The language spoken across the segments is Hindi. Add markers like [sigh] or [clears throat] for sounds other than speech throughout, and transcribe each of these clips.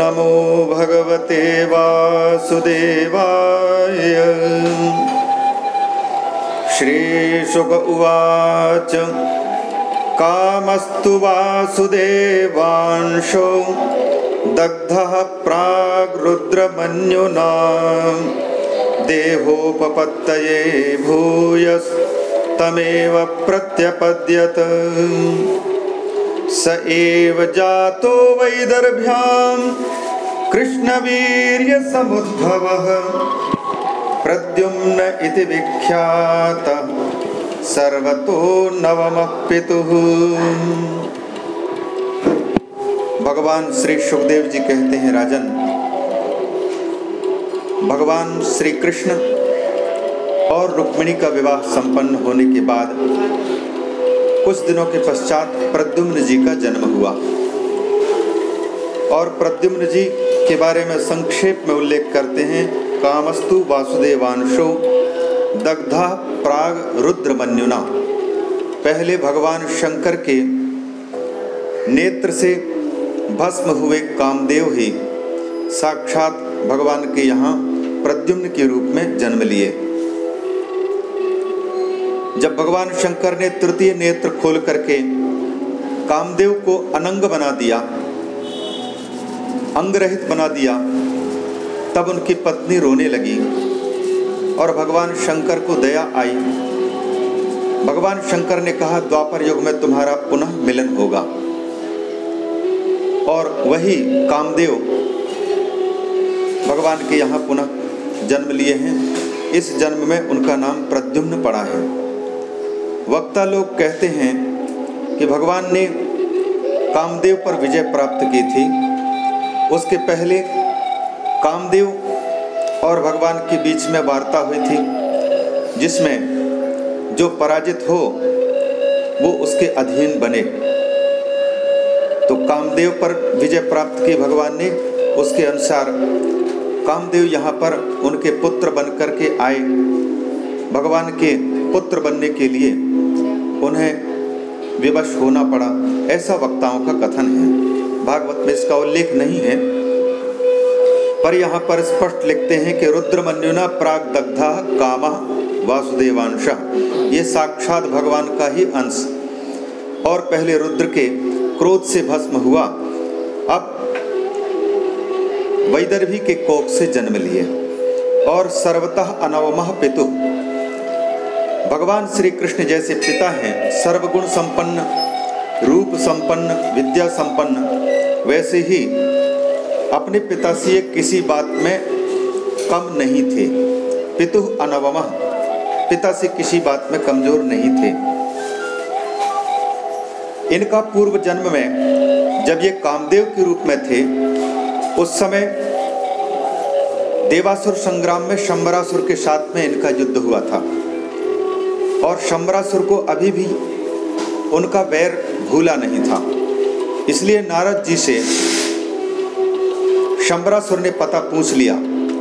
नमो भगवते वासुदेवाय। श्रीशुक उवाच। कामस्तु वासुदेवांशो। दग्धः प्राग्रुद्रमन्युना। देहोपपत्तये भूयस्तमेव प्रत्यपद्यत स एव जातो वैदर्भ्यां कृष्णवीर्यसमुद्भवः प्रद्युम्न इति विख्यातः। सर्वतो नवमः पितुः। भगवान श्री सुखदेव जी कहते हैं, राजन, भगवान श्री कृष्ण और रुक्मिणी का विवाह संपन्न होने के बाद कुछ दिनों के पश्चात प्रद्युम्न जी का जन्म हुआ। और प्रद्युम्न जी के बारे में संक्षेप में उल्लेख करते हैं, कामस्तु वासुदेवांशो दग्धा प्राग रुद्रमन्युना। पहले भगवान शंकर के नेत्र से भस्म हुए कामदेव ही साक्षात भगवान के यहाँ प्रद्युम्न के रूप में जन्म लिए। जब भगवान शंकर ने तृतीय नेत्र खोल करके कामदेव को अनंग बना दिया अंग रहित बना दिया, तब उनकी पत्नी रोने लगी और भगवान शंकर को दया आई। भगवान शंकर ने कहा, द्वापर युग में तुम्हारा पुनः मिलन होगा। और वही कामदेव भगवान के यहाँ पुनः जन्म लिए हैं। इस जन्म में उनका नाम प्रद्युम्न पड़ा है। वक्ता लोग कहते हैं कि भगवान ने कामदेव पर विजय प्राप्त की थी। उसके पहले कामदेव और भगवान के बीच में वार्ता हुई थी, जिसमें जो पराजित हो, वो उसके अधीन बने। तो कामदेव पर विजय प्राप्त की भगवान ने उसके अनुसार कामदेव यहाँ पर उनके पुत्र बन कर के आए। भगवान के पुत्र बनने के लिए उन्हें विवश होना पड़ा। ऐसा वक्ताओं का कथन है। भागवत में इसका उल्लेख नहीं है, पर यहाँ पर स्पष्ट लिखते हैं कि रुद्रमन्युना प्राग दग्धा काम वासुदेवांश। ये साक्षात भगवान का ही अंश। और पहले रुद्र के क्रोध से भस्म हुआ। अब वैदर्भी के कोप से जन्म लिए। और सर्वतः अनवमः पितु भगवान श्री कृष्ण जैसे पिता हैं, सर्वगुण संपन्न, रूप संपन्न, विद्या संपन्न, वैसे ही अपने पिता से किसी बात में कम नहीं थे। पितु अनवम, पिता से किसी बात में कमज़ोर नहीं थे। इनका पूर्व जन्म में जब ये कामदेव के रूप में थे, उस समय देवासुर संग्राम में, शंबरासुर के साथ में इनका युद्ध हुआ था। और शंबरासुर को अभी भी उनका वैर भूला नहीं था। इसलिए नारद जी से शंबरासुर ने पता पूछ लिया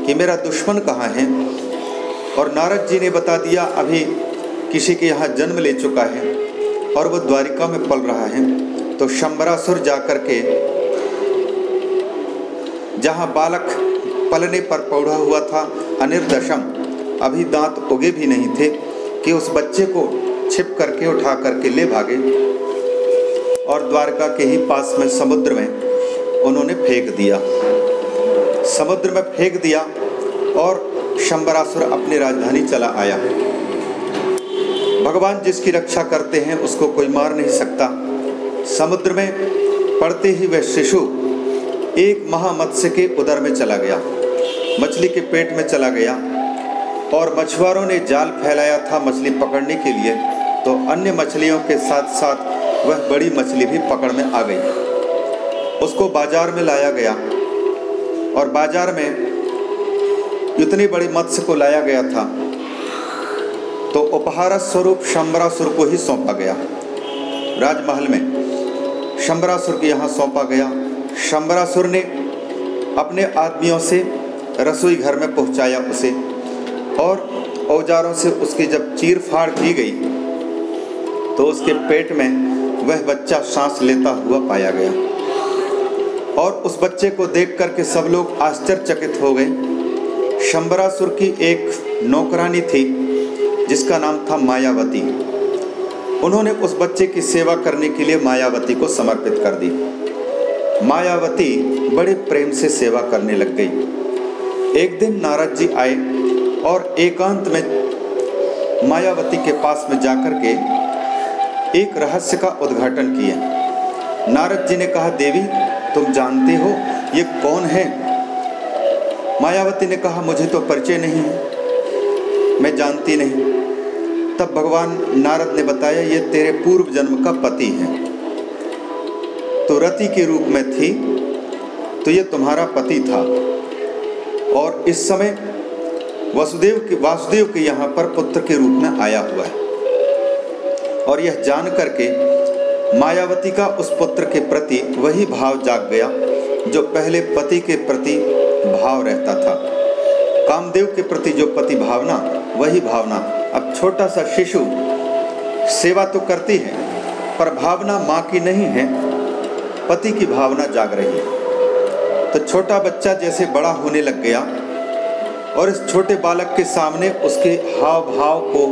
कि मेरा दुश्मन कहाँ है? और नारद जी ने बता दिया, अभी किसी के यहाँ जन्म ले चुका है और वो द्वारिका में पल रहा है। तो शंबरासुर जाकर के जहाँ बालक पलने पर पौधा हुआ था, अनिर्दशम, अभी दांत उगे भी नहीं थे। कि उस बच्चे को छिप करके, उठा करके ले भागे। और द्वारका के ही पास में समुद्र में उन्होंने फेंक दिया। समुद्र में फेंक दिया और शंबरासुर अपनी राजधानी चला आया। भगवान जिसकी रक्षा करते हैं, उसको कोई मार नहीं सकता। समुद्र में पड़ते ही वह शिशु एक महामत्स्य के उदर में चला गया। मछली के पेट में चला गया। और मछुआरों ने जाल फैलाया था मछली पकड़ने के लिए तो अन्य मछलियों के साथ साथ वह बड़ी मछली भी पकड़ में आ गई। उसको बाज़ार में लाया गया और बाज़ार में इतनी बड़ी मत्स्य को लाया गया था तो उपहार स्वरूप शंबरासुर को ही सौंपा गया। राजमहल में शंबरासुर के यहाँ सौंपा गया। शंबरासुर ने अपने आदमियों से रसोई घर में पहुँचाया उसे। और औजारों से उसकी जब चीर फाड़ की गई तो उसके पेट में वह बच्चा सांस लेता हुआ पाया गया। और उस बच्चे को देख करके सब लोग आश्चर्यचकित हो गए। शंबरासुर की एक नौकरानी थी, जिसका नाम था मायावती। उन्होंने उस बच्चे की सेवा करने के लिए मायावती को समर्पित कर दी। मायावती बड़े प्रेम से सेवा करने लग गई। एक दिन नारद जी आए और एकांत में मायावती के पास में जाकर के एक रहस्य का उद्घाटन किया। नारद जी ने कहा, देवी, तुम जानते हो ये कौन है? मायावती ने कहा, मुझे तो परिचय नहीं है। मैं जानती नहीं। तब भगवान नारद ने बताया, ये तेरे पूर्व जन्म का पति है। तो रति के रूप में थी तो ये तुम्हारा पति था। और इस समय वसुदेव के वासुदेव के यहाँ पर पुत्र के रूप में आया हुआ है। और यह जान करके मायावती का उस पुत्र के प्रति वही भाव जाग गया, जो पहले पति के प्रति भाव रहता था। कामदेव के प्रति जो पति भावना, वही भावना। अब छोटा सा शिशु सेवा तो करती है, पर भावना माँ की नहीं है, पति की भावना जाग रही है। तो छोटा बच्चा जैसे बड़ा होने लग गया और इस छोटे बालक के सामने उसके हाव भाव को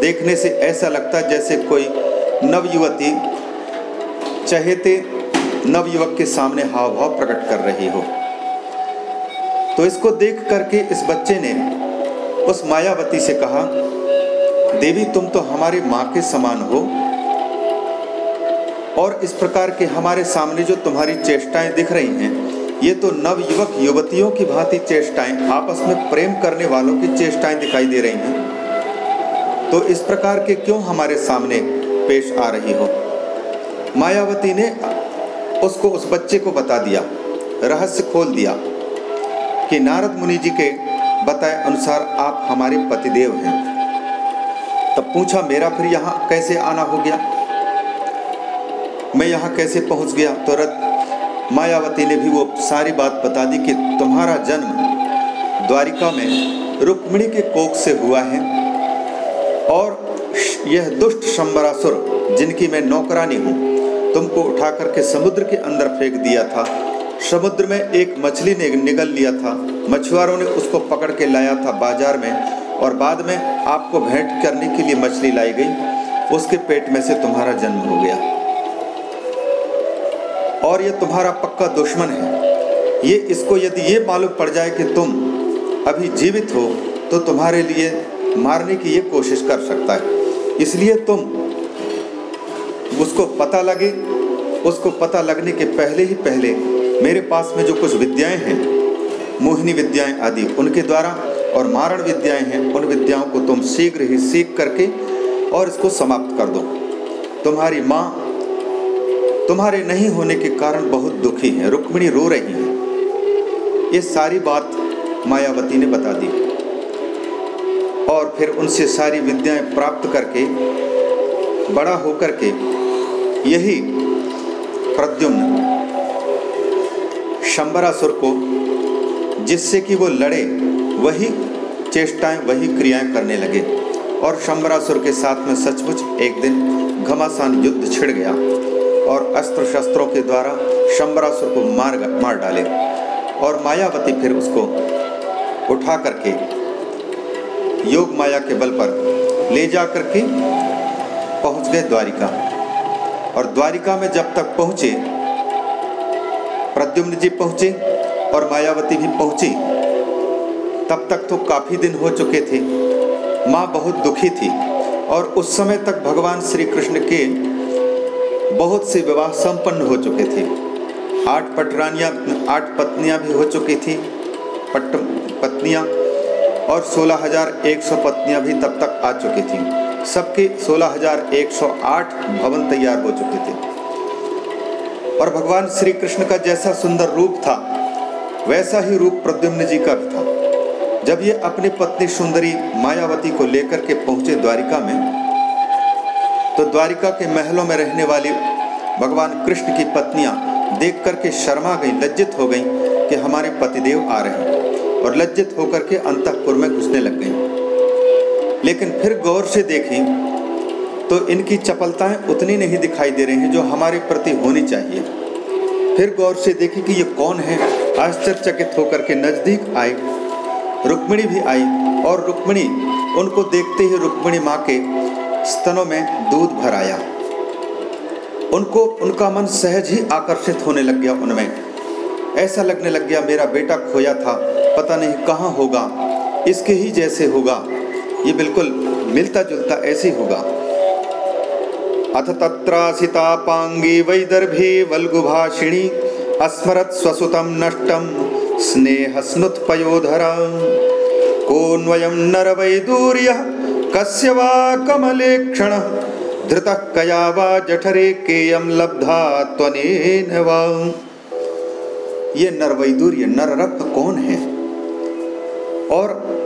देखने से ऐसा लगता जैसे कोई नवयुवती चहेते नवयुवक के सामने हाव भाव प्रकट कर रही हो। तो इसको देख करके इस बच्चे ने उस मायावती से कहा, देवी, तुम तो हमारी माँ के समान हो और इस प्रकार के हमारे सामने जो तुम्हारी चेष्टाएँ दिख रही हैं ये तो नवयुवक युवतियों की भांति चेष्टाएँ, आपस में प्रेम करने वालों की चेष्टाएँ दिखाई दे रही हैं। तो इस प्रकार के क्यों हमारे सामने पेश आ रही हो? मायावती ने उसको, उस बच्चे को बता दिया, रहस्य खोल दिया कि नारद मुनि जी के बताए अनुसार आप हमारे पतिदेव हैं। तब पूछा, मेरा फिर यहाँ कैसे आना हो गया? मैं यहाँ कैसे पहुँच गया? तो मायावती ने भी वो सारी बात बता दी कि तुम्हारा जन्म द्वारिका में रुक्मिणी के कोख से हुआ है और यह दुष्ट शंबरासुर, जिनकी मैं नौकरानी हूँ, तुमको उठा करके समुद्र के अंदर फेंक दिया था। समुद्र में एक मछली ने निगल लिया था। मछुआरों ने उसको पकड़ के लाया था बाज़ार में और बाद में आपको भेंट करने के लिए मछली लाई गई। उसके पेट में से तुम्हारा जन्म हो गया। और ये तुम्हारा पक्का दुश्मन है। ये इसको यदि ये मालूम पड़ जाए कि तुम अभी जीवित हो तो तुम्हारे लिए मारने की ये कोशिश कर सकता है। इसलिए तुम, उसको पता लगे, उसको पता लगने के पहले ही पहले मेरे पास में जो कुछ विद्याएँ हैं, मोहिनी विद्याएँ आदि, उनके द्वारा और मारण विद्याएँ हैं, उन विद्याओं को तुम शीघ्र ही सीख करके और इसको समाप्त कर दो। तुम्हारी माँ तुम्हारे नहीं होने के कारण बहुत दुखी है। रुक्मिणी रो रही है। ये सारी बात मायावती ने बता दी। और फिर उनसे सारी विद्याएँ प्राप्त करके, बड़ा होकर के, यही प्रद्युम्न, शंबरासुर को, जिससे कि वो लड़े, वही चेष्टाएँ, वही क्रियाएँ करने लगे। और शंबरासुर के साथ में सचमुच एक दिन घमासान युद्ध छिड़ गया। और अस्त्र शस्त्रों के द्वारा शंबरासुर को मार मार डाले और मायावती फिर उसको उठा करके योग माया के बल पर ले जा करके पहुँच गए द्वारिका। और द्वारिका में जब तक पहुँचे, प्रद्युम्न जी पहुँचे और मायावती भी पहुँची, तब तक तो काफ़ी दिन हो चुके थे। माँ बहुत दुखी थी और उस समय तक भगवान श्री कृष्ण के बहुत से विवाह संपन्न हो चुके थे। आठ पटरानियाँ, आठ पत्नियाँ भी हो चुकी थी। पट, पत्नियाँ और सोलह हज़ार एक सौ पत्नियाँ भी तब तक आ चुकी थीं। सबके सोलह हज़ार एक सौ आठ भवन तैयार हो चुके थे। और भगवान श्री कृष्ण का जैसा सुंदर रूप था, वैसा ही रूप प्रद्युम्न जी का भी था। जब ये अपनी पत्नी सुंदरी मायावती को लेकर के पहुँचे द्वारिका में तो द्वारिका के महलों में रहने वाली भगवान कृष्ण की पत्नियाँ देख करके शर्मा गई, लज्जित हो गई कि हमारे पतिदेव आ रहे हैं और लज्जित होकर के अंतपुर में घुसने लग गई। लेकिन फिर गौर से देखी तो इनकी चपलताएँ उतनी नहीं दिखाई दे रही हैं जो हमारे प्रति होनी चाहिए। फिर गौर से देखी कि ये कौन है? आश्चर्यचकित होकर के नज़दीक आए। रुक्मिणी भी आई और रुक्मिणी, उनको देखते ही रुक्मिणी माँ के स्तनों में दूध भर आया। उनको, उनका मन सहज ही आकर्षित होने लग गया उनमें। ऐसा लगने लग गया मेरा बेटा खोया था, पता नहीं कहाँ होगा, इसके ही जैसे होगा। ये बिल्कुल मिलता जुलता ऐसे होगा। अथ तत्रासितापाङ्गी वैदर्भी वल्गुभाषिणी अस्मरत् स्वसुतं नष्टं स्नेहस्नुत्पयोधरा कोऽन्वयं नरवैदूर्यः कस्य वा कमले क्षणः धृतः कया वा जठरे केयं लब्धा त्वनेन वा? ये नरवैदूर्य नररक्त कौन है? और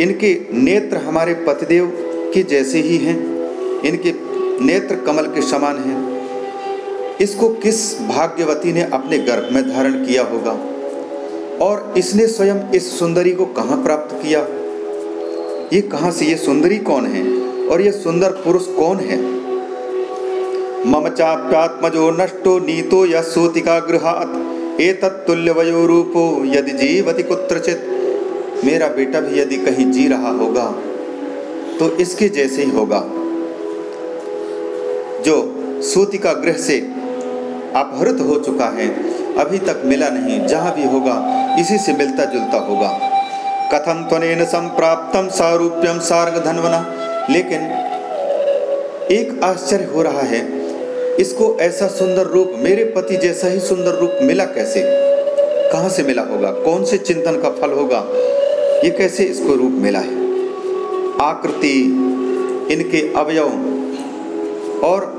इनके नेत्र हमारे पतिदेव के जैसे ही हैं। इनके नेत्र कमल के समान हैं। इसको किस भाग्यवती ने अपने गर्भ में धारण किया होगा? और इसने स्वयं इस सुंदरी को कहाँ प्राप्त किया? ये कहाँ से, ये सुंदरी कौन है और ये सुंदर पुरुष कौन है? मम चाप्यात्मजो नष्टो नीतो यह सूतिका गृहात ए तत्तुल्य वयो रूपो यदि जीवति कुत्रचित। मेरा बेटा भी यदि कहीं जी रहा होगा तो इसके जैसे ही होगा। जो सूतिका गृह से अपहृत हो चुका है, अभी तक मिला नहीं, जहाँ भी होगा, इसी से मिलता जुलता होगा। कथम त्वनेन संप्राप्तम सारूप्यम सार्ग धनवना लेकिन एक आश्चर्य हो रहा है, इसको ऐसा सुंदर रूप, मेरे पति जैसा ही सुंदर रूप मिला कैसे? कहाँ से मिला होगा? कौन से चिंतन का फल होगा? ये कैसे इसको रूप मिला है? आकृति, इनके अवयव और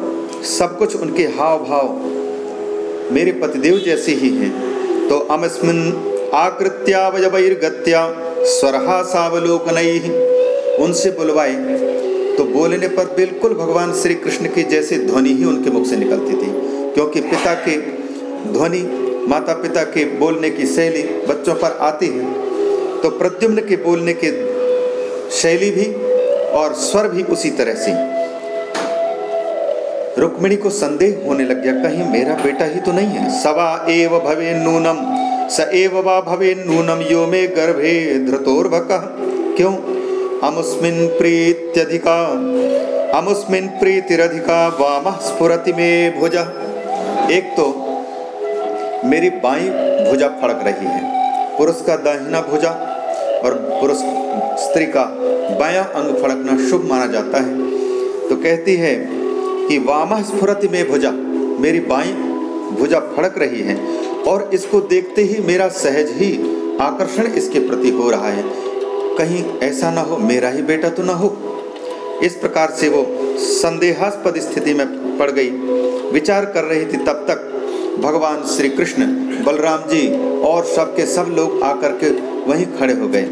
सब कुछ उनके हाव भाव मेरे पतिदेव जैसे ही हैं। तो अमस्मिन आकृत्यावयवैर्गत्या स्वरहा सावलोकन उनसे बुलवाए तो बोलने पर बिल्कुल भगवान श्री कृष्ण की जैसे ध्वनि ही उनके मुख से निकलती थी, क्योंकि पिता के ध्वनि माता पिता के बोलने की शैली बच्चों पर आती है। तो प्रद्युम्न के बोलने के शैली भी और स्वर भी उसी तरह से। रुक्मिणी को संदेह होने लग गया, कहीं मेरा बेटा ही तो नहीं है। सवा एव भवे नूनम। स एव वा भवे नूनम यो मे गर्भे धृतोर्भक क्यों? अमुस्मिन प्रीत्यधिका, अमुस्मिन प्रीतिरधिका वाम स्फुरति में भुजा। एक तो मेरी बाई भुजा फड़क रही है। पुरुष का दाहिना भुजा और पुरुष स्त्री का बायां अंग फड़कना शुभ माना जाता है। तो कहती है कि वामा स्फुरति में भुजा, मेरी बाई भुजा फड़क रही है। और इसको देखते ही मेरा सहज ही आकर्षण इसके प्रति हो रहा है। कहीं ऐसा ना हो, मेरा ही बेटा तो ना हो। इस प्रकार से वो संदेहास्पद स्थिति में पड़ गई। विचार कर रही थी तब तक भगवान श्री कृष्ण बलराम जी और सबके सब लोग आकर के वहीं खड़े हो गए।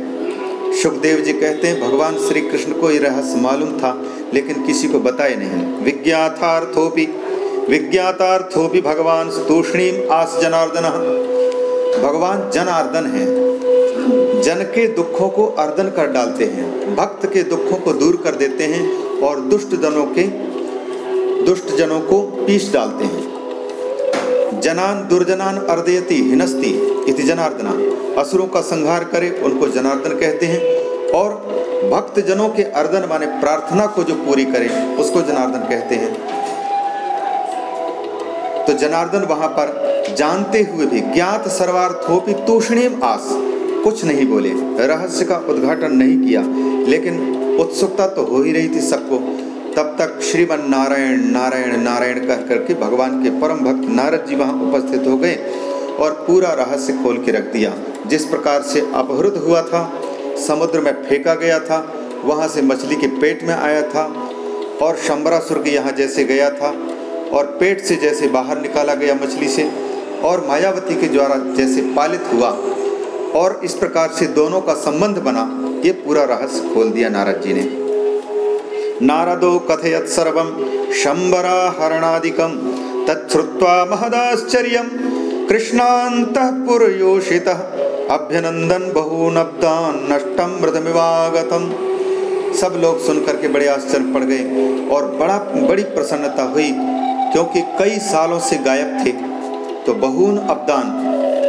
सुखदेव जी कहते हैं, भगवान श्री कृष्ण को ये रहस्य मालूम था, लेकिन किसी को बताए नहीं। विज्ञाथार्थोपि विज्ञातार्थोपि भगवान तूषणीम आस जनार्दन भगवान जनार्दन है। जन के दुखों को अर्दन कर डालते हैं, भक्त के दुखों को दूर कर देते हैं और दुष्ट जनों के, दुष्ट जनों को पीस डालते हैं। जनान दुर्जनान अर्दयति हिनस्ती इति जनार्दना। असुरों का संहार करे, उनको जनार्दन कहते हैं और भक्त जनों के अर्दन माने प्रार्थना को जो पूरी करे, उसको जनार्दन कहते हैं। तो जनार्दन वहाँ पर जानते हुए भी ज्ञात सर्वार्थोपि तूषणीम आस। कुछ नहीं बोले। रहस्य का उद्घाटन नहीं किया। लेकिन उत्सुकता तो हो ही रही थी सबको। तब तक श्रीमन नारायण नारायण नारायण कह करके भगवान के परम भक्त नारद जी वहाँ उपस्थित हो गए और पूरा रहस्य खोल के रख दिया। जिस प्रकार से अपहृत हुआ था, समुद्र में फेंका गया था, वहाँ से मछली के पेट में आया था और शंबरासुर के यहाँ जैसे गया था और पेट से जैसे बाहर निकाला गया मछली से और मायावती के द्वारा जैसे पालित हुआ और इस प्रकार से दोनों का संबंध बना, ये पूरा रहस्य खोल दिया नारद जी ने। नारदो कथयत सर्वम शंबरा हरणादिकम तत्वा महदाश्चर्य कृष्णान्तःपुरयोषितः अभ्यनंदन बहुनब्दान नष्टम मृतमिवागतम सब लोग सुन करके बड़े आश्चर्य पड़ गए और बड़ा, बड़ी प्रसन्नता हुई क्योंकि कई सालों से गायब थे तो बहुन अबदान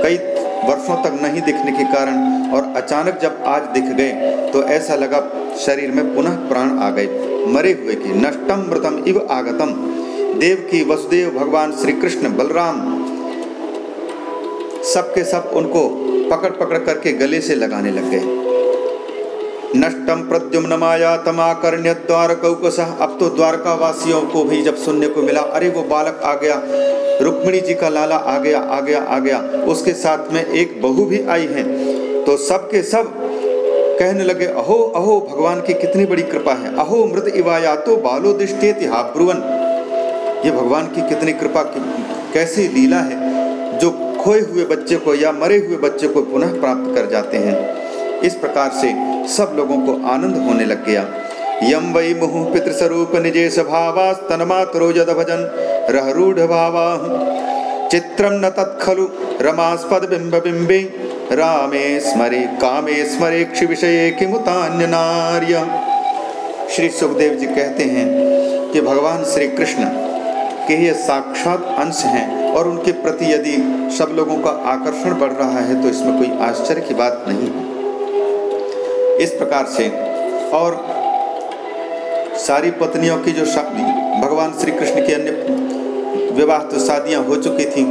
कई वर्षों तक नहीं दिखने के कारण और अचानक जब आज दिख गए तो ऐसा लगा शरीर में पुनः प्राण आ गए, मरे हुए की नष्टम मृतम इव आगतम। देव की वसुदेव भगवान श्री कृष्ण बलराम सबके सब उनको पकड़ पकड़ करके गले से लगाने लग गए। नष्टम प्रद्युम्न माया तमाकर्ण्य द्वार कौकस अब तो द्वारका वासियों को भी जब सुनने को मिला, अरे वो बालक आ गया, रुक्मिणी जी का लाला आ गया आ गया आ गया। उसके साथ में एक बहू भी आई है। तो सबके सब कहने लगे, अहो अहो, भगवान की कितनी बड़ी कृपा है। अहो, मृत इवाया तो बालो दिष्टे ब्रुवन। ये भगवान की कितनी कृपा, की कैसी लीला है, जो खोए हुए बच्चे को या मरे हुए बच्चे को पुनः प्राप्त कर जाते हैं। इस प्रकार से सब लोगों को आनंद होने लग गया। यम वै मुहु पितृस्वरूप निजे स्वभावास्तनमात्रो यद भजन रहरूढ़ भावा चित्रम न तत्खलु रमास्पद बिंब बिंबे रामे स्मरे, कामे स्मरे क्षि विषय किमुतान्य नार्य श्री सुखदेव जी कहते हैं कि भगवान श्री कृष्ण के ये साक्षात अंश हैं और उनके प्रति यदि सब लोगों का आकर्षण बढ़ रहा है तो इसमें कोई आश्चर्य की बात नहीं है। इस प्रकार से और सारी पत्नियों की जो भगवान श्री कृष्ण के अन्य विवाह तो शादियाँ हो चुकी थी।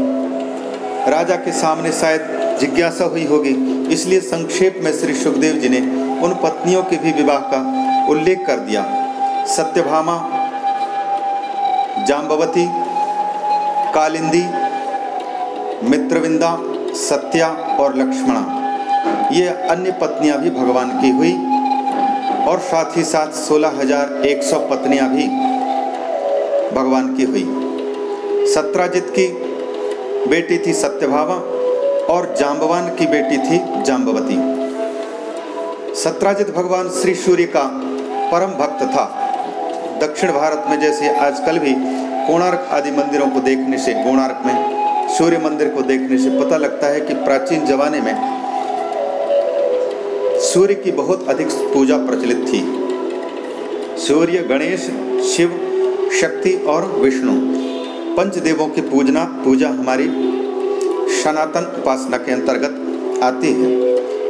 राजा के सामने शायद जिज्ञासा हुई होगी, इसलिए संक्षेप में श्री सुखदेव जी ने उन पत्नियों के भी विवाह का उल्लेख कर दिया। सत्यभामा जाम्बवती कालिंदी, मित्रविंदा, सत्या और लक्ष्मणा। ये अन्य पत्नियाँ भी भगवान की हुई और साथ ही साथ सोलह हज़ार एक सौ पत्नियाँ भी भगवान की हुई। सत्राजित की बेटी थी सत्यभावा और जाम्बवान की बेटी थी जाम्बवती सत्राजित भगवान श्री सूर्य का परम भक्त था। दक्षिण भारत में जैसे आजकल भी कोणार्क आदि मंदिरों को देखने से, कोणार्क में सूर्य मंदिर को देखने से पता लगता है कि प्राचीन जमाने में सूर्य की बहुत अधिक पूजा प्रचलित थी। सूर्य, गणेश, शिव, शक्ति और विष्णु, पंचदेवों की पूजना, पूजा हमारी सनातन उपासना के अंतर्गत आती है।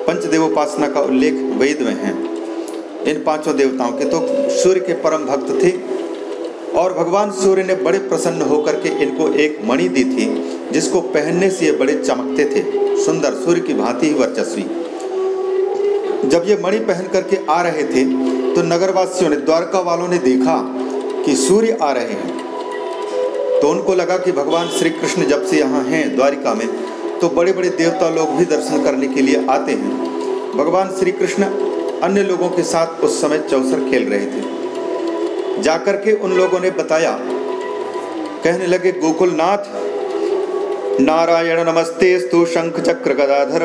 पंचदेव उपासना का उल्लेख वेद में है। इन पाँचों देवताओं के तो सूर्य के परम भक्त थे और भगवान सूर्य ने बड़े प्रसन्न होकर के इनको एक मणि दी थी, जिसको पहनने से ये बड़े चमकते थे। सुंदर सूर्य की भांति ही वर्चस्वी। जब ये मणि पहन करके आ रहे थे तो नगरवासियों ने द्वारका वालों ने देखा कि सूर्य आ रहे हैं। तो उनको लगा कि भगवान श्री कृष्ण जब से यहाँ हैं द्वारिका में तो बड़े बड़े देवता लोग भी दर्शन करने के लिए आते हैं। भगवान श्री कृष्ण अन्य लोगों के साथ उस समय चौसर खेल रहे थे। जाकर के उन लोगों ने बताया, कहने लगे, गोकुलनाथ नारायण नमस्तेस्तु शंख चक्र गदाधर।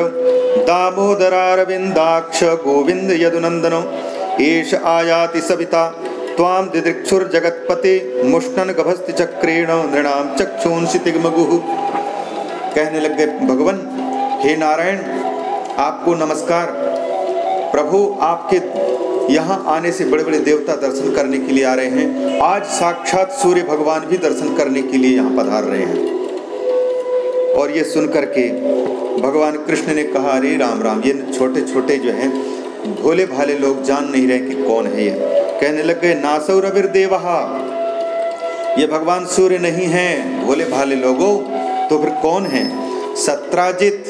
दामोदरारविन्दाक्ष गोविंद यदुनंदनो। एष आयाति सविता। त्वां दिदृक्षुर्जगत्पते। मुष्णन गभस्ति चक्रेण। नृणाम चक्षुंसि तिग्मगुः। कहने लग गए, भगवान, हे नारायण, आपको नमस्कार। प्रभु आपके यहाँ आने से बड़े बड़े देवता दर्शन करने के लिए आ रहे हैं। आज साक्षात सूर्य भगवान भी दर्शन करने के लिए यहाँ पधार रहे हैं। और ये सुन करके भगवान कृष्ण ने कहा, अरे राम राम, ये छोटे छोटे जो हैं, भोले भाले लोग जान नहीं रहे कि कौन है ये। कहने लग गए, नासौ रविर देवहा ये भगवान सूर्य नहीं है, भोले भाले लोगों तो फिर कौन है? सत्राजित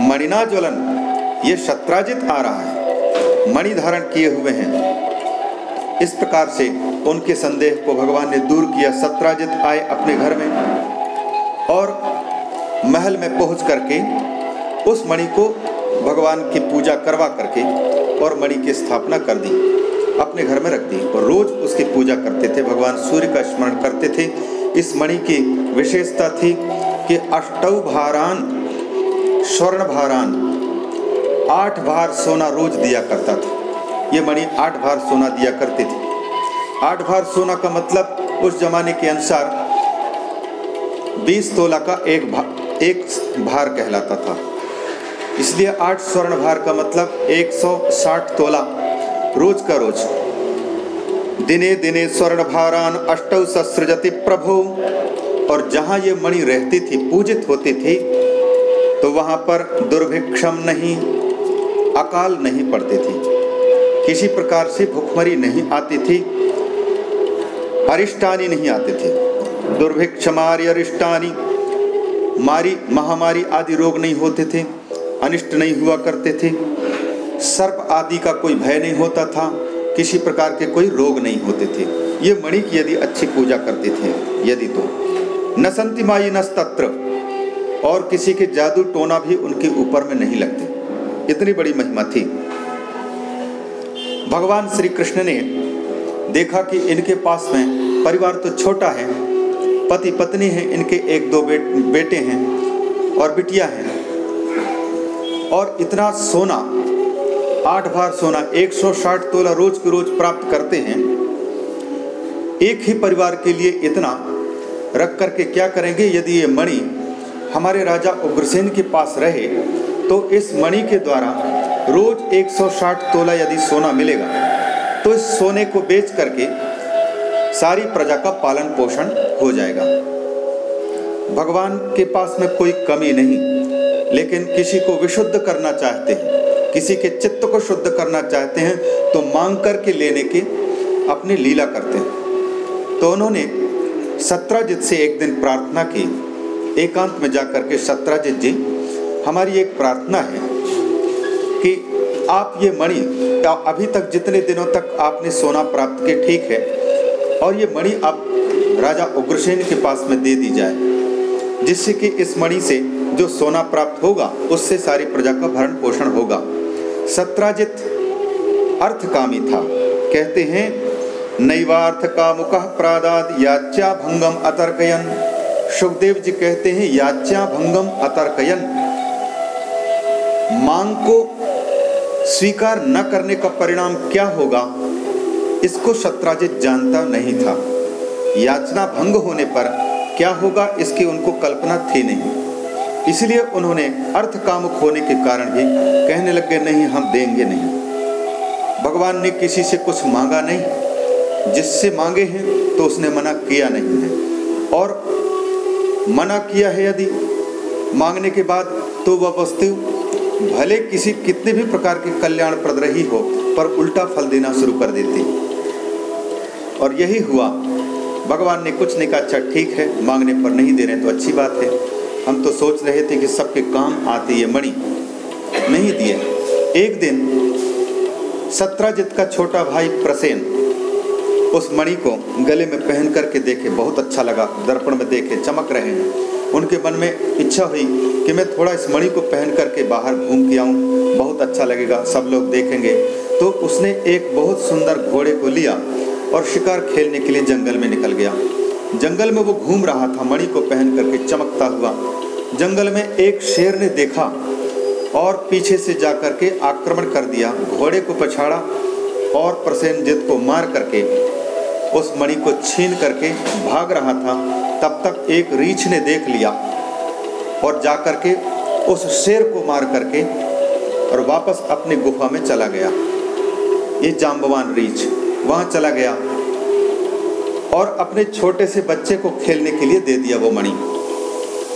मणिना ज्वलन ये सत्राजित आ रहा है, मणि धारण किए हुए हैं। इस प्रकार से उनके संदेह को भगवान ने दूर किया, सत्राजित आए अपने घर में। और महल में पहुँच करके उस मणि को भगवान की पूजा करवा करके और मणि की स्थापना कर दी, अपने घर में रख दी। और रोज उसकी पूजा करते थे, भगवान सूर्य का स्मरण करते थे। इस मणि की विशेषता थी कि अष्टव भारान, स्वर्ण भारान, आठ भार सोना रोज दिया करता था। ये मणि आठ भार सोना दिया करते थे। आठ भार सोना का मतलब उस जमाने के अनुसार बीस तोला का एक भार एक भार कहलाता था। इसलिए आठ स्वर्ण भार का मतलब 160 तोला, रोज का रोज। दिने दिने स्वर्ण भारान अष्टौ ससृजति प्रभु। और जहाँ ये मणि रहती थी, पूजित होती थी तो वहाँ पर दुर्भिक्षम नहीं, अकाल नहीं पड़ती थी। किसी प्रकार से भुखमरी नहीं आती थी, अरिष्टानी नहीं आती थे। दुर्भिक्षमारी अरिष्टानी मारी, महामारी आदि रोग नहीं होते थे, अनिष्ट नहीं हुआ करते थे। सर्प आदि का कोई भय नहीं होता था, किसी प्रकार के कोई रोग नहीं होते थे। ये मणि की यदि अच्छी पूजा करते थे, यदि तो। न संति माई, न तत्र और किसी के जादू टोना भी उनके ऊपर में नहीं लगते। इतनी बड़ी महिमा थी। भगवान श्री कृष्ण ने देखा कि इनके पास में परिवार तो छोटा है पति पत्नी है इनके एक दो बेट, बेटे हैं और बिटिया हैं। और इतना सोना आठ बार सोना 160 तोला रोज के रोज प्राप्त करते हैं। एक ही परिवार के लिए इतना रख करके क्या करेंगे? यदि ये मणि हमारे राजा उग्रसेन के पास रहे तो इस मणि के द्वारा रोज 160 तोला यदि सोना मिलेगा तो इस सोने को बेच करके सारी प्रजा का पालन पोषण हो जाएगा। भगवान के पास में कोई कमी नहीं, लेकिन किसी को विशुद्ध करना चाहते हैं, किसी के चित्त को शुद्ध करना चाहते हैं तो मांग करके लेने की अपनी लीला करते हैं। तो उन्होंने सत्राजित से एक दिन प्रार्थना की। एकांत में जाकर के सत्राजित जी, हमारी एक प्रार्थना है कि आप ये मणि, अभी तक जितने दिनों तक आपने सोना प्राप्त किया, ठीक है और ये मणि अब राजा उग्रसेन के पास में दे दी जाए, जिससे कि इस मणि से जो सोना प्राप्त होगा, उससे सारी प्रजा का भरण पोषण होगा। सत्राजित अर्थकामी था। कहते हैं, नैवार्थ का मुख प्रादाद याच्या भंगम अतर्कयन। सुखदेव जी कहते हैं याच्या भंगम अतर्कयन। मांग को स्वीकार न करने का परिणाम क्या होगा? इसको सत्राजित जानता नहीं था। याचना भंग होने पर क्या होगा इसकी उनको कल्पना थी नहीं। इसलिए उन्होंने अर्थ कामुक होने के कारण भी कहने लगे, नहीं, हम देंगे नहीं। भगवान ने किसी से कुछ मांगा नहीं। जिससे मांगे हैं तो उसने मना किया नहीं है। और मना किया है यदि मांगने के बाद तो वह वस्तु भले किसी कितने भी प्रकार के कल्याण प्रद रही हो, पर उल्टा फल देना शुरू कर देती। और यही हुआ। भगवान ने कुछ नहीं कहा अच्छा ठीक है, मांगने पर नहीं दे रहे तो अच्छी बात है। हम तो सोच रहे थे कि सबके काम आती है मणि नहीं दिए। एक दिन सत्राजित का छोटा भाई प्रसेन उस मणि को गले में पहन करके देखे। बहुत अच्छा लगा। दर्पण में देखे, चमक रहे हैं। उनके मन में इच्छा हुई कि मैं थोड़ा इस मणि को पहन करके बाहर घूम के आऊँ। बहुत अच्छा लगेगा, सब लोग देखेंगे। तो उसने एक बहुत सुंदर घोड़े को लिया और शिकार खेलने के लिए जंगल में निकल गया। जंगल में वो घूम रहा था, मणि को पहन करके चमकता हुआ। जंगल में एक शेर ने देखा और पीछे से जाकर के आक्रमण कर दिया। घोड़े को पछाड़ा और प्रसेनजित को मार करके उस मणि को छीन करके भाग रहा था। तब तक एक रीछ ने देख लिया और जा करके उस शेर को मार करके और वापस अपनी गुफा में चला गया। ये जाम्बवान रीछ, वहाँ चला गया। और अपने छोटे से बच्चे को खेलने के लिए दे दिया वो मणि।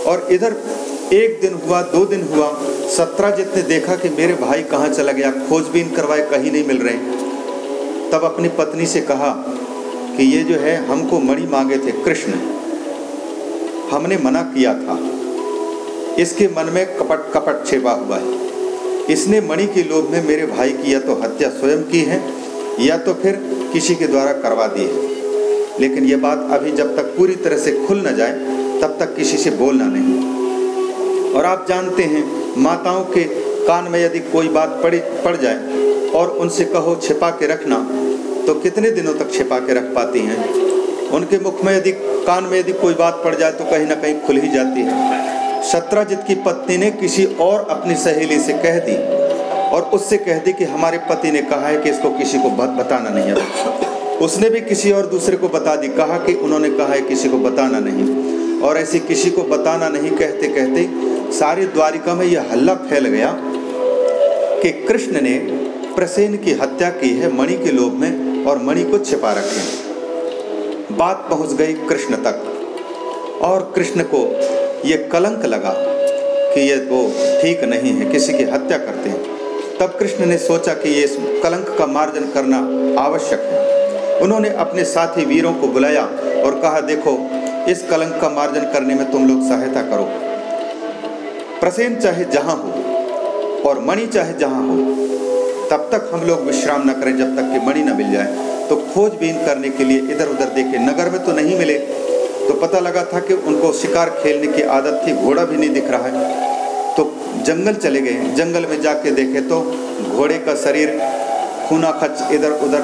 और इधर एक दिन हुआ, दो दिन हुआ सत्राजित ने देखा कि मेरे भाई कहाँ चला गया, खोजबीन करवाए कहीं नहीं मिल रहे। तब अपनी पत्नी से कहा कि ये जो है, हमको मणि मांगे थे कृष्ण। हमने मना किया था। इसके मन में कपट कपट छेपा हुआ है। इसने मणि के लोभ में मेरे भाई की या तो हत्या स्वयं की है, या तो फिर किसी के द्वारा करवा दी है। लेकिन ये बात अभी जब तक पूरी तरह से खुल न जाए, तब तक किसी से बोलना नहीं। और आप जानते हैं, माताओं के कान में यदि कोई बात पड़ी, पड़ जाए और उनसे कहो, छिपा के रखना तो कितने दिनों तक छिपा के रख पाती हैं? उनके मुख में यदि, कान में यदि कोई बात पड़ जाए तो कहीं ना कहीं खुल ही जाती है। सत्राजित की पत्नी ने किसी और अपनी सहेली से कह दी, और उससे कह दी कि हमारे पति ने कहा है कि इसको किसी को बताना नहीं है। उसने भी किसी और दूसरे को बता दी। कहा कि उन्होंने कहा है, किसी को बताना नहीं। और ऐसे किसी को बताना नहीं कहते कहते सारी द्वारिका में यह हल्ला फैल गया कि कृष्ण ने प्रसेन की हत्या की है, मणि के लोभ में और मणि को छिपा रखे बात पहुँच गई कृष्ण तक। और कृष्ण को ये कलंक लगा कि ये वो ठीक नहीं है, किसी की हत्या करते हैं। तब कृष्ण ने सोचा कि ये इस कलंक का मार्जन करना आवश्यक है। उन्होंने अपने साथी वीरों को बुलाया और कहा, देखो, इस कलंक का मार्जन करने में तुम लोग सहायता करो। प्रसेन चाहे जहाँ हो और मणि चाहे जहाँ हो, तब तक हम लोग विश्राम न करें जब तक कि मणि न मिल जाए। तो खोजबीन करने के लिए इधर उधर देखे, नगर में तो नहीं मिले। तो पता लगा था कि उनको शिकार खेलने की आदत थी, घोड़ा भी नहीं दिख रहा है। तो जंगल चले गए। जंगल में जाके देखे तो घोड़े का शरीर, खूना खच इधर उधर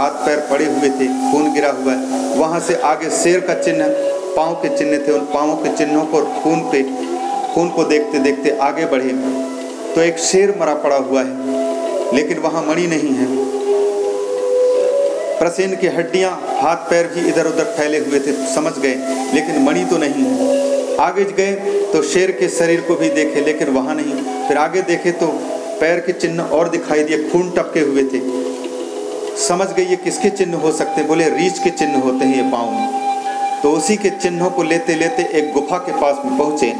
हाथ पैर पड़े हुए थे, खून गिरा हुआ है। वहाँ से आगे शेर का चिन्ह, पाँव के चिन्ह थे। उन पाँव के चिन्हों को खून पे, खून को देखते देखते आगे बढ़े। तो एक शेर मरा पड़ा हुआ है, लेकिन वहाँ मणि नहीं है। प्रसेन की हड्डियाँ, हाथ पैर भी इधर उधर फैले हुए थे, समझ गए, लेकिन मणि तो नहीं है। आगे गए तो शेर के शरीर को भी देखे, लेकिन वहाँ नहीं। फिर आगे देखे तो पैर के चिन्ह और दिखाई दिए, खून टपके हुए थे। समझ गए ये किसके चिन्ह हो सकते, बोले रीछ के चिन्ह होते हैं ये पाँव। तो उसी के चिन्हों को लेते लेते एक गुफा के पास में पहुँचे।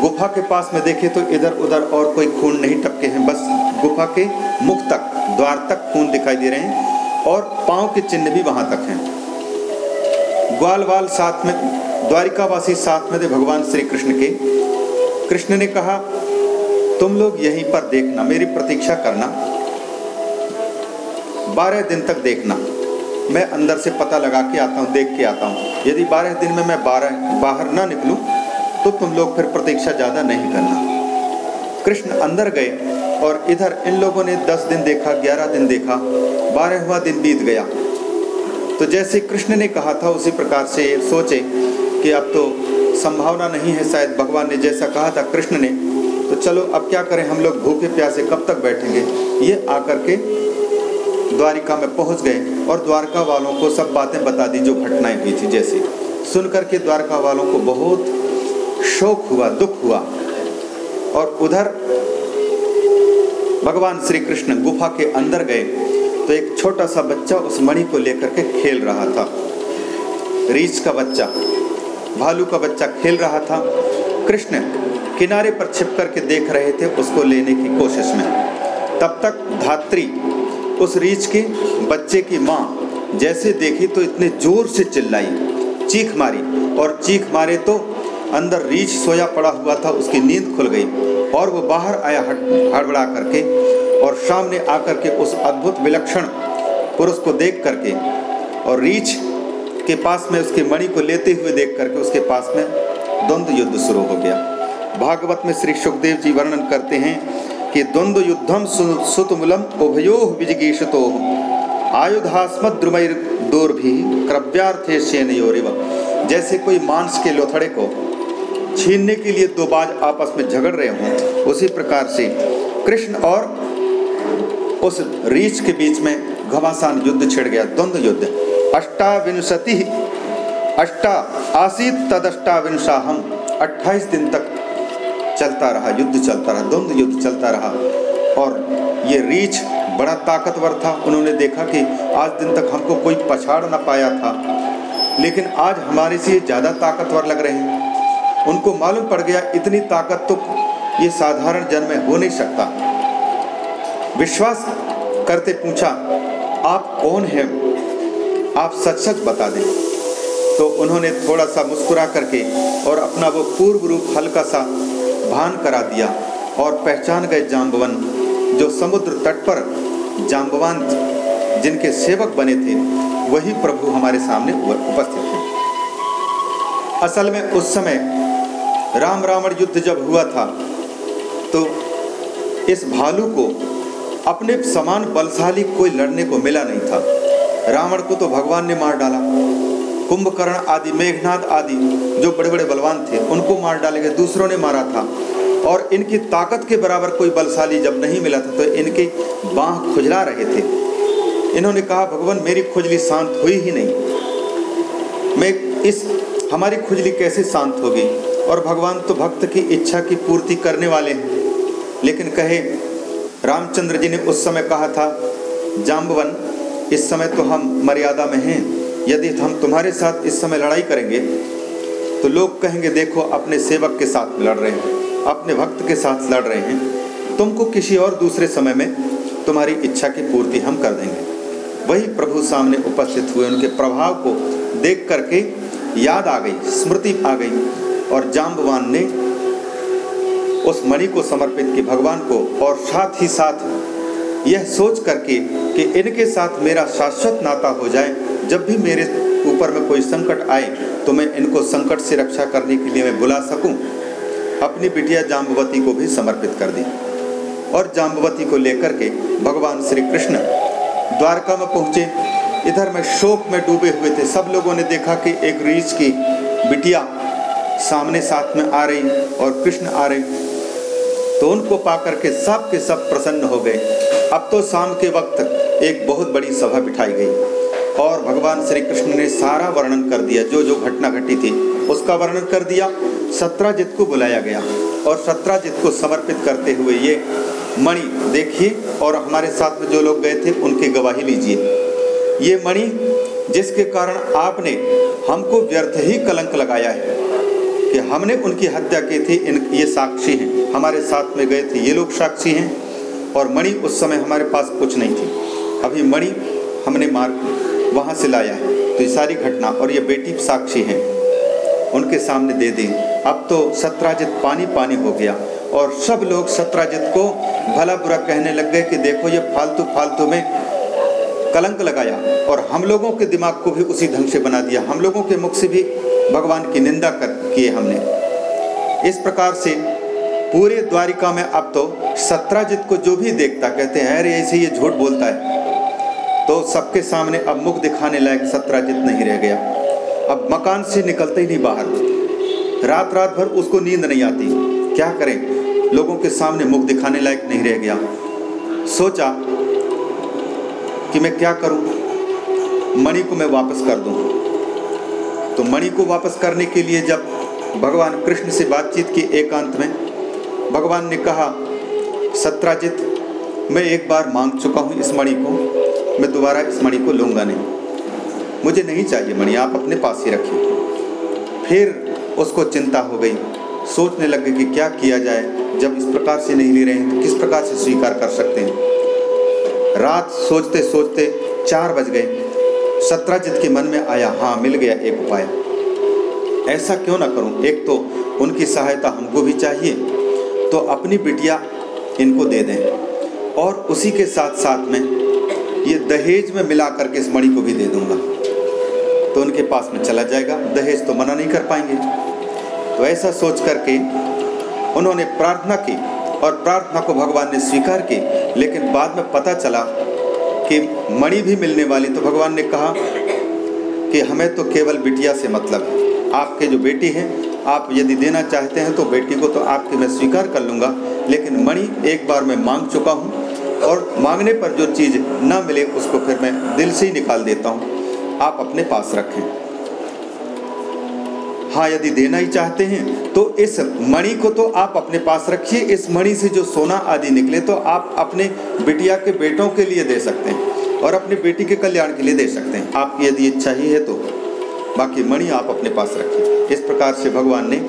गुफा के पास में देखे तो इधर उधर और कोई खून नहीं टपके हैं, बस गुफा के मुख तक, द्वार तक खून दिखाई दे रहे हैं और पाँव के चिन्ह भी वहाँ तक हैं। ग्वाल वाल साथ में, द्वारिकावासी साथ में थे भगवान श्री कृष्ण के। कृष्ण ने कहा, तुम लोग यहीं पर देखना, मेरी प्रतीक्षा करना। बारह दिन तक देखना। मैं अंदर से पता लगा के आता हूँ, देख के आता हूँ। यदि बारह दिन में मैं बारह, बाहर ना निकलूँ तो तुम लोग फिर प्रतीक्षा ज़्यादा नहीं करना। कृष्ण अंदर गए और इधर इन लोगों ने दस दिन देखा, ग्यारह दिन देखा, बारहवा दिन बीत गया। तो जैसे कृष्ण ने कहा था, उसी प्रकार से सोचे कि अब तो संभावना नहीं है शायद भगवान ने जैसा कहा था कृष्ण ने। तो चलो, अब क्या करें? हम लोग भूखे प्यासे कब तक बैठेंगे? ये आकर के द्वारिका में पहुँच गए और द्वारका वालों को सब बातें बता दी, जो घटनाएँ हुई थी जैसी। सुनकर के द्वारका वालों को बहुत शोक हुआ, दुख हुआ। और उधर भगवान श्री कृष्ण गुफा के अंदर गए तो एक छोटा सा बच्चा उस मणि को लेकर के खेल रहा था। रीछ का बच्चा, भालू का बच्चा खेल रहा था। कृष्ण किनारे पर छिप करके देख रहे थे उसको लेने की कोशिश में। तब तक धात्री उस रीछ के बच्चे की माँ जैसे देखी तो इतने ज़ोर से चिल्लाई, चीख मारी और चीख मारे तो अंदर रीछ सोया पड़ा हुआ था, उसकी नींद खुल गई और वो बाहर आया हड़बड़ा करके और सामने आकर के उस अद्भुत विलक्षण पुरुष को देख करके और रीछ के पास में उसके मणि को लेते हुए देख करके उसके पास में द्वंद्व युद्ध शुरू हो गया। भागवत में श्री सुखदेव जी वर्णन करते हैं कि द्वंद्व युद्धम सुतमुलम उभयो विजगीषतो। आयुधास्मद्रुमैर दूर भी क्रव्यार्थे सेनयोरिव। जैसे कोई मांस के लोथड़े को छीनने के लिए दो बाज आपस में झगड़ रहे हों, उसी प्रकार से कृष्ण और उस रीछ के बीच में घमासान युद्ध छिड़ गया द्वंद्व युद्ध अष्टाविंशति, अष्टा आसित तदष्टाविंशा हम अट्ठाईस दिन तक चलता रहा, युद्ध चलता रहा, द्वंद्व युद्ध चलता रहा। और ये रीछ बड़ा ताकतवर था। उन्होंने देखा कि आज दिन तक हमको कोई पछाड़ ना पाया था। लेकिन आज हमारे से ज़्यादा ताकतवर लग रहे हैं। उनको मालूम पड़ गया, इतनी ताकत तो ये साधारण जन में हो नहीं सकता। विश्वास करते पूछा, आप कौन हैं? आप सच सच बता दें। तो उन्होंने थोड़ा सा मुस्कुरा करके और अपना वो पूर्व रूप हल्का सा भान करा दिया और पहचान गए जाम्बवन, जो समुद्र तट पर जाम्बवान जिनके सेवक बने थे, वही प्रभु हमारे सामने उपस्थित थे असल में उस समय राम रावण युद्ध जब हुआ था तो इस भालू को अपने समान बलशाली कोई लड़ने को मिला नहीं था। रावण को तो भगवान ने मार डाला। कुंभकर्ण आदि मेघनाथ आदि जो बड़े बड़े बलवान थे, उनको मार डाले गए। दूसरों ने मारा था। और इनकी ताकत के बराबर कोई बलशाली जब नहीं मिला था तो इनके बाह खुजला रहे थे। इन्होंने कहा, भगवान, मेरी खुजली शांत हुई ही नहीं। मैं इस, हमारी खुजली कैसे शांत होगी? और भगवान तो भक्त की इच्छा की पूर्ति करने वाले हैं। लेकिन कहे, रामचंद्र जी ने उस समय कहा था जाम्बवन इस समय तो हम मर्यादा में हैं। यदि हम तुम्हारे साथ इस समय लड़ाई करेंगे तो लोग कहेंगे, देखो, अपने सेवक के साथ लड़ रहे हैं, अपने भक्त के साथ लड़ रहे हैं। तुमको किसी और दूसरे समय में तुम्हारी इच्छा की पूर्ति हम कर देंगे। वही प्रभु सामने उपस्थित हुए, उनके प्रभाव को देख करके याद आ गई, स्मृति आ गई, और जाम्बवान ने उस मणि को समर्पित की, भगवान को, और साथ ही साथ यह सोच करके कि इनके साथ मेरा शाश्वत नाता हो जाए। जब भी मेरे ऊपर में कोई संकट आए तो मैं इनको संकट से रक्षा करने के लिए मैं बुला सकूँ? अपनी बिटिया जाम्बवती को भी समर्पित कर दी। और जाम्बवती को लेकर के भगवान श्री कृष्ण द्वारका में पहुँचे। इधर में शोक में डूबे हुए थे। सब लोगों ने देखा कि एक रीछ की बिटिया सामने साथ में आ रही और कृष्ण आ रहे। तो उनको पाकर के सब के सब प्रसन्न हो गए। अब तो शाम के वक्त एक बहुत बड़ी सभा बिठाई गई और भगवान श्री कृष्ण ने सारा वर्णन कर दिया। जो जो घटना घटी थी, उसका वर्णन कर दिया। सत्राजित को बुलाया गया और सत्राजित को समर्पित करते हुए ये मणि देखिए और हमारे साथ में जो लोग गए थे, उनकी गवाही लीजिए। ये मणि, जिसके कारण आपने हमको व्यर्थ ही कलंक लगाया है कि हमने उनकी हत्या की थी, इन, ये साक्षी हैं। हमारे साथ में गए थे, ये लोग साक्षी हैं। और मणि उस समय हमारे पास कुछ नहीं थी। अभी मणि हमने मार, वहाँ से लाया है। तो ये सारी घटना, और ये बेटी साक्षी हैं। उनके सामने दे दी। अब तो सत्राजित पानी पानी हो गया। और सब लोग सत्राजित को भला बुरा कहने लग गए कि देखो ये फालतू फालतू में कलंक लगाया और हम लोगों के दिमाग को भी उसी ढंग से बना दिया। हम लोगों के मुख से भी भगवान की निंदा कर किए हमने। इस प्रकार से पूरे द्वारिका में अब तो सत्राजित को जो भी देखता कहते हैं, अरे, ऐसे ये झूठ बोलता है। तो सबके सामने अब मुख दिखाने लायक सत्राजित नहीं रह गया। अब मकान से निकलते ही नहीं बाहर। रात रात भर उसको नींद नहीं आती। क्या करें? लोगों के सामने मुख दिखाने लायक नहीं रह गया। सोचा कि मैं क्या करूँ? मणि को मैं वापस कर दूँ। तो मणि को वापस करने के लिए जब भगवान कृष्ण से बातचीत की एकांत में, भगवान ने कहा, सत्राजित, मैं एक बार मांग चुका हूँ इस मणि को। मैं दोबारा इस मणि को लूँगा नहीं। मुझे नहीं चाहिए मणि, आप अपने पास ही रखिए। फिर उसको चिंता हो गई। सोचने लग लगे कि क्या किया जाए, जब इस प्रकार से नहीं ले रहे हैं तो किस प्रकार से स्वीकार कर सकते हैं? रात सोचते सोचते चार बज गए। सत्राजित के मन में आया हाँ मिल गया एक उपाय। ऐसा क्यों ना करूँ? एक तो उनकी सहायता हमको भी चाहिए तो अपनी बिटिया इनको दे दें। और उसी के साथ साथ में ये दहेज में मिला करके इस मणि को भी दे दूँगा। तो उनके पास में चला जाएगा, दहेज तो मना नहीं कर पाएँगे। तो ऐसा सोच करके उन्होंने प्रार्थना की और प्रार्थना को भगवान ने स्वीकार की, लेकिन बाद में पता चला कि मणि भी मिलने वाली। तो भगवान ने कहा कि हमें तो केवल बिटिया से मतलब है। आपके जो बेटी हैं, आप यदि देना चाहते हैं तो बेटी को तो आपके मैं स्वीकार कर लूँगा। लेकिन मणि, एक बार मैं मांग चुका हूँ और मांगने पर जो चीज़ ना मिले, उसको फिर मैं दिल से ही निकाल देता हूँ। आप अपने पास रखें। हाँ यदि देना ही चाहते हैं तो इस मणि को तो आप अपने पास रखिए। इस मणि से जो सोना आदि निकले तो आप अपने बिटिया के बेटों के लिए दे सकते हैं और अपनी बेटी के कल्याण के लिए दे सकते हैं। आपकी यदि इच्छा ही है तो बाकी मणि आप अपने पास रखिए। इस प्रकार से भगवान ने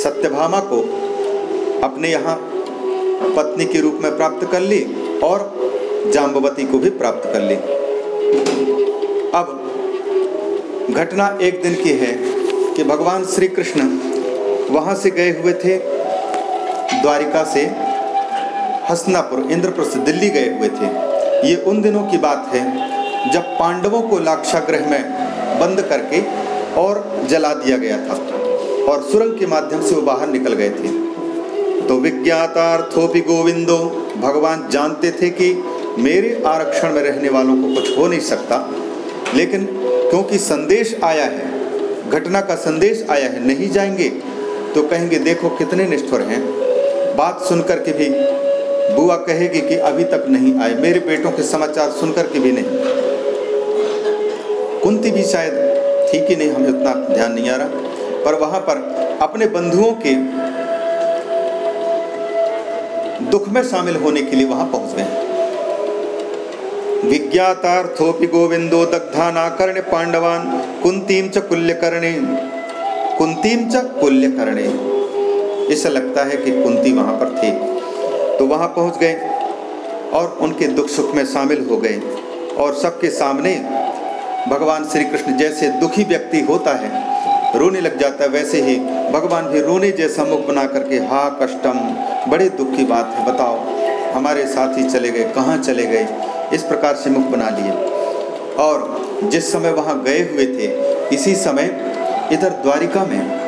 सत्यभामा को अपने यहाँ पत्नी के रूप में प्राप्त कर ली और जाम्बवती को भी प्राप्त कर ली। अब घटना एक दिन की है। कि भगवान श्री कृष्ण वहाँ से गए हुए थे, द्वारिका से हसनापुर इंद्रप्रस्थ, दिल्ली गए हुए थे। ये उन दिनों की बात है, जब पांडवों को लाक्षागृह में बंद करके और जला दिया गया था और सुरंग के माध्यम से वो बाहर निकल गए थे। तो विज्ञातार्थोपि गोविंदो, भगवान जानते थे कि मेरे आरक्षण में रहने वालों को कुछ हो नहीं सकता, लेकिन क्योंकि संदेश आया है घटना का संदेश आया है, नहीं जाएँगे तो कहेंगे, देखो कितने निष्ठुर हैं। बात सुनकर के भी बुआ कहेगी कि अभी तक नहीं आए। मेरे बेटों के समाचार सुनकर के भी नहीं। कुंती भी शायद ठीक ही नहीं, हमें उतना ध्यान नहीं आ रहा। पर वहाँ पर अपने बंधुओं के दुख में शामिल होने के लिए वहाँ पहुँच गए। विज्ञातार्थोपि गोविंदो दग्धा नाकर्ण पांडवान कुंतीम च कुल्य करणे कुंतीम च कुल्य करणे ऐसा लगता है कि कुंती वहाँ पर थी। तो वहाँ पहुँच गए और उनके दुख सुख में शामिल हो गए। और सबके सामने भगवान श्री कृष्ण जैसे दुखी व्यक्ति होता है, रोने लग जाता है, वैसे ही भगवान भी रोने जैसा मुख बना करके, हा, कष्टम, बड़े दुख की बात है, बताओ, हमारे साथी चले गए, कहाँ चले गए? इस प्रकार से मुख बना लिए। और जिस समय वहाँ गए हुए थे, इसी समय इधर द्वारिका में।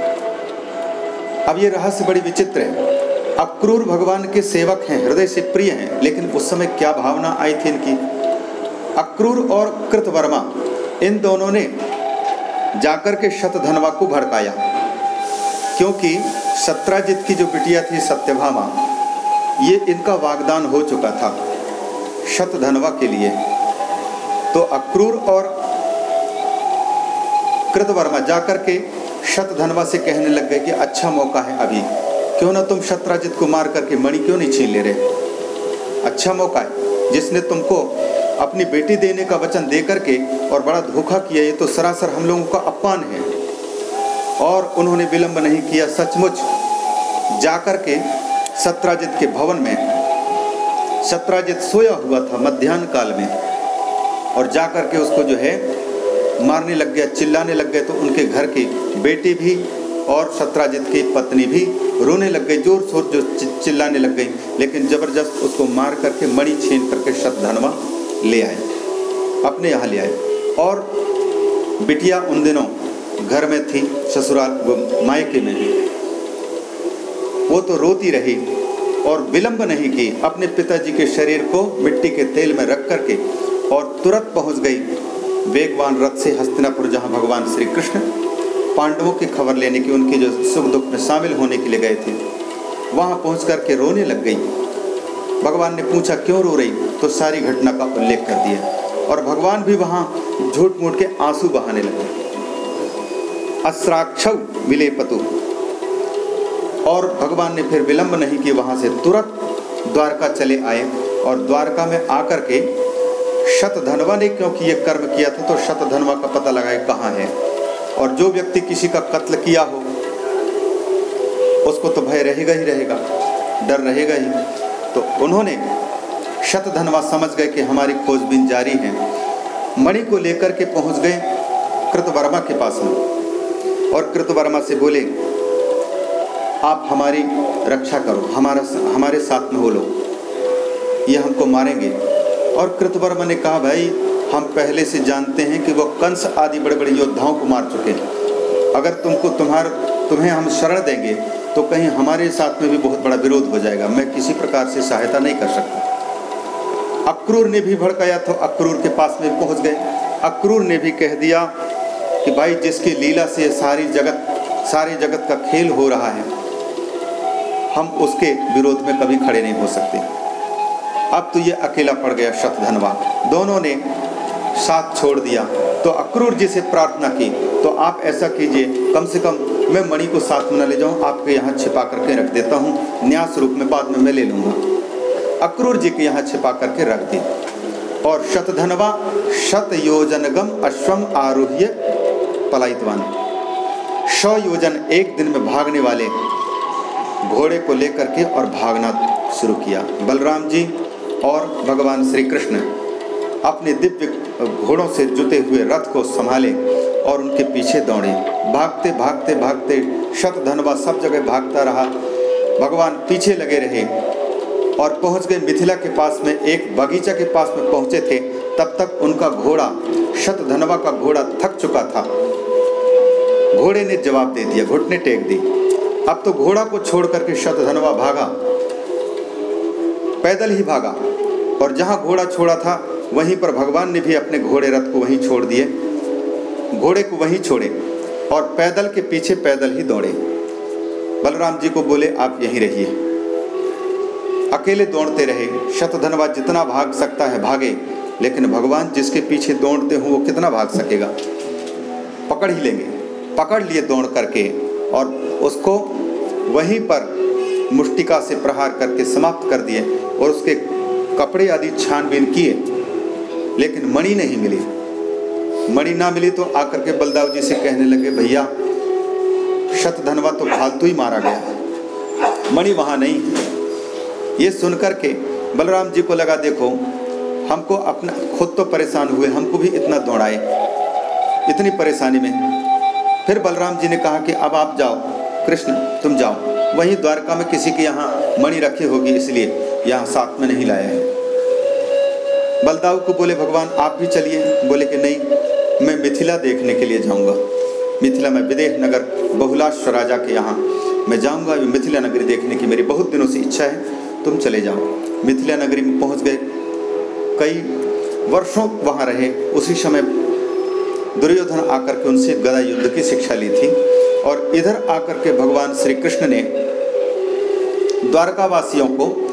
अब ये रहस्य बड़ी विचित्र है। अक्रूर भगवान के सेवक हैं, हृदय से प्रिय हैं, लेकिन उस समय क्या भावना आई थी इनकी? अक्रूर और कृतवर्मा, इन दोनों ने जाकर के शतधनवा को भड़काया। क्योंकि सत्राजित की जो बिटिया थी सत्यभामा, ये इनका वागदान हो चुका था। शतधनवा के लिए। तो अक्रूर और कृतवर्मा जाकर के शतधनवा से कहने लग गए कि अच्छा मौका है अभी। क्यों ना तुम शत्राजित को मार करके मणि क्यों नहीं छीन ले रहे? अच्छा मौका है। जिसने तुमको अपनी बेटी देने का वचन दे करके और बड़ा धोखा किया, ये तो सरासर हम लोगों का अपमान है। और उन्होंने विलंब नहीं किया। सचमुच जाकर के सत्राजित के भवन में सत्राजित सोया हुआ था मध्यान्ह काल में। और जाकर के उसको जो है, मारने लग गया, चिल्लाने लग गए तो उनके घर की बेटी भी और सत्राजित की पत्नी भी रोने लग गई ज़ोर शोर जो चिल्लाने लग गई। लेकिन ज़बरदस्त उसको मार करके, मणि छीन करके शतधनवा ले आए, अपने यहाँ ले आए। और बिटिया उन दिनों घर में थी, ससुराल मायके में। वो तो रोती रही और विलंब नहीं की, अपने पिताजी के शरीर को मिट्टी के तेल में रख करके और तुरंत पहुँच गई वेगवान रथ से हस्तिनापुर, जहाँ भगवान श्री कृष्ण पांडवों की खबर लेने की, उनके जो सुख दुख में शामिल होने के लिए गए थे, वहाँ पहुँच करके रोने लग गई। भगवान ने पूछा, क्यों रो रही? तो सारी घटना का उल्लेख कर दिया और भगवान भी वहाँ झूठ मूठ के आँसू बहाने लगे। अस्राक्ष मिले पतु और भगवान ने फिर विलंब नहीं किया वहाँ से तुरंत द्वारका चले आए और द्वारका में आकर के शतधनवा ने क्योंकि ये कर्म किया था तो शतधनवा का पता लगाए कहाँ है। और जो व्यक्ति किसी का कत्ल किया हो, उसको तो भय रहेगा ही रहेगा, डर रहेगा ही। तो उन्होंने शतधनवा समझ गए कि हमारी खोजबीन जारी है। मणि को लेकर के पहुँच गए कृतवर्मा के पास में और कृतवर्मा से बोले आप हमारी रक्षा करो, हमारा हमारे साथ में हो लो। ये हमको मारेंगे। और कृतवर्मा ने कहा, भाई, हम पहले से जानते हैं कि वो कंस आदि बड़े बड़े योद्धाओं को मार चुके हैं। अगर तुमको तुम्हार, तुम्हें हम शरण देंगे तो कहीं हमारे साथ में भी बहुत बड़ा विरोध हो जाएगा। मैं किसी प्रकार से सहायता नहीं कर सकता। अक्रूर ने भी भड़काया तो अक्रूर के पास में पहुँच गए। अक्रूर ने भी कह दिया कि, भाई, जिसकी लीला से सारी जगत, सारे जगत का खेल हो रहा है हम उसके विरोध में कभी खड़े नहीं हो सकते। अब तो ये अकेला पड़ गया शतधनवा दोनों ने साथ छोड़ दिया। तो अक्रूर जी से प्रार्थना की तो आप ऐसा कीजिए, कम से कम मैं मणि को साथ में न ले जाऊँ, आपके यहाँ छिपा करके रख देता हूँ, न्यास रूप में बाद में मैं ले लूँगा। अक्रूर जी के यहाँ छिपा करके रख दी। और शतधनवा शत योजनगम अश्वम आरोह्य पलायितवान। सौ योजन एक दिन में भागने वाले घोड़े को लेकर के और भागना शुरू किया। बलराम जी और भगवान श्री कृष्ण अपने दिव्य घोड़ों से जुते हुए रथ को संभाले और उनके पीछे दौड़े। भागते भागते भागते शत धनवा सब जगह भागता रहा। भगवान पीछे लगे रहे और पहुँच गए मिथिला के पास में। एक बगीचा के पास में पहुँचे थे। तब तक उनका घोड़ा, शत धनवा का घोड़ा थक चुका था। घोड़े ने जवाब दे दिया, घुटने टेक दी। अब तो घोड़ा को छोड़ करके शत धनवा भागा। पैदल ही भागा। और जहाँ घोड़ा छोड़ा था, वहीं पर भगवान ने भी अपने घोड़े रथ को वहीं छोड़ दिए। घोड़े को वहीं छोड़े और पैदल के पीछे पैदल ही दौड़े। बलराम जी को बोले, आप यहीं रहिए। अकेले दौड़ते रहे। शतधनवा जितना भाग सकता है भागे, लेकिन भगवान जिसके पीछे दौड़ते हो, वो कितना भाग सकेगा? पकड़ ही लेंगे। पकड़ लिए दौड़ करके और उसको वहीं पर मुष्टिका से प्रहार करके समाप्त कर दिए और उसके कपड़े आदि छानबीन किए, लेकिन मणि नहीं मिली। मणि ना मिली तो आकर के बलदाव जी से कहने लगे, भैया, शत धनवा तो फालतू ही मारा गया मणि वहाँ नहीं ये सुनकर के बलराम जी को लगा, देखो, हमको अपना, खुद तो परेशान हुए, हमको भी इतना दौड़ाए। इतनी परेशानी में फिर बलराम जी ने कहा कि अब आप जाओ, कृष्ण, तुम जाओ। वहीं द्वारका में किसी के यहाँ मणि रखी होगी, इसलिए यहाँ साथ में नहीं लाया है। बलदाऊ को बोले, भगवान, आप भी चलिए। बोले कि, नहीं, मैं मिथिला देखने के लिए जाऊँगा। मिथिला में विदेह नगर, बहुलाश्व राजा के यहाँ मैं जाऊँगा। मिथिला नगरी देखने की मेरी बहुत दिनों से इच्छा है। तुम चले जाओ। मिथिला नगरी में पहुँच गए। कई वर्षों वहाँ रहे। उसी समय दुर्योधन आकर के उनसे गदा युद्ध की शिक्षा ली थी और इधर आकर के भगवान श्री कृष्ण ने द्वारका वासियों को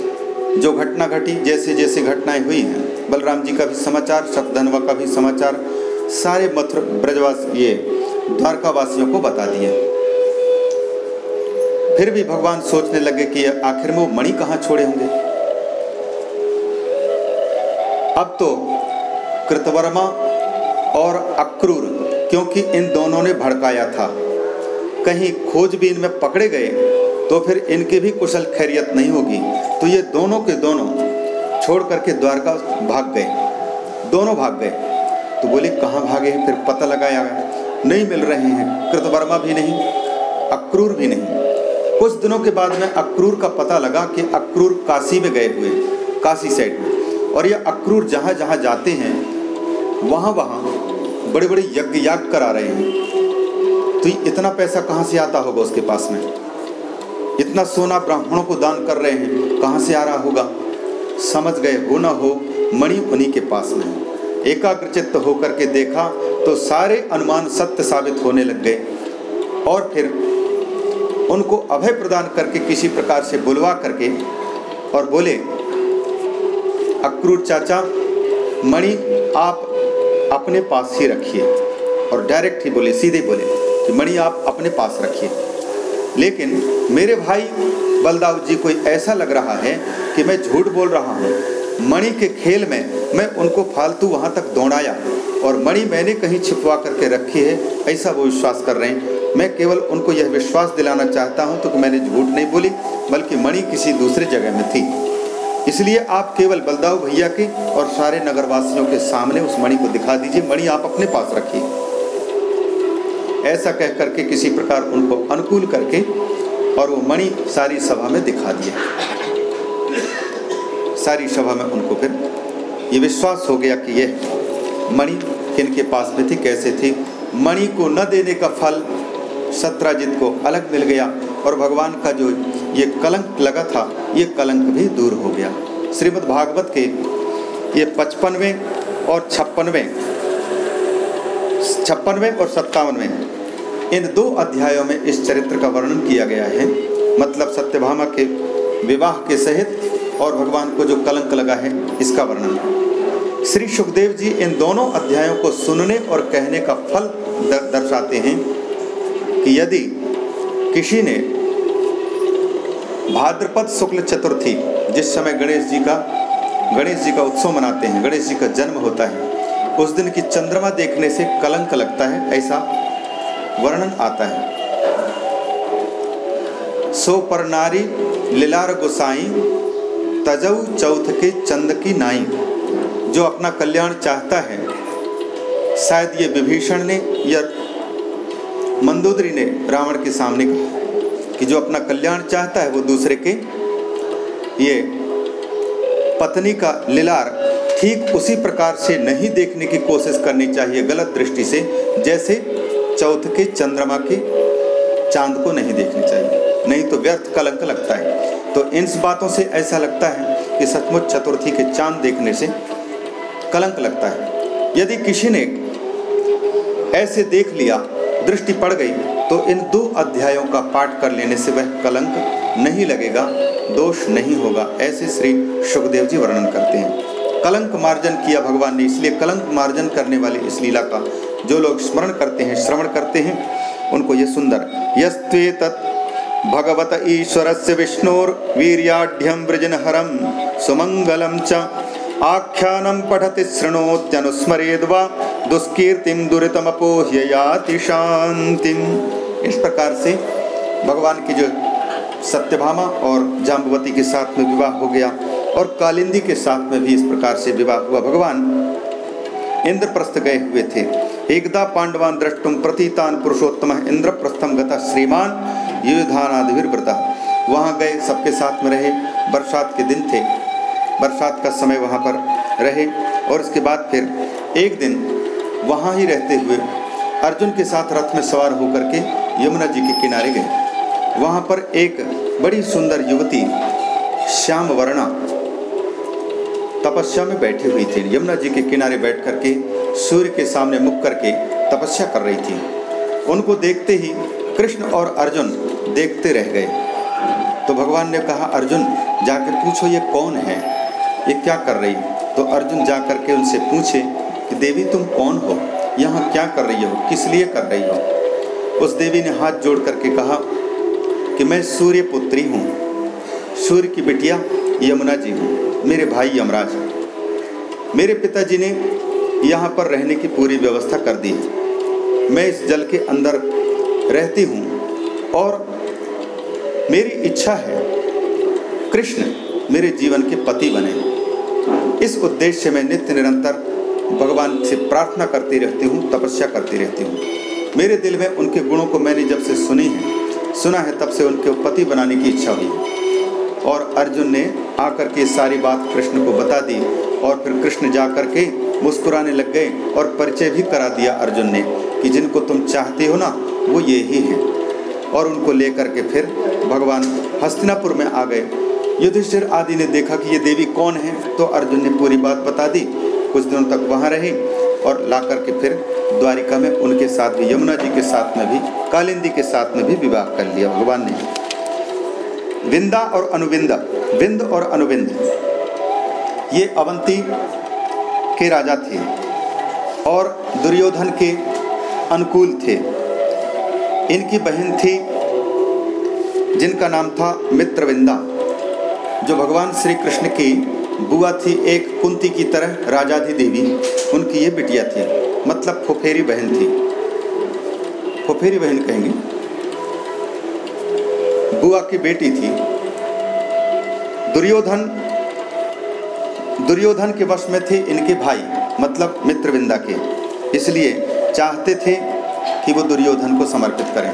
जो घटना घटी जैसे जैसे घटनाएँ हुई हैं, बलराम जी का भी समाचार शब्दनवा का भी समाचार, सारे मथुर ब्रजवास, ये द्वारका वासियों को बता दिए। फिर भी भगवान सोचने लगे कि आखिर में वो मणि कहाँ छोड़े होंगे? अब तो कृतवर्मा और अक्रूर, क्योंकि इन दोनों ने भड़काया था। कहीं खोजबीन में पकड़े गए तो फिर इनकी भी कुशल खैरियत नहीं होगी। तो ये दोनों के दोनों छोड़ करके द्वारका भाग गए। दोनों भाग गए। तो बोले, कहाँ भागे फिर पता लगाया। गया नहीं मिल रहे हैं। कृतवर्मा भी नहीं, अक्रूर भी नहीं। कुछ दिनों के बाद में अक्रूर का पता लगा कि अक्रूर काशी में गए हुए काशी साइड में। और ये अक्रूर जहाँ जहाँ जाते हैं वहाँ वहाँ बड़े बड़े यज्ञ याग करा रहे हैं। तो इतना पैसा कहाँ से आता होगा उसके पास में? इतना सोना ब्राह्मणों को दान कर रहे हैं, कहाँ से आ रहा होगा? समझ गए हो ना हो, मणि उन्हीं के पास में एकाग्रचित्त होकर के देखा तो सारे अनुमान सत्य साबित होने लग गए। और फिर उनको अभय प्रदान करके किसी प्रकार से बुलवा करके और बोले, अक्रूर चाचा, मणि, आप अपने पास ही रखिए। और डायरेक्ट ही बोले सीधे बोले कि, मणि, आप अपने पास रखिए। लेकिन मेरे भाई बलदाव जी को ऐसा लग रहा है कि मैं झूठ बोल रहा हूँ? मणि के खेल में मैं उनको फालतू वहाँ तक दौड़ाया और मणि मैंने कहीं छिपवा करके रखी है, ऐसा वो विश्वास कर रहे हैं। मैं केवल उनको यह विश्वास दिलाना चाहता हूँ तो कि मैंने झूठ नहीं बोली, बल्कि मणि किसी दूसरे जगह में थी। इसलिए आप केवल बलदाऊ भैया के और सारे नगरवासियों के सामने उस मणि को दिखा दीजिए। मणि, आप अपने पास रखिए। ऐसा कह करके किसी प्रकार उनको अनुकूल करके और वो मणि सारी सभा में दिखा दिया सारी सभा में उनको फिर ये विश्वास हो गया कि यह मणि किन के पास में थी, कैसे थी। मणि को न देने का फल सत्राजित को अलग मिल गया। और भगवान का जो ये कलंक लगा था, ये कलंक भी दूर हो गया। श्रीमद् भागवत के ये पचपनवें और छप्पनवें छप्पनवें और सत्तावनवें, इन दो अध्यायों में इस चरित्र का वर्णन किया गया है। मतलब सत्यभामा के विवाह के सहित और भगवान को जो कलंक लगा है, इसका वर्णन। श्री सुखदेव जी इन दोनों अध्यायों को सुनने और कहने का फल दर्शाते हैं कि यदि किसी ने भाद्रपद शुक्ल चतुर्थी, जिस समय गणेश जी का, गणेश जी का उत्सव मनाते हैं, गणेश जी का जन्म होता है, उस दिन की चंद्रमा देखने से कलंक लगता है, ऐसा वर्णन आता है। सो पर नारी लिलार गुसाई तजऊ चौथ के चंद की नाई, जो अपना कल्याण चाहता है, शायद ये विभीषण ने या मंदोदरी ने रावण के सामने कहा कि जो अपना कल्याण चाहता है वो दूसरे के। ये पत्नी का लिलार ठीक उसी प्रकार से नहीं देखने की कोशिश करनी चाहिए गलत दृष्टि से, जैसे चौथ के चंद्रमा के चाँद को नहीं देखनी चाहिए। नहीं तो व्यर्थ कलंक लगता है। तो इन बातों से ऐसा लगता है कि सचमुच चतुर्थी के चाँद देखने से कलंक लगता है। यदि किसी ने ऐसे देख लिया दृष्टि पड़ गई तो इन दो अध्यायों का पाठ कर लेने से वह कलंक नहीं लगेगा, दोष नहीं होगा, ऐसे श्री सुखदेव जी वर्णन करते हैं। कलंक मार्जन किया भगवान ने, इसलिए कलंक मार्जन करने वाली इस लीला का जो लोग स्मरण करते हैं, श्रवण करते हैं, उनको ये सुंदर यस्त्वे तत् भगवत ईश्वर से विष्णुर वीरियाढ़ हरम सुमंगलम च आख्यानम पठति शृणोत्यनुस्मरेद्वा दुष्कीर्तिम दुरितमपोह्य याति शांतिम इस प्रकार से भगवान की जो सत्यभामा और जाम्बवती के साथ में विवाह हो गया और कालिंदी के साथ में भी इस प्रकार से विवाह हुआ। भगवान इंद्रप्रस्थ गए हुए थे। एकदा पांडवान द्रष्टुम प्रतीतान पुरुषोत्तम इंद्रप्रस्थम गता श्रीमान युधानादिव्रता वहाँ गए, सबके साथ में रहे, बरसात के दिन थे। बरसात का समय वहाँ पर रहे और उसके बाद फिर एक दिन वहाँ ही रहते हुए अर्जुन के साथ रथ में सवार होकर के यमुना जी के किनारे गए। वहाँ पर एक बड़ी सुंदर युवती श्याम वर्णा तपस्या में बैठी हुई थी। यमुना जी के किनारे बैठ करके सूर्य के सामने मुख करके तपस्या कर रही थी। उनको देखते ही कृष्ण और अर्जुन देखते रह गए। तो भगवान ने कहा, अर्जुन जाके पूछो ये कौन है? ये क्या कर रही तो अर्जुन जा करके उनसे पूछे कि, देवी, तुम कौन हो? यहाँ क्या कर रही हो? किस लिए कर रही हो? उस देवी ने हाथ जोड़ करके कहा कि, मैं सूर्य पुत्री हूँ। सूर्य की बिटिया यमुना जी हूँ। मेरे भाई यमराज मेरे पिताजी ने यहाँ पर रहने की पूरी व्यवस्था कर दी है। मैं इस जल के अंदर रहती हूँ और मेरी इच्छा है, कृष्ण मेरे जीवन के पति बने। इस उद्देश्य से मैं नित्य निरंतर भगवान से प्रार्थना करती रहती हूँ, तपस्या करती रहती हूँ। मेरे दिल में उनके गुणों को मैंने जब से सुनी है, सुना है तब से उनके पति बनाने की इच्छा हुई और अर्जुन ने आकर के सारी बात कृष्ण को बता दी और फिर कृष्ण जा कर के मुस्कुराने लग गए और परिचय भी करा दिया अर्जुन ने कि जिनको तुम चाहते हो ना, वो ये ही हैं। और उनको लेकर के फिर भगवान हस्तिनापुर में आ गए। युधिष्ठिर आदि ने देखा कि ये देवी कौन है तो अर्जुन ने पूरी बात बता दी। कुछ दिनों तक वहाँ रहे और ला करके फिर द्वारिका में उनके साथ भी, यमुना जी के साथ में भी, कालिंदी के साथ में भी विवाह कर लिया भगवान ने। विंदा और अनुविंदा, विंद और अनुविंद। ये अवंती के राजा थे और दुर्योधन के अनुकूल थे। इनकी बहन थी, जिनका नाम था मित्रविंदा। जो भगवान श्री कृष्ण की बुआ थी, एक कुंती की तरह राजाधी देवी, उनकी ये बिटिया थी। मतलब फुफेरी बहन थी। फुफेरी बहन कहेंगे? बुआ की बेटी थी। दुर्योधन दुर्योधन के वश में थे इनके भाई मतलब मित्रविंदा के। इसलिए चाहते थे कि वो दुर्योधन को समर्पित करें।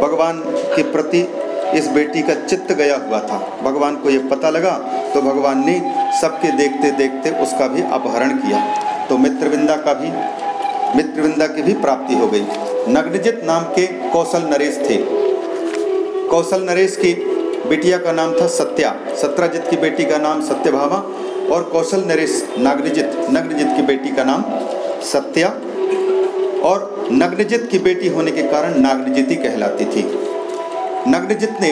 भगवान के प्रति इस बेटी का चित्त गया हुआ था। भगवान को ये पता लगा तो भगवान ने सबके देखते देखते उसका भी अपहरण किया। तो मित्रविंदा का भी, मित्रविंदा की भी प्राप्ति हो गई। नग्नजित नाम के कौशल नरेश थे। कौशल नरेश की बिटिया का नाम था सत्या। सत्रजित की बेटी का नाम सत्यभामा और कौशल नरेश नागनजित, नग्नजित की बेटी का नाम सत्या। और नग्नजित की बेटी होने के कारण नागनजिती कहलाती थी। नग्नजित ने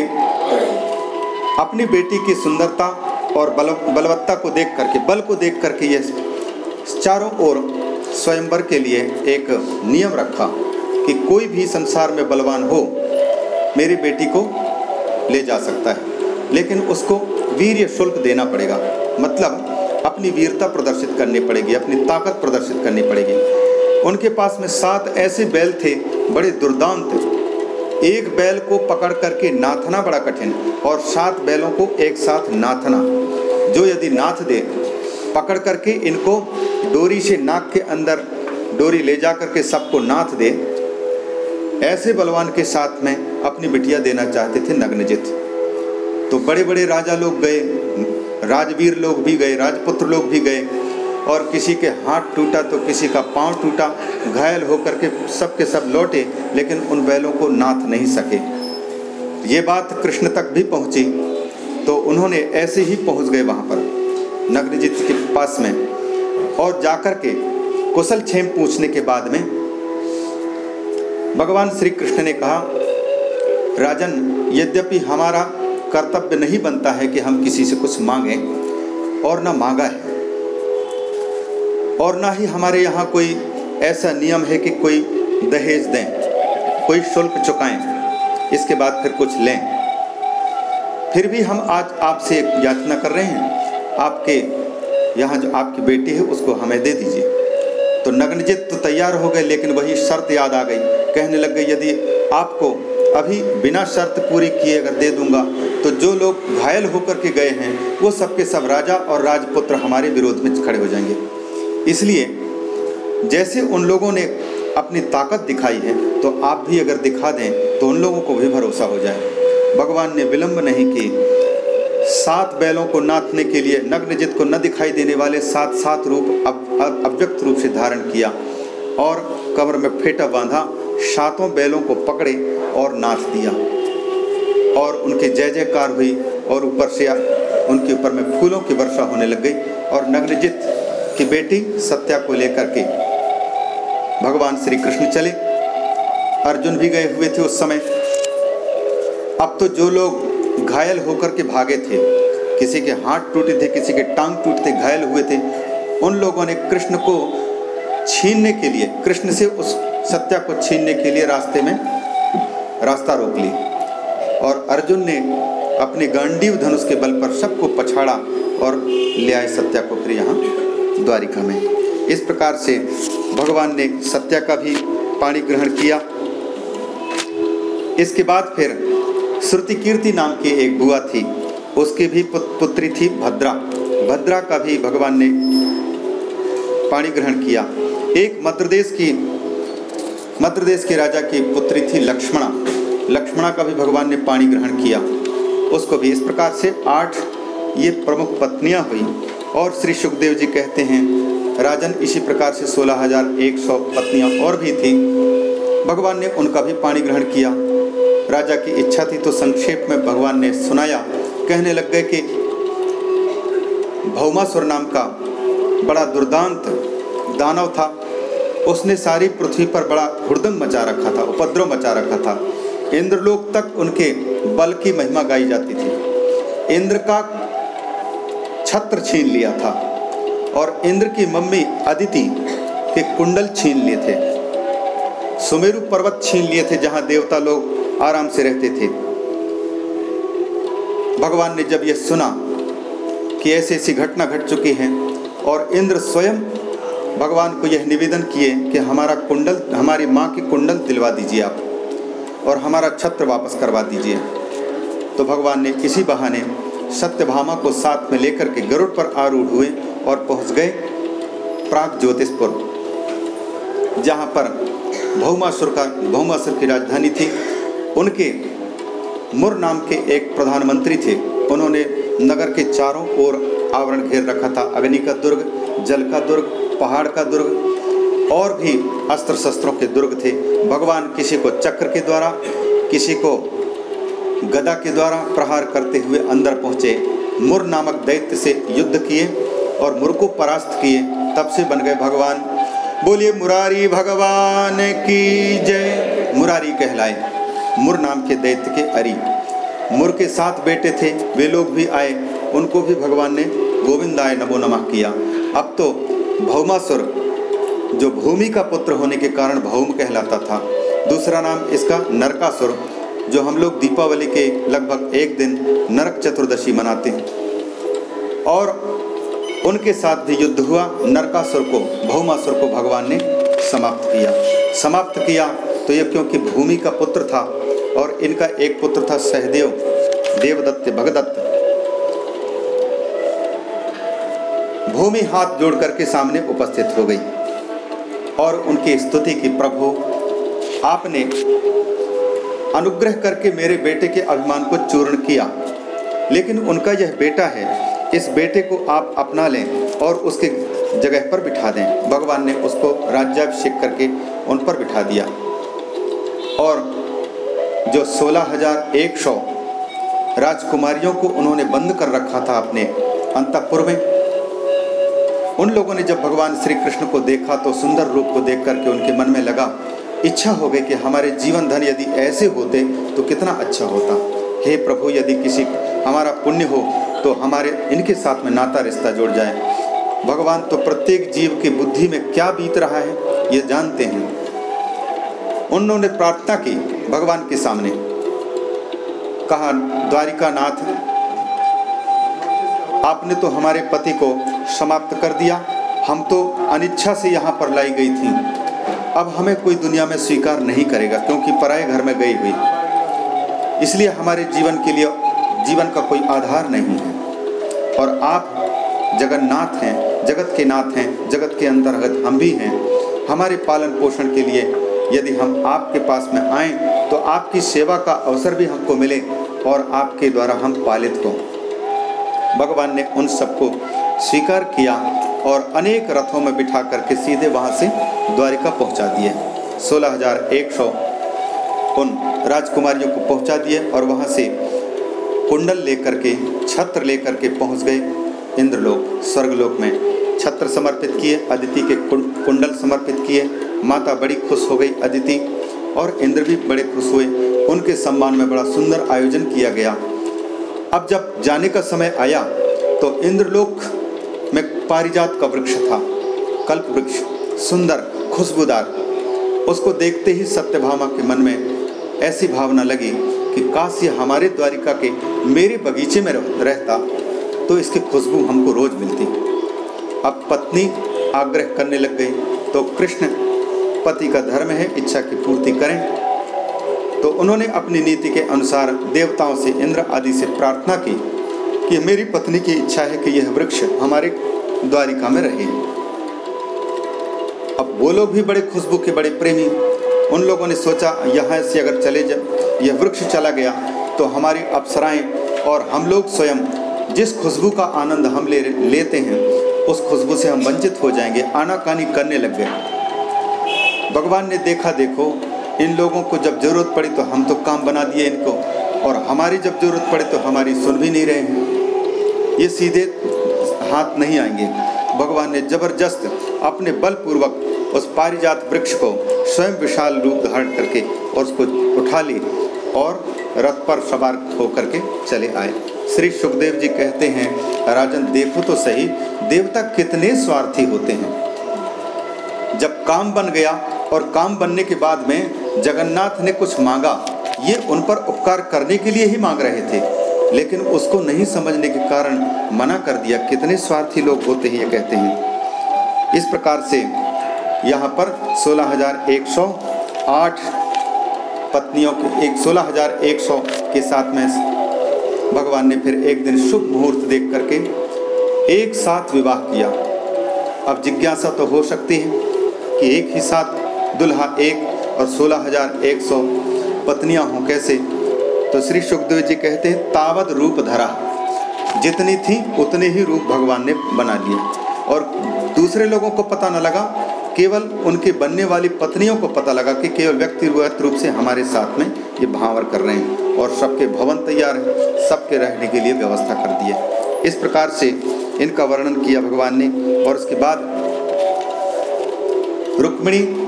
अपनी बेटी की सुंदरता और बल, बलवत्ता को देख करके, बल को देख करके ये चारों ओर स्वयंवर के लिए एक नियम रखा कि कोई भी संसार में बलवान हो, मेरी बेटी को ले जा सकता है। लेकिन उसको वीर शुल्क देना पड़ेगा। मतलब अपनी वीरता प्रदर्शित करनी पड़ेगी, अपनी ताकत प्रदर्शित करनी पड़ेगी। उनके पास में सात ऐसे बैल थे, बड़े दुर्दांत एक बैल को पकड़ करके नाथना बड़ा कठिन और सात बैलों को एक साथ नाथना। जो यदि नाथ दे, पकड़ करके इनको डोरी से नाक के अंदर डोरी ले जा करके सबको नाथ दे, ऐसे बलवान के साथ में अपनी बिटिया देना चाहते थे नग्नजित। तो बड़े बड़े राजा लोग गए, राजवीर लोग भी गए, राजपुत्र लोग भी गए और किसी के हाथ टूटा तो किसी का पाँव टूटा, घायल होकर के सब के सब लौटे, लेकिन उन बैलों को नाथ नहीं सके। ये बात कृष्ण तक भी पहुँची तो उन्होंने ऐसे ही पहुँच गए वहाँ पर नग्नजित के पास में। और जाकर के कुशल छेम पूछने के बाद में, भगवान श्री कृष्ण ने कहा, राजन, यद्यपि हमारा कर्तव्य नहीं बनता है कि हम किसी से कुछ मांगें, और ना मांगा है और ना ही हमारे यहाँ कोई ऐसा नियम है कि कोई दहेज दें, कोई शुल्क चुकाएँ। इसके बाद फिर कुछ लें। फिर भी हम आज आपसे याचना कर रहे हैं। आपके, यहाँ जो आपकी बेटी है, उसको हमें दे दीजिए। तो नग्नजित तो तैयार हो गए, लेकिन वही शर्त याद आ गई। कहने लग गई यदि आपको अभी बिना शर्त पूरी किए अगर दे दूँगा तो जो लोग घायल होकर के गए हैं, वो सबके सब राजा और राजपुत्र हमारे विरोध में खड़े हो जाएँगे। इसलिए जैसे उन लोगों ने अपनी ताकत दिखाई है तो आप भी अगर दिखा दें तो उन लोगों को भी भरोसा हो जाए। भगवान ने विलंब नहीं की। सात बैलों को नाथने के लिए, नग्नजित को न दिखाई देने वाले सात सात रूप अव्यक्त रूप से धारण किया और कमर में फेटा बांधा, सातों बैलों को पकड़े और नाथ दिया। और उनके जय जयकार हुई और ऊपर से उनके ऊपर में फूलों की वर्षा होने लग गई और नग्नजित की बेटी सत्या को लेकर के भगवान श्री कृष्ण चले। अर्जुन भी गए हुए थे उस समय। अब तो जो लोग घायल होकर के भागे थे, किसी के हाथ टूटे थे, किसी के टांग टूटते घायल हुए थे, उन लोगों ने कृष्ण को छीनने के लिए, कृष्ण से उस सत्या को छीनने के लिए रास्ते में रास्ता रोक ली। और अर्जुन ने अपने गांडीव धनुष के बल पर सबको पछाड़ा और ले आए सत्या को फिर यहाँ। द्वारिका में। इस प्रकार से भगवान ने सत्या का भी पाणी ग्रहण किया। इसके बाद फिर श्रुति कीर्ति नाम की एक बुआ थी। उसकी भी पुत्री थी भद्रा। भद्रा का भी भगवान ने पाणी ग्रहण किया। एक मध्य देश की मध्य देश के राजा की पुत्री थी लक्ष्मणा। लक्ष्मणा का भी भगवान ने पाणी ग्रहण किया। उसको भी इस प्रकार से आठ ये प्रमुख पत्नियाँ हुई। और श्री सुखदेव जी कहते हैं, राजन इसी प्रकार से सोलह हज़ार एक सौ पत्नियाँ और भी थी। भगवान ने उनका भी पाणी ग्रहण किया। राजा की इच्छा थी तो संक्षेप में भगवान ने सुनाया। कहने लग गए कि, भौमासुर नाम का बड़ा दुर्दांत दानव था। उसने सारी पृथ्वी पर बड़ा हुड़दंग मचा रखा था, उपद्रव मचा रखा था। इंद्रलोक तक उनके बल की महिमा गाई जाती थी। इंद्र का छत्र छीन लिया था और इंद्र की मम्मी अदिति के कुंडल छीन लिए थे। सुमेरु पर्वत छीन लिए थे जहाँ देवता लोग आराम से रहते थे। भगवान ने जब यह सुना कि ऐसी ऐसी घटना घट चुकी है और इंद्र स्वयं भगवान को यह निवेदन किए कि हमारा कुंडल, हमारी माँ की कुंडल दिलवा दीजिए आप और हमारा छत्र वापस करवा दीजिए तो भगवान ने इसी बहाने सत्यभामा को साथ में लेकर के गरुड़ पर आरूढ़ हुए और पहुँच गए प्राग ज्योतिषपुर, जहाँ पर भौमासुर का भौमासुर की राजधानी थी। उनके मुर नाम के एक प्रधानमंत्री थे। उन्होंने नगर के चारों ओर आवरण घेर रखा था। अग्नि का दुर्ग, जल का दुर्ग, पहाड़ का दुर्ग और भी अस्त्र शस्त्रों के दुर्ग थे। भगवान किसी को चक्र के द्वारा, किसी को गदा के द्वारा प्रहार करते हुए अंदर पहुँचे। मुर नामक दैत्य से युद्ध किए और मुर को परास्त किए। तब से बन गए भगवान। बोलिए, मुरारी भगवान की जय। मुरारी कहलाए। मुर नाम के दैत्य के अरी। मुर के सात बेटे थे, वे लोग भी आए। उनको भी भगवान ने गोविंदाय नमो नमः किया। अब तो भौमासुर, जो भूमि का पुत्र होने के कारण भौम कहलाता था। दूसरा नाम इसका नरकासुर। जो हम लोग दीपावली के लगभग एक दिन नरक चतुर्दशी मनाते हैं। और उनके साथ भी युद्ध हुआ, नरकासुर को, भौमासुर को भगवान ने समाप्त किया। समाप्त किया तो ये क्योंकि भूमि का पुत्र था और इनका एक पुत्र था सहदेव, देवदत्त भगदत्त। भूमि हाथ जोड़ करके सामने उपस्थित हो गई और उनकी स्तुति की प्रभु, आपने अनुग्रह करके मेरे बेटे के अभिमान को चूर्ण किया। लेकिन उनका यह बेटा है, इस बेटे को आप अपना लें और उसके जगह पर बिठा दें। भगवान ने उसको राज्याभिषेक करके उन पर बिठा दिया। और जो सोलह हज़ार एक सौ राजकुमारियों को उन्होंने बंद कर रखा था अपने अंतपुर में, उन लोगों ने जब भगवान श्री कृष्ण को देखा तो सुंदर रूप को देख करके उनके मन में लगा इच्छा हो गई कि हमारे जीवन धन यदि ऐसे होते तो कितना अच्छा होता। हे प्रभु, यदि किसी हमारा पुण्य हो तो हमारे इनके साथ में नाता रिश्ता जुड़ जाए। भगवान तो प्रत्येक जीव की बुद्धि में क्या बीत रहा है, ये जानते हैं। उन्होंने प्रार्थना की भगवान के सामने। कहा द्वारिका नाथ आपने तो हमारे पति को समाप्त कर दिया। हम तो अनिच्छा से यहाँ पर लाई गई थी। अब हमें कोई दुनिया में स्वीकार नहीं करेगा, क्योंकि पराए घर में गई हुई। इसलिए हमारे जीवन के लिए, जीवन का कोई आधार नहीं है। और आप जगन्नाथ हैं, जगत के नाथ हैं, जगत के अंतर्गत हम भी हैं। हमारे पालन पोषण के लिए यदि हम आपके पास में आए तो आपकी सेवा का अवसर भी हमको मिले और आपके द्वारा हम पालित हों। भगवान ने उन सबको स्वीकार किया और अनेक रथों में बिठा करके सीधे वहाँ से द्वारिका पहुँचा दिए। सोलह हज़ार एक सौ उन राजकुमारियों को पहुँचा दिए और वहाँ से कुंडल लेकर के, छत्र लेकर के पहुँच गए इंद्रलोक। स्वर्गलोक में छत्र समर्पित किए, अदिति के, कुंडल समर्पित किए। माता बड़ी खुश हो गई अदिति और इंद्र भी बड़े खुश हुए। उनके सम्मान में बड़ा सुंदर आयोजन किया गया। अब जब जाने का समय आया तो इंद्रलोक पारिजात का वृक्ष था। कल्प वृक्ष, सुंदर, खुशबूदार। उसको देखते ही सत्यभामा के मन में ऐसी भावना लगी कि काश ये हमारे द्वारिका के मेरे बगीचे में रहता तो इसकी खुशबू हमको रोज मिलती। अब पत्नी आग्रह करने लग गई तो कृष्ण, पति का धर्म है, इच्छा की पूर्ति करें। तो उन्होंने अपनी नीति के अनुसार देवताओं से इंद्र आदि से प्रार्थना की कि मेरी पत्नी की इच्छा है कि यह वृक्ष हमारे द्वारिका में रहे। अब वो लोग भी बड़े खुशबू के, बड़े प्रेमी। उन लोगों ने सोचा, यहाँ से अगर चले जा, यह वृक्ष चला गया तो हमारी अप्सराएँ और हम लोग स्वयं जिस खुशबू का आनंद हम ले लेते हैं, उस खुशबू से हम वंचित हो जाएँगे, आनाकानी करने लग गए। भगवान ने देखा, देखो, इन लोगों को जब ज़रूरत पड़ी तो हम तो काम बना दिए इनको, और हमारी जब ज़रूरत पड़े तो हमारी सुन भी नहीं रहे हैं। ये सीधे हाथ नहीं आएँगे। भगवान ने ज़बरदस्त अपने बलपूर्वक उस पारिजात वृक्ष को स्वयं विशाल रूप धारण करके और उसको उठा ली और रथ पर सवार होकर के चले आए। श्री सुखदेव जी कहते हैं, राजन देखो तो सही, देवता कितने स्वार्थी होते हैं। जब काम बन गया और काम बनने के बाद में जगन्नाथ ने कुछ मांगा, ये उन पर उपकार करने के लिए ही मांग रहे थे। लेकिन उसको नहीं समझने के कारण मना कर दिया कितने स्वार्थी लोग होते हैं ये कहते हैं। इस प्रकार से यहाँ पर 16,108 पत्नियों के एक सोलह हज़ार एक सौ के साथ में भगवान ने फिर एक दिन शुभ मुहूर्त देख करके एक साथ विवाह किया। अब जिज्ञासा तो हो सकती है कि एक ही साथ दुल्हा एक और सोलह हज़ार एक सौ पत्नियाँ हों कैसे? तो श्री सुखदेव जी कहते हैं, तावत रूप धरा। जितनी थी, उतने ही रूप भगवान ने बना लिए। और दूसरे लोगों को पता न लगा, केवल उनके बनने वाली पत्नियों को पता लगा कि केवल व्यक्तिगत रूप से हमारे साथ में ये भावर कर रहे हैं और सबके भवन तैयार हैं, सबके रहने के लिए व्यवस्था कर दिए इस प्रकार से इनका वर्णन किया भगवान ने और उसके बाद रुक्मिणी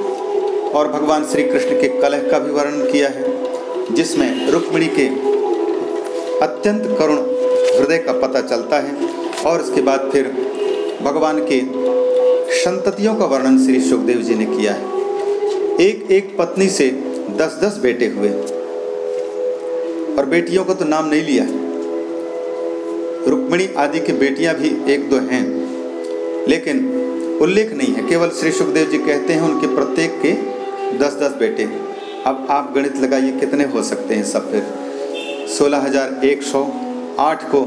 और भगवान श्री कृष्ण के कलह का भी वर्णन किया है। जिसमें रुक्मिणी के अत्यंत करुण हृदय का पता चलता है और उसके बाद फिर भगवान के संततियों का वर्णन श्री सुखदेव जी ने किया है। एक एक पत्नी से दस दस बेटे हुए। और बेटियों का तो नाम नहीं लिया। रुक्मिणी आदि की बेटियाँ भी एक दो हैं। लेकिन उल्लेख नहीं है, केवल श्री सुखदेव जी कहते हैं उनके प्रत्येक के दस दस बेटे अब आप गणित लगाइए, कितने हो सकते हैं सब फिर? सोलह हज़ार एक सौ आठ को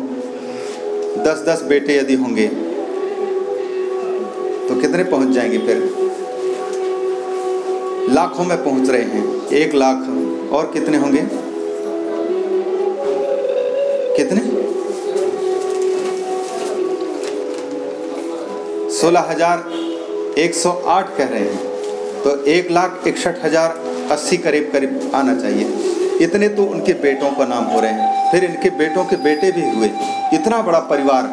दस दस बेटे यदि होंगे तो कितने पहुँच जाएँगे फिर? लाखों में पहुँच रहे हैं। एक लाख और कितने होंगे? कितने? सोलह हज़ार एक सौ आठ कह रहे हैं। तो एक लाख इकसठ हज़ार अस्सी करीब करीब आना चाहिए। इतने तो उनके बेटों का नाम हो रहे हैं। फिर इनके बेटों के बेटे भी हुए। इतना बड़ा परिवार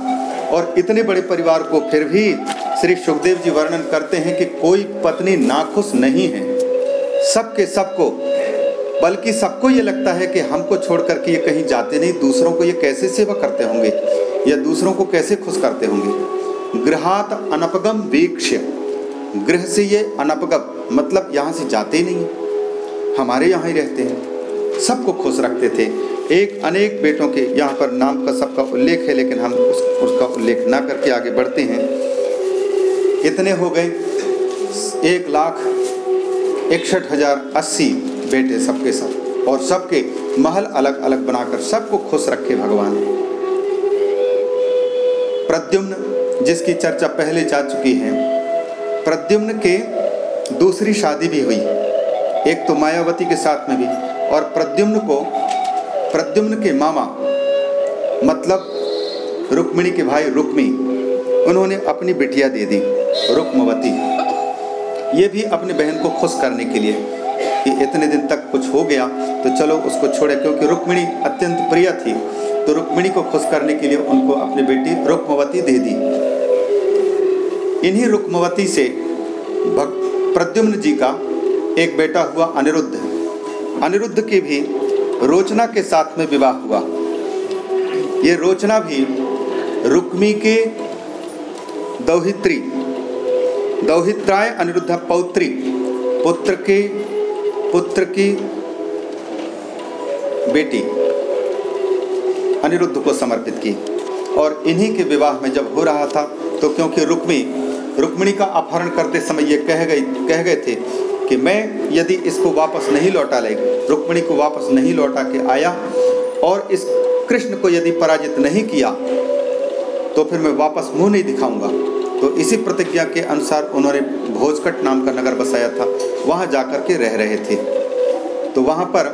और इतने बड़े परिवार को फिर भी श्री सुखदेव जी वर्णन करते हैं कि कोई पत्नी नाखुश नहीं है। सबके सबको, बल्कि सबको ये लगता है कि हमको छोड़ करके ये कहीं जाते नहीं, दूसरों को ये कैसे सेवा करते होंगे? या दूसरों को कैसे खुश करते होंगे? गृहात अनपगम वीक्ष गृह से ये अनपगम मतलब यहाँ से जाते ही। नहीं हमारे यहाँ ही रहते हैं। सबको खुश रखते थे। एक अनेक बेटों के यहाँ पर नाम का सबका उल्लेख है लेकिन हम उस, उसका उल्लेख ना करके आगे बढ़ते हैं। इतने हो गए। एक लाख इकसठ हज़ार अस्सी बेटे सबके सब और सबके महल अलग अलग बनाकर सबको खुश रखे भगवान। प्रद्युम्न जिसकी चर्चा पहले जा चुकी है प्रद्युम्न के दूसरी शादी भी हुई। एक तो मायावती के साथ में भी और प्रद्युम्न को, प्रद्युम्न के मामा मतलब रुक्मिणी के भाई रुक्मी, उन्होंने अपनी बिटिया दे दी, रुक्मवती। ये भी अपनी बहन को खुश करने के लिए कि इतने दिन तक कुछ हो गया तो चलो उसको छोड़े, क्योंकि रुक्मिणी अत्यंत प्रिय थी तो रुक्मिणी को खुश करने के लिए उनको अपनी बेटी रुक्मवती दे दी। इन्हीं रुक्मवती से प्रद्युम्न जी का एक बेटा हुआ अनिरुद्ध। अनिरुद्ध की भी रोचना के साथ में विवाह हुआ। ये रोचना भी रुक्मी के दौहित्री, दौहित्राय अनिरुद्ध पौत्री, पुत्र के, पुत्र की बेटी अनिरुद्ध को समर्पित की। और इन्हीं के विवाह में जब हो रहा था तो क्योंकि रुक्मी, रुक्मिणी का अपहरण करते समय ये कह गई, कह गए थे कि मैं यदि इसको वापस नहीं लौटा ले रुक्मिणी को वापस नहीं लौटा के आया और इस कृष्ण को यदि पराजित नहीं किया तो फिर मैं वापस मुँह नहीं दिखाऊँगा। तो इसी प्रतिज्ञा के अनुसार उन्होंने भोजकट नाम का नगर बसाया था। वहाँ जाकर के रह रहे थे। तो वहाँ पर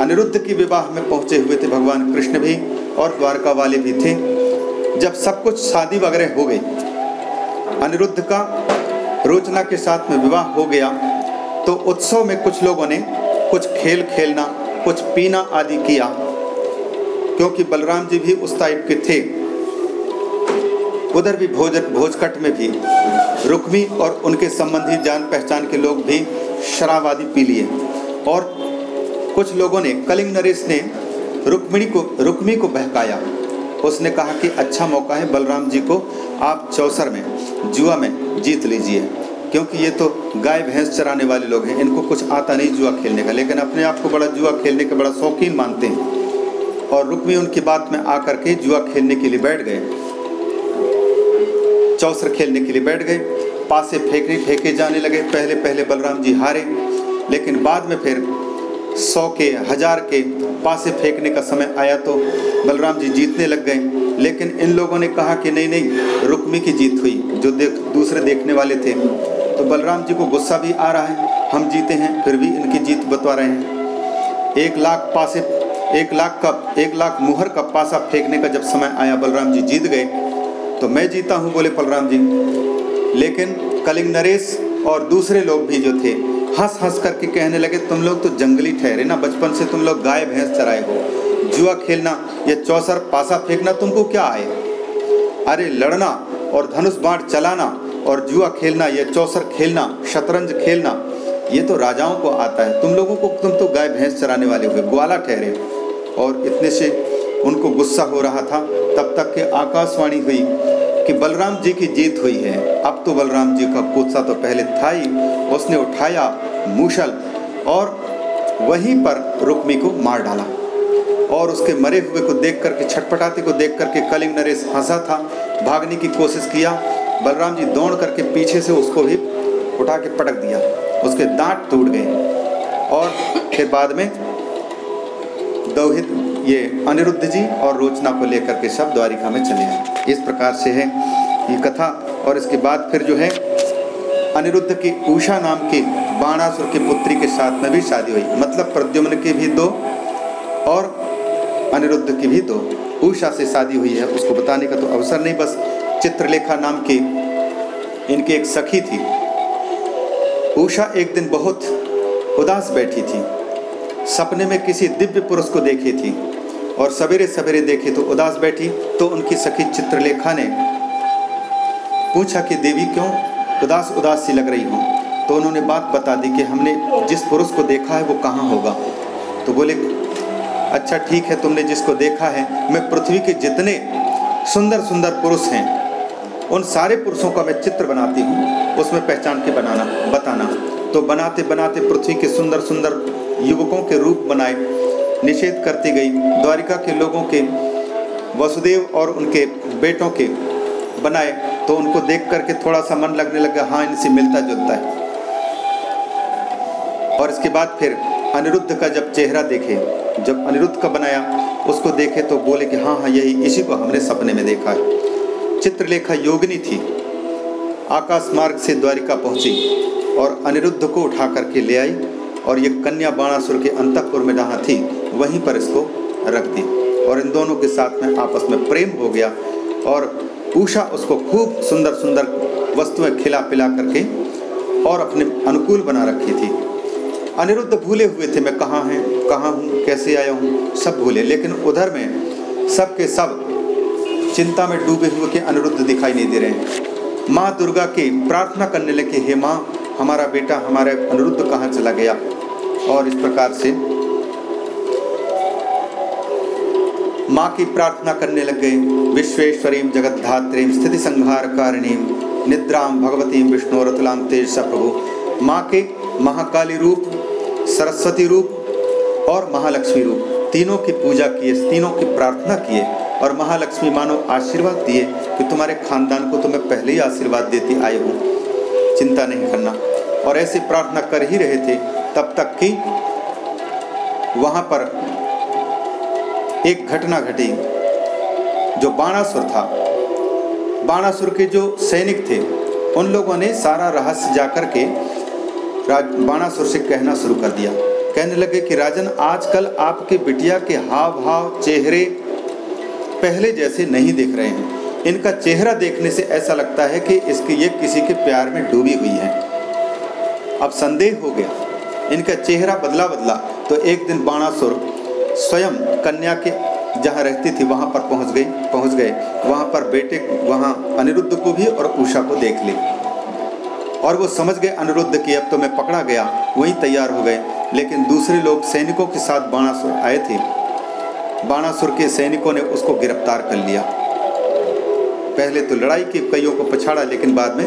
अनिरुद्ध की विवाह में पहुँचे हुए थे भगवान कृष्ण भी और द्वारका वाले भी थे। जब सब कुछ शादी वगैरह हो गई, अनिरुद्ध का रोचना के साथ में विवाह हो गया तो उत्सव में कुछ लोगों ने कुछ खेल खेलना, कुछ पीना आदि किया, क्योंकि बलराम जी भी उस टाइप के थे। उधर भी भोज, भोजकट में भी रुक्मी और उनके संबंधी जान पहचान के लोग भी शराब आदि पी लिए। और कुछ लोगों ने, कलिंग नरेश ने रुक्मिणी को, रुक्मी को बहकाया। उसने कहा कि अच्छा मौका है बलराम जी को आप चौसर में, जुआ में जीत लीजिए। क्योंकि ये तो गाय, भैंस चराने वाले लोग हैं, इनको कुछ आता नहीं जुआ खेलने का। लेकिन अपने आप को बड़ा जुआ खेलने का बड़ा शौकीन मानते हैं। और रुक्मी उनकी बात में आकर के जुआ खेलने के लिए बैठ गए। चौसर खेलने के लिए बैठ गए। पासे फेंकने, फेंके जाने लगे। पहले पहले बलराम जी हारे, लेकिन बाद में फिर सौ के, हज़ार के पासे फेंकने का समय आया तो बलराम जी जीतने लग गए। लेकिन इन लोगों ने कहा कि नहीं नहीं, रुक्मी की जीत हुई, जो देख, दूसरे देखने वाले थे। तो बलराम जी को गुस्सा भी आ रहा है। हम जीते हैं, फिर भी इनकी जीत बतवा रहे हैं। एक लाख पासे, एक लाख का एक लाख मुहर का पासा फेंकने का जब समय आया, बलराम जी जीत गए तो मैं जीता हूँ, बोले बलराम जी। लेकिन कलिंग नरेश और दूसरे लोग भी जो थे, हंस हंस करके कहने लगे, तुम लोग तो जंगली ठहरे ना, बचपन से तुम लोग गाय, भैंस चराए हो। जुआ खेलना, या चौसर पासा फेंकना तुमको क्या आए? अरे, लड़ना और धनुष बाण चलाना और जुआ खेलना, या चौसर खेलना, शतरंज खेलना, ये तो राजाओं को आता है। तुम लोगों को, तुम तो गाय भैंस चराने वाले हुए ग्वाला ठहरे। और इतने से उनको गुस्सा हो रहा था, तब तक के आकाशवाणी हुई कि बलराम जी की जीत हुई है। अब तो बलराम जी का गुस्सा तो पहले था ही, उसने उठाया मूशल और वहीं पर रुक्मी को मार डाला। और उसके मरे हुए को देख करके छटपटाते को देख करके कलिंग नरेश हंसा था, भागने की कोशिश किया बलराम जी दौड़ करके पीछे से उसको भी उठा के पटक दिया। उसके दांत टूट गए। और फिर बाद में दौहित ये अनिरुद्ध जी और रोचना को लेकर के सब द्वारिका में चले आए। इस प्रकार से है ये कथा। और इसके बाद फिर जो है अनिरुद्ध की उषा नाम की बाणासुर की पुत्री के साथ में भी शादी हुई। मतलब प्रद्युम्न की भी दो और अनिरुद्ध की भी दो। उषा से शादी हुई है। उसको बताने का तो अवसर नहीं, बस चित्रलेखा नाम की इनकी एक सखी थी। उषा एक दिन बहुत उदास बैठी थी। सपने में किसी दिव्य पुरुष को देखी थी और सवेरे सवेरे देखे तो उदास बैठी तो उनकी सखी चित्रलेखा ने पूछा कि, देवी, क्यों उदास उदास सी लग रही हूँ? तो उन्होंने बात बता दी कि, हमने जिस पुरुष को देखा है वो कहाँ होगा? तो बोले अच्छा ठीक है, तुमने जिसको देखा है, मैं पृथ्वी के जितने सुंदर सुंदर पुरुष हैं उन सारे पुरुषों का मैं चित्र बनाती हूँ, उसमें पहचान के बनाना, बताना। तो बनाते बनाते पृथ्वी के सुंदर सुंदर युवकों के रूप बनाए, निषेध करती गई। द्वारिका के लोगों के, वसुदेव और उनके बेटों के बनाए तो उनको देख करके थोड़ा सा मन लगने लगा हाँ इनसे मिलता जुलता है। और इसके बाद फिर अनिरुद्ध का जब चेहरा देखे, जब अनिरुद्ध का बनाया, उसको देखे तो बोले कि हाँ हाँ यही, इसी को हमने सपने में देखा है। चित्रलेखा योगिनी थी। आकाश मार्ग से द्वारिका पहुँची और अनिरुद्ध को उठा करके ले आई और ये कन्या बाणासुर के अंतपुर में जहाँ थी, वहीं पर इसको रख दी और इन दोनों के साथ में आपस में प्रेम हो गया और उषा उसको खूब सुंदर सुंदर वस्तुएँ खिला पिला करके और अपने अनुकूल बना रखी थी। अनिरुद्ध भूले हुए थे, मैं कहाँ हैं? कहाँ हूँ? कैसे आया हूँ? सब भूले, लेकिन उधर में सब के सब चिंता में डूबे हुए के अनिरुद्ध दिखाई नहीं दे रहे हैं। माँ दुर्गा के प्रार्थना करने लगे, हे माँ, हमारा बेटा हमारे अनिरुद्ध कहाँ चला गया? और इस प्रकार से माँ की प्रार्थना करने लग गए विश्वेश्वरीम जगद्धात्रीम स्थिति संहार कारिणीम निद्राम भगवती, विष्णु रतलाम तेज स प्रभु, माँ के महाकाली रूप, सरस्वती रूप और महालक्ष्मी रूप, तीनों की पूजा किए, तीनों की प्रार्थना किए। और महालक्ष्मी मानो आशीर्वाद दिए कि तुम्हारे खानदान को तो मैं पहले ही आशीर्वाद देती आई हूँ। चिंता नहीं करना। और ऐसी प्रार्थना कर ही रहे थे, तब तक कि वहाँ पर एक घटना घटी जो बाणासुर था। बाणासुर के जो सैनिक थे, उन लोगों ने सारा रहस्य जाकर के बाणासुर से कहना शुरू कर दिया। कहने लगे कि राजन, आजकल आपके बिटिया के हाव भाव चेहरे पहले जैसे नहीं देख रहे हैं। इनका चेहरा देखने से ऐसा लगता है कि इसके ये किसी के प्यार में डूबी हुई है। अब संदेह हो गया। इनका चेहरा बदला बदला तो एक दिन बाणासुर स्वयं कन्या के जहाँ रहती थी, वहाँ पर पहुँच गई, पहुँच गए। वहाँ पर बेटे, वहाँ अनिरुद्ध को भी और उषा को देख ली। और वो समझ गए अनिरुद्ध कि, अब तो मैं पकड़ा गया, वहीं तैयार हो गए। लेकिन दूसरे लोग सैनिकों के साथ बाणासुर आए थे। बाणासुर के सैनिकों ने उसको गिरफ़्तार कर लिया। पहले तो लड़ाई की कईयों को पछाड़ा, लेकिन बाद में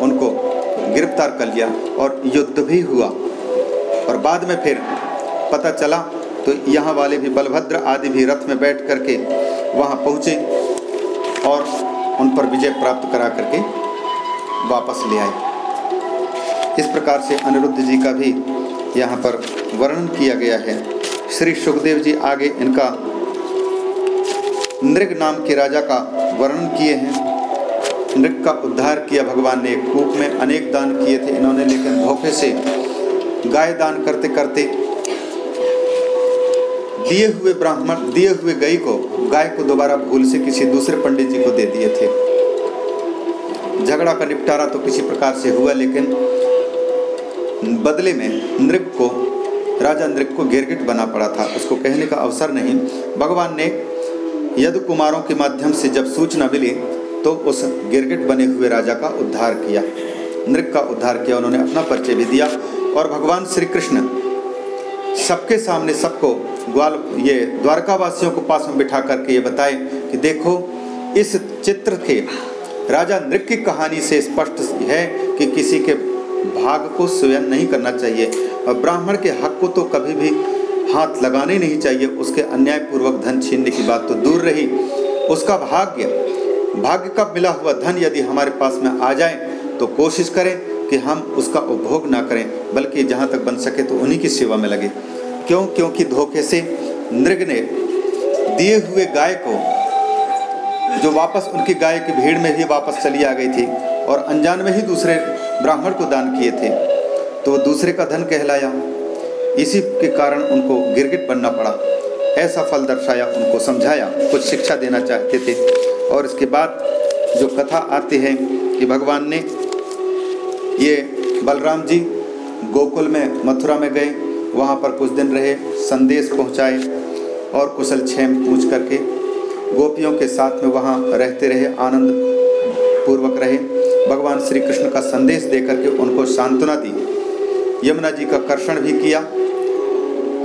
उनको गिरफ़्तार कर लिया और युद्ध भी हुआ। और बाद में फिर पता चला तो यहाँ वाले भी बलभद्र आदि भी रथ में बैठ करके वहाँ पहुँचे और उन पर विजय प्राप्त करा करके वापस ले आए। इस प्रकार से अनिरुद्ध जी का भी यहाँ पर वर्णन किया गया है। श्री सुखदेव जी आगे इनका नृग नाम के राजा का वर्णन किए हैं। नृग का उद्धार किया भगवान ने। कूप में अनेक दान किए थे इन्होंने, लेकिन धोखे से गाय दान करते करते दिए हुए ब्राह्मण, दिए हुए गाय को गाय को दोबारा भूल से किसी दूसरे पंडित जी को दे दिए थे। झगड़ा का निपटारा तो किसी प्रकार से हुआ, लेकिन बदले में नृग को राजा नृग को गिरगिट बना पड़ा था। उसको कहने का अवसर नहीं। भगवान ने यदु कुमारों के माध्यम से जब सूचना मिली तो उस गिरगिट बने हुए राजा का उद्धार किया। नृग का उद्धार किया। उन्होंने अपना परिचय भी दिया और भगवान श्री कृष्ण सबके सामने सबको ग्वाल, ये द्वारका वासियों को पास में बिठा करके ये बताए कि देखो, इस चित्र के राजा नृत्य की कहानी से स्पष्ट है कि किसी के भाग को स्वयं नहीं करना चाहिए। और ब्राह्मण के हक को तो कभी भी हाथ लगाने नहीं चाहिए। उसके अन्यायपूर्वक धन छीनने की बात तो दूर रही। उसका भाग्य भाग्य का मिला हुआ धन यदि हमारे पास में आ जाए तो कोशिश करें कि हम उसका उपभोग ना करें, बल्कि जहाँ तक बन सके तो उन्हीं की सेवा में लगे। क्यों? क्योंकि धोखे से नृग ने दिए हुए गाय को, जो वापस उनकी गाय की भीड़ में ही वापस चली आ गई थी, और अनजान में ही दूसरे ब्राह्मण को दान किए थे। तो दूसरे का धन कहलाया। इसी के कारण उनको गिरगिट बनना पड़ा। ऐसा फल दर्शाया, उनको समझाया, कुछ शिक्षा देना चाहते थे। और इसके बाद जो कथा आती है कि भगवान ने ये बलराम जी गोकुल में, मथुरा में गए। वहाँ पर कुछ दिन रहे, संदेश पहुँचाए और कुशल क्षेम पूछ करके गोपियों के साथ में वहाँ रहते रहे, आनंद पूर्वक रहे। भगवान श्री कृष्ण का संदेश दे करके उनको सांत्वना दी। यमुना जी का कर्षण भी किया।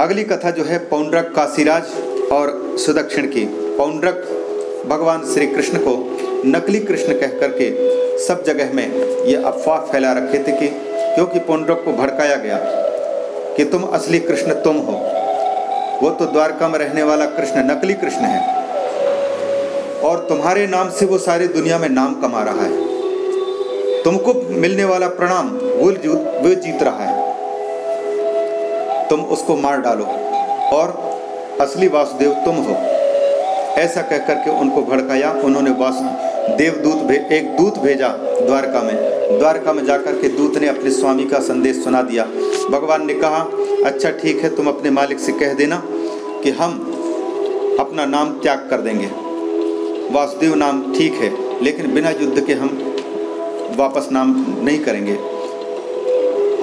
अगली कथा जो है पौंड्रक काशीराज और सुदक्षिण की। पौंड्रक भगवान श्री कृष्ण को नकली कृष्ण कह करके सब जगह में ये अफवाह फैला रखे थे कि क्योंकि पौंड्रक को भड़काया गया कि तुम असली कृष्ण तुम हो। वो तो द्वारका में रहने वाला कृष्ण नकली कृष्ण है। और तुम्हारे नाम से वो सारी दुनिया में नाम कमा रहा है। तुमको मिलने वाला प्रणाम वो वो जीत रहा है। तुम उसको मार डालो, और असली वासुदेव तुम हो। ऐसा कहकर के उनको भड़काया। उन्होंने वासु, देवदूत भे, एक दूत भेजा द्वारका में। द्वारका में जाकर के दूत ने अपने स्वामी का संदेश सुना दिया। भगवान ने कहा अच्छा ठीक है, तुम अपने मालिक से कह देना कि हम अपना नाम त्याग कर देंगे। वासुदेव नाम ठीक है, लेकिन बिना युद्ध के हम वापस नाम नहीं करेंगे।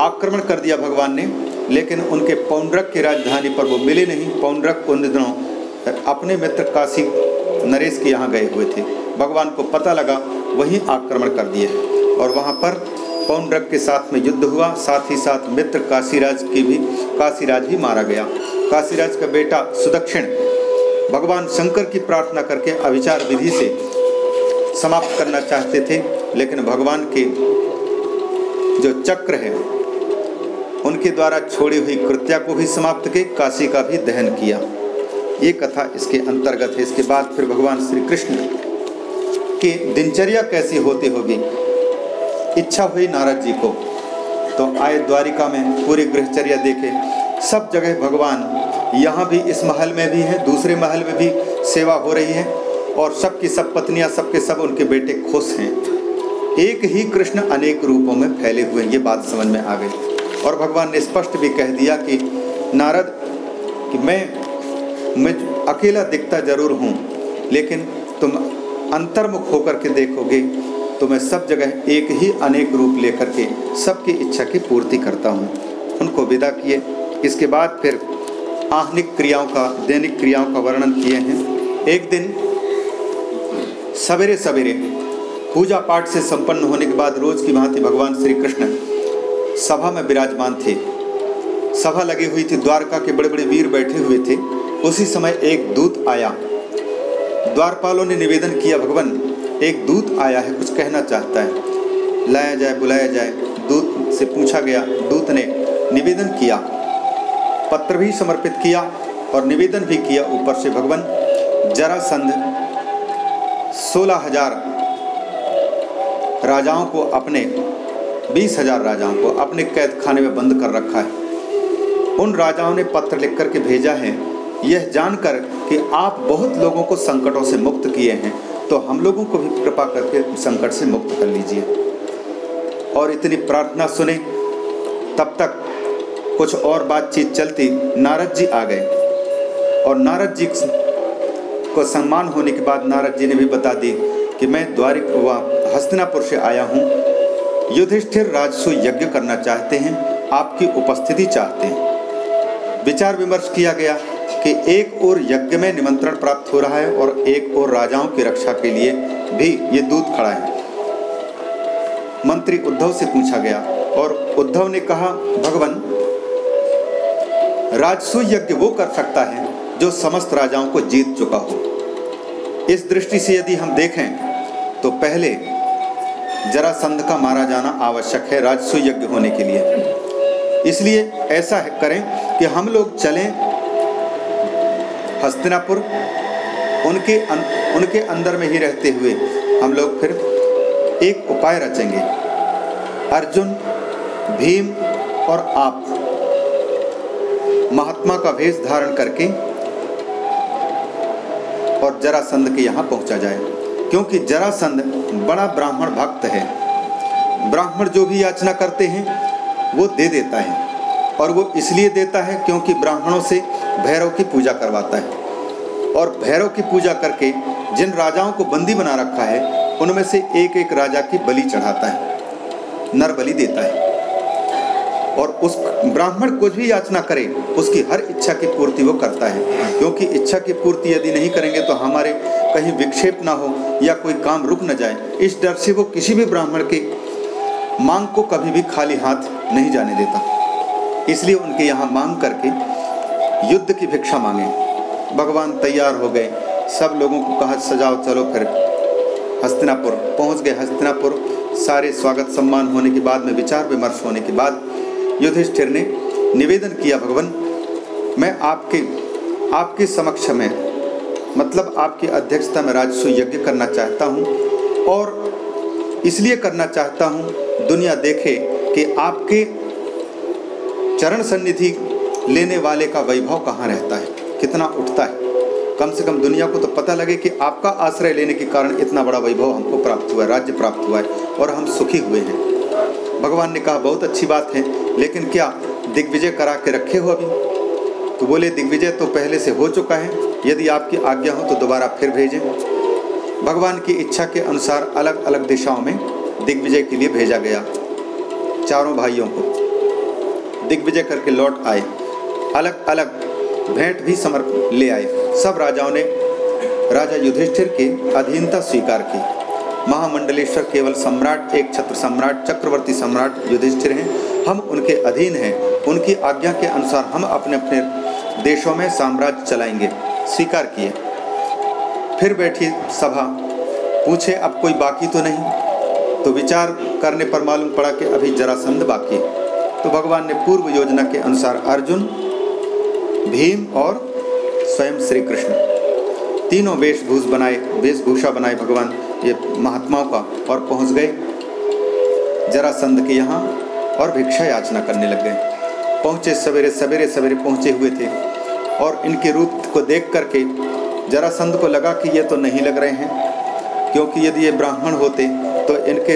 आक्रमण कर दिया भगवान ने। लेकिन उनके पौंड्रक की राजधानी पर वो मिले नहीं। पौंड्रक उन दिनों अपने मित्र काशी नरेश के यहाँ गए हुए थे। भगवान को पता लगा, वहीं आक्रमण कर दिए। और वहाँ पर पौंड्रक के साथ में युद्ध हुआ। साथ ही साथ मित्र काशीराज की भी, काशीराज भी मारा गया। काशीराज का बेटा सुदक्षिण भगवान शंकर की प्रार्थना करके अविचार विधि से समाप्त करना चाहते थे। लेकिन भगवान के जो चक्र है उनके द्वारा छोड़ी हुई कृत्या को भी समाप्त के, काशी का भी दहन किया। ये कथा इसके अंतर्गत है। इसके बाद फिर भगवान श्री कृष्ण की दिनचर्या कैसी होती होगी? इच्छा हुई नारद जी को। तो आए द्वारिका में पूरी गृहचर्या देखे। सब जगह भगवान यहाँ भी इस महल में भी है, दूसरे महल में भी सेवा हो रही है और सबकी सब पत्नियाँ, सबके सब उनके बेटे खुश हैं। एक ही कृष्ण अनेक रूपों में फैले हुए ये बात समझ में आ गई। और भगवान ने स्पष्ट भी कह दिया कि, नारद, कि मैं मैं अकेला दिखता ज़रूर हूँ, लेकिन तुम अंतर्मुख होकर के देखोगे तो मैं सब जगह एक ही अनेक रूप लेकर के सबकी इच्छा की पूर्ति करता हूँ। उनको विदा किए। इसके बाद फिर आहनिक क्रियाओं का, दैनिक क्रियाओं का वर्णन किए हैं। एक दिन सवेरे सवेरे पूजा पाठ से संपन्न होने के बाद रोज की भांति भगवान श्री कृष्ण सभा में विराजमान थे। सभा लगी हुई थी, द्वारका के बड़े बड़े वीर बैठे हुए थे। उसी समय एक दूत आया। द्वारपालों ने निवेदन किया, भगवान, एक दूत आया है, कुछ कहना चाहता है। लाया जाए, बुलाया जाए, दूत से पूछा गया। दूत ने निवेदन किया, पत्र भी समर्पित किया और निवेदन भी किया ऊपर से, भगवान जरासंध सोलह हज़ार राजाओं को अपने बीस हज़ार राजाओं को अपने कैद खाने में बंद कर रखा है। उन राजाओं ने पत्र लिख करके भेजा है। यह जानकर कि आप बहुत लोगों को संकटों से मुक्त किए हैं तो हम लोगों को भी कृपा करके संकट से मुक्त कर लीजिए। और इतनी प्रार्थना सुने, तब तक कुछ और बातचीत चलती, नारद जी आ गए। और नारद जी को सम्मान होने के बाद नारद जी ने भी बता दी कि मैं द्वारिक व हस्तिनापुर से आया हूँ। युधिष्ठिर राजसु यज्ञ करना चाहते हैं, आपकी उपस्थिति चाहते हैं। विचार विमर्श किया गया कि एक और यज्ञ में निमंत्रण प्राप्त हो रहा है और एक और राजाओं की रक्षा के लिए भी ये दूत खड़ा है। मंत्री उद्धव से पूछा गया और उद्धव ने कहा, भगवान, राजसु यज्ञ वो कर सकता है जो समस्त राजाओं को जीत चुका हो। इस दृष्टि से यदि हम देखें तो पहले जरासंध का मारा जाना आवश्यक है राजस्व यज्ञ होने के लिए। इसलिए ऐसा करें कि हम लोग चलें हस्तिनापुर। उनके अन, उनके अंदर में ही रहते हुए हम लोग फिर एक उपाय रचेंगे। अर्जुन भीम और आप। महात्मा का वेश धारण करके और जरासंध के यहाँ पहुँचा जाए। क्योंकि जरासंध बड़ा ब्राह्मण भक्त है। ब्राह्मण जो भी याचना करते हैं, वो दे देता है। और वो इसलिए देता है क्योंकि ब्राह्मणों से भैरव की पूजा करवाता है। और भैरव की पूजा करके जिन राजाओं को बंदी बना रखा है, उनमें से एक एक राजा की बलि चढ़ाता है, नर बलि देता है। और उस ब्राह्मण कुछ भी याचना करे, उसकी हर इच्छा की पूर्ति वो करता है। क्योंकि इच्छा की पूर्ति यदि नहीं करेंगे तो हमारे कहीं विक्षेप ना हो या कोई काम रुक न जाए। इस डर से वो किसी भी ब्राह्मण के मांग को कभी भी खाली हाथ नहीं जाने देता। इसलिए उनके यहाँ मांग करके युद्ध की भिक्षा मांगे। भगवान तैयार हो गए। सब लोगों को कहा, सजाओ, चलो फिर। हस्तिनापुर, पहुँच गए हस्तिनापुर। सारे स्वागत सम्मान होने के बाद, में विचार विमर्श होने के बाद युधिष्ठिर ने निवेदन किया, भगवान, मैं आपके आपके समक्ष में मतलब आपकी अध्यक्षता में राजस्व यज्ञ करना चाहता हूँ और इसलिए करना चाहता हूँ, दुनिया देखे कि आपके चरण सन्निधि लेने वाले का वैभव कहाँ रहता है, कितना उठता है। कम से कम दुनिया को तो पता लगे कि आपका आश्रय लेने के कारण इतना बड़ा वैभव हमको प्राप्त हुआ है, राज्य प्राप्त हुआ है और हम सुखी हुए हैं। भगवान ने कहा, बहुत अच्छी बात है लेकिन क्या दिग्विजय करा के रखे हो अभी? तो बोले, दिग्विजय तो पहले से हो चुका है, यदि आपकी आज्ञा हो तो दोबारा फिर भेजें। भगवान की इच्छा के अनुसार अलग अलग दिशाओं में दिग्विजय के लिए भेजा गया। चारों भाइयों को दिग्विजय करके लौट आए। अलग अलग भेंट भी समर्प ले आए। सब राजाओं ने राजा युधिष्ठिर की अधीनता स्वीकार की। महामंडलेश्वर केवल सम्राट, एक छत्र सम्राट, चक्रवर्ती सम्राट युधिष्ठिर हैं। हम उनके अधीन हैं। उनकी आज्ञा के अनुसार हम अपने अपने देशों में साम्राज्य चलाएँगे। स्वीकार किए। फिर बैठी सभा। पूछे, अब कोई बाकी तो नहीं? तो विचार करने पर मालूम पड़ा कि अभी जरासंध बाकी है। तो भगवान ने पूर्व योजना के अनुसार अर्जुन, भीम और स्वयं श्री कृष्ण, तीनों वेशभूष बनाए, वेशभूषा बनाए भगवान। ये महात्माओं का और पहुँच गए। जरासंध के यहाँ और भिक्षा याचना करने लग गए। पहुँचे सवेरे सवेरे सवेरे पहुँचे हुए थे और इनके रूप को देख करके जरासंध को लगा कि ये तो नहीं लग रहे हैं, क्योंकि यदि ये ब्राह्मण होते तो इनके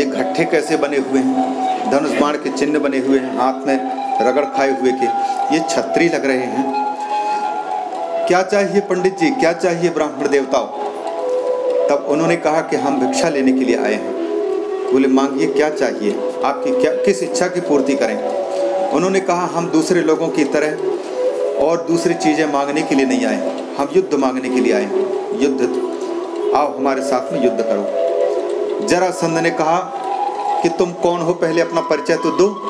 ये घट्ठे कैसे बने हुए हैं? धनुष बाण के चिन्ह बने हुए हैं, हाथ में रगड़ खाए हुए के। ये छत्री लग रहे हैं। क्या चाहिए पंडित जी? क्या चाहिए ब्राह्मण देवताओं? तब उन्होंने कहा कि हम भिक्षा लेने के लिए आए हैं। बोले, मांगिए, क्या चाहिए? आपकी क्या, किस इच्छा की पूर्ति करें? उन्होंने कहा, हम दूसरे लोगों की तरह और दूसरी चीज़ें मांगने के लिए नहीं आए। हम युद्ध मांगने के लिए आए हैं। युद्ध, आओ हमारे साथ में युद्ध करो। जरासंध ने कहा कि, तुम कौन हो? पहले अपना परिचय तो दो।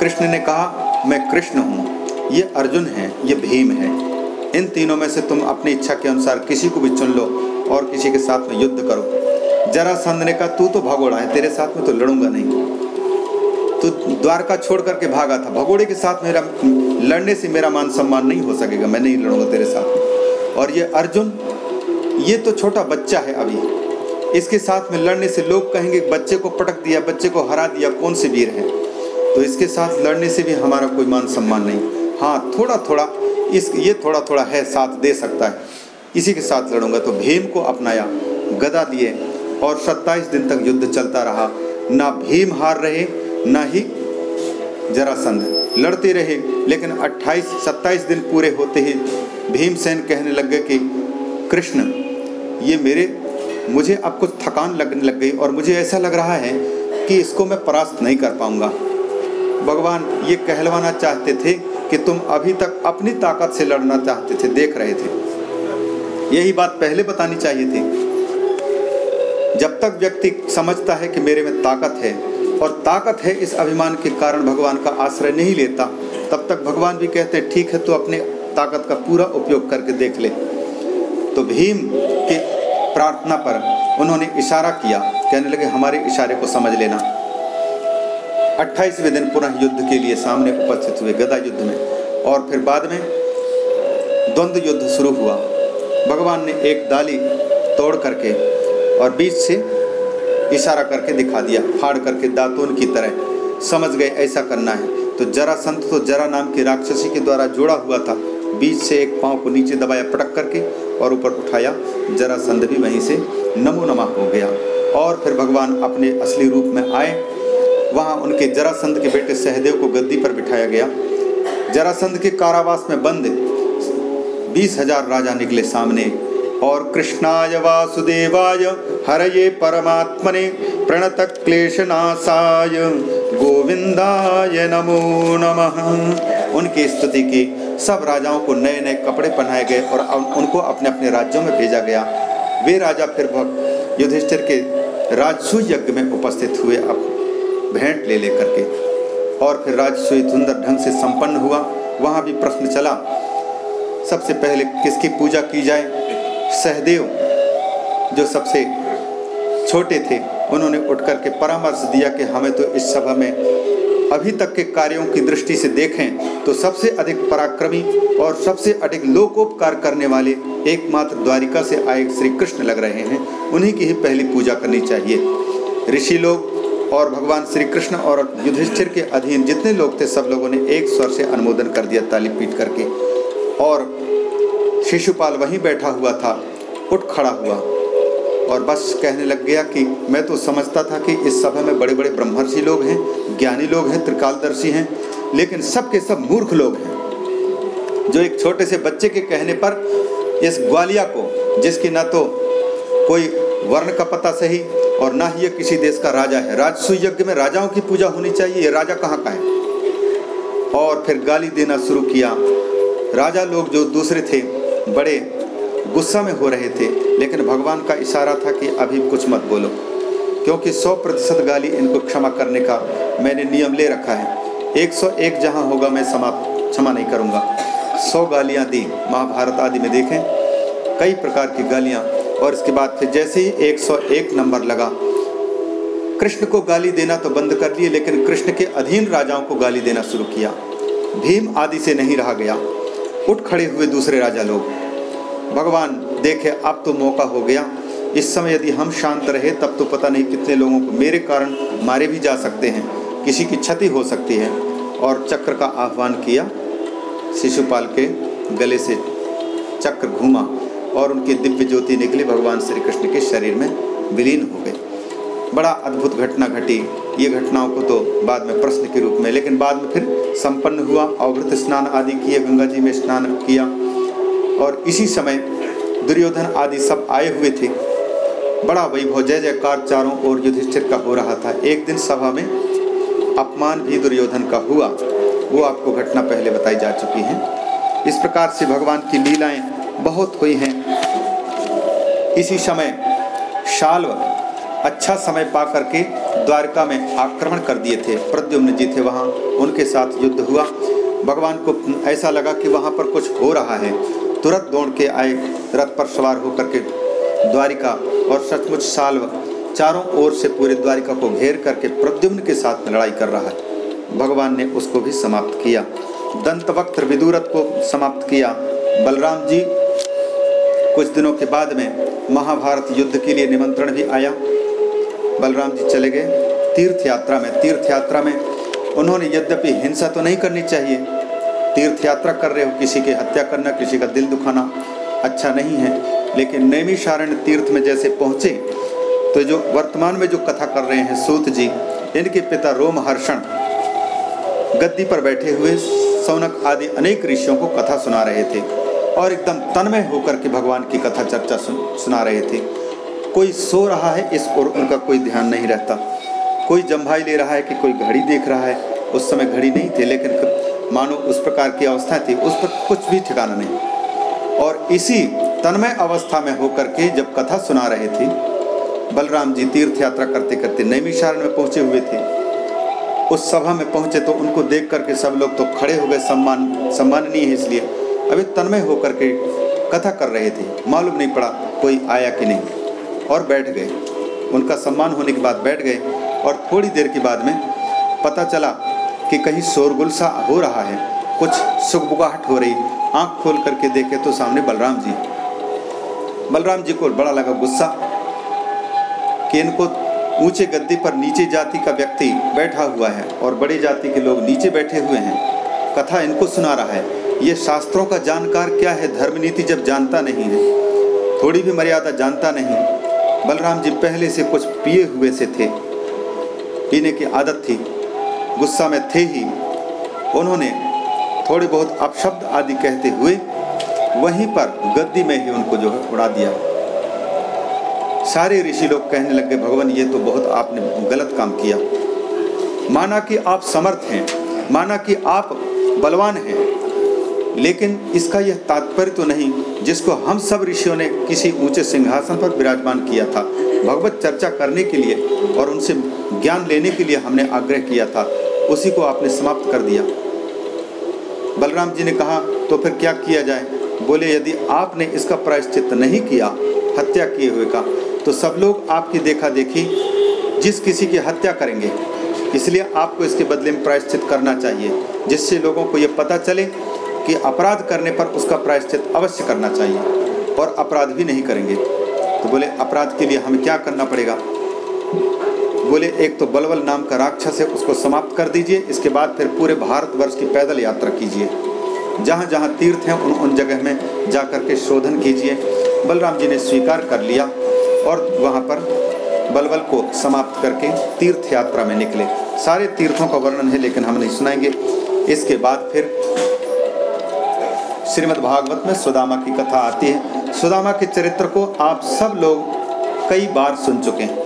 कृष्ण ने कहा, मैं कृष्ण हूँ। ये अर्जुन है, ये भीम है। इन तीनों में से तुम अपनी इच्छा के अनुसार किसी को भी चुन लो। और किसी के साथ में युद्ध करो। जरा संद ने कहा तू तो भगोड़ा है, तेरे साथ में तो लड़ूँगा नहीं। तो द्वारका छोड़ करके भागा था। भगोड़े के साथ मेरा, लड़ने से मेरा मान सम्मान नहीं हो सकेगा, मैं नहीं लड़ूँगा तेरे साथ में। और ये अर्जुन, ये तो छोटा बच्चा है अभी। इसके साथ में लड़ने से लोग कहेंगे, बच्चे को पटक दिया, बच्चे को हरा दिया, कौन से वीर है? तो इसके साथ लड़ने से भी हमारा कोई मान सम्मान नहीं। हाँ थोड़ा थोड़ा इस, ये थोड़ा थोड़ा है, साथ दे सकता है। इसी के साथ लड़ूँगा तो भीम को अपनाया, गदा दिए और 27 दिन तक युद्ध चलता रहा। ना भीम हार रहे, ना ही जरासंध लड़ते रहे, लेकिन 28 27 दिन पूरे होते ही भीमसेन कहने लग गए कि, कृष्ण, ये मेरे, मुझे अब कुछ थकान लगने लग गई और मुझे ऐसा लग रहा है कि इसको मैं परास्त नहीं कर पाऊँगा। भगवान ये कहलवाना चाहते थे कि तुम अभी तक अपनी ताकत से लड़ना चाहते थे, देख रहे थे। यही बात पहले बतानी चाहिए थी। जब तक व्यक्ति समझता है कि मेरे में ताकत है और ताकत है इस अभिमान के कारण भगवान का आश्रय नहीं लेता, तब तक भगवान भी कहते हैं, ठीक है तो अपने ताकत का पूरा उपयोग करके देख ले। तो भीम के प्रार्थना पर उन्होंने इशारा किया, कहने लगे, हमारे इशारे को समझ लेना। अट्ठाईसवें दिन पुनः युद्ध के लिए सामने उपस्थित हुए गदा युद्ध में और फिर बाद में द्वंद्व युद्ध शुरू हुआ। भगवान ने एक दाली तोड़ करके और बीच से इशारा करके दिखा दिया, फाड़ करके दातून की तरह। समझ गए, ऐसा करना है। तो जरा संत तो जरा नाम की राक्षसी के द्वारा जोड़ा हुआ था। बीच से एक पाँव को नीचे दबाया, पटक करके और ऊपर उठाया। जरा संत भी वहीं से नमो नमा हो गया। और फिर भगवान अपने असली रूप में आए। वहाँ उनके जरासंध के बेटे सहदेव को गद्दी पर बिठाया गया। जरासंध के कारावास में बंद। बीस हज़ार राजा निकले सामने। और कृष्णाय वासुदेवाय, हरये परमात्मने प्रणत क्लेशनाशाय गोविंदाय नमो नमः। उनकी स्तुति की सब राजाओं को नए नए कपड़े पहनाए गए और उनको अपने अपने राज्यों में भेजा गया। वे राजा फिर भक्त युधिष्ठिर के राजसू यज्ञ में उपस्थित हुए अब भेंट ले लेकर के। और फिर राजसूय सुंदर ढंग से संपन्न हुआ। वहाँ भी प्रश्न चला सबसे पहले किसकी पूजा की जाए? सहदेव, जो सबसे छोटे थे, उन्होंने उठ करके परामर्श दिया कि हमें तो इस सभा में अभी तक के कार्यों की दृष्टि से देखें तो सबसे अधिक पराक्रमी और सबसे अधिक लोकोपकार करने वाले एकमात्र द्वारिका से आए श्री कृष्ण लग रहे हैं। उन्हीं की ही पहली पूजा करनी चाहिए। ऋषि लोग और भगवान श्री कृष्ण और युधिष्ठिर के अधीन जितने लोग थे, सब लोगों ने एक स्वर से अनुमोदन कर दिया, ताली पीट करके और शिशुपाल वहीं बैठा हुआ था, उठ खड़ा हुआ। और बस कहने लग गया कि मैं तो समझता था कि इस सभा में बड़े बड़े ब्रह्मर्षि लोग हैं, ज्ञानी लोग हैं, त्रिकालदर्शी हैं, लेकिन सब के सब मूर्ख लोग हैं। जो एक छोटे से बच्चे के कहने पर इस ग्वालिया को, जिसकी ना तो कोई वर्ण का पता सही और ना ही ये किसी देश का राजा है। राजसु यज्ञ में राजाओं की पूजा होनी चाहिए, ये राजा कहाँ का है? और फिर गाली देना शुरू किया। राजा लोग जो दूसरे थे, बड़े गुस्सा में हो रहे थे, लेकिन भगवान का इशारा था कि अभी कुछ मत बोलो, क्योंकि 100 प्रतिशत गाली इनको क्षमा करने का मैंने नियम ले रखा है। 101 जहाँ होगा मैं समाप्त क्षमा नहीं करूँगा। सौ गालियाँ दी, महाभारत आदि में देखें। कई प्रकार की गालियाँ, और इसके बाद फिर जैसे ही 101 नंबर लगा, कृष्ण को गाली देना तो बंद कर लिए लेकिन कृष्ण के अधीन राजाओं को गाली देना शुरू किया। भीम आदि से नहीं रहा गया। उठ खड़े हुए दूसरे राजा लोग। भगवान, देखे, अब तो मौका हो गया। इस समय यदि हम शांत रहे, तब तो पता नहीं कितने लोगों को मेरे कारण मारे भी जा सकते हैं। किसी की क्षति हो सकती है। और चक्र का आह्वान किया। शिशुपाल के गले से चक्र घूमा और उनकी दिव्य ज्योति निकली। भगवान श्री कृष्ण के शरीर में विलीन हो गई बड़ा अद्भुत घटना घटी। ये घटनाओं को तो बाद में प्रश्न के रूप में, लेकिन बाद में फिर संपन्न हुआ, अवृत स्नान आदि किए, गंगा जी में स्नान किया। और इसी समय दुर्योधन आदि सब आए हुए थे। बड़ा वैभव, जय जयकार चारों ओर युधिष्ठिर का हो रहा था। एक दिन सभा में अपमान भी दुर्योधन का हुआ। वो आपको घटना पहले बताई जा चुकी है। इस प्रकार से भगवान की लीलाएँ बहुत हुई हैं। इसी समय शाल्व अच्छा समय पा करके द्वारका में आक्रमण कर दिए थे। प्रद्युम्न जी थे वहाँ, उनके साथ युद्ध हुआ। भगवान को ऐसा लगा कि वहाँ पर कुछ हो रहा है। तुरंत दौड़ के आए, रथ पर सवार होकर के द्वारिका और सचमुच साल्व चारों ओर से पूरे द्वारिका को घेर करके प्रद्युम्न के साथ लड़ाई कर रहा है। भगवान ने उसको भी समाप्त किया। दंत वक्त विदुरथ को समाप्त किया। बलराम जी, कुछ दिनों के बाद में महाभारत युद्ध के लिए निमंत्रण भी आया। बलराम जी चले गए। तीर्थ यात्रा में तीर्थ यात्रा में उन्होंने यद्यपि हिंसा तो नहीं करनी चाहिए तीर्थ यात्रा कर रहे हो किसी की हत्या करना किसी का दिल दुखाना अच्छा नहीं है लेकिन नैमिषारण्य तीर्थ में जैसे पहुँचे तो जो वर्तमान में जो कथा कर रहे हैं सूत जी इनके पिता रोमहर्षण गद्दी पर बैठे हुए सौनक आदि अनेक ऋषियों को कथा सुना रहे थे और एकदम तन्मय होकर के भगवान की कथा चर्चा सुन, सुना रहे थे। कोई सो रहा है, इस और उनका कोई ध्यान नहीं रहता। कोई जम्भाई ले रहा है कि कोई घड़ी देख रहा है, उस समय घड़ी नहीं थी, लेकिन मानो उस प्रकार की अवस्था थी, उस पर कुछ भी ठिकाना नहीं। और इसी तन्मय अवस्था में होकर के जब कथा सुना रहे थे, बलराम जी तीर्थ यात्रा करते करते नैमिषारण में पहुँचे हुए थे। उस सभा में पहुँचे तो उनको देख करके सब लोग तो खड़े हो गए, सम्मान, सम्माननीय है इसलिए। अभी तन्मय होकर के कथा कर रहे थे, मालूम नहीं पड़ा कोई आया कि नहीं। और बैठ गए। उनका सम्मान होने के बाद बैठ गए और थोड़ी देर के बाद में पता चला कि कहीं शोरगुल सा हो रहा है। कुछ सुखबुगाहट हो रही। आँख खोल करके देखे तो सामने बलराम जी। बलराम जी को बड़ा लगा गुस्सा कि इनको ऊँचे गद्दी पर नीचे जाति का व्यक्ति बैठा हुआ है और बड़ी जाति के लोग नीचे बैठे हुए हैं। कथा इनको सुना रहा है। ये शास्त्रों का जानकार क्या है? धर्म नीति जब जानता नहीं है। थोड़ी भी मर्यादा जानता नहीं। बलराम जी पहले से कुछ पिए हुए से थे, पीने की आदत थी, गुस्सा में थे ही। उन्होंने थोड़े बहुत अपशब्द आदि कहते हुए वहीं पर गद्दी में ही उनको जो है उड़ा दिया। सारे ऋषि लोग कहने लगे भगवान, ये तो बहुत आपने गलत काम किया। माना कि आप समर्थ हैं, माना कि आप बलवान हैं लेकिन इसका यह तात्पर्य तो नहीं जिसको हम सब ऋषियों ने किसी ऊँचे सिंहासन पर विराजमान किया था। भगवत चर्चा करने के लिए और उनसे ज्ञान लेने के लिए हमने आग्रह किया था। उसी को आपने समाप्त कर दिया। बलराम जी ने कहा तो फिर क्या किया जाए? बोले, यदि आपने इसका प्रायश्चित नहीं किया, हत्या किए हुए का तो सब लोग आपकी देखा देखी जिस किसी की हत्या करेंगे। इसलिए आपको इसके बदले में प्रायश्चित करना चाहिए, जिससे लोगों को ये पता चले कि अपराध करने पर उसका प्रायश्चित अवश्य करना चाहिए और अपराध भी नहीं करेंगे। तो बोले, अपराध के लिए हमें क्या करना पड़ेगा? बोले, एक तो बलवल नाम का राक्षस है, उसको समाप्त कर दीजिए, इसके बाद फिर पूरे भारतवर्ष की पैदल यात्रा कीजिए। जहाँ जहाँ तीर्थ हैं, उन उन जगह में जा कर के शोधन कीजिए। बलराम जी ने स्वीकार कर लिया और वहाँ पर बलवल को समाप्त करके तीर्थ यात्रा में निकले। सारे तीर्थों का वर्णन है, लेकिन हम नहीं सुनाएँगे। इसके बाद फिर श्रीमद् भागवत में सुदामा की कथा आती है। सुदामा के चरित्र को आप सब लोग कई बार सुन चुके हैं।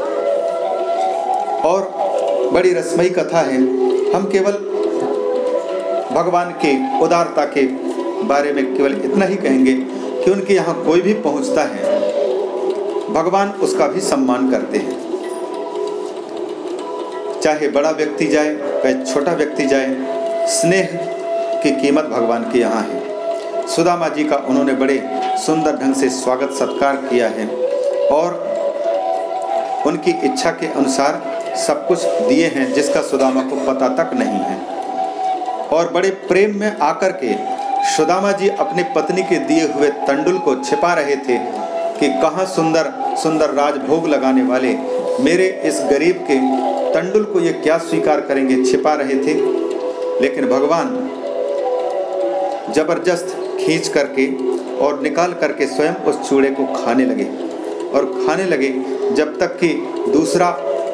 और बड़ी रसमयी कथा है। हम केवल भगवान के उदारता के बारे में केवल इतना ही कहेंगे कि उनके यहाँ कोई भी पहुँचता है, भगवान उसका भी सम्मान करते हैं। चाहे बड़ा व्यक्ति जाए, चाहे छोटा व्यक्ति जाए, स्नेह की कीमत भगवान के यहाँ है। सुदामा जी का उन्होंने बड़े सुंदर ढंग से स्वागत सत्कार किया है और उनकी इच्छा के अनुसार सब कुछ दिए हैं, जिसका सुदामा को पता तक नहीं है। और बड़े प्रेम में आकर के सुदामा जी अपनी पत्नी के दिए हुए तंडुल को छिपा रहे थे कि कहाँ सुंदर सुंदर राजभोग लगाने वाले मेरे इस गरीब के तंडुल को ये क्या स्वीकार करेंगे, छिपा रहे थे। लेकिन भगवान ज़बरदस्त खींच करके और निकाल करके स्वयं उस चूड़े को खाने लगे। और खाने लगे जब तक कि दूसरा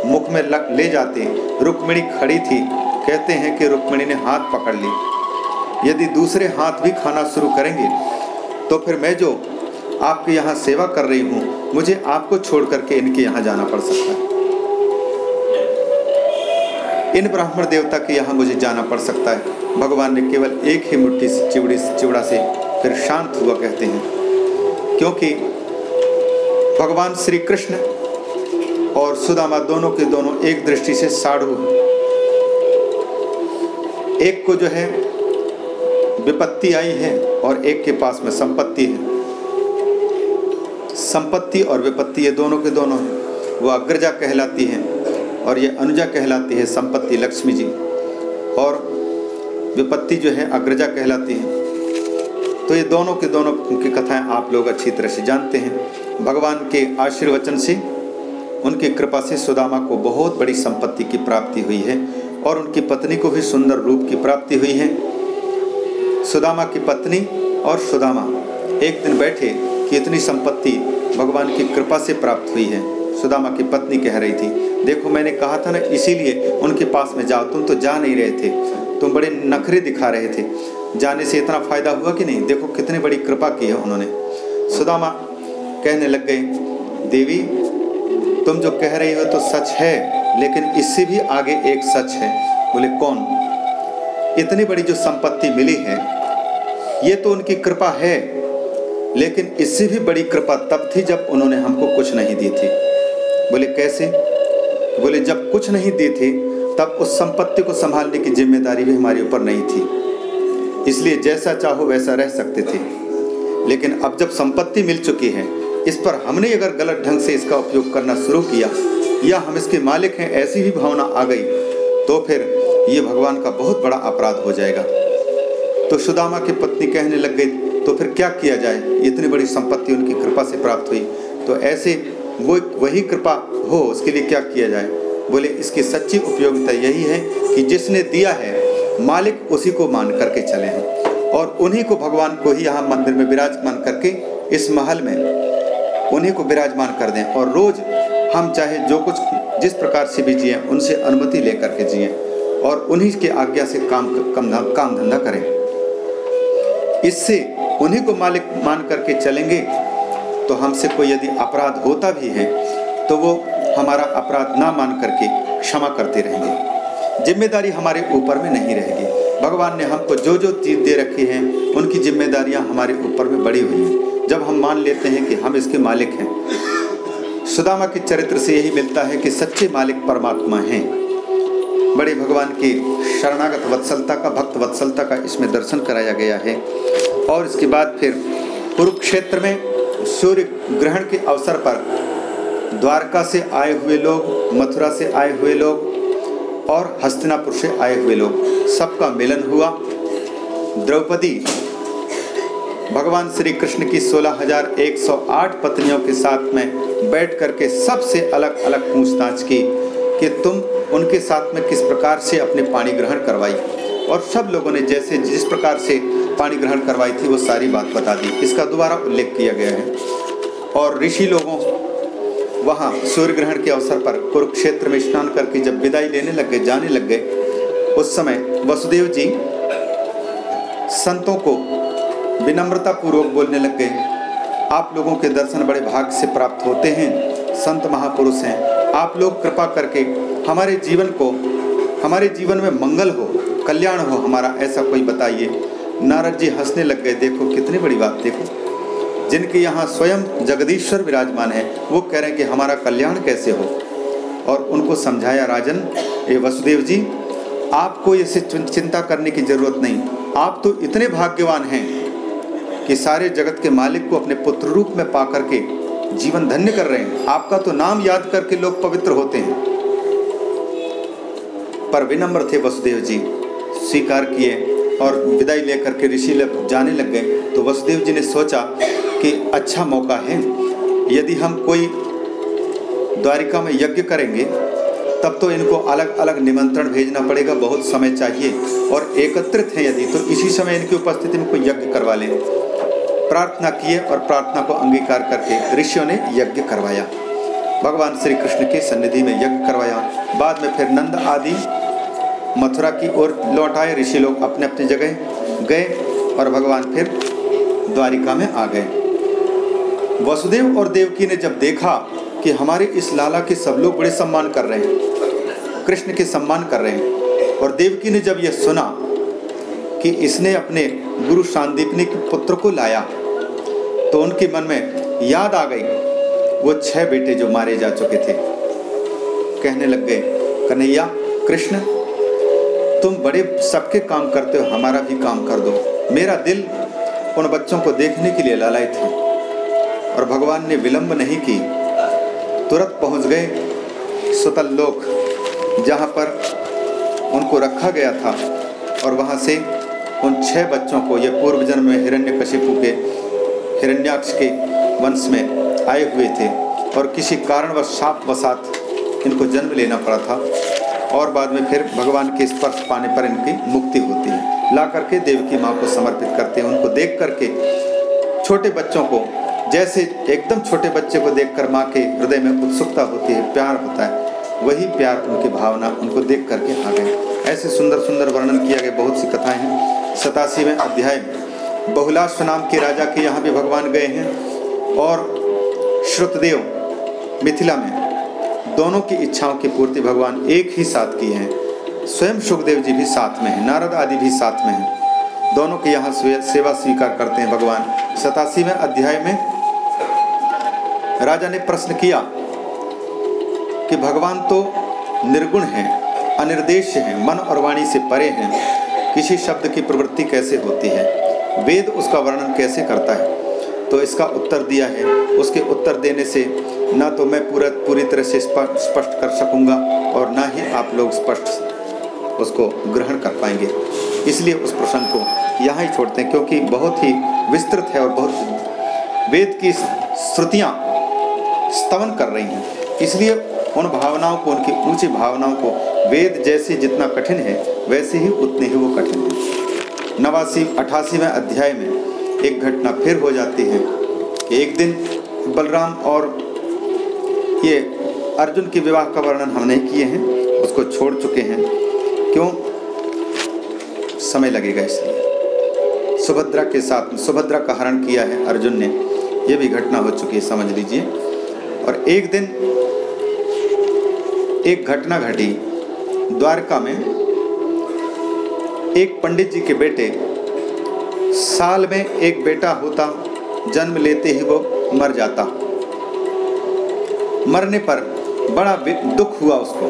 मुख में लग ले जाते रुक्मिणी खड़ी थी। कहते हैं कि रुक्मिणी ने हाथ पकड़ ली यदि दूसरे हाथ भी खाना शुरू करेंगे तो फिर मैं जो आपके यहाँ सेवा कर रही हूँ, मुझे आपको छोड़ करके इनके यहाँ जाना पड़ सकता है। इन ब्राह्मण देवता के यहाँ मुझे जाना पड़ सकता है। भगवान ने केवल एक ही मुट्ठी से चिवड़ी से चिवड़ा से फिर शांत हुआ कहते हैं। क्योंकि भगवान श्री कृष्ण और सुदामा दोनों के दोनों एक दृष्टि से साढ़ू एक को जो है विपत्ति आई है और एक के पास में संपत्ति है। संपत्ति और विपत्ति ये दोनों के दोनों हैं। वो अग्रजा कहलाती है। और ये अनुजा कहलाती है, संपत्ति लक्ष्मी जी। और विपत्ति जो है, अग्रजा कहलाती है। तो ये दोनों के दोनों की कथाएँ आप लोग अच्छी तरह से जानते हैं। भगवान के आशीर्वचन से, उनकी कृपा से सुदामा को बहुत बड़ी संपत्ति की प्राप्ति हुई है और उनकी पत्नी को भी सुंदर रूप की प्राप्ति हुई है। सुदामा की पत्नी और सुदामा एक दिन बैठे कि इतनी संपत्ति भगवान की कृपा से प्राप्त हुई है। सुदामा की पत्नी कह रही थी, देखो, मैंने कहा था ना, इसीलिए उनके पास में जाओ, तुम तो जा नहीं रहे थे। तुम बड़े नखरे दिखा रहे थे। जाने से इतना फ़ायदा हुआ कि नहीं? देखो, कितनी बड़ी कृपा की है उन्होंने। सुदामा कहने लग गए देवी, तुम जो कह रही हो तो सच है, लेकिन इससे भी आगे एक सच है। बोले, कौन? इतनी बड़ी जो संपत्ति मिली है, ये तो उनकी कृपा है, लेकिन इससे भी बड़ी कृपा तब थी जब उन्होंने हमको कुछ नहीं दी थी। बोले, कैसे? बोले, जब कुछ नहीं दी थी, तब उस संपत्ति को संभालने की ज़िम्मेदारी भी हमारे ऊपर नहीं थी। इसलिए जैसा चाहो वैसा रह सकते थे। लेकिन अब जब संपत्ति मिल चुकी है, इस पर हमने अगर गलत ढंग से इसका उपयोग करना शुरू किया, या हम इसके मालिक हैं, ऐसी भी भावना आ गई तो फिर ये भगवान का बहुत बड़ा अपराध हो जाएगा। तो सुदामा की पत्नी कहने लग गई तो फिर क्या किया जाए? इतनी बड़ी संपत्ति उनकी कृपा से प्राप्त हुई। तो ऐसे वो वही कृपा हो, उसके लिए क्या किया जाए? बोले, इसकी सच्ची उपयोगिता यही है कि जिसने दिया है, मालिक उसी को मान करके चले हैं और उन्हीं को भगवान को ही यहाँ मंदिर में विराजमान करके इस महल में उन्हीं को विराजमान कर दें और रोज हम चाहे जो कुछ जिस प्रकार से भी जिए, उनसे अनुमति लेकर के जिए और उन्हीं के आज्ञा से काम काम काम धंधा करें। इससे उन्हीं को मालिक मान करके चलेंगे तो हमसे कोई यदि अपराध होता भी है तो वो हमारा अपराध ना मान करके क्षमा करते रहेंगे। ज़िम्मेदारी हमारे ऊपर में नहीं रहेगी। भगवान ने हमको जो जो चीज़ दे रखी है, उनकी जिम्मेदारियाँ हमारे ऊपर में बड़ी हुई हैं। जब हम मान लेते हैं कि हम इसके मालिक हैं, सुदामा के चरित्र से यही मिलता है कि सच्चे मालिक परमात्मा हैं। बड़े भगवान की शरणागत वत्सलता का, भक्त वत्सलता का इसमें दर्शन कराया गया है। और इसके बाद फिर कुरुक्षेत्र में सूर्य ग्रहण के अवसर पर द्वारका से आए हुए लोग मथुरा से आए हुए लोग और हस्तिनापुर से आए हुए लोग सबका मिलन हुआ। द्रौपदी भगवान श्री कृष्ण की 16,108 पत्नियों के साथ में बैठ करके सबसे अलग अलग पूछताछ की कि तुम उनके साथ में किस प्रकार से अपने पानी ग्रहण करवाई? और सब लोगों ने जैसे जिस प्रकार से पानी ग्रहण करवाई थी, वो सारी बात बता दी। इसका दोबारा उल्लेख किया गया है। और ऋषि लोगों वहाँ सूर्य ग्रहण के अवसर पर कुरुक्षेत्र में स्नान करके जब विदाई लेने लग गए, जाने लग गए, उस समय वसुदेव जी संतों को विनम्रता पूर्वक बोलने लग गए, आप लोगों के दर्शन बड़े भाग से प्राप्त होते हैं, संत महापुरुष हैं। आप लोग कृपा करके हमारे जीवन को, हमारे जीवन में मंगल हो। कल्याण हो हमारा ऐसा कोई बताइए। नारद जी हंसने लग गए, देखो कितनी बड़ी बात, देखो। जिनके यहाँ स्वयं जगदीश्वर विराजमान है, वो कह रहे हैं कि हमारा कल्याण कैसे हो? और उनको समझाया राजन ये वसुदेव जी, आपको इसे चिंता करने की ज़रूरत नहीं। आप तो इतने भाग्यवान हैं कि सारे जगत के मालिक को अपने पुत्र रूप में पा करके जीवन धन्य कर रहे हैं। आपका तो नाम याद करके लोग पवित्र होते हैं। पर विनम्र थे वसुदेव जी स्वीकार किए और विदाई लेकर के ऋषि जाने लग गए। तो वसुदेव जी ने सोचा कि अच्छा मौका है, यदि हम कोई द्वारिका में यज्ञ करेंगे, तब तो इनको अलग अलग निमंत्रण भेजना पड़ेगा, बहुत समय चाहिए और एकत्रित हैं यदि तो इसी समय इनकी उपस्थिति में कोई यज्ञ करवा लें। प्रार्थना किए और प्रार्थना को अंगीकार करके ऋषियों ने यज्ञ करवाया। भगवान श्री कृष्ण की सन्निधि में यज्ञ करवाया। बाद में फिर नंद आदि मथुरा की ओर लौट आए। ऋषि लोग अपने अपनी जगह गए और भगवान फिर द्वारिका में आ गए। वसुदेव और देवकी ने जब देखा कि हमारे इस लाला के सब लोग बड़े सम्मान कर रहे हैं, कृष्ण के सम्मान कर रहे हैं, और देवकी ने जब यह सुना कि इसने अपने गुरु शांदीपनी के पुत्र को लाया तो उनके मन में याद आ गई, वो छह बेटे जो मारे जा चुके थे। कहने लग गए, कन्हैया, कृष्ण तुम बड़े सबके काम करते हो, हमारा भी काम कर दो। मेरा दिल उन बच्चों को देखने के लिए लालायत है और भगवान ने विलंब नहीं की। तुरंत पहुँच गए सुतल लोक, जहाँ पर उनको रखा गया था और वहाँ से उन छह बच्चों को ये पूर्व जन्म में हिरण्य कशिपु के हिरण्याक्ष के वंश में आए हुए थे और किसी कारणवश साप वसात इनको जन्म लेना पड़ा था। और बाद में फिर भगवान के स्पर्श पाने पर इनकी मुक्ति होती है। ला करके देव की माँ को समर्पित करते हैं। उनको देख करके छोटे बच्चों को, जैसे एकदम छोटे बच्चे को देखकर माँ के हृदय में उत्सुकता होती है, प्यार होता है, वही प्यार उनकी भावना उनको देख करके आ गए। ऐसे सुंदर सुंदर वर्णन किया गया बहुत सी कथाएँ हैं। सतासीवें अध्याय में, बहुलाश्व नाम के राजा के यहाँ भी भगवान गए हैं और श्रुतदेव मिथिला में दोनों की इच्छाओं की पूर्ति भगवान एक ही साथ किए हैं। स्वयं सुखदेव जी भी साथ में हैं, नारद आदि भी साथ में हैं। दोनों के यहाँ सेवा स्वीकार करते हैं भगवान। सतासीवें अध्याय में राजा ने प्रश्न किया कि भगवान तो निर्गुण हैं, अनिर्देश हैं, मन और वाणी से परे हैं, किसी शब्द की प्रवृत्ति कैसे होती है? वेद उसका वर्णन कैसे करता है? तो इसका उत्तर दिया है। उसके उत्तर देने से ना तो मैं पूरा पूरी तरह से स्पष्ट कर सकूँगा और ना ही आप लोग स्पष्ट उसको ग्रहण कर पाएँगे। इसलिए उस प्रसंग को यहाँ ही छोड़ते हैं, क्योंकि बहुत ही विस्तृत है और बहुत वेद की श्रुतियाँ स्तवन कर रही हैं। इसलिए उन भावनाओं को, उनकी ऊँची भावनाओं को वेद जैसे जितना कठिन है, वैसे ही उतने ही वो कठिन है। नवासी अठासीवें अध्याय में एक घटना फिर हो जाती है एक दिन बलराम और ये अर्जुन के विवाह का वर्णन हम नहीं किए हैं, उसको छोड़ चुके हैं। क्यों? समय लगेगा इसलिए। सुभद्रा के साथ, सुभद्रा का हरण किया है अर्जुन ने। यह भी घटना हो चुकी है, समझ लीजिए। और एक दिन एक घटना घटी। द्वारका में एक पंडित जी के बेटे साल में एक बेटा होता, जन्म लेते ही वो मर जाता। मरने पर बड़ा दुख हुआ उसको।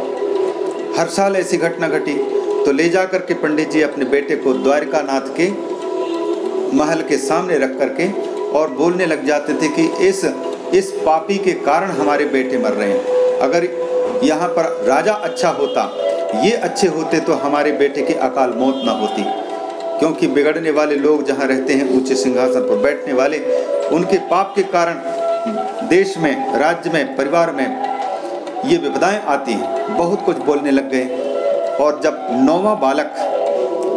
हर साल ऐसी घटना घटी तो ले जा कर के पंडित जी अपने बेटे को द्वारका नाथ के महल के सामने रख करके और बोलने लग जाते थे कि इस इस पापी के कारण हमारे बेटे मर रहे हैं। अगर यहाँ पर राजा अच्छा होता, ये अच्छे होते तो हमारे बेटे की अकाल मौत ना होती। क्योंकि बिगड़ने वाले लोग जहाँ रहते हैं, ऊँचे सिंहासन पर बैठने वाले, उनके पाप के कारण देश में, राज्य में, परिवार में ये विपदाएँ आती हैं। बहुत कुछ बोलने लग गए। और जब नौवा बालक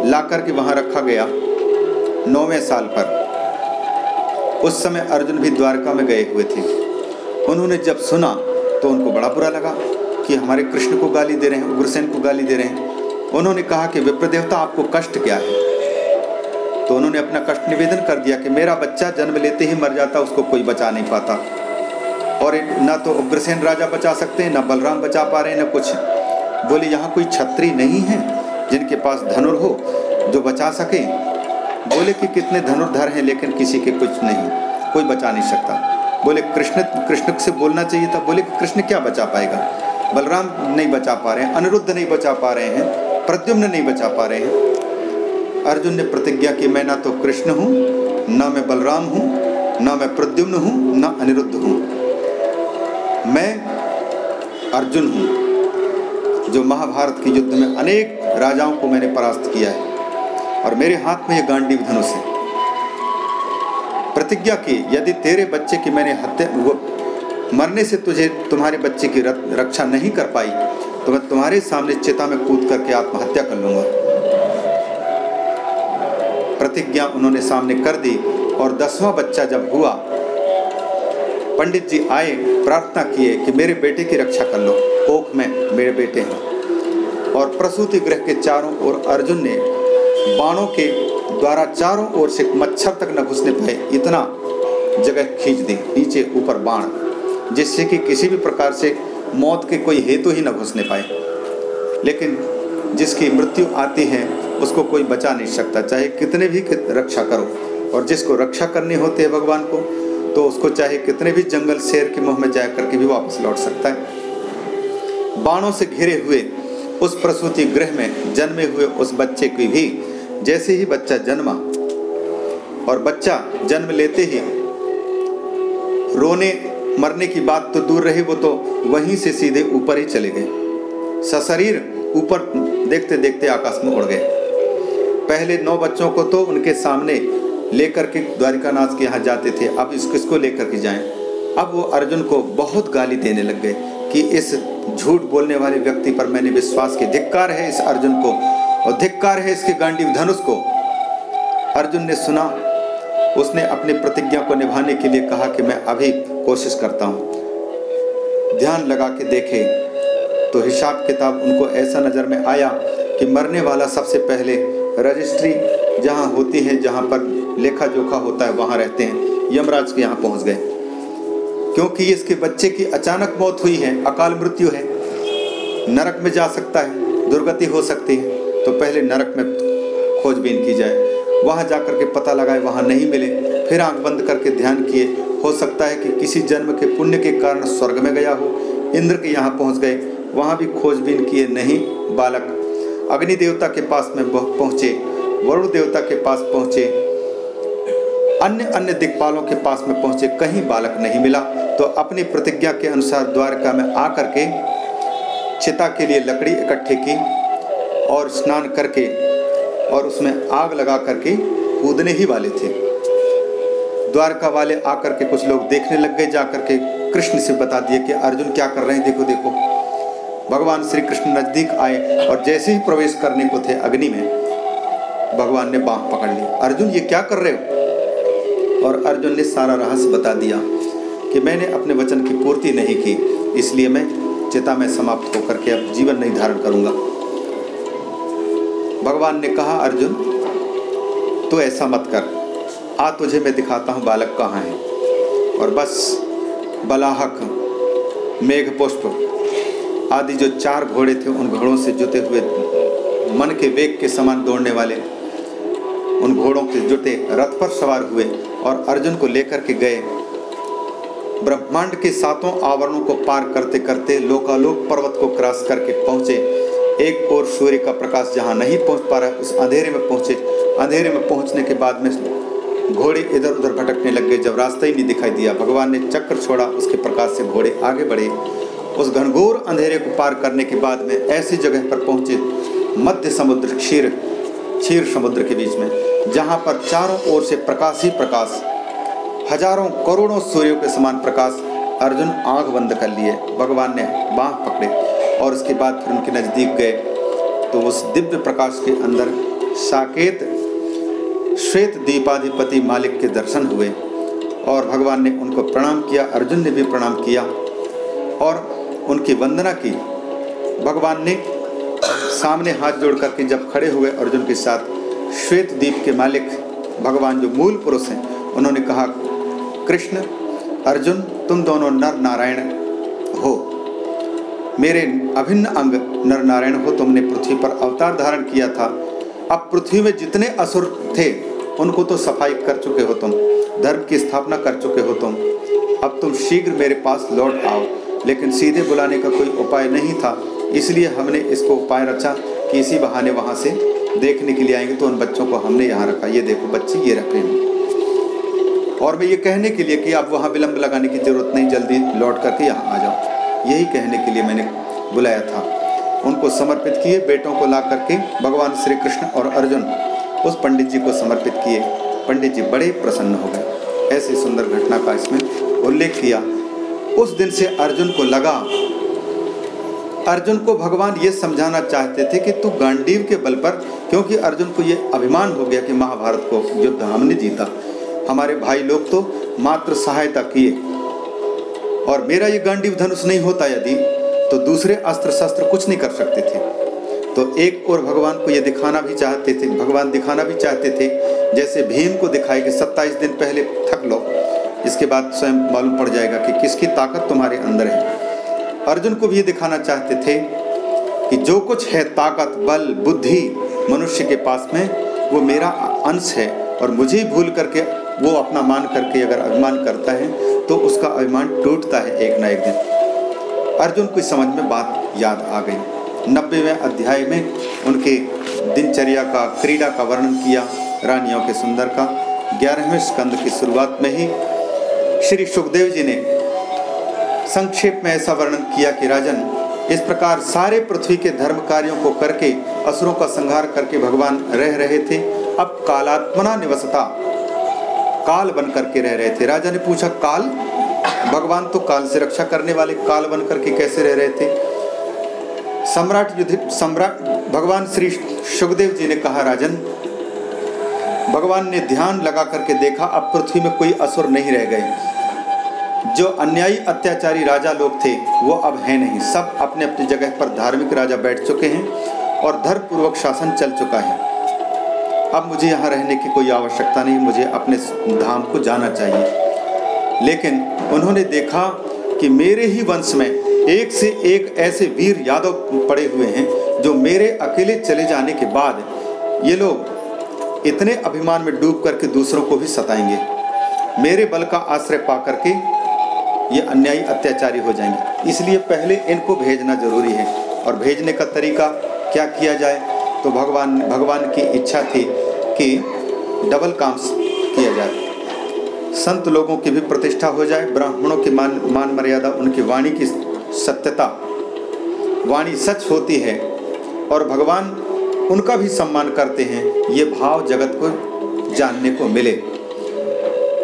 ला कर के वहाँ रखा गया, नौवें साल पर, उस समय अर्जुन भी द्वारका में गए हुए थे। उन्होंने जब सुना तो उनको बड़ा बुरा लगा कि हमारे कृष्ण को गाली दे रहे हैं, उग्रसेन को गाली दे रहे हैं। उन्होंने कहा कि विप्रदेवता, आपको कष्ट क्या है? तो उन्होंने अपना कष्ट निवेदन कर दिया कि मेरा बच्चा जन्म लेते ही मर जाता, उसको कोई बचा नहीं पाता। और ना तो उग्रसेन राजा बचा सकते हैं ना बलराम बचा पा रहे हैं ना कुछ। बोले, यहाँ कोई छत्री नहीं है जिनके पास धनुर हो जो बचा सके? बोले कि कितने धनुर्धर हैं, लेकिन किसी के कुछ नहीं, कोई बचा नहीं सकता। बोले, कृष्ण कृष्ण से बोलना चाहिए था। बोले कि कृष्ण क्या बचा पाएगा? बलराम नहीं बचा पा रहे हैं, अनिरुद्ध नहीं बचा पा रहे हैं, प्रद्युम्न नहीं बचा पा रहे हैं। अर्जुन ने प्रतिज्ञा की, मैं ना तो कृष्ण हूँ, ना मैं बलराम हूँ, ना मैं प्रद्युम्न हूँ, ना अनिरुद्ध हूँ। मैं अर्जुन हूँ, जो महाभारत के युद्ध में अनेक राजाओं को मैंने परास्त किया है, और मेरे हाथ में ये गांडीव धनुष है। प्रतिज्ञा की, यदि तेरे बच्चे की मैंने हत्या, वो मरने से तुझे, तुम्हारे बच्चे की रक्षा नहीं कर पाई तो मैं तुम्हारे सामने चिता में कूद करके आत्महत्या कर लूँगा। प्रतिज्ञा उन्होंने सामने कर दी और दसवां बच्चा जब हुआ, पंडित जी आए, प्रार्थना किए कि मेरे बेटे की रक्षा कर लो। कोख में मेरे बेटे हैं। और प्रसूति गृह के चारों ओर अर्जुन ने बाणों के द्वारा चारों ओर से मच्छर तक न घुसने पाए, इतना जगह खींच दी, नीचे ऊपर बाण, जिससे कि किसी भी प्रकार से मौत के कोई हेतु ही न घुसने पाए। लेकिन जिसकी मृत्यु आती है उसको कोई बचा नहीं सकता। चाहे कितने भी रक्षा करो और जिसको रक्षा करनी होती है भगवान को तो उसको चाहे कितने भी जंगल शेर के मुँह में जा करके भी वापस लौट सकता है। बाणों से घिरे हुए उस प्रसूति गृह में जन्मे हुए उस बच्चे की भी जैसे ही बच्चा जन्मा और बच्चा जन्म लेते ही रोने मरने की बात तो दूर रही, वो तो वहीं से सीधे ऊपर ही चले गए। सशरीर ऊपर देखते देखते आकाश में उड़ गए। पहले नौ बच्चों को तो उनके सामने लेकर के द्वारिका नाथ के यहाँ जाते थे। अब इस किसको लेकर के जाएँ? अब वो अर्जुन को बहुत गाली देने लग गए कि इस झूठ बोलने वाले व्यक्ति पर मैंने विश्वास की धिक्कार है इस अर्जुन को और धिक्कार है इसके गांडी धनुष को। अर्जुन ने सुना। उसने अपनी प्रतिज्ञा को निभाने के लिए कहा कि मैं अभी कोशिश करता हूँ। ध्यान लगा के देखे तो हिसाब किताब उनको ऐसा नज़र में आया कि मरने वाला सबसे पहले रजिस्ट्री जहाँ होती है, जहाँ पर लेखा जोखा होता है, वहाँ रहते हैं। यमराज के यहाँ पहुँच गए। क्योंकि इसके बच्चे की अचानक मौत हुई है, अकाल मृत्यु है, नरक में जा सकता है, दुर्गति हो सकती है तो पहले नरक में खोजबीन की जाए। वहाँ जाकर के पता लगाए, वहाँ नहीं मिले। फिर आँख बंद करके ध्यान किए। हो सकता है कि किसी जन्म के पुण्य के कारण स्वर्ग में गया हो। इंद्र के यहाँ पहुँच गए। वहाँ भी खोजबीन किए नहीं, बालक अग्नि देवता के पास में पहुँचे वरुण देवता के पास पहुँचे। अन्य अन्य दिक्पालों के पास में पहुँचे, कहीं बालक नहीं मिला। तो अपनी प्रतिज्ञा के अनुसार द्वारका में आकर के चिता के लिए लकड़ी इकट्ठे की और स्नान करके और उसमें आग लगा करके कूदने ही वाले थे। द्वारका वाले आकर के कुछ लोग देखने लग गए, जाकर के कृष्ण से बता दिए कि अर्जुन क्या कर रहे हैं, देखो देखो। भगवान श्री कृष्ण नज़दीक आए और जैसे ही प्रवेश करने को थे अग्नि में, भगवान ने बाह पकड़ ली। अर्जुन, ये क्या कर रहे हो? और अर्जुन ने सारा रहस्य बता दिया कि मैंने अपने वचन की पूर्ति नहीं की, इसलिए मैं चिता में समाप्त होकर के अब जीवन नहीं धारण करूँगा। भगवान ने कहा, अर्जुन तो ऐसा मत कर। आ तुझे मैं दिखाता हूँ बालक कहाँ है। और बस बलाहक मेघ पुष्प आदि जो चार घोड़े थे, उन घोड़ों से जुते हुए मन के वेग के समान दौड़ने वाले, उन घोड़ों के जुटे रथ पर सवार हुए और अर्जुन को लेकर के गए। ब्रह्मांड के सातों आवरणों को पार करते करते लोकालोक पर्वत को क्रॉस करके पहुँचे। एक और सूर्य का प्रकाश जहाँ नहीं पहुँच पा रहा, उस अंधेरे में पहुँचे। अंधेरे में पहुँचने के बाद में घोड़े इधर उधर भटकने लग गए, जब रास्ता ही नहीं दिखाई दिया। भगवान ने चक्र छोड़ा, उसके प्रकाश से घोड़े आगे बढ़े। उस घनघोर अंधेरे को पार करने के बाद में ऐसी जगह पर पहुँचे मध्य समुद्र क्षीर क्षीर समुद्र के बीच में, जहाँ पर चारों ओर से प्रकाश ही प्रकाश, हज़ारों करोड़ों सूर्यों के समान प्रकाश अर्जुन आँख बंद कर लिए, भगवान ने बाँह पकड़े और उसके बाद फिर उनके नज़दीक गए। तो उस दिव्य प्रकाश के अंदर साकेत, श्वेत दीपाधिपति मालिक के दर्शन हुए और भगवान ने उनको प्रणाम किया, अर्जुन ने भी प्रणाम किया और उनकी वंदना की। भगवान ने सामने हाथ जोड़ करके जब खड़े हुए अर्जुन के साथ श्वेत दीप के मालिक, भगवान जो मूल पुरुष हैं, उन्होंने कहा, कृष्ण, अर्जुन, तुम दोनों नर नारायण हो। मेरे अभिन्न अंग नर नारायण हो, तुमने पृथ्वी पर अवतार धारण किया था। अब पृथ्वी में जितने असुर थे, उनको तो सफ़ाई कर चुके हो तुम, धर्म की स्थापना कर चुके हो तुम। अब तुम शीघ्र मेरे पास लौट आओ। लेकिन सीधे बुलाने का कोई उपाय नहीं था। इसलिए हमने इसको उपाय रचा कि इसी बहाने वहाँ से देखने के लिए आएँगे। तो उन बच्चों को हमने यहाँ रखा। ये देखो बच्चे, ये रखे हैं। और मैं ये कहने के लिए कि आप वहाँ विलम्ब लगाने की ज़रूरत नहीं। जल्दी लौट करके यहाँ आ जाओ। यही कहने के लिए मैंने बुलाया था। उनको समर्पित किए, बेटों को ला करके भगवान श्री कृष्ण और अर्जुन उस पंडित जी को समर्पित किए। पंडित जी बड़े प्रसन्न हो गए। ऐसी सुंदर घटना का इसमें उल्लेख किया। उस दिन से अर्जुन को लगा। अर्जुन को भगवान ये समझाना चाहते थे कि तू गांडीव के बल पर, क्योंकि अर्जुन को ये अभिमान हो गया कि महाभारत को युद्ध हमने जीता। हमारे भाई लोग तो मात्र सहायता किए। और मेरा ये गांडीव धनुष नहीं होता यदि तो दूसरे अस्त्र शस्त्र कुछ नहीं कर सकते थे। तो एक और भगवान को ये दिखाना भी चाहते थे, भगवान दिखाना भी चाहते थे, जैसे भीम को दिखाए कि सत्ताईस दिन पहले थक लो। इसके बाद स्वयं मालूम पड़ जाएगा कि किसकी ताकत तुम्हारे अंदर है। अर्जुन को भी ये दिखाना चाहते थे कि जो कुछ है ताकत, बल, बुद्धि मनुष्य के पास में, वो मेरा अंश है और मुझे भूल करके वो अपना मान करके अगर अभिमान करता है तो उसका अभिमान टूटता है एक ना एक दिन। अर्जुन की समझ में बात याद आ गई। नब्बेवें अध्याय में उनके दिनचर्या का, क्रीड़ा का वर्णन किया, रानियों के सुंदर का। ग्यारहवें स्कंद की शुरुआत में ही श्री सुखदेव जी ने संक्षेप में ऐसा वर्णन किया कि राजन, इस प्रकार सारे पृथ्वी के धर्म कार्यों को करके, असुरों का संहार करके भगवान रह रहे थे। अब कालात्मना निवसता, काल बन करके रह रहे थे। राजा ने पूछा, काल? भगवान तो काल से रक्षा करने वाले काल बन करके कैसे रह रहे थे? सम्राट युद्ध सम्राट, भगवान श्री सुखदेव जी ने कहा, राजन भगवान ने ध्यान लगा करके देखा, अब पृथ्वी में कोई असुर नहीं रह गए। जो अन्यायी अत्याचारी राजा लोग थे, वो अब हैं नहीं। सब अपने अपनी जगह पर धार्मिक राजा बैठ चुके हैं और धर्म पूर्वक शासन चल चुका है। अब मुझे यहाँ रहने की कोई आवश्यकता नहीं, मुझे अपने धाम को जाना चाहिए। लेकिन उन्होंने देखा कि मेरे ही वंश में एक से एक ऐसे वीर यादव पड़े हुए हैं, जो मेरे अकेले चले जाने के बाद ये लोग इतने अभिमान में डूब करके दूसरों को भी सताएँगे। मेरे बल का आश्रय पा करके ये अन्यायी अत्याचारी हो जाएँगे। इसलिए पहले इनको भेजना ज़रूरी है। और भेजने का तरीका क्या किया जाए? तो भगवान भगवान की इच्छा थी कि डबल काम किया जाए। संत लोगों की भी प्रतिष्ठा हो जाए। ब्राह्मणों की मान मान मर्यादा, उनकी वाणी की सत्यता, वाणी सच होती है। और भगवान उनका भी सम्मान करते हैं, ये भाव जगत को जानने को मिले।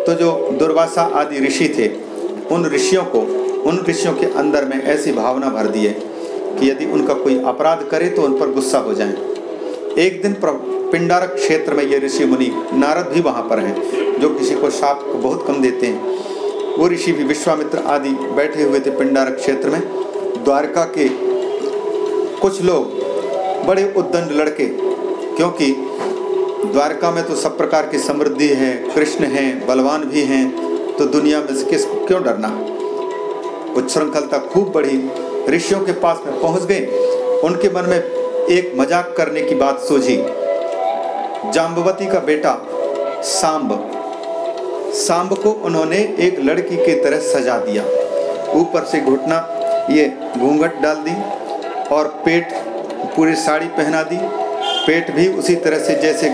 तो जो दुर्वासा आदि ऋषि थे, उन ऋषियों को, उन ऋषियों के अंदर में ऐसी भावना भर दिए कि यदि उनका कोई अपराध करे तो उन पर गुस्सा हो जाए। एक दिन पिंडारक क्षेत्र में ये ऋषि मुनि नारद भी वहाँ पर हैं, जो किसी को शाप को बहुत कम देते हैं। वो ऋषि भी विश्वामित्र आदि बैठे हुए थे पिंडारक क्षेत्र में। द्वारका के कुछ लोग बड़े उद्दंड लड़के, क्योंकि द्वारका में तो सब प्रकार की समृद्धि है, कृष्ण हैं, बलवान भी हैं तो दुनिया में से किसको क्यों डरना? उच्छृंखलता खूब बढ़ी, ऋषियों के पास में पहुँच गए उनके मन में एक मज़ाक करने की बात सोची जाम्बवती का बेटा, सांब। सांब को उन्होंने एक लड़की की तरह सजा दिया। ऊपर से घुटना, ये घूंघट डाल दी, और पेट पूरी साड़ी पहना दी। पेट भी उसी तरह से जैसे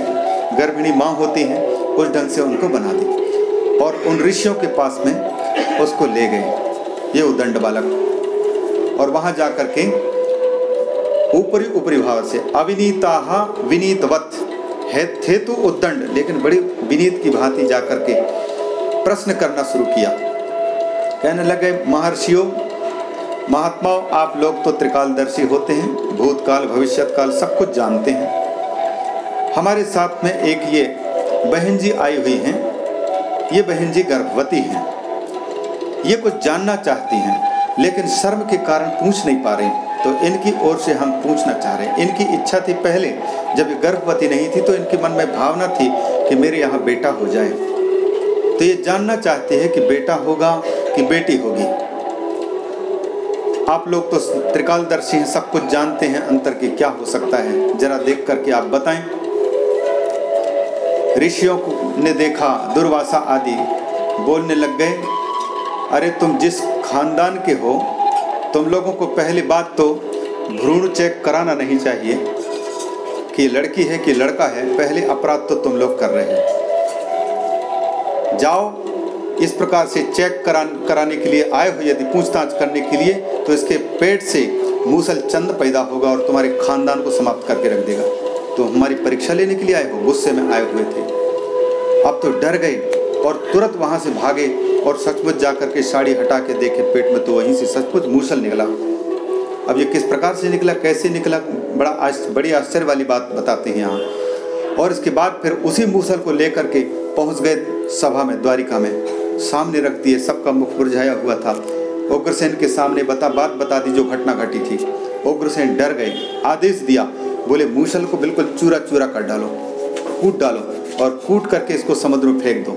गर्भिणी माँ होती हैं, उस ढंग से उनको बना दी। और उन ऋषियों के पास में उसको ले गए, ये उदंड बालक। और वहाँ जा कर के ऊपरी ऊपरी भाव से अविनीता विनीतवत। है, थे तो उद्दंड लेकिन बड़ी विनीत की भांति जा करके प्रश्न करना शुरू किया। कहने लगे, महर्षियों महात्माओं आप लोग तो त्रिकालदर्शी होते हैं, भूतकाल, भविष्यकाल सब कुछ जानते हैं। हमारे साथ में एक ये बहन जी आई हुई हैं। ये बहन जी गर्भवती हैं। ये कुछ जानना चाहती हैं, लेकिन शर्म के कारण पूछ नहीं पा रही। तो इनकी ओर से हम पूछना चाह रहे हैं। इनकी इच्छा थी पहले, जब ये गर्भवती नहीं थी तो इनके मन में भावना थी कि मेरे यहाँ बेटा हो जाए। तो ये जानना चाहते हैं कि बेटा होगा कि बेटी होगी। आप लोग तो त्रिकालदर्शी हैं, सब कुछ जानते हैं अंतर की क्या हो सकता है। जरा देख करके आप बताएँ। ऋषियों ने देखा, दुर्वासा आदि बोलने लग गए, अरे तुम जिस खानदान के हो, तुम लोगों को पहली बात तो भ्रूण चेक कराना नहीं चाहिए। कि लड़की है कि लड़का है, पहले अपराध तो तुम लोग कर रहे हैं। जाओ इस प्रकार से चेक करा कराने के लिए आए हो यदि पूछताछ करने के लिए तो इसके पेट से मूसल चंद पैदा होगा और तुम्हारे खानदान को समाप्त करके रख देगा। तो हमारी परीक्षा लेने के लिए आए हो गुस्से में आए हुए थे। अब तो डर गए और तुरंत वहाँ से भागे और सचमुच जा के साड़ी हटा के देखे पेट में तो वहीं से सचमुच मूसल निकला। अब ये किस प्रकार से निकला कैसे निकला बड़ा आश, बड़ी आश्चर्य वाली बात बताते हैं यहाँ। और इसके बाद फिर उसी मूसल को लेकर के पहुँच गए सभा में द्वारिका में। सामने रख दिए सबका मुख बुरझाया हुआ था। उग्रसेन के सामने बता, बात बता दी जो घटना घटी थी। उग्रसेन डर गए, आदेश दिया, बोले, मूसल को बिल्कुल चूरा चूरा कर डालो, कूट डालो और कूट करके इसको समुद्र में फेंक दो।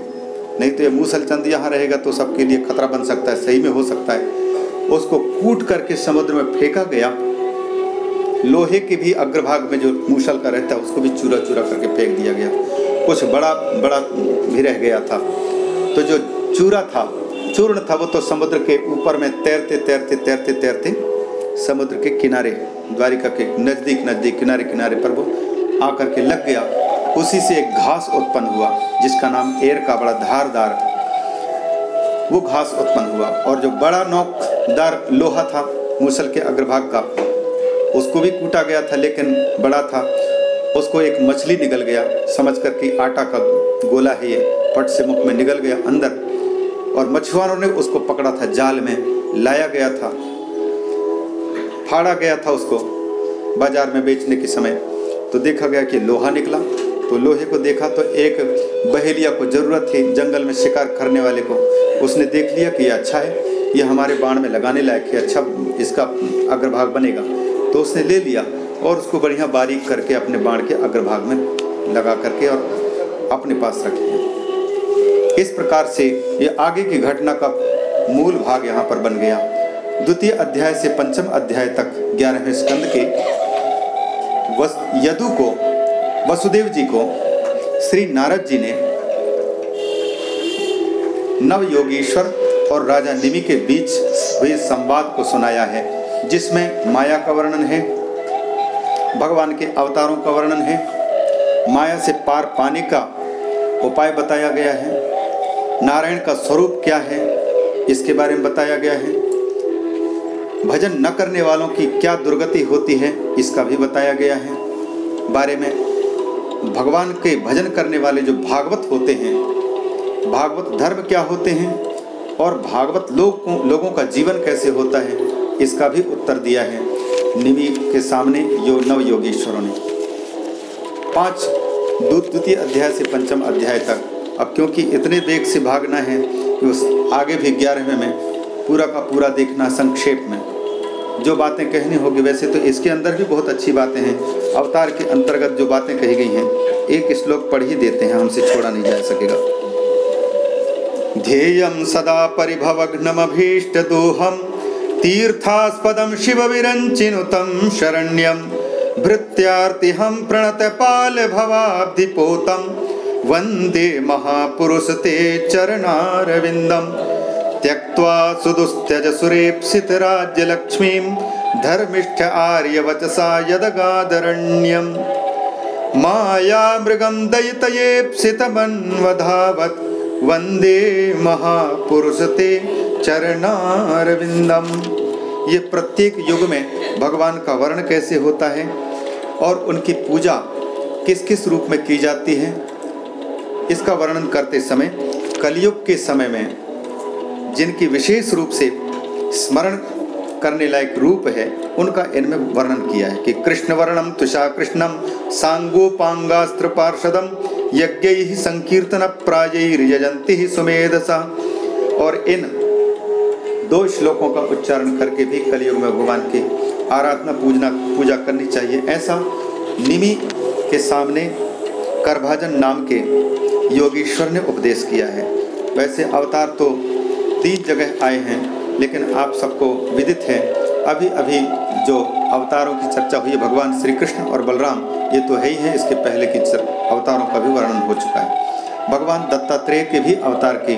नहीं तो ये मूसल चंद यहाँ रहेगा तो सबके लिए खतरा बन सकता है, सही में हो सकता है। उसको कूट करके समुद्र में फेंका गया। लोहे के भी अग्रभाग में जो मूसल का रहता है, उसको भी चूरा चूरा करके फेंक दिया गया। कुछ बड़ा बड़ा भी रह गया था। तो जो चूरा था, चूर्ण था वो तो समुद्र के ऊपर में तैरते तैरते तैरते तैरते समुद्र के किनारे, द्वारिका के नज़दीक नज़दीक किनारे किनारे पर वो आकर के लग गया। उसी से एक घास उत्पन्न हुआ, जिसका नाम एर का बड़ा धारदार। वो घास उत्पन्न हुआ और जो बड़ा नौकदार लोहा था, मूसल के अग्रभाग का, उसको भी कूटा गया था, लेकिन बड़ा था। उसको एक मछली निकल गया समझ कर कि आटा का गोला है ये, पट से मुख में निकल गया, अंदर और मछुआरों ने उसको पकड़ा था जाल में, लाया गया था, फाड़ा गया था उसको बाज़ार में बेचने के समय। तो देखा गया कि लोहा निकला तो लोहे को देखा तो एक बहेलिया को ज़रूरत थी जंगल में शिकार करने वाले को। उसने देख लिया कि यह अच्छा है ये हमारे बाण में लगाने लायक है अच्छा इसका अग्रभाग बनेगा। तो उसने ले लिया और उसको बढ़िया बारीक करके अपने बाण के अग्रभाग में लगा करके और अपने पास रख लिया इस प्रकार से ये आगे की घटना का मूल भाग यहाँ पर बन गया। द्वितीय अध्याय से पंचम अध्याय तक ग्यारहवें स्कंद के वस, यदु को, वसुदेव जी को श्री नारद जी ने नव योगेश्वर और राजा निमि के बीच हुए संवाद को सुनाया है, जिसमें माया का वर्णन है, भगवान के अवतारों का वर्णन है, माया से पार पाने का उपाय बताया गया है। नारायण का स्वरूप क्या है? इसके बारे में बताया गया है। भजन न करने वालों की क्या दुर्गति होती है? इसका भी बताया गया है। बारे में भगवान के भजन करने वाले जो भागवत होते हैं, भागवत धर्म क्या होते हैं और भागवत लोग लोगों का जीवन कैसे होता है, इसका भी उत्तर दिया है। निवि के सामने यो नव योगेश्वरों ने। पाँच द्वितीय अध्याय से पंचम अध्याय तक। अब क्योंकि इतने वेग से भागना है कि उस आगे भी ग्यारहवें में पूरा का पूरा देखना संक्षेप में। जो बातें कहनी होगी वैसे तो इसके अंदर भी बहुत अच्छी बातें हैं। अवतार के अंतर्गत जो बातें कही गई हैं, एक श्लोक पढ़ ही देते हैं, हमसे छोड़ा नहीं जा सकेगा। ध्येयं सदा परिभवघ्नमभीष्टदोहं तीर्थास्पदं शिवविरञ्चिनुतं शरण्यं, भृत्यार्तिहं प्रणतपालभवाब्धिपोतं वंदे महापुरुष ते चरणारविन्दम् त्यक्त्वा सुदुस्त्यज सुदुस्त्यजसुरेप्सितराज्यलक्ष्मीं धर्मिष्ठ आर्यवचसा यदगादरण्यं। मायामृगं दयितयेप्सितमन्वधावत्, वंदे महापुरुषते चरणारविंदम ये प्रत्येक युग में भगवान का वर्ण कैसे होता है और उनकी पूजा किस किस रूप में की जाती है इसका वर्णन करते समय, कलयुग के समय में, जिनकी विशेष रूप से स्मरण करने लायक रूप है, उनका इनमें वर्णन किया है कि कृष्ण वर्णम, तुषा कृष्णम सांगोपांगास्त्र पार्षदम, यज्ञ संकीर्तन प्राजयजंती ही सुमेधसा। और इन दो श्लोकों का उच्चारण करके भी कलयुग में भगवान की आराधना, पूजना, पूजा करनी चाहिए। ऐसा निमि के सामने करभाजन नाम के योगीश्वर ने उपदेश किया है। वैसे अवतार तो तीन जगह आए हैं, लेकिन आप सबको विदित है अभी अभी जो अवतारों की चर्चा हुई है भगवान श्री कृष्ण और बलराम, ये तो है ही है, इसके पहले की अवतारों का भी वर्णन हो चुका है। भगवान दत्तात्रेय के भी अवतार की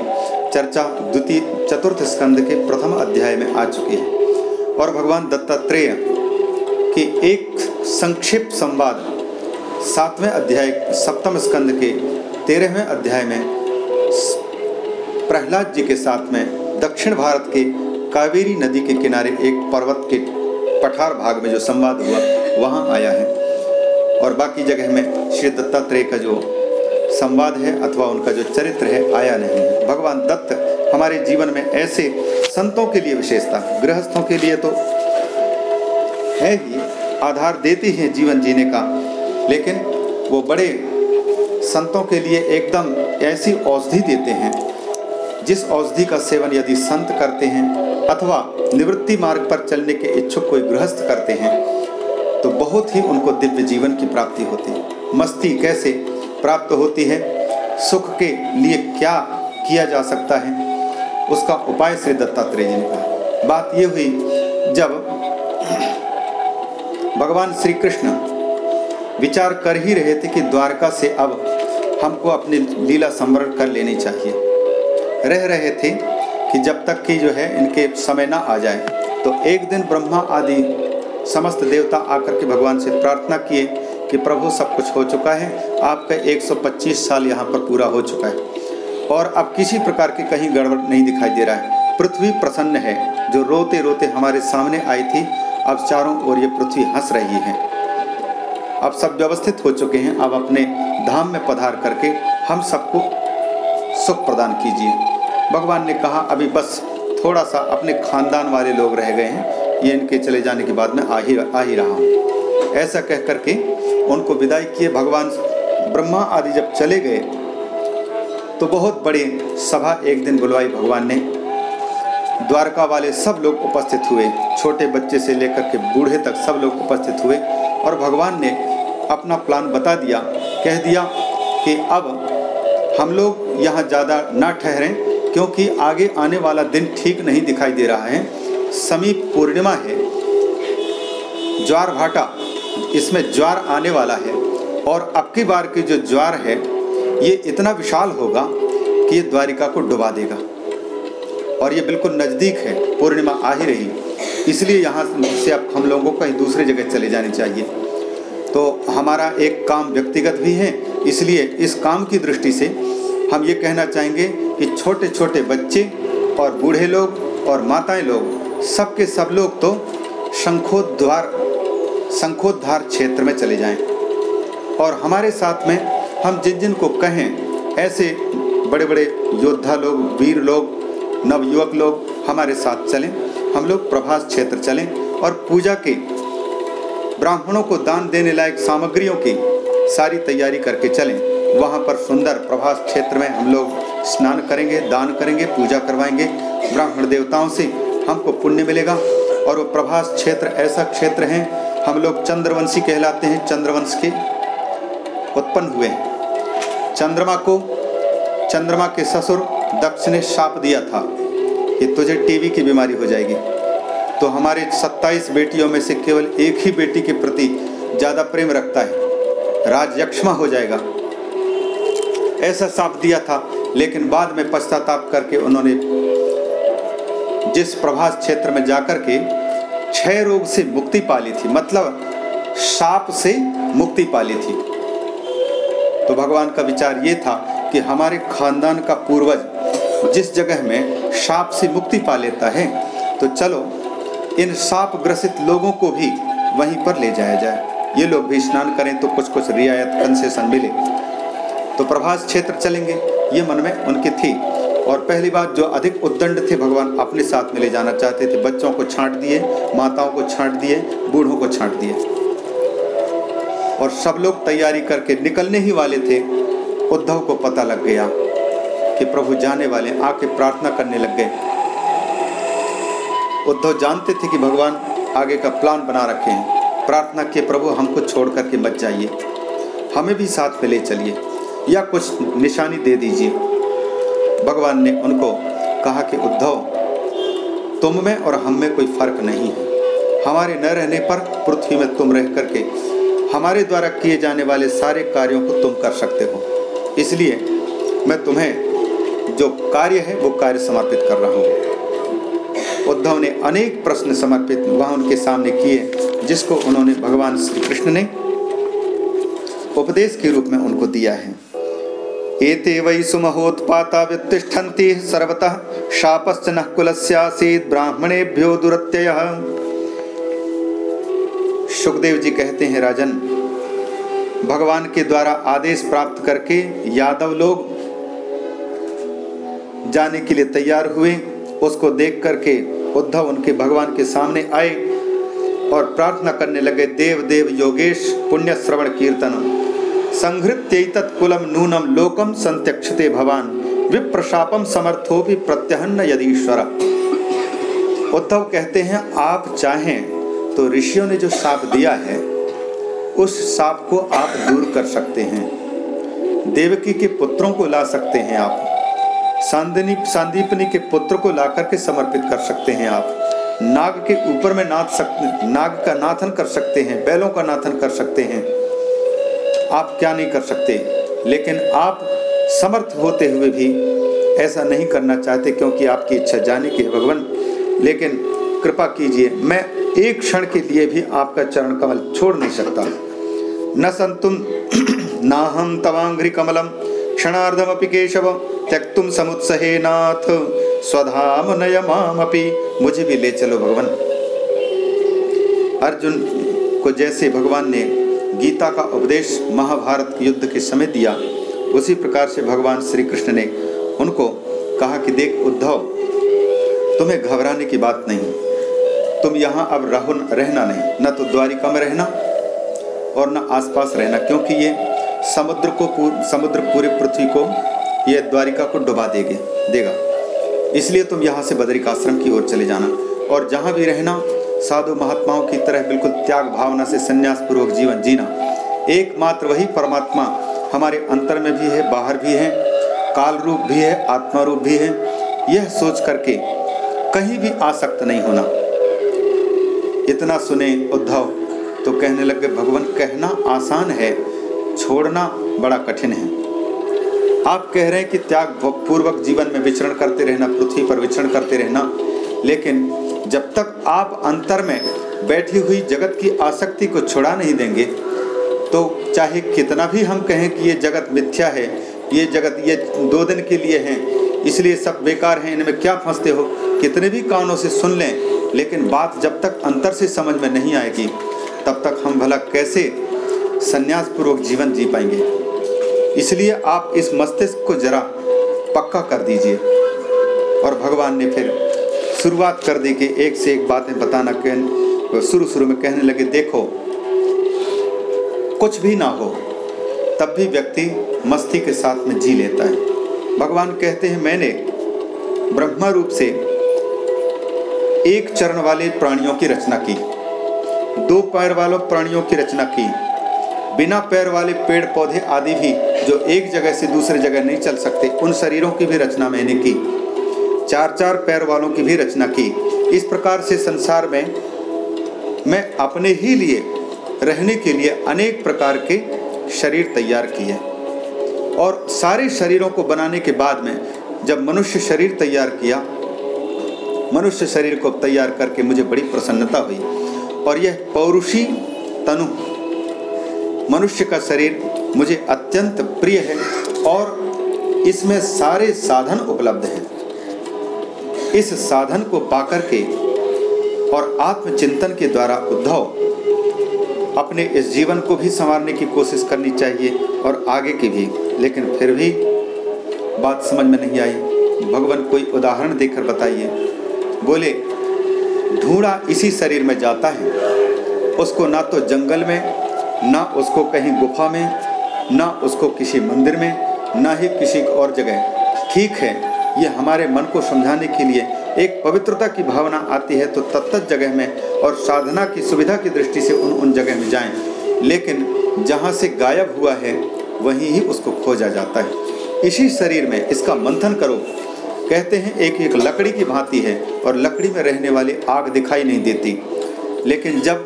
चर्चा द्वितीय, चतुर्थ स्कंद के प्रथम अध्याय में आ चुकी है। और भगवान दत्तात्रेय के एक संक्षिप्त संवाद सातवें अध्याय, सप्तम स्कंद के तेरहवें अध्याय में प्रहलाद जी के साथ में दक्षिण भारत के कावेरी नदी के किनारे एक पर्वत के पठार भाग में जो संवाद हुआ, वहाँ आया है। और बाकी जगह में श्री दत्तात्रेय का जो संवाद है अथवा उनका जो चरित्र है, आया नहीं है। भगवान दत्त हमारे जीवन में ऐसे संतों के लिए विशेषता गृहस्थों के लिए तो है ही, आधार देते हैं जीवन जीने का, लेकिन वो बड़े संतों के लिए एकदम ऐसी औषधि देते हैं, जिस औषधि का सेवन यदि संत करते हैं अथवा निवृत्ति मार्ग पर चलने के इच्छुक कोई गृहस्थ करते हैं तो बहुत ही उनको दिव्य जीवन की प्राप्ति होती है। मस्ती कैसे प्राप्त होती है? सुख के लिए क्या किया जा सकता है? उसका उपाय श्री दत्तात्रेय जी ने कहा। बात ये हुई, जब भगवान श्री कृष्ण विचार कर ही रहे थे कि द्वारका से अब हमको अपनी लीला संवरण कर लेनी चाहिए। रह रहे थे कि जब तक कि जो है इनके समय ना आ जाए तो एक दिन ब्रह्मा आदि समस्त देवता आकर के भगवान से प्रार्थना किए कि प्रभु, सब कुछ हो चुका है, आपका 125 साल यहाँ पर पूरा हो चुका है। और अब किसी प्रकार की कहीं गड़बड़ नहीं दिखाई दे रहा है। पृथ्वी प्रसन्न है, जो रोते रोते हमारे सामने आई थी, अब चारों ओर ये पृथ्वी हंस रही है। अब सब व्यवस्थित हो चुके हैं। अब अपने धाम में पधार करके हम सबको सुख प्रदान कीजिए। भगवान ने कहा, अभी बस थोड़ा सा अपने खानदान वाले लोग रह गए हैं। ये इनके चले जाने के बाद में आ ही आ ही रहा हूँ। ऐसा कह करके उनको विदाई किए। भगवान ब्रह्मा आदि जब चले गए तो बहुत बड़ी सभा एक दिन बुलवाई भगवान ने। द्वारका वाले सब लोग उपस्थित हुए। छोटे बच्चे से लेकर के बूढ़े तक सब लोग उपस्थित हुए और भगवान ने अपना प्लान बता दिया, कह दिया कि अब हम लोग यहाँ ज़्यादा ना ठहरें, क्योंकि आगे आने वाला दिन ठीक नहीं दिखाई दे रहा है। समीप पूर्णिमा है। ज्वार भाटा इसमें ज्वार आने वाला है। और अब की बार की जो ज्वार है, ये इतना विशाल होगा कि ये द्वारिका को डुबा देगा। और ये बिल्कुल नज़दीक है, पूर्णिमा आ ही रही। इसलिए यहाँ से अब हम लोगों को कहीं दूसरी जगह चले जानी चाहिए। तो हमारा एक काम व्यक्तिगत भी है, इसलिए इस काम की दृष्टि से हम ये कहना चाहेंगे कि छोटे छोटे बच्चे और बूढ़े लोग और माताएँ लोग, सबके सब लोग तो शंखोद्वार, शंखोद्धार क्षेत्र में चले जाएँ। और हमारे साथ में हम जिन जिन को कहें, ऐसे बड़े बड़े योद्धा लोग, वीर लोग, नवयुवक लोग हमारे साथ चलें, हम लोग प्रभास क्षेत्र चलें और पूजा के ब्राह्मणों को दान देने लायक सामग्रियों की सारी तैयारी करके चलें। वहाँ पर सुंदर प्रभास क्षेत्र में हम लोग स्नान करेंगे, दान करेंगे, पूजा करवाएँगे। ब्राह्मण देवताओं से हमको पुण्य मिलेगा और वो प्रभास क्षेत्र ऐसा क्षेत्र है, हम लोग चंद्रवंशी कहलाते हैं, चंद्रवंश के उत्पन्न हुए चंद्रमा को, चंद्रमा के ससुर दक्ष ने शाप दिया था। कि तुझे टीवी की बीमारी हो जाएगी। तो हमारे 27 बेटियों में से केवल एक ही बेटी के प्रति ज़्यादा प्रेम रखता है। राज यक्षमा हो जाएगा। ऐसा साप दिया था, लेकिन बाद में पश्चाताप करके उन्होंने जिस प्रभास क्षेत्र में जाकर के क्षय रोग से मुक्ति पाली थी मतलब साप से मुक्ति पाली थी। तो भगवान का विचार ये था कि हमारे खानदान का पूर्वज जिस जगह में साप से मुक्ति पा लेता है तो चलो इन साप ग्रसित लोगों को भी वहीं पर ले जाया जाए। ये लोग भी स्नान करें तो कुछ कुछ रियायत कंसेशन मिले। तो प्रभास क्षेत्र चलेंगे। ये मन में उनकी थी। और पहली बात, जो अधिक उद्दंड थे, भगवान अपने साथ में ले जाना चाहते थे। बच्चों को छांट दिए, माताओं को छांट दिए, बूढ़ों को छांट दिए। और सब लोग तैयारी करके निकलने ही वाले थे। उद्धव को पता लग गया कि प्रभु जाने वाले, आके प्रार्थना करने लग गए। उद्धव जानते थे कि भगवान आगे का प्लान बना रखे हैं। प्रार्थना के प्रभु, हमको छोड़ करके मत जाइए। हमें भी साथ में ले चलिए। या कुछ निशानी दे दीजिए। भगवान ने उनको कहा कि, उद्धव, तुम में और हम में कोई फ़र्क नहीं है। हमारे न रहने पर पृथ्वी में तुम रह करके हमारे द्वारा किए जाने वाले सारे कार्यों को तुम कर सकते हो। इसलिए मैं तुम्हें जो कार्य है, वो कार्य समर्पित कर रहा हूँ। उद्धव ने अनेक प्रश्न समर्पित वहाँ उनके सामने किए, जिसको उन्होंने भगवान श्री कृष्ण ने उपदेश के रूप में उनको दिया है। एते वै सुमहोत्पाता व्युत्तिष्ठन्ति सर्वतः, शापश्च नः कुलस्यासीत् ब्राह्मणेभ्यो दुरत्ययः। सुखदेव जी कहते हैं, राजन, भगवान के द्वारा आदेश प्राप्त करके यादव लोग जाने के लिए तैयार हुए, उसको देख करके उद्धव उनके भगवान के सामने आए और प्रार्थना करने लगे, देव देव, योगेश, पुण्य श्रवण कीर्तन। संहृत्यैतत्कुलम नूनम लोकम संत्यक्षते भवान। विप्रशापम समर्थो भी प्रत्यहन्न यदीश्वर। उद्धव कहते हैं, आप चाहें तो ऋषियों ने जो साप दिया है, उस साप को आप दूर कर सकते हैं। देवकी के पुत्रों को ला सकते हैं आप। सांदनी सांदीपनी के पुत्र को ला करके समर्पित कर सकते हैं आप। नाग के ऊपर में नाथ सकते नाग का नाथन कर सकते हैं, बैलों का नाथन कर सकते हैं। आप क्या नहीं कर सकते, लेकिन आप समर्थ होते हुए भी ऐसा नहीं करना चाहते क्योंकि आपकी इच्छा जाने की है भगवान। लेकिन कृपा कीजिए, मैं एक क्षण के लिए भी आपका चरण कमल छोड़ नहीं सकता। न संतुम [clears throat] ना हम तवांघ्रि कमलम क्षणार्धमपि केशव त्यक्तुम समुत्सहे नाथ। स्वधाम नयमामपि मुझे भी ले चलो भगवान। अर्जुन को जैसे भगवान ने गीता का उपदेश महाभारत युद्ध के समय दिया, उसी प्रकार से भगवान श्री कृष्ण ने उनको कहा कि देख उद्धव, तुम्हें घबराने की बात नहीं। तुम यहाँ अब रहो रहना नहीं, न तो द्वारिका में रहना और न आसपास रहना, क्योंकि ये समुद्र को पूर, समुद्र पूरे पृथ्वी को ये द्वारिका को डुबा देगे देगा। इसलिए तुम यहाँ से बद्रिकाश्रम की ओर चले जाना और जहाँ भी रहना साधु महात्माओं की तरह बिल्कुल त्याग भावना से संन्यास पूर्वक जीवन जीना। एकमात्र वही परमात्मा हमारे अंतर में भी है बाहर भी है काल रूप भी है आत्मा रूप भी है। यह सोच करके कहीं भी आसक्त नहीं होना। इतना सुने उद्धव तो कहने लगे भगवान कहना आसान है। छोड़ना बड़ा कठिन है। आप कह रहे हैं कि त्याग पूर्वक जीवन में विचरण करते रहना, पृथ्वी पर विचरण करते रहना, लेकिन जब तक आप अंतर में बैठी हुई जगत की आसक्ति को छुड़ा नहीं देंगे तो चाहे कितना भी हम कहें कि ये जगत मिथ्या है, ये जगत ये दो दिन के लिए हैं, इसलिए सब बेकार हैं, इनमें क्या फंसते हो? कितने भी कानों से सुन लें, लेकिन बात जब तक अंतर से समझ में नहीं आएगी, तब तक हम भला कैसे संन्यास पूर्वक जीवन जी पाएँगे। इसलिए आप इस मस्तिष्क को जरा पक्का कर दीजिए। और भगवान ने फिर शुरुआत कर दी कि एक से एक बातें बताना कह शुरू शुरू में कहने लगे, देखो, कुछ भी ना हो, तब भी व्यक्ति मस्ती के साथ में जी लेता है। भगवान कहते हैं, मैंने ब्रह्मा रूप से एक चरण वाले प्राणियों की रचना की, दो पैर वालों प्राणियों की रचना की बिना पैर वाले पेड़ पौधे आदि भी जो एक जगह से दूसरे जगह नहीं चल सकते, उन शरीरों की भी रचना मैंने की। चार चार पैर वालों की भी रचना की। इस प्रकार से संसार में मैं अपने ही लिए रहने के लिए अनेक प्रकार के शरीर तैयार किए। और सारे शरीरों को बनाने के बाद में जब मनुष्य शरीर तैयार किया, मनुष्य शरीर को तैयार करके मुझे बड़ी प्रसन्नता हुई। और यह पौरुषी तनु मनुष्य का शरीर मुझे अत्यंत प्रिय है और इसमें सारे साधन उपलब्ध हैं। इस साधन को पाकर के और आत्मचिंतन के द्वारा उद्धव, अपने इस जीवन को भी संवारने की कोशिश करनी चाहिए और आगे की भी। लेकिन फिर भी बात समझ में नहीं आई। भगवान कोई उदाहरण देकर बताइए। बोले, ढूंढा इसी शरीर में जाता है। उसको ना तो जंगल में ना उसको कहीं गुफा में, ना उसको किसी मंदिर में, ना ही किसी और जगह। ठीक है, ये हमारे मन को समझाने के लिए एक पवित्रता की भावना आती है तो तत्त जगह में और साधना की सुविधा की दृष्टि से उन उन जगह में जाएँ। लेकिन जहाँ से गायब हुआ है, वहीं ही उसको खोजा जाता है। इसी शरीर में इसका मंथन करो। कहते हैं, एक एक लकड़ी की भांति है और लकड़ी में रहने वाली आग दिखाई नहीं देती। लेकिन जब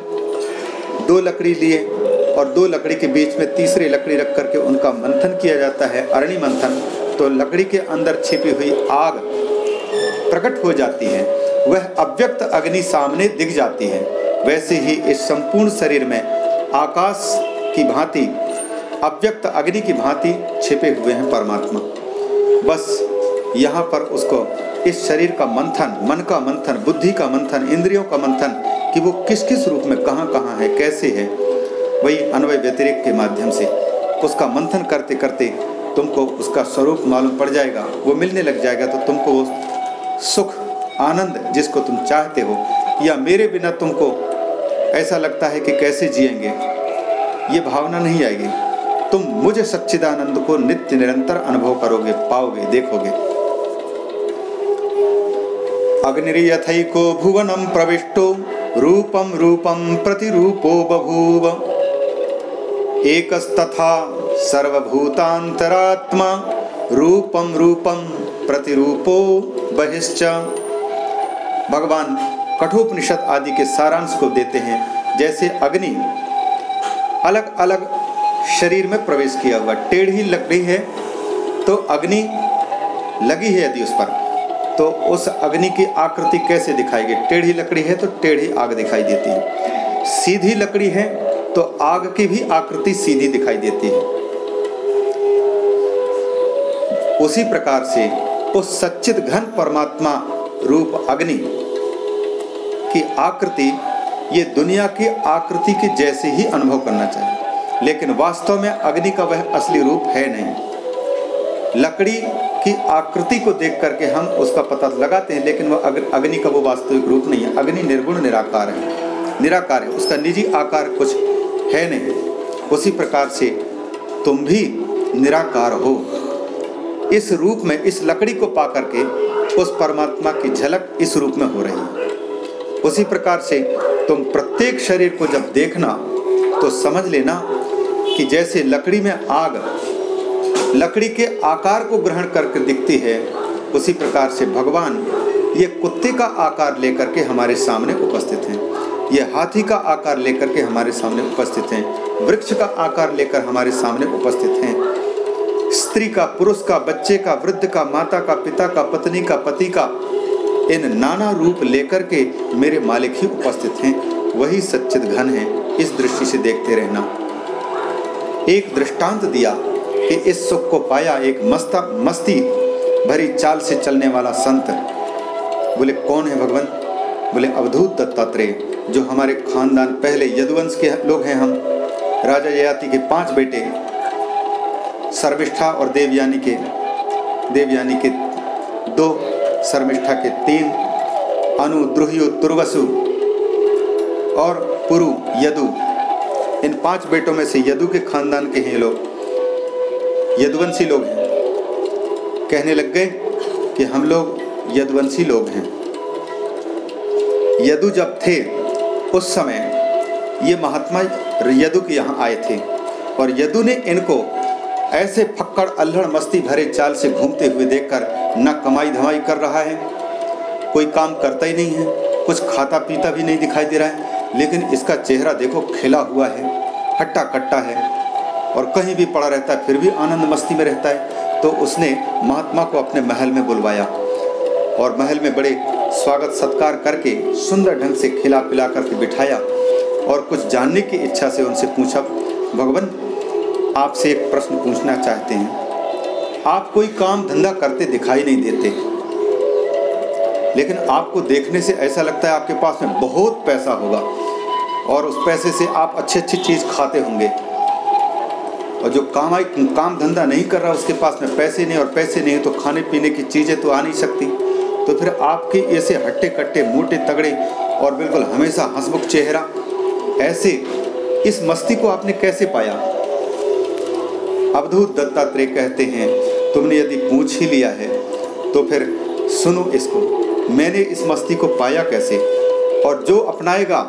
दो लकड़ी लिए और दो लकड़ी के बीच में तीसरी लकड़ी रख करके उनका मंथन किया जाता है, अरणी मंथन। तो लकड़ी के अंदर छिपी हुई आग प्रकट हो जाती है, वह अव्यक्त अग्नि सामने दिख जाती है। वैसे ही इस संपूर्ण शरीर में आकाश की भांति, अव्यक्त अग्नि की भांति छिपे हुए हैं परमात्मा। बस यहाँ पर उसको इस शरीर का मंथन, मन का मंथन, बुद्धि का मंथन, इंद्रियों का मंथन कि वो किस किस रूप में कहाँ कहाँ है, कैसे है वही अन्वय व्यतिरिक के माध्यम से। उसका मंथन करते करते तुमको उसका स्वरूप मालूम पड़ जाएगा। वो मिलने लग जाएगा तो तुमको सुख, आनंद जिसको तुम चाहते हो या मेरे बिना तुमको ऐसा लगता है कि कैसे जिएँगे? ये भावना नहीं आएगी। तुम मुझे सच्चिदानंद को नित्य निरंतर अनुभव करोगे, पाओगे, देखोगे। अग्नियथको भुवनम प्रविष्टो रूपम रूपम प्रतिरूपो बभूव। एकस्तथा सर्वभूतांतरात्मा रूपम रूपम प्रतिरूपो बहिश्च। भगवान कठोपनिषद आदि के सारांश को देते हैं, जैसे अग्नि अलग अलग शरीर में प्रवेश किया हुआ टेढ़ी लकड़ी है तो अग्नि लगी है यदि उस पर तो उस अग्नि की आकृति कैसे दिखाई गई? टेढ़ी लकड़ी है तो टेढ़ी आग दिखाई देती है। सीधी लकड़ी है तो आग की भी आकृति सीधी दिखाई देती है। उसी प्रकार से उस सच्चित घन परमात्मा रूप अग्नि की आकृति ये दुनिया की आकृति के जैसे ही अनुभव करना चाहिए। लेकिन वास्तव में अग्नि का वह असली रूप है नहीं। लकड़ी की आकृति को देख करके हम उसका पता लगाते हैं, लेकिन वह अग्नि का वो वास्तविक रूप नहीं है। अग्नि निर्गुण निराकार है। निराकार है, उसका निजी आकार कुछ है नहीं। उसी प्रकार से तुम भी निराकार हो। इस रूप में, इस लकड़ी को पा करके उस परमात्मा की झलक इस रूप में हो रही है। उसी प्रकार से तुम प्रत्येक शरीर को जब देखना तो समझ लेना कि जैसे लकड़ी में आग, लकड़ी के आकार को ग्रहण करके दिखती है, उसी प्रकार से भगवान ये कुत्ते का आकार लेकर के हमारे सामने उपस्थित हैं। ये हाथी का आकार लेकर के हमारे सामने उपस्थित हैं। वृक्ष का आकार लेकर हमारे सामने उपस्थित हैं। स्त्री का, पुरुष का, बच्चे का, वृद्ध का, माता का, पिता का, पत्नी का, पति का, इन नाना रूप लेकर के मेरे मालिक ही उपस्थित हैं। वही सच्चित घन है। इस दृष्टि से देखते रहना। एक दृष्टांत दिया कि इस सुख को पाया एक मस्ता, मस्ती भरी चाल से चलने वाला संत। बोले, कौन है भगवान? बोले, अवधूत दत्तात्रेय, जो हमारे खानदान पहले यदुवंश के लोग हैं हम, राजा जयाति के पाँच बेटे, सर्विष्ठा और देवयानी के देवयानी के दो शर्मिष्ठा के तीन, अनु, द्रुहियो, तुर्वसु और पुरु, यदु, इन पाँच बेटों में से यदु के खानदान के हैं लोग, यदुवंशी लोग हैं। कहने लग गए कि हम लोग यदुवंशी लोग हैं। यदु जब थे, उस समय ये महात्मा यदु के यहाँ आए थे और यदु ने इनको ऐसे फक्कड़, अल्हड़, मस्ती भरे चाल से घूमते हुए देखकर न कमाई धमाई कर रहा है। कोई काम करता ही नहीं है, कुछ खाता पीता भी नहीं दिखाई दे रहा है, लेकिन इसका चेहरा देखो खिला हुआ है, हट्टा कट्टा है और कहीं भी पड़ा रहता है, फिर भी आनंद मस्ती में रहता है। तो उसने महात्मा को अपने महल में बुलवाया। और महल में बड़े स्वागत सत्कार करके सुंदर ढंग से खिला पिला करके बिठाया और कुछ जानने की इच्छा से उनसे पूछा, भगवान, आपसे एक प्रश्न पूछना चाहते हैं। आप कोई काम धंधा करते दिखाई नहीं देते। लेकिन आपको देखने से ऐसा लगता है आपके पास में बहुत पैसा होगा और उस पैसे से आप अच्छी अच्छी चीज़ खाते होंगे। और जो काम काम धंधा नहीं कर रहा, उसके पास में पैसे नहीं और पैसे नहीं तो खाने पीने की चीज़ें तो आ नहीं सकती। तो फिर आपके ऐसे हट्टे कट्टे मोटे तगड़े और बिल्कुल हमेशा हंसमुख चेहरा, ऐसे इस मस्ती को आपने कैसे पाया? अवधूत दत्तात्रेय कहते हैं, तुमने यदि पूछ ही लिया है तो फिर सुनो इसको। मैंने इस मस्ती को पाया कैसे? और जो अपनाएगा,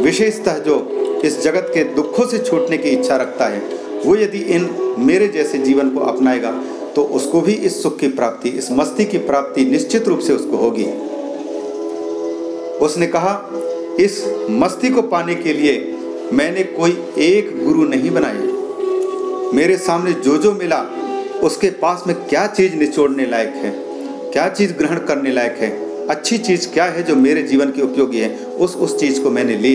विशेषतः जो इस जगत के दुखों से छूटने की इच्छा रखता है, वो यदि इन मेरे जैसे जीवन को अपनाएगा तो उसको भी इस सुख की प्राप्ति, इस मस्ती की प्राप्ति निश्चित रूप से उसको होगी। उसने कहा, इस मस्ती को पाने के लिए मैंने कोई एक गुरु नहीं बनाया। मेरे सामने जो जो मिला, उसके पास में क्या चीज़ निचोड़ने लायक है, क्या चीज़ ग्रहण करने लायक है, अच्छी चीज़ क्या है जो मेरे जीवन की उपयोगी है, उस उस चीज़ को मैंने ली।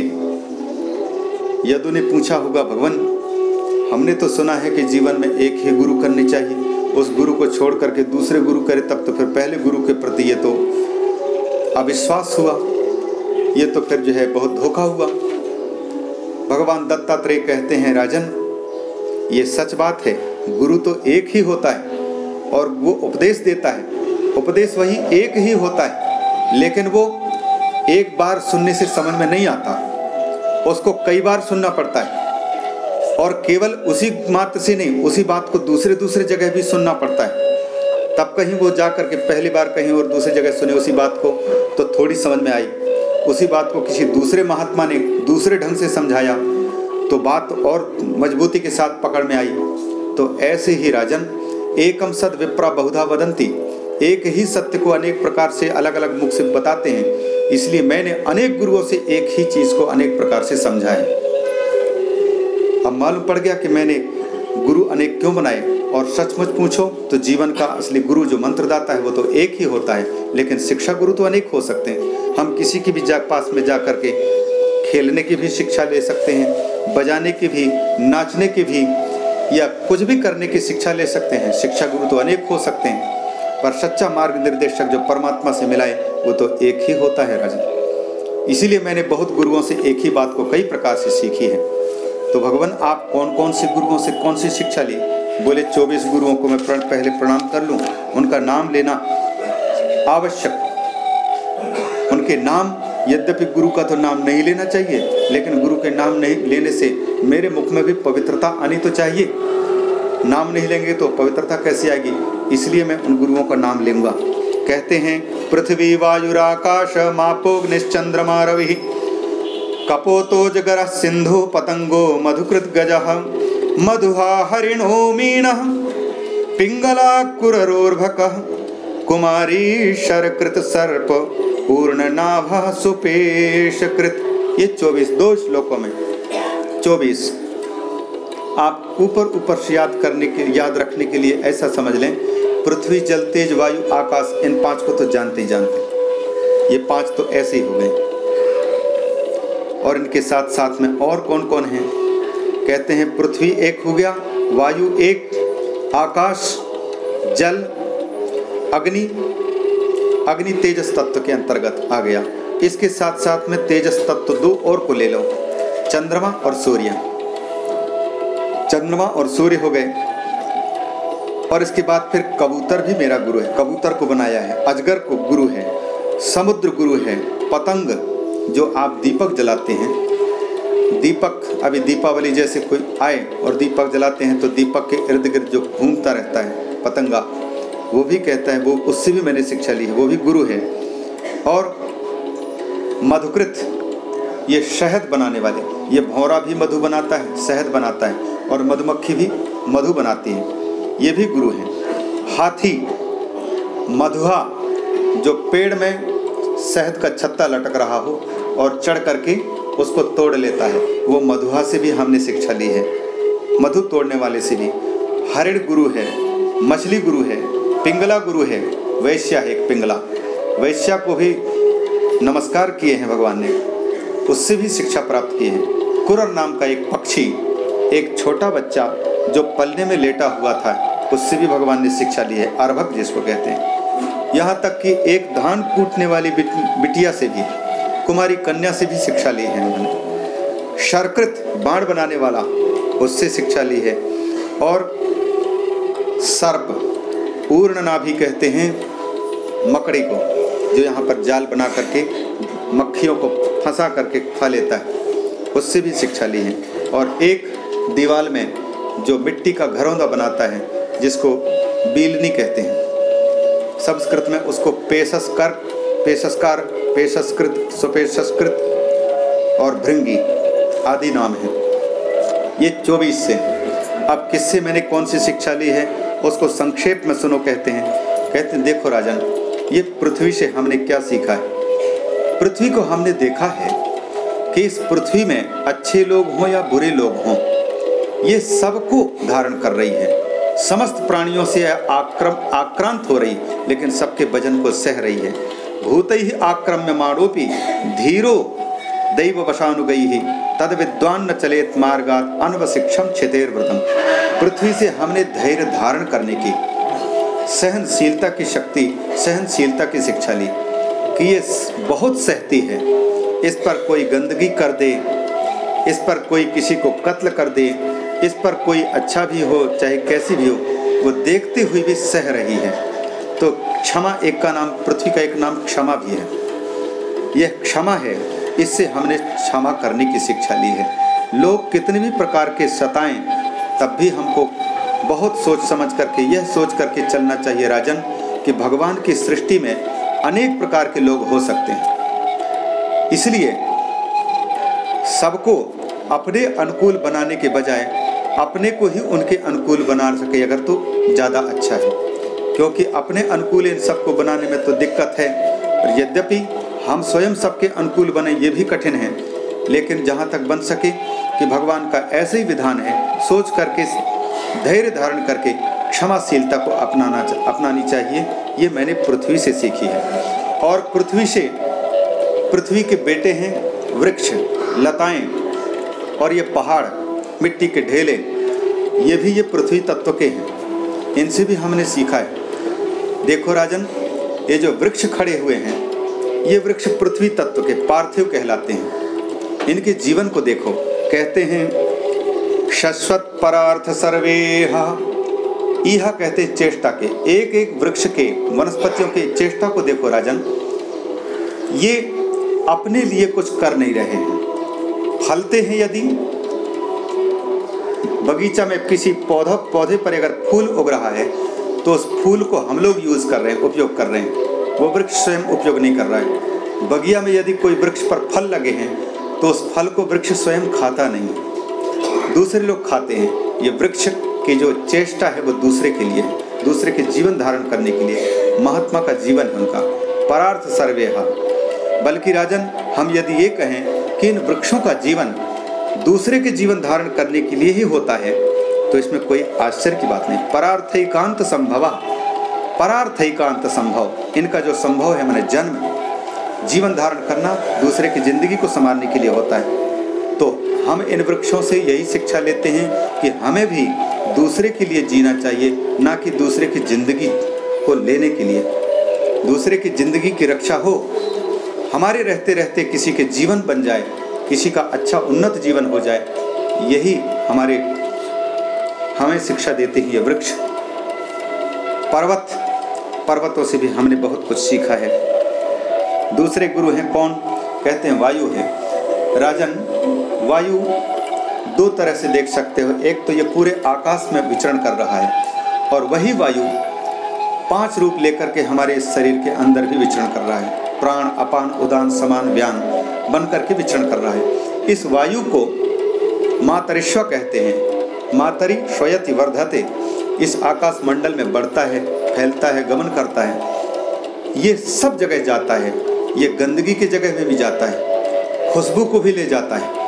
यदु ने पूछा होगा, भगवान, हमने तो सुना है कि जीवन में एक ही गुरु करनी चाहिए। उस गुरु को छोड़ करके दूसरे गुरु करे, तब तो फिर पहले गुरु के प्रति ये तो अविश्वास हुआ। ये तो फिर जो है बहुत धोखा हुआ। भगवान दत्तात्रेय कहते हैं, राजन, ये सच बात है, गुरु तो एक ही होता है और वो उपदेश देता है। उपदेश वही एक ही होता है, लेकिन वो एक बार सुनने से समझ में नहीं आता। उसको कई बार सुनना पड़ता है। और केवल उसी मात्र से नहीं, उसी बात को दूसरे दूसरे जगह भी सुनना पड़ता है। तब कहीं वो जा करके पहली बार कहीं और दूसरी जगह सुने उसी बात को तो थोड़ी समझ में आई। उसी बात को किसी दूसरे महात्मा ने दूसरे ढंग से समझाया तो बात और मजबूती के साथ पकड़ में आई। तो ऐसे ही राजन, एकम सद विप्रा बहुधा वदंती, एक ही सत्य को अनेक प्रकार से अलग अलग मुख से बताते हैं, इसलिए मैंने अनेक गुरुओं से एक ही चीज़ को अनेक प्रकार से समझा है। अब मालूम पड़ गया कि मैंने गुरु अनेक क्यों बनाए? और सचमुच पूछो तो जीवन का असली गुरु जो मंत्रदाता है, वो तो एक ही होता है। लेकिन शिक्षा गुरु तो अनेक हो सकते हैं। हम किसी की भी जा, पास में जा कर के खेलने की भी शिक्षा ले सकते हैं, बजाने की भी, नाचने की भी, या कुछ भी करने की शिक्षा ले सकते हैं। शिक्षा गुरु तो अनेक हो सकते हैं। पर सच्चा मार्ग निर्देशक जो परमात्मा से मिलाए वो तो एक ही होता है राजन इसीलिए मैंने बहुत गुरुओं से एक ही बात को कई प्रकार से सीखी है। तो भगवान, आप कौन कौन से गुरुओं से कौन सी शिक्षा ली? बोले, चौबीस गुरुओं को मैं पहले प्रणाम कर लूँ। उनका नाम लेना आवश्यक। उनके नाम, यद्यपि गुरु का तो नाम नहीं लेना चाहिए, लेकिन गुरु के नाम नहीं लेने से मेरे मुख में भी पवित्रता आनी तो चाहिए। नाम नहीं लेंगे तो पवित्रता कैसे आएगी? इसलिए मैं उन गुरुओं का नाम लूँगा। कहते हैं, पृथ्वी वायुराकाश मापोग निश्चंद्रमा रवि। कपोतो जगर सिंधु पतंगो मधुकृत गज, मधुहा हरिणो मीण पिंगलाकुरोर्भक कुमारी शरकृत सर्प, पूर्ण नाभ सुपेश ये चौबीस, दो श्लोकों में। चौबीस, आप ऊपर ऊपर से याद करने के, याद रखने के लिए ऐसा समझ लें, पृथ्वी, जल, तेज, वायु, आकाश, इन पाँच को तो जानते ही जानते ये पाँच तो ऐसे ही हो गए। और इनके साथ साथ में और कौन कौन हैं? कहते हैं, पृथ्वी एक हो गया, वायु एक, आकाश, जल, अग्नि अग्नि तेजस तत्व के अंतर्गत आ गया। इसके साथ साथ में तेजस तत्व दो और को ले लो, चंद्रमा और सूर्य। चंद्रमा और सूर्य हो गए। और इसके बाद फिर कबूतर भी मेरा गुरु है, कबूतर को बनाया है, अजगर को गुरु है, समुद्र गुरु है, पतंग जो आप दीपक जलाते हैं, दीपक, अभी दीपावली जैसे कोई आए और दीपक जलाते हैं तो दीपक के इर्द गिर्द जो घूमता रहता है, पतंगा, वो भी कहता है, वो उससे भी मैंने शिक्षा ली है, वो भी गुरु है। और मधुकृत, ये शहद बनाने वाले, ये भौरा भी मधु बनाता है, शहद बनाता है, और मधुमक्खी भी मधु बनाती है, ये भी गुरु हैं। हाथी, मधुहा, जो पेड़ में शहद का छत्ता लटक रहा हो और चढ़ करके उसको तोड़ लेता है। वो मधुहा से भी हमने शिक्षा ली है। मधु तोड़ने वाले से भी। हरिण गुरु है, मछली गुरु है, पिंगला गुरु है, वैश्या है एक पिंगला। वैश्या को भी नमस्कार किए हैं भगवान ने। उससे भी शिक्षा प्राप्त की है। कुरर नाम का एक पक्षी, एक छोटा बच्चा जो पलने में लेटा हुआ था, उससे भी भगवान ने शिक्षा ली है। अर्भक जिसको कहते हैं। यहाँ तक कि एक धान कूटने वाली बिटिया से भी। कुमारी कन्या से भी शिक्षा ली है उन्होंने। शर्कृत बाण बनाने वाला, उससे शिक्षा ली है। और सर्प ऊर्ण भी कहते हैं मकड़ी को, जो यहाँ पर जाल बना करके, मक्खियों को फंसा करके खा लेता है। उससे भी शिक्षा ली है। और एक दीवाल में जो मिट्टी का घरौंदा बनाता है, जिसको बीलनी कहते हैं, संस्कृत में उसको पेशस्कर, पेशस्कार पेशस्कृत सुपेशस्कृत और भृंगी आदि नाम है। ये चौबीस से। अब किससे मैंने कौन सी शिक्षा ली है, उसको संक्षेप में सुनो, कहते हैं। कहते हैं, देखो राजन, ये पृथ्वी से हमने क्या सीखा है? पृथ्वी को हमने देखा है कि इस पृथ्वी में अच्छे लोग हों या बुरे लोग हों, ये सबको धारण कर रही है। समस्त प्राणियों से आक्रम, आक्रांत हो रही, लेकिन सबके वज़न को सह रही है। भूत ही आक्रम्य माणोपी धीरो दैव वशानुगई तद विद्वान न चलेत मार्गात अनवशिक्षम छितेर व्रतम पृथ्वी से हमने धैर्य धारण करने की, सहनशीलता की शक्ति, सहनशीलता की शिक्षा ली। कि ये बहुत सहती है, इस पर कोई गंदगी कर दे, इस पर कोई किसी को कत्ल कर दे, इस पर कोई अच्छा भी हो, चाहे कैसी भी हो, वो देखते हुए भी सह रही है। तो क्षमा एक का नाम, पृथ्वी का एक नाम क्षमा भी है। यह क्षमा है, इससे हमने क्षमा करने की शिक्षा ली है। लोग कितने भी प्रकार के सताएँ, तब भी हमको बहुत सोच समझ करके, यह सोच करके चलना चाहिए राजन, कि भगवान की सृष्टि में अनेक प्रकार के लोग हो सकते हैं। इसलिए सबको अपने अनुकूल बनाने के बजाय, अपने को ही उनके अनुकूल बना सके, अगर तो ज़्यादा अच्छा है। क्योंकि अपने अनुकूल इन सबको बनाने में तो दिक्कत है। और यद्यपि हम स्वयं सबके अनुकूल बने, ये भी कठिन है। लेकिन जहाँ तक बन सके कि भगवान का ऐसे ही विधान है, सोच करके, धैर्य धारण करके क्षमाशीलता को अपनाना अपनानी चाहिए, ये मैंने पृथ्वी से सीखी है। और पृथ्वी से, पृथ्वी के बेटे हैं वृक्ष, लताएँ, और ये पहाड़, मिट्टी के ढेले, ये भी ये पृथ्वी तत्व के हैं। इनसे भी हमने सीखा है। देखो राजन, ये जो वृक्ष खड़े हुए हैं, ये वृक्ष पृथ्वी तत्व के पार्थिव कहलाते हैं। इनके जीवन को देखो। कहते हैं, शश्वत परार्थ सर्वे इहा कहते चेष्टा के एक एक वृक्ष के, वनस्पतियों के चेष्टा को देखो राजन। ये अपने लिए कुछ कर नहीं रहे हैं। फलते हैं यदि, बगीचा में किसी पौधा, पौधे पर अगर फूल उग रहा है तो उस फूल को हम लोग यूज़ कर रहे हैं, उपयोग कर रहे हैं। वो वृक्ष स्वयं उपयोग नहीं कर रहा है। बगिया में यदि कोई वृक्ष पर फल लगे हैं तो उस फल को वृक्ष स्वयं खाता नहीं दूसरे लोग खाते हैं। ये वृक्ष की जो चेष्टा है, वो दूसरे के लिए है। दूसरे के जीवन धारण करने के लिए। महात्मा का जीवन है उनका। परार्थ सर्वे बल्कि राजन, हम यदि ये कहें कि इन वृक्षों का जीवन दूसरे के जीवन धारण करने के लिए ही होता है तो इसमें कोई आश्चर्य की बात नहीं। परार्थकांत संभव। परार्थकांत संभव। इनका जो संभव है, मैंने जन्म, जीवन धारण करना दूसरे की ज़िंदगी को संभालने के लिए होता है। तो हम इन वृक्षों से यही शिक्षा लेते हैं कि हमें भी दूसरे के लिए जीना चाहिए, ना कि दूसरे की ज़िंदगी को लेने के लिए। दूसरे की ज़िंदगी की रक्षा हो, हमारे रहते रहते किसी के जीवन बन जाए, किसी का अच्छा उन्नत जीवन हो जाए, यही हमारे हमें शिक्षा देते हैं ये वृक्ष, पर्वत, पर्वतों से भी हमने बहुत कुछ सीखा है। दूसरे गुरु हैं कौन? कहते हैं वायु है। राजन, वायु दो तरह से देख सकते हो। एक तो ये पूरे आकाश में विचरण कर रहा है और वही वायु पाँच रूप लेकर के हमारे इस शरीर के अंदर भी विचरण कर रहा है। प्राण, अपान, उदान, समान, व्यान बन करके विचरण कर रहा है। इस वायु को मातरिश्व कहते हैं। मातरी स्वयति वर्धते। इस आकाश मंडल में बढ़ता है, फैलता है, गमन करता है। ये सब जगह जाता है। ये गंदगी की जगह में भी जाता है। खुशबू को भी ले जाता है।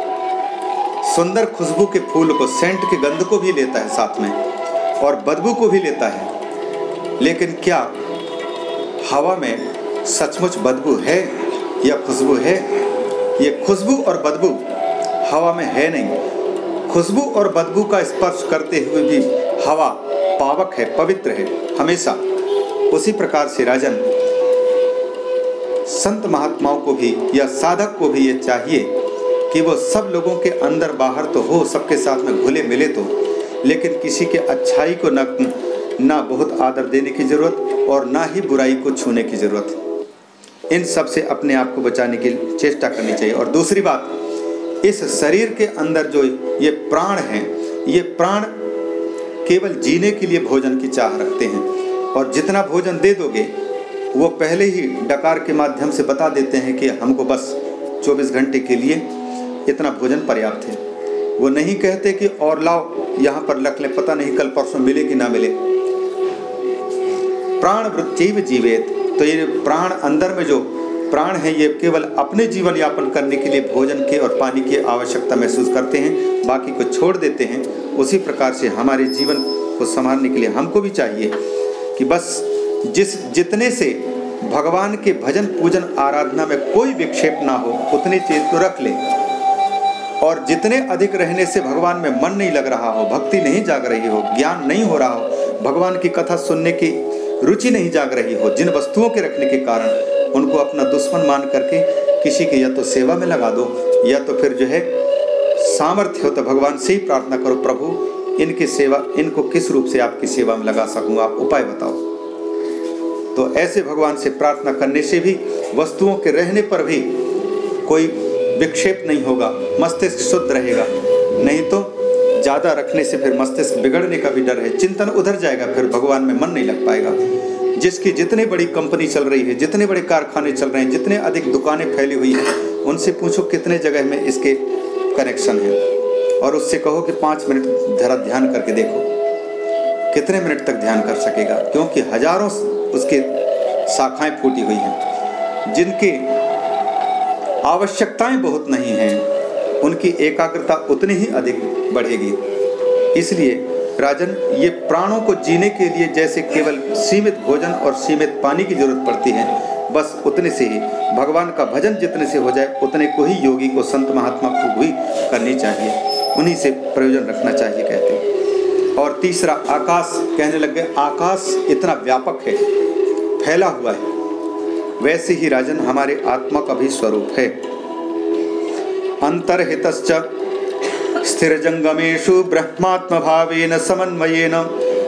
सुंदर खुशबू के फूल को, सेंट के गंध को भी लेता है साथ में, और बदबू को भी लेता है। लेकिन क्या हवा में सचमुच बदबू है या खुशबू है? ये खुशबू और बदबू हवा में है नहीं। खुशबू और बदबू का स्पर्श करते हुए भी हवा पावक है, पवित्र है। हमेशा उसी प्रकार से राजन संत महात्माओं को भी या साधक को भी ये चाहिए कि वो सब लोगों के अंदर बाहर तो हो, सबके साथ में घुले मिले तो। लेकिन किसी के अच्छाई को न, ना बहुत आदर देने की ज़रूरत और ना ही बुराई को छूने की ज़रूरत। इन सबसे अपने आप को बचाने की चेष्टा करनी चाहिए। और दूसरी बात इस शरीर के अंदर जो ये प्राण हैं, ये प्राण केवल जीने के लिए भोजन की चाह रखते हैं। और जितना भोजन दे दोगे, वो पहले ही डकार के माध्यम से बता देते हैं कि हमको बस 24 घंटे के लिए इतना भोजन पर्याप्त है। वो नहीं कहते कि और लाओ, यहाँ पर रख लें, पता नहीं कल परसों मिले कि ना मिले। प्राण वृत्तिव जीवित तो ये प्राण अंदर में जो प्राण है, ये केवल अपने जीवन यापन करने के लिए भोजन के और पानी की आवश्यकता महसूस करते हैं, बाकी को छोड़ देते हैं। उसी प्रकार से हमारे जीवन को संभालने के लिए हमको भी चाहिए कि बस जिस जितने से भगवान के भजन पूजन आराधना में कोई विक्षेप ना हो, उतने चीज़ को रख ले। और जितने अधिक रहने से भगवान में मन नहीं लग रहा हो, भक्ति नहीं जाग रही हो, ज्ञान नहीं हो रहा हो, भगवान की कथा सुनने की रुचि नहीं जाग रही हो, जिन वस्तुओं के रखने के कारण उनको अपना दुश्मन मान करके किसी की या तो सेवा में लगा दो, या तो फिर जो है सामर्थ्य हो तो भगवान से ही प्रार्थना करो, प्रभु, इनकी सेवा, इनको किस रूप से आपकी सेवा में लगा सकूँगा आप उपाय बताओ। तो ऐसे भगवान से प्रार्थना करने से भी, वस्तुओं के रहने पर भी कोई विक्षेप नहीं होगा, मस्तिष्क शुद्ध रहेगा। नहीं तो ज़्यादा रखने से फिर मस्तिष्क बिगड़ने का भी डर है, चिंतन उधर जाएगा, फिर भगवान में मन नहीं लग पाएगा। जिसकी जितनी बड़ी कंपनी चल रही है, जितने बड़े कारखाने चल रहे हैं, जितने अधिक दुकानें फैली हुई हैं, उनसे पूछो कितने जगह में इसके कनेक्शन है। और उससे कहो कि पाँच मिनट जरा ध्यान करके देखो। कितने मिनट तक ध्यान कर सकेगा? क्योंकि हज़ारों उसके शाखाएँ फूटी हुई हैं। जिनकी आवश्यकताएँ बहुत नहीं हैं, उनकी एकाग्रता उतनी ही अधिक बढ़ेगी। इसलिए राजन, ये प्राणों को जीने के लिए जैसे केवल सीमित भोजन और सीमित पानी की ज़रूरत पड़ती है, बस उतने से ही भगवान का भजन जितने से हो जाए, उतने को ही योगी को संत महात्मा को भी करनी चाहिए। उन्हीं से प्रयोजन रखना चाहिए, कहते हैं। और तीसरा, आकाश कहने लग गए, आकाश इतना व्यापक है, फैला हुआ है। वैसे ही राजन, हमारे आत्मा का भी स्वरूप है। अंतर्हितश्च स्थिरजङ्गमेषु ब्रह्मात्मभावेन समन्वयेन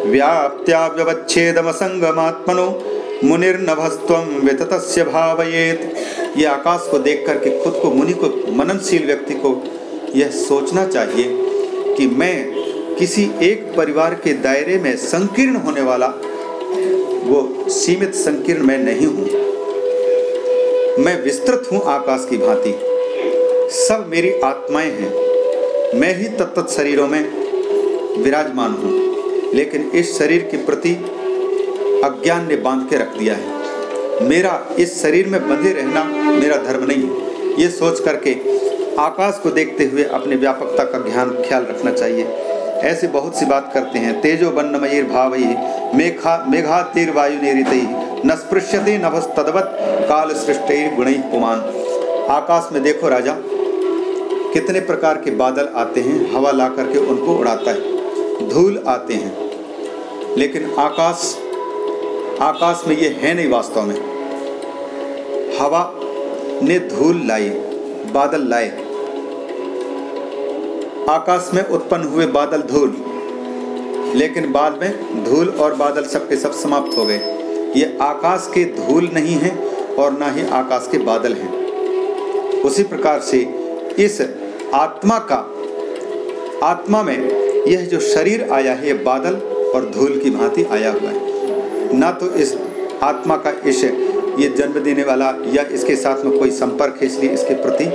व्याप्त्या व्यवच्छेदमसंगमात्मनो मुनिर्नभस्त्वं विततस्य भावयेत। ये आकाश को देख करके खुद को, मुनि को, मननशील व्यक्ति को यह सोचना चाहिए कि मैं किसी एक परिवार के दायरे में संकीर्ण होने वाला, वो सीमित संकीर्ण मैं नहीं हूँ। मैं विस्तृत हूँ आकाश की भांति। सब मेरी आत्माएँ हैं। मैं ही तत्त शरीरों में विराजमान हूँ, लेकिन इस शरीर के प्रति अज्ञान ने बाँध के रख दिया है। मेरा इस शरीर में बंधे रहना मेरा धर्म नहीं है। ये सोच करके आकाश को देखते हुए अपने व्यापकता का ध्यान ख्याल रखना चाहिए। ऐसे बहुत सी बात करते हैं। तेजो बन्नमयीर भाव मेघा मेघा तीर वायु निरित न स्पृश्यते नभस तदवत काल सृष्टि गुण पुमान। आकाश में देखो राजा कितने प्रकार के बादल आते हैं, हवा ला करके उनको उड़ाता है। धूल आते हैं। लेकिन आकाश आकाश में ये है नहीं वास्तव में। हवा ने धूल लाई, बादल लाए। आकाश में उत्पन्न हुए बादल धूल। लेकिन बाद में धूल और बादल सबके सब समाप्त हो गए। ये आकाश के धूल नहीं है और ना ही आकाश के बादल हैं। उसी प्रकार से इस आत्मा का, आत्मा में यह जो शरीर आया है, ये बादल और धूल की भांति आया हुआ है। ना तो इस आत्मा का इस, ये जन्म देने वाला या इसके साथ में कोई संपर्क है, इसलिए इसके प्रति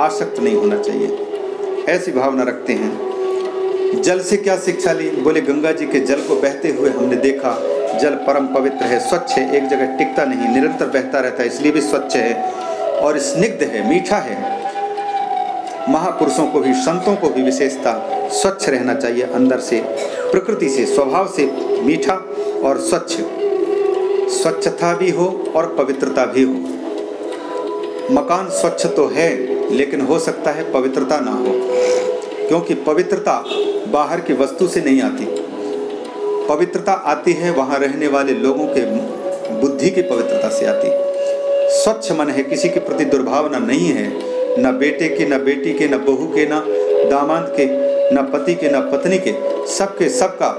आसक्त नहीं होना चाहिए। ऐसी भावना रखते हैं। जल से क्या शिक्षा ली? बोले, गंगा जी के जल को बहते हुए हमने देखा, जल परम पवित्र है, स्वच्छ है, एक जगह टिकता नहीं, निरंतर बहता रहता है, इसलिए भी स्वच्छ है और स्निग्ध है, मीठा है। महापुरुषों को भी, संतों को भी विशेषता स्वच्छ रहना चाहिए अंदर से, प्रकृति से, स्वभाव से मीठा और स्वच्छ। स्वच्छता भी हो और पवित्रता भी हो। मकान स्वच्छ तो है, लेकिन हो सकता है पवित्रता ना हो, क्योंकि पवित्रता बाहर की वस्तु से नहीं आती। पवित्रता आती है, वहाँ रहने वाले लोगों के बुद्धि की पवित्रता से आती। स्वच्छ मन है, किसी के प्रति दुर्भावना नहीं है न बेटे के, न बेटी के, न बहू के, न दामाद के, न पति के, न पत्नी के, सबके सबका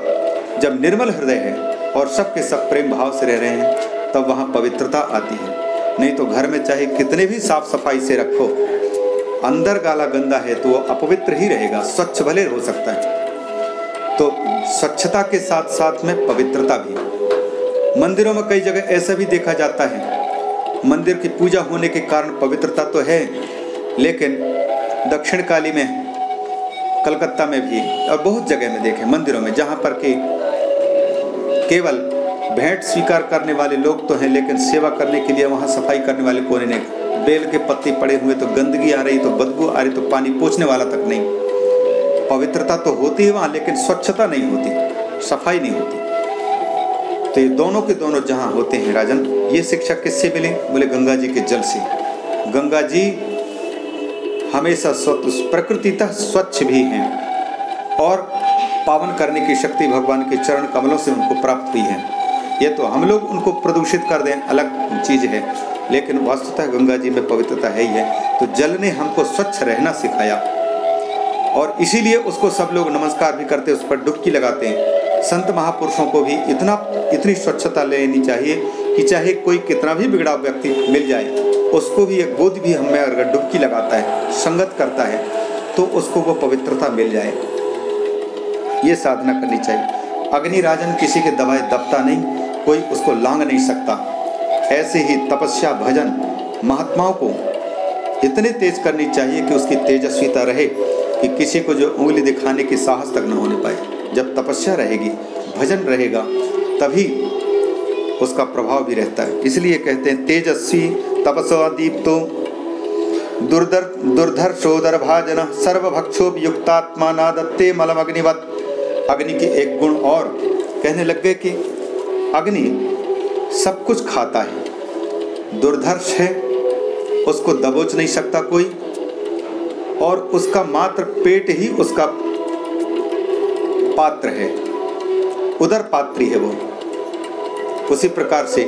जब निर्मल हृदय है और सबके सब प्रेम भाव से रह रहे हैं, तब वहाँ पवित्रता आती है। नहीं तो घर में चाहे कितने भी साफ़ सफ़ाई से रखो, अंदर गाला गंदा है तो वो अपवित्र ही रहेगा, स्वच्छ भले हो सकता है। तो स्वच्छता के साथ साथ में पवित्रता भी मंदिरों में कई जगह ऐसा भी देखा जाता है, मंदिर की पूजा होने के कारण पवित्रता तो है लेकिन दक्षिण काली में, कलकत्ता में भी और बहुत जगह में देखे, मंदिरों में, जहाँ पर कि केवल भेंट स्वीकार करने वाले लोग तो हैं, लेकिन सेवा करने के लिए वहाँ सफ़ाई करने वाले कोने नहीं। बेल के पत्ते पड़े हुए तो गंदगी आ रही तो बदबू आ रही तो पानी पोछने वाला तक नहीं। पवित्रता तो होती है वहाँ, लेकिन स्वच्छता नहीं होती, सफ़ाई नहीं होती। तो ये दोनों के दोनों जहाँ होते हैं राजन, ये शिक्षा किससे मिले? बोले गंगा जी के जल से। गंगा जी हमेशा प्रकृतितः स्वच्छ भी हैं और पावन करने की शक्ति भगवान के चरण कमलों से उनको प्राप्त हुई है। ये तो हम लोग उनको प्रदूषित कर दें, अलग चीज़ है। लेकिन वस्तुतः गंगा जी में पवित्रता है ही है। तो जल ने हमको स्वच्छ रहना सिखाया। और इसीलिए उसको सब लोग नमस्कार भी करते, उस पर डुबकी लगाते हैं। संत महापुरुषों को भी इतना इतनी स्वच्छता लेनी चाहिए कि चाहे कोई कितना भी बिगड़ा व्यक्ति मिल जाए, उसको भी एक बोध भी हमें अगर डुबकी लगाता है, संगत करता है तो उसको वो पवित्रता मिल जाए। ये साधना करनी चाहिए। अग्नि राजन किसी के दवाए दबता नहीं, कोई उसको लांग नहीं सकता। ऐसे ही तपस्या भजन महात्माओं को इतने तेज करनी चाहिए कि उसकी तेजस्विता रहे, कि किसी को जो उंगली दिखाने की साहस तक न होने पाए। जब तपस्या रहेगी, भजन रहेगा, तभी उसका प्रभाव भी रहता है। इसलिए कहते हैं, तेजस्वी तपस्वा दीप्तो दुर्धर दुर्धर शोधर भाजन सर्वभक्षोप युक्तात्मा नादत्ते मलम अग्निवत अग्नि के एक गुण और कहने लग गए कि अग्नि सब कुछ खाता है। दुर्धर्ष है, उसको दबोच नहीं सकता कोई, और उसका मात्र पेट ही उसका पात्र है। उधर पात्री है वो। उसी प्रकार से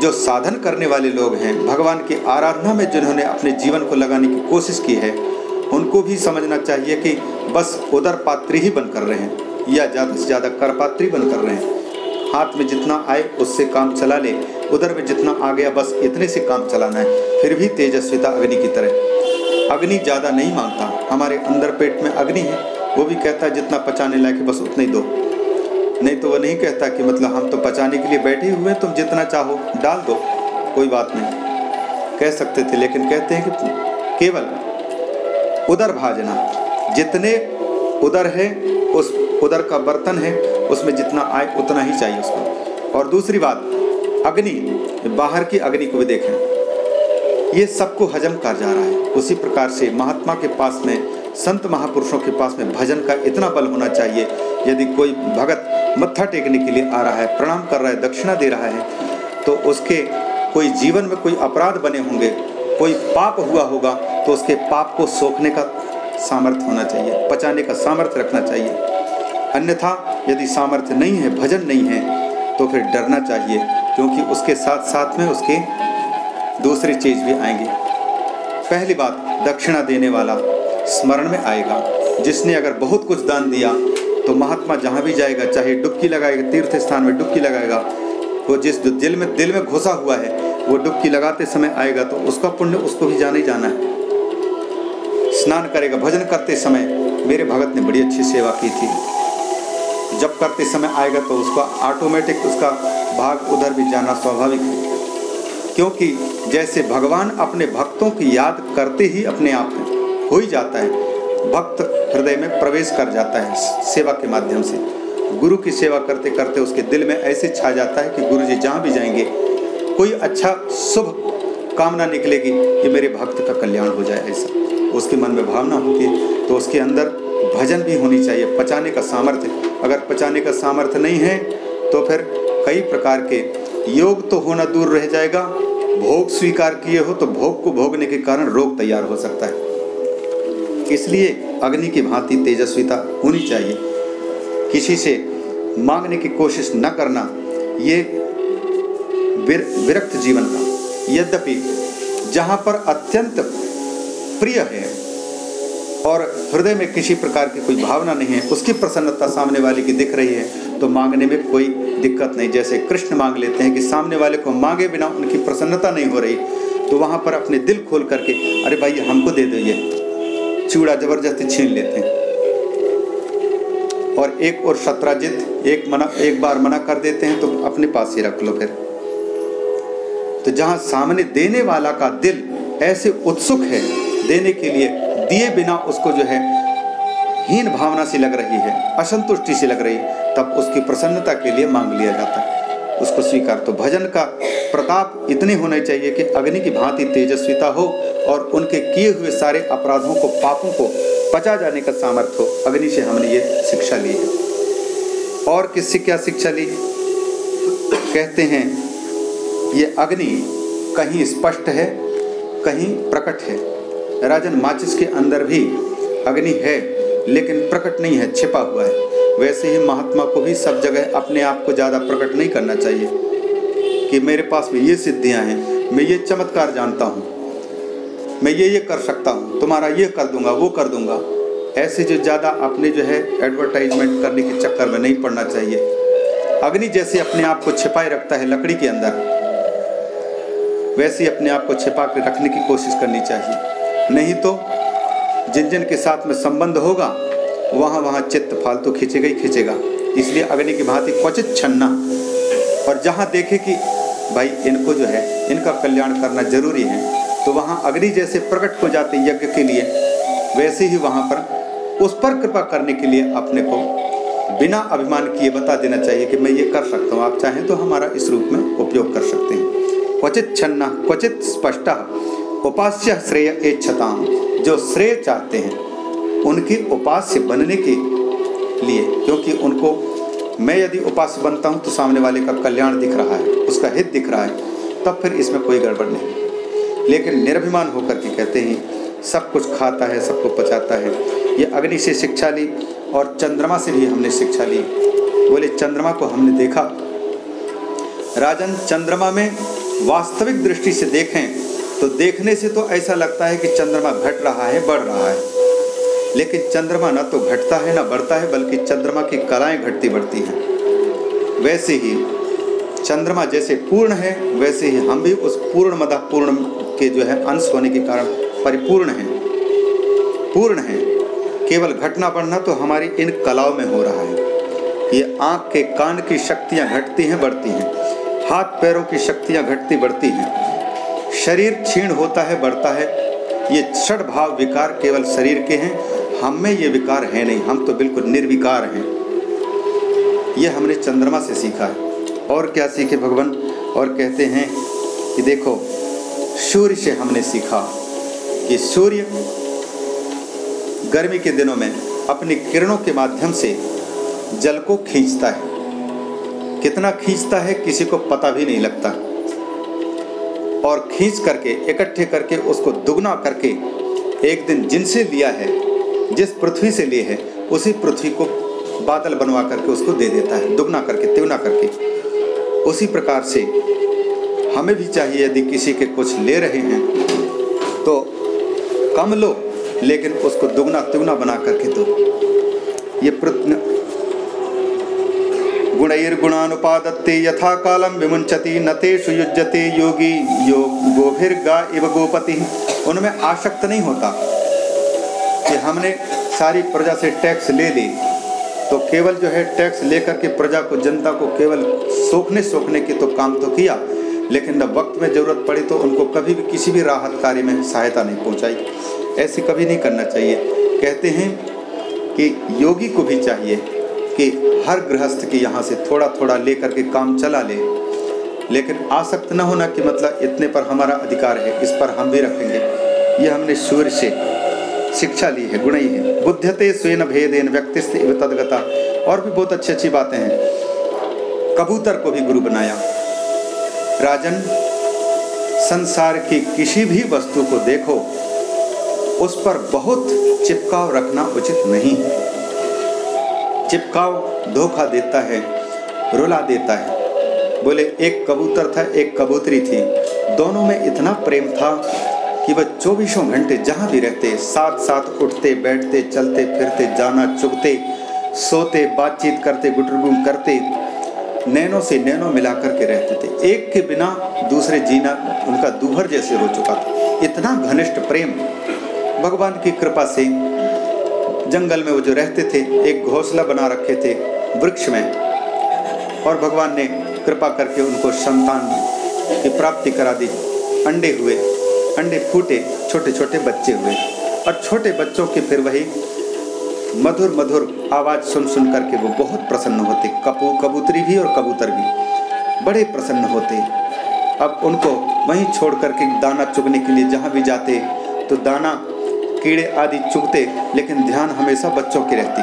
जो साधन करने वाले लोग हैं, भगवान की आराधना में जिन्होंने अपने जीवन को लगाने की कोशिश की है, उनको भी समझना चाहिए कि बस उधर पात्री ही बन कर रहे हैं, या ज़्यादा से ज़्यादा कर पात्री बन कर रहे हैं। हाथ में जितना आए, उससे काम चला ले उधर में जितना आ गया, बस इतने से काम चलाना है, फिर भी तेजस्विता अग्नि की तरह। अग्नि ज़्यादा नहीं माँगता, हमारे अंदर पेट में अग्नि है, वो भी कहता है, जितना पचाने लायक बस उतना ही दो। नहीं तो वो नहीं कहता कि मतलब हम तो बचाने के लिए बैठे हुए तुम जितना चाहो, डाल दो, कोई बात नहीं। कह सकते थे, लेकिन कहते हैं कि केवल उदर भाजना, जितने उदर है, उस उदर का बर्तन है, उसमें जितना आए उतना ही चाहिए उसको। और दूसरी बात, अग्नि, बाहर की अग्नि को भी देखें। ये सबको हजम कर जा रहा है। उसी प्रकार से महात्मा के पास में, संत महापुरुषों के पास में भजन का इतना बल होना चाहिए, यदि कोई भगत मत्था टेकने के लिए आ रहा है, प्रणाम कर रहा है, दक्षिणा दे रहा है तो उसके कोई जीवन में कोई अपराध बने होंगे, कोई पाप हुआ होगा तो उसके पाप को सोखने का सामर्थ्य होना चाहिए, पचाने का सामर्थ्य रखना चाहिए। अन्यथा यदि सामर्थ्य नहीं है, भजन नहीं है तो फिर डरना चाहिए, क्योंकि उसके साथ साथ में उसके दूसरी चीज़ भी आएँगी। पहली बात, दक्षिणा देने वाला स्मरण में आएगा, जिसने अगर बहुत कुछ दान दिया तो महात्मा जहाँ भी जाएगा, चाहे डुबकी लगाएगा तीर्थ स्थान में डुबकी लगाएगा, वो जिस दिल में दिल में घुसा हुआ है, वो डुबकी लगाते समय आएगा तो उसका पुण्य उसको भी जाना जाना है। स्नान करेगा, भजन करते समय, मेरे भगत ने बड़ी अच्छी सेवा की थी। जब करते समय आएगा तो उसका ऑटोमेटिक उसका भाग उधर भी जाना स्वाभाविक है। क्योंकि जैसे भगवान अपने भक्तों की याद करते ही अपने आप में हो ही जाता है भक्त हृदय में प्रवेश कर जाता है सेवा के माध्यम से। गुरु की सेवा करते करते उसके दिल में ऐसे छा जाता है कि गुरु जी जहाँ भी जाएँगे, कोई अच्छा शुभ कामना निकलेगी कि मेरे भक्त का कल्याण हो जाए ऐसा। उसके मन में भावना होती है तो उसके अंदर भजन भी होनी चाहिए, पचाने का सामर्थ्य। अगर पचाने का सामर्थ्य नहीं है तो फिर कई प्रकार के योग तो होना दूर रह जाएगा। भोग स्वीकार किए हो तो भोग को भोगने के कारण रोग तैयार हो सकता है। इसलिए अग्नि की भांति तेजस्विता होनी चाहिए। किसी से मांगने की कोशिश न करना ये विर, विरक्त जीवन का। यद्यपि जहाँ पर अत्यंत प्रिय है और हृदय में किसी प्रकार की कोई भावना नहीं है उसकी प्रसन्नता सामने वाले की दिख रही है तो मांगने में कोई दिक्कत नहीं। जैसे कृष्ण मांग लेते हैं कि सामने वाले को मांगे बिना उनकी प्रसन्नता नहीं हो रही तो वहाँ पर अपने दिल खोल करके अरे भाई हमको दे दो ये। चूड़ा ज़बरदस्ती छीन लेते हैं। और एक और शत्राजित एक मना, एक बार मना कर देते हैं तो अपने पास ही रख लो फिर। तो जहाँ सामने देने वाला का दिल ऐसे उत्सुक है, देने के लिए दिए बिना उसको जो है, हीन भावना सी लग रही है, असंतुष्टि सी लग रही है, तब उसकी प्रसन्नता के लिए मांग लिया जाता है। उसको स्वीकार। तो भजन का प्रताप इतने होने चाहिए कि अग्नि की भांति तेजस्विता हो और उनके किए हुए सारे अपराधों को, पापों को पचा जाने का सामर्थ्य हो। अग्नि से हमने ये शिक्षा ली है। और किससे क्या शिक्षा ली? कहते हैं, ये अग्नि कहीं स्पष्ट है, कहीं प्रकट है। राजन माचिस के अंदर भी अग्नि है, लेकिन प्रकट नहीं है, छिपा हुआ है। वैसे ही महात्मा को भी सब जगह अपने आप को ज़्यादा प्रकट नहीं करना चाहिए कि मेरे पास में ये सिद्धियाँ हैं, मैं ये चमत्कार जानता हूँ, मैं ये ये कर सकता हूँ, तुम्हारा ये कर दूँगा, वो कर दूँगा। ऐसे जो ज़्यादा अपने जो है एडवर्टाइजमेंट करने के चक्कर में नहीं पड़ना चाहिए। अग्नि जैसे अपने आप को छिपाए रखता है लकड़ी के अंदर, वैसे ही अपने आप को छिपा कर रखने की कोशिश करनी चाहिए। नहीं तो जिन जिन के साथ में संबंध होगा वहाँ वहाँ चित्त फालतू खींचेगा ही खींचेगा। इसलिए अग्नि की भांति क्वचित छन्ना। और जहाँ देखे कि, भाई, इनको जो है, इनका कल्याण करना ज़रूरी है तो वहाँ अग्नि जैसे प्रकट हो जाते यज्ञ के लिए, वैसे ही वहाँ पर उस पर कृपा करने के लिए अपने को बिना अभिमान किए बता देना चाहिए कि मैं ये कर सकता हूँ। आप चाहें तो हमारा इस रूप में उपयोग कर सकते हैं। क्वचित छन्ना, क्वचित स्पष्ट, उपास्य श्रेय एच्छताम जो श्रेय चाहते हैं। उनके उपास्य बनने के लिए, क्योंकि उनको मैं यदि उपास्य बनता हूँ तो सामने वाले का कल्याण दिख रहा है, उसका हित दिख रहा है, तब फिर इसमें कोई गड़बड़ नहीं। लेकिन निर्भिमान होकर के कहते हैं, सब कुछ खाता है सबको पचाता है। ये अग्नि से शिक्षा ली और चंद्रमा से भी हमने शिक्षा ली। बोले, चंद्रमा को हमने देखा। राजन, चंद्रमा में वास्तविक दृष्टि से देखें तो देखने से तो ऐसा लगता है कि चंद्रमा घट रहा है, बढ़ रहा है। लेकिन चंद्रमा न तो घटता है, न बढ़ता है, बल्कि चंद्रमा की कलाएँ घटती बढ़ती हैं। वैसे ही चंद्रमा जैसे पूर्ण है, वैसे ही हम भी उस पूर्ण मदा पूर्ण के जो है अंश होने के कारण परिपूर्ण हैं। पूर्ण हैं। केवल घटना बढ़ना तो हमारी इन कलाओं में हो रहा है। ये आँख के कान की शक्तियाँ घटती हैं, बढ़ती हैं। हाथ पैरों की शक्तियाँ घटती बढ़ती हैं। शरीर क्षीण होता है, बढ़ता है। ये षड भाव विकार केवल शरीर के हैं हम में ये विकार है नहीं, हम तो बिल्कुल निर्विकार हैं। ये हमने चंद्रमा से सीखा है। और क्या सीखे भगवान? और कहते हैं कि देखो, सूर्य से हमने सीखा कि सूर्य गर्मी के दिनों में अपनी किरणों के माध्यम से जल को खींचता है। कितना खींचता है किसी को पता भी नहीं लगता। और खींच करके, इकट्ठे करके उसको दुगना करके एक दिन जिनसे लिया है जिस पृथ्वी से लिए है, उसी पृथ्वी को बादल बनवा करके उसको दे देता है, दुगना करके, तिगुना करके। उसी प्रकार से हमें भी चाहिए यदि किसी के कुछ ले रहे हैं तो कम लो, लेकिन उसको दुगना, तिगुना बना करके दो। ये गुणैर्गुणानुपादत्ते यथा कालम विमुंचति न तेषु युज्यते योगी योग गोभिर्गा इव गोपति। उनमें आशक्त नहीं होता। कि हमने सारी प्रजा से टैक्स ले ली। तो केवल जो है टैक्स लेकर के प्रजा को, जनता को केवल सोखने सोखने की तो काम तो किया, लेकिन जब वक्त में ज़रूरत पड़ी तो उनको कभी भी किसी भी राहत कार्य में सहायता नहीं पहुंचाई। ऐसे कभी नहीं करना चाहिए। कहते हैं कि योगी को भी चाहिए कि हर गृहस्थ की यहाँ से थोड़ा थोड़ा लेकर के काम चला ले। लेकिन आसक्त न होना कि मतलब इतने पर हमारा अधिकार है, इस पर हम भी रखेंगे। ये हमने सूर्य से शिक्षा ली है गुण ही। बुद्धते स्वेन भेदेन व्यक्तिस्थ इव तदगता। और भी बहुत अच्छी अच्छी बातें हैं। कबूतर को भी गुरु बनाया। राजन, संसार की किसी भी वस्तु को देखो, उस पर बहुत चिपकाव रखना उचित नहीं। है चिपकाव धोखा देता है, रुला देता है। बोले, एक कबूतर था, एक कबूतरी थी। दोनों में इतना प्रेम था कि वह चौबीसों घंटे जहाँ भी रहते साथ साथ उठते, बैठते, चलते, फिरते, जाना, चुगते, सोते, बातचीत करते, गुटरगुम करते, नैनों से नैनों मिला करके रहते थे। एक के बिना दूसरे जीना उनका दूभर जैसे हो चुका था। इतना घनिष्ठ प्रेम भगवान की कृपा से जंगल में वो जो रहते थे, एक घोंसला बना रखे थे वृक्ष में, और भगवान ने कृपा करके उनको संतान की प्राप्ति करा दी। अंडे हुए अंडे फूटे छोटे छोटे बच्चे हुए और छोटे बच्चों के फिर वही मधुर मधुर आवाज़ सुन सुन करके वो बहुत प्रसन्न होते। कपू कबूतरी भी और कबूतर भी बड़े प्रसन्न होते। अब उनको वहीं छोड़ करके दाना चुगने के लिए जहाँ भी जाते तो दाना, कीड़े आदि चुगते, लेकिन ध्यान हमेशा बच्चों की रहती।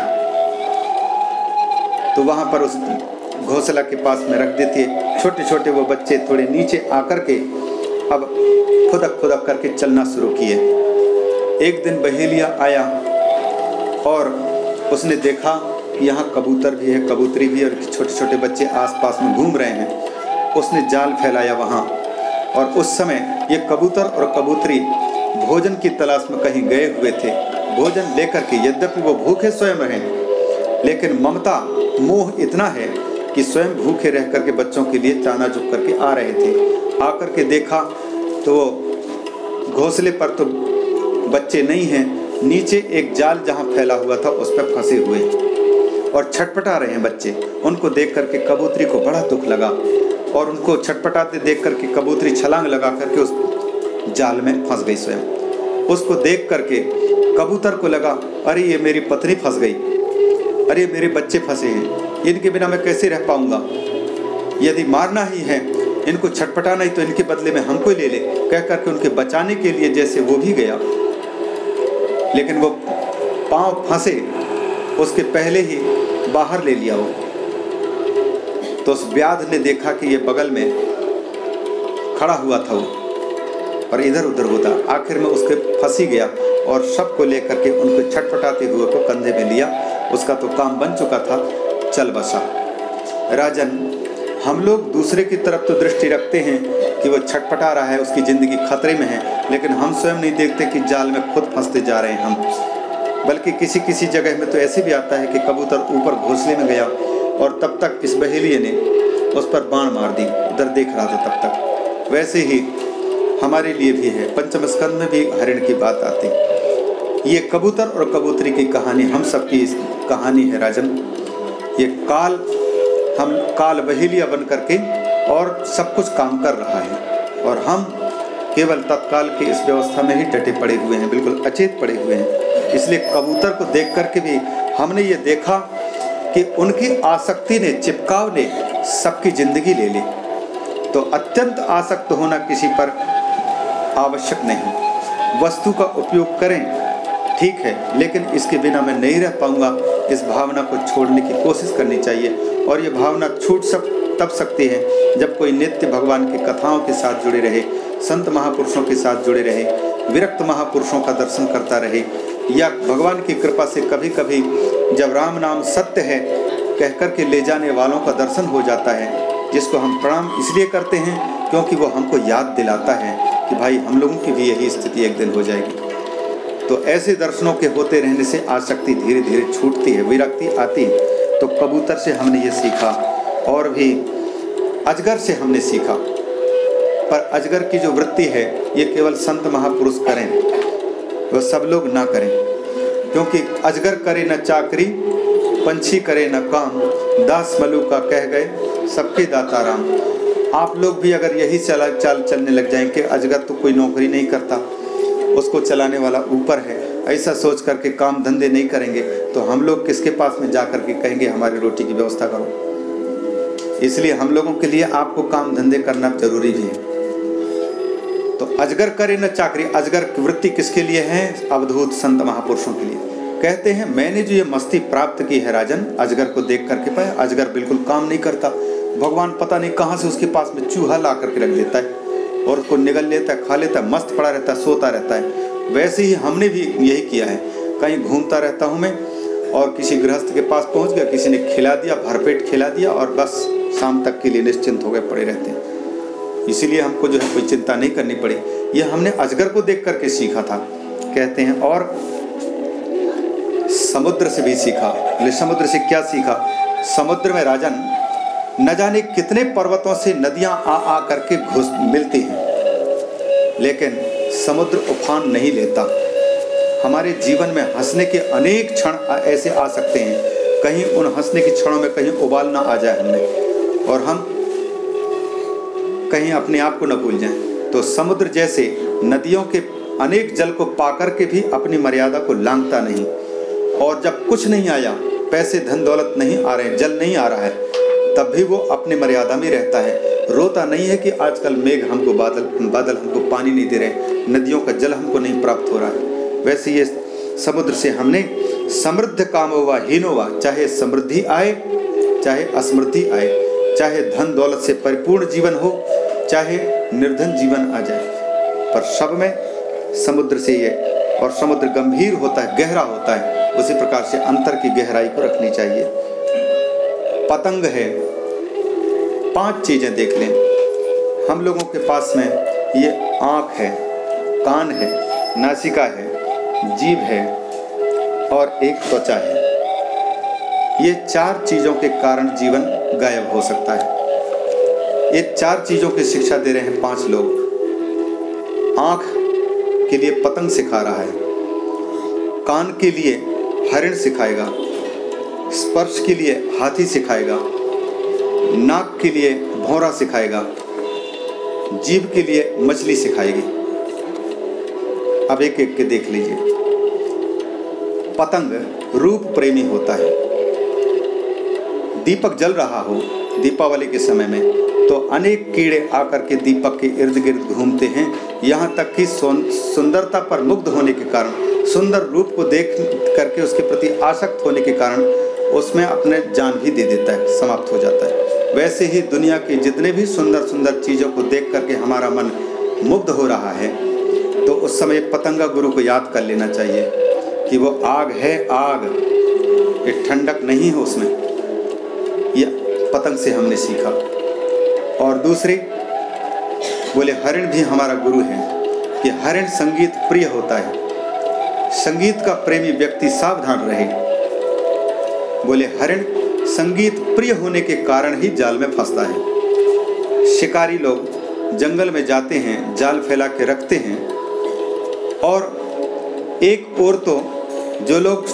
तो वहाँ पर उस घोंसला के पास में रख देती। छोटे छोटे वो बच्चे थोड़े नीचे आकर के अब खुदक खुदक करके चलना शुरू किए। एक दिन बहेलिया आया और उसने देखा कि यहाँ कबूतर भी है, कबूतरी भी और छोटे छोटे बच्चे आसपास में घूम रहे हैं। उसने जाल फैलाया वहाँ और उस समय ये कबूतर और कबूतरी भोजन की तलाश में कहीं गए हुए थे। भोजन लेकर के यद्यपि वो भूखे स्वयं रहे लेकिन ममता, मोह इतना है कि स्वयं भूखे रह करके बच्चों के लिए चाना झुक करके आ रहे थे। आकर के देखा तो वो घोंसले पर तो बच्चे नहीं हैं। नीचे एक जाल जहाँ फैला हुआ था, उस पर फंसे हुए। और छटपटा रहे हैं बच्चे। उनको देख करके कबूतरी को बड़ा दुख लगा। और उनको छटपटाते देख करके कबूतरी छलांग लगा करके उस जाल में फंस गई स्वयं। उसको देख करके कबूतर को लगा, अरे, ये मेरी पत्नी फंस गई। अरे, मेरे बच्चे फंसे हैं। इनके बिना मैं कैसे रह पाऊँगा? यदि मारना ही है इनको छटपटाना ही तो इनके बदले में हमको ले ले, कह करके उनके बचाने के लिए जैसे वो भी गया। लेकिन वो पाँव फंसे, उसके पहले ही बाहर ले लिया वो। तो उस व्याध ने देखा कि ये बगल में खड़ा हुआ था वो, और इधर उधर होता। आखिर में उसके फंसी गया और सबको लेकर के उनको छटपटाते हुए को कंधे में लिया। उसका तो काम बन चुका था, चल बसा। राजन हम लोग दूसरे की तरफ़ तो दृष्टि रखते हैं कि वो छटपटा रहा है, उसकी ज़िंदगी खतरे में है, लेकिन हम स्वयं नहीं देखते कि जाल में खुद फंसते जा रहे हैं हम। बल्कि किसी किसी जगह में तो ऐसे भी आता है कि कबूतर ऊपर घोंसले में गया और तब तक इस बहेलिए ने उस पर बाण मार दी उधर देख रहा था तब तक। वैसे ही हमारे लिए भी है, पंचम स्कंद में भी हरिण की बात आती। ये कबूतर और कबूतरी की कहानी, हम सबकी कहानी है राजन। ये काल हम काल बहेलिया बन करके और सब कुछ काम कर रहा है। और हम केवल तत्काल की इस व्यवस्था में ही डटे पड़े हुए हैं, बिल्कुल अचेत पड़े हुए हैं। इसलिए कबूतर को देख करके भी हमने ये देखा कि उनकी आसक्ति ने, चिपकाव ने सबकी ज़िंदगी ले ली। तो अत्यंत आसक्त होना किसी पर आवश्यक नहीं। वस्तु का उपयोग करें ठीक है, लेकिन इसके बिना मैं नहीं रह पाऊँगा। इस भावना को छोड़ने की कोशिश करनी चाहिए। और ये भावना छूट सक तब सकती है जब कोई नित्य भगवान की कथाओं के साथ जुड़े रहे, संत महापुरुषों के साथ जुड़े रहे, विरक्त महापुरुषों का दर्शन करता रहे। या भगवान की कृपा से कभी कभी जब राम नाम सत्य है, कहकर के ले जाने वालों का दर्शन हो जाता है, जिसको हम प्रणाम इसलिए करते हैं क्योंकि वो हमको याद दिलाता है कि भाई हम लोगों की भी यही स्थिति एक दिन हो जाएगी। तो ऐसे दर्शनों के होते रहने से आसक्ति धीरे धीरे छूटती है, विरक्ति आती है। तो कबूतर से हमने ये सीखा और भी अजगर से हमने सीखा। पर अजगर की जो वृत्ति है, ये केवल संत महापुरुष करें वह सब लोग ना करें। क्योंकि अजगर करे न चाकरी, पंछी करे न काम, दास मलू का कह गए, सबके दाता राम। आप लोग भी अगर यही चला, चाल चलने लग जाएँ कि अजगर तो कोई नौकरी नहीं करता। उसको चलाने वाला ऊपर है। ऐसा सोच करके काम धंधे नहीं करेंगे तो हम लोग किसके पास में जा करके कहेंगे, हमारी रोटी की व्यवस्था करो। इसलिए हम लोगों के लिए आपको काम धंधे करना ज़रूरी भी है। तो अजगर करे न चाकरी, अजगर वृत्ति किसके लिए है? अवधूत संत महापुरुषों के लिए। कहते हैं, मैंने जो ये मस्ती प्राप्त की है राजन, अजगर को देख करके पाया, अजगर बिल्कुल काम नहीं करता। भगवान पता नहीं कहाँ से उसके पास में चूहा ला करके रख देता है। और उसको निगल लेता, खा लेता, मस्त पड़ा रहता, सोता रहता है। वैसे ही हमने भी यही किया है। कहीं घूमता रहता हूँ मैं और किसी गृहस्थ के पास पहुँच गया, किसी ने खिला दिया, भरपेट खिला दिया और बस शाम तक के लिए निश्चिंत हो गए, पड़े रहते हैं। इसीलिए हमको जो है कोई चिंता नहीं करनी पड़ी। यह हमने अजगर को देख करके सीखा था। कहते हैं, और समुद्र से भी सीखा। समुद्र से क्या सीखा? समुद्र में राजन न जाने कितने पर्वतों से नदियाँ आ आ करके घुस मिलती हैं। लेकिन समुद्र उफान नहीं लेता। हमारे जीवन में हंसने के अनेक क्षण ऐसे आ सकते हैं। कहीं उन हंसने के क्षणों में कहीं उबाल ना आ जाए हमें और हम कहीं अपने आप को न भूल जाएँ। तो समुद्र जैसे नदियों के अनेक जल को पाकर के भी अपनी मर्यादा को लांगता नहीं। और जब कुछ नहीं आया, पैसे धन दौलत नहीं आ रहे, जल नहीं आ रहा है तब भी वो अपने मर्यादा में रहता है। रोता नहीं है कि आजकल मेघ हमको बादल बादल हमको पानी नहीं दे रहे नदियों का जल हमको नहीं प्राप्त हो रहा है। वैसे ये समुद्र से हमने समृद्ध काम हुआ, हीन हुआ। चाहे समृद्धि आए, चाहे असमृद्धि आए, चाहे धन दौलत से परिपूर्ण जीवन हो, चाहे निर्धन जीवन आ जाए। पर सब में समुद्र से ये और समुद्र गंभीर होता है, गहरा होता है, उसी प्रकार से अंतर की गहराई को रखनी चाहिए। पतंग है। पाँच चीज़ें देख लें। हम लोगों के पास में ये आँख है, कान है, नासिका है, जीभ है और एक त्वचा है। ये चार चीज़ों के कारण जीवन गायब हो सकता है। ये चार चीज़ों की शिक्षा दे रहे हैं पाँच लोग। आँख के लिए पतंग सिखा रहा है। कान के लिए हरिण सिखाएगा। स्पर्श के लिए हाथी सिखाएगा, नाक के लिए भौरा सिखाएगा, जीभ के लिए मछली सिखाएगी। अब एक एक के देख लीजिए। पतंग रूप प्रेमी होता है। दीपक जल रहा हो दीपावली के समय में तो अनेक कीड़े आकर के दीपक के इर्द गिर्द घूमते हैं। यहाँ तक कि सुंदरता पर मुग्ध होने के कारण, सुंदर रूप को देख करके उसके प्रति आसक्त होने के कारण उसमें अपने जान भी दे देता है, समाप्त हो जाता है। वैसे ही दुनिया की जितने भी सुंदर सुंदर चीज़ों को देख करके हमारा मन मुग्ध हो रहा है तो उस समय पतंगा गुरु को याद कर लेना चाहिए कि वो आग है आग, ये ठंडक नहीं है उसमें। यह पतंग से हमने सीखा। और दूसरी, बोले, हरिण भी हमारा गुरु है, कि हरिण संगीत प्रिय होता है। संगीत का प्रेमी व्यक्ति सावधान रहे। बोले, हरिण संगीत प्रिय होने के कारण ही जाल में फंसता है। शिकारी लोग जंगल में जाते हैं, जाल फैला के रखते हैं। और एक और तो जो लोग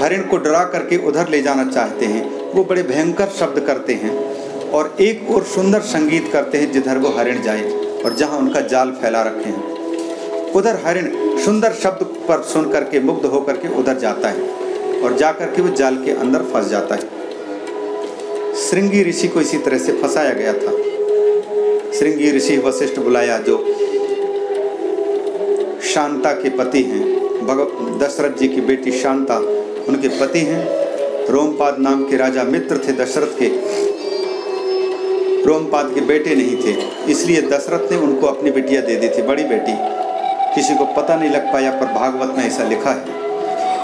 हरिण को डरा करके उधर ले जाना चाहते हैं, वो बड़े भयंकर शब्द करते हैं और एक और सुंदर संगीत करते हैं, जिधर वो हरिण जाए और जहाँ उनका जाल फैला रखे हैं। उधर हरिण सुंदर शब्द पर सुन करके मुग्ध होकर के उधर जाता है। और जा करके वो जाल के अंदर फंस जाता है। श्रृंगी ऋषि को इसी तरह से फंसाया गया था। श्रृंगी ऋषि वशिष्ठ बुलाया, जो शांता के पति हैं। भगव, दशरथ जी की बेटी शांता, उनके पति हैं। रोमपाद नाम के राजा मित्र थे दशरथ के। रोमपाद के बेटे नहीं थे, इसलिए दशरथ ने उनको अपनी बेटियाँ दे दी थी, बड़ी बेटी। किसी को पता नहीं लग पाया, पर भागवत में ऐसा लिखा है।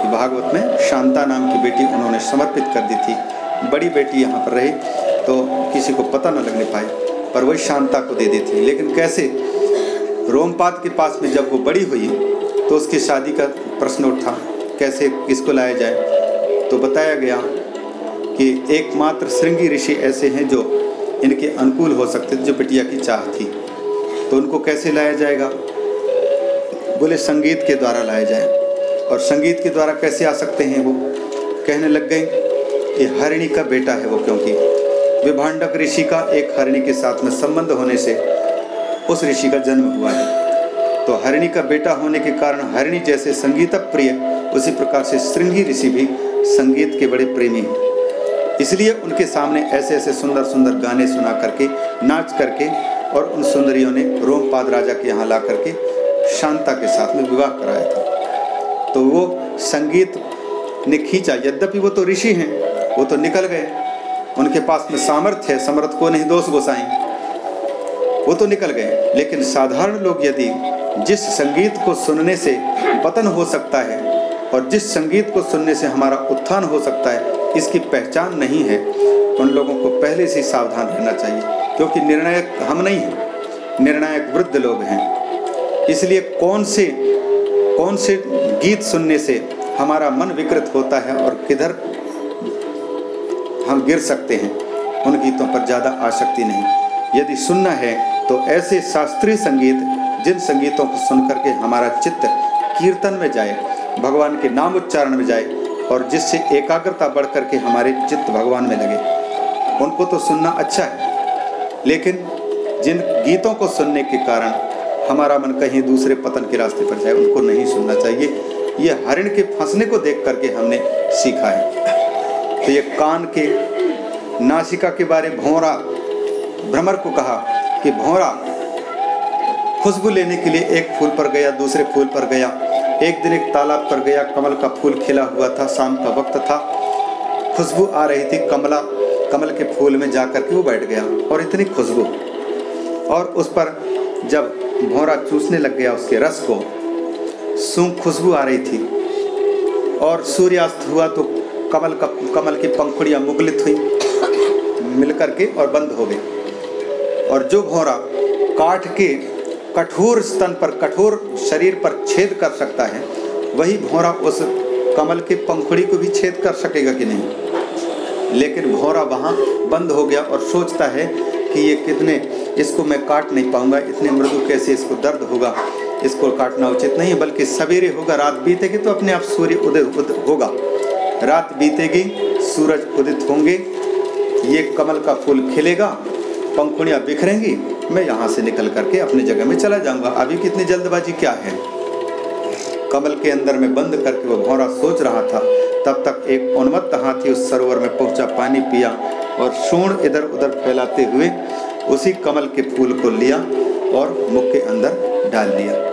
भागवत में शांता नाम की बेटी उन्होंने समर्पित कर दी थी। बड़ी बेटी यहाँ पर रही तो किसी को पता न लगने पाए पर वही शांता को दे दी थी। लेकिन कैसे? रोमपात के पास में जब वो बड़ी हुई तो उसकी शादी का प्रश्न उठा कैसे, किसको लाया जाए? तो बताया गया कि एकमात्र श्रृंगी ऋषि ऐसे हैं जो इनके अनुकूल हो सकते थे, जो बिटिया की चाह थी। तो उनको कैसे लाया जाएगा? बोले, संगीत के द्वारा लाया जाए। और संगीत के द्वारा कैसे आ सकते हैं वो? कहने लग गए ये हरिणी का बेटा है वो क्योंकि? विभाडक ऋषि का एक हरिणी के साथ में संबंध होने से उस ऋषि का जन्म हुआ है। तो हरिणी का बेटा होने के कारण हरिणी जैसे संगीत प्रिय उसी प्रकार से श्रृंगी ऋषि भी संगीत के बड़े प्रेमी हैं। इसलिए उनके सामने ऐसे ऐसे सुंदर सुंदर गाने सुना करके, नाच करके और उन सुंदरियों ने रोमपाद राजा के यहाँ ला करके शांता के साथ में विवाह कराया था। तो वो संगीत ने खींचा। यद्यपि वो तो ऋषि हैं, वो तो निकल गए। उनके पास में सामर्थ्य है, समर्थ को नहीं, दोष गोसाई। वो तो निकल गए। लेकिन साधारण लोग यदि जिस संगीत को सुनने से पतन हो सकता है और जिस संगीत को सुनने से हमारा उत्थान हो सकता है, इसकी पहचान नहीं है, उन लोगों को पहले से सावधान रहना चाहिए, क्योंकि निर्णायक हम नहीं हैं। निर्णायक वृद्ध लोग हैं। इसलिए कौन से कौन से गीत सुनने से हमारा मन विकृत होता है और किधर हम गिर सकते हैं? उन गीतों पर ज़्यादा आसक्ति नहीं। यदि सुनना है तो ऐसे शास्त्रीय संगीत, जिन संगीतों को सुन करके हमारा चित्त कीर्तन में जाए, भगवान के नाम उच्चारण में जाए, और जिससे एकाग्रता बढ़ करके हमारे चित्त भगवान में लगे। उनको तो सुनना अच्छा है। लेकिन जिन गीतों को सुनने के कारण हमारा मन कहीं दूसरे पतन के रास्ते पर जाए, उनको नहीं सुनना चाहिए। ये हरिण के फंसने को देख करके हमने सीखा है। तो ये कान के नासिका के बारे भौरा, भ्रमर को कहा कि भौरा, खुशबू लेने के लिए एक फूल पर गया, दूसरे फूल पर गया। एक दिन एक तालाब पर गया, कमल का फूल खिला हुआ था, शाम का वक्त था। खुशबू आ रही थी, कमला, कमल के फूल में जा कर के वो बैठ गया और इतनी खुशबू। और उस पर जब भौरा चूसने लग गया उसके रस को सूख खुशबू आ रही थी और सूर्यास्त हुआ तो कमल का, कमल की पंखुड़ियाँ मुगलित हुई मिल करके और बंद हो गई। और जो भौरा काट के कठोर स्तन पर, कठोर शरीर पर छेद कर सकता है, वही भौरा उस कमल के पंखुड़ी को भी छेद कर सकेगा कि नहीं। लेकिन भौरा वहाँ बंद हो गया और सोचता है कि ये कितने इसको मैं काट नहीं पाऊँगा। इतने मृदु कैसे इसको दर्द होगा? इसको काटना उचित नहीं बल्कि सवेरे होगा, रात बीतेगी तो अपने आप सूर्य उदय होगा। रात बीतेगी, सूरज उदित होंगे। ये कमल का फूल खिलेगा, पंखुड़ियाँ बिखरेंगी। मैं यहाँ से निकल करके अपनी जगह में चला जाऊँगा। अभी कितनी जल्दबाजी क्या है? कमल के अंदर में बंद करके वो भौरा सोच रहा था। तब तक एक उन्मत्त हाथी उस सरोवर में पहुँचा, पानी पिया और सूण इधर उधर फैलाते हुए उसी कमल के फूल को लिया और मुख के अंदर डाल दिया।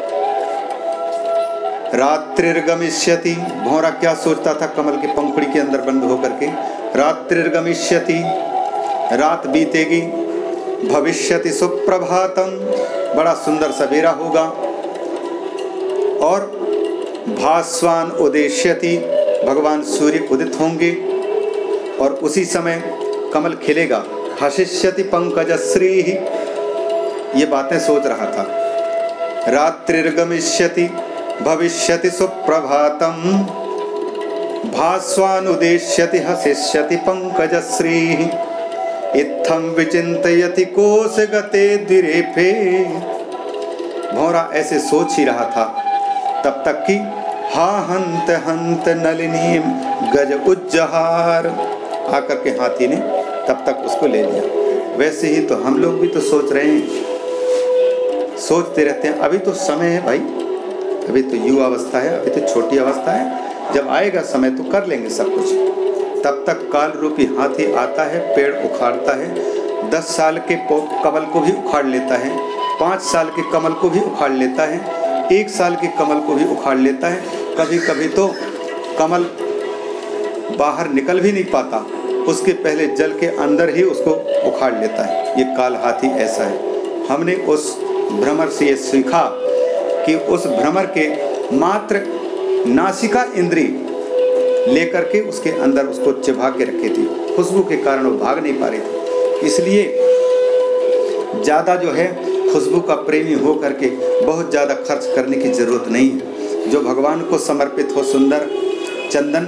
रात्रिर्गमिष्यति, भौरा क्या सोचता था कमल के पंखुड़ी के अंदर बंद होकर के? रात्रिर्गमिष्यति, रात बीतेगी, भविष्यति सुप्रभातम, बड़ा सुंदर सवेरा होगा। और भास्वान उदेश्यति, भगवान सूर्य उदित होंगे और उसी समय कमल खिलेगा। हशिष्यति पंकज श्री ये बातें सोच रहा था। रात्रिर्गमिष्यति, भविष्यति सुप्रभातम। भास्वानुदेश्यति हसिष्यति पंकज श्री इत्थम विचिंतयति कोश गते दिरेफे भौरा ऐसे सोच ही रहा था। तब तक कि, हा हंत हंत नलिनी गज उज्जहार। आकर के हाथी ने तब तक उसको ले लिया। वैसे ही तो हम लोग भी तो सोच रहे हैं। सोचते रहते हैं, अभी तो समय है भाई। अभी तो युवा अवस्था है, अभी तो छोटी अवस्था है। जब आएगा समय तो कर लेंगे सब कुछ। तब तक काल रूपी हाथी आता है, पेड़ उखाड़ता है। दस साल के कमल को भी उखाड़ लेता है। पाँच साल के कमल को भी उखाड़ लेता है। एक साल के कमल को भी उखाड़ लेता है। कभी कभी तो कमल बाहर निकल भी नहीं पाता। उसके पहले जल के अंदर ही उसको उखाड़ लेता है। ये काल हाथी ऐसा है। हमने उस भ्रमर से ये सीखा कि उस भ्रमर के मात्र नासिका इंद्री लेकर के उसके अंदर उसको चिभा के रखी थी। खुशबू के कारण वो भाग नहीं पा रही थी। इसलिए ज़्यादा जो है खुशबू का प्रेमी हो करके बहुत ज़्यादा खर्च करने की ज़रूरत नहीं है। जो भगवान को समर्पित हो सुंदर चंदन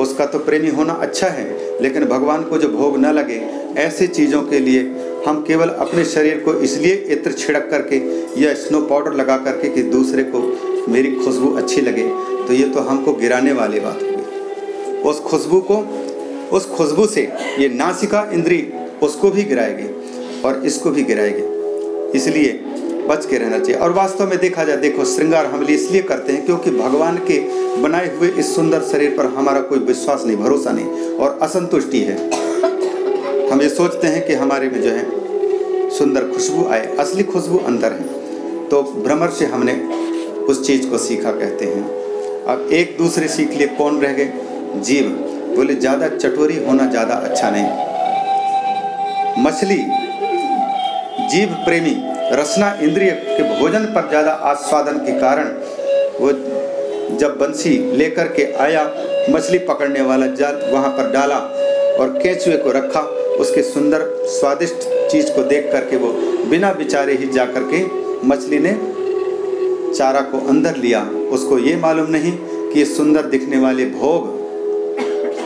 उसका तो प्रेमी होना अच्छा है, लेकिन भगवान को जो भोग न लगे, ऐसी चीज़ों के लिए हम केवल अपने शरीर को इसलिए इत्र छिड़क करके या स्नो पाउडर लगा करके कि दूसरे को मेरी खुशबू अच्छी लगे तो ये तो हमको गिराने वाली बात होगी। उस खुशबू को, उस खुशबू से ये नासिका इंद्री उसको भी गिराएगी और इसको भी गिराएगी। इसलिए बच के रहना चाहिए। और वास्तव में देखा जाए, देखो, श्रृंगार हम इसलिए करते हैं क्योंकि भगवान के बनाए हुए इस सुंदर शरीर पर हमारा कोई विश्वास नहीं, भरोसा नहीं और असंतुष्टि है। हम ये सोचते हैं कि हमारे में जो है, सुंदर खुशबू आए, असली खुशबू अंदर है। तो भ्रमर से हमने उस चीज़ को सीखा, कहते हैं। अब एक दूसरे सीख लिए कौन रह गए? जीव। बोले, ज़्यादा चटोरी होना ज़्यादा अच्छा नहीं। मछली। जीव प्रेमी। रसना इंद्रिय के भोजन पर ज़्यादा आस्वादन के कारण वो जब बंसी लेकर के आया, मछली पकड़ने वाला जाल वहाँ पर डाला और केंचुए को रखा, उसके सुंदर स्वादिष्ट चीज़ को देख करके वो बिना विचारे ही जा करके मछली ने चारा को अंदर लिया। उसको ये मालूम नहीं कि ये सुंदर दिखने वाले भोग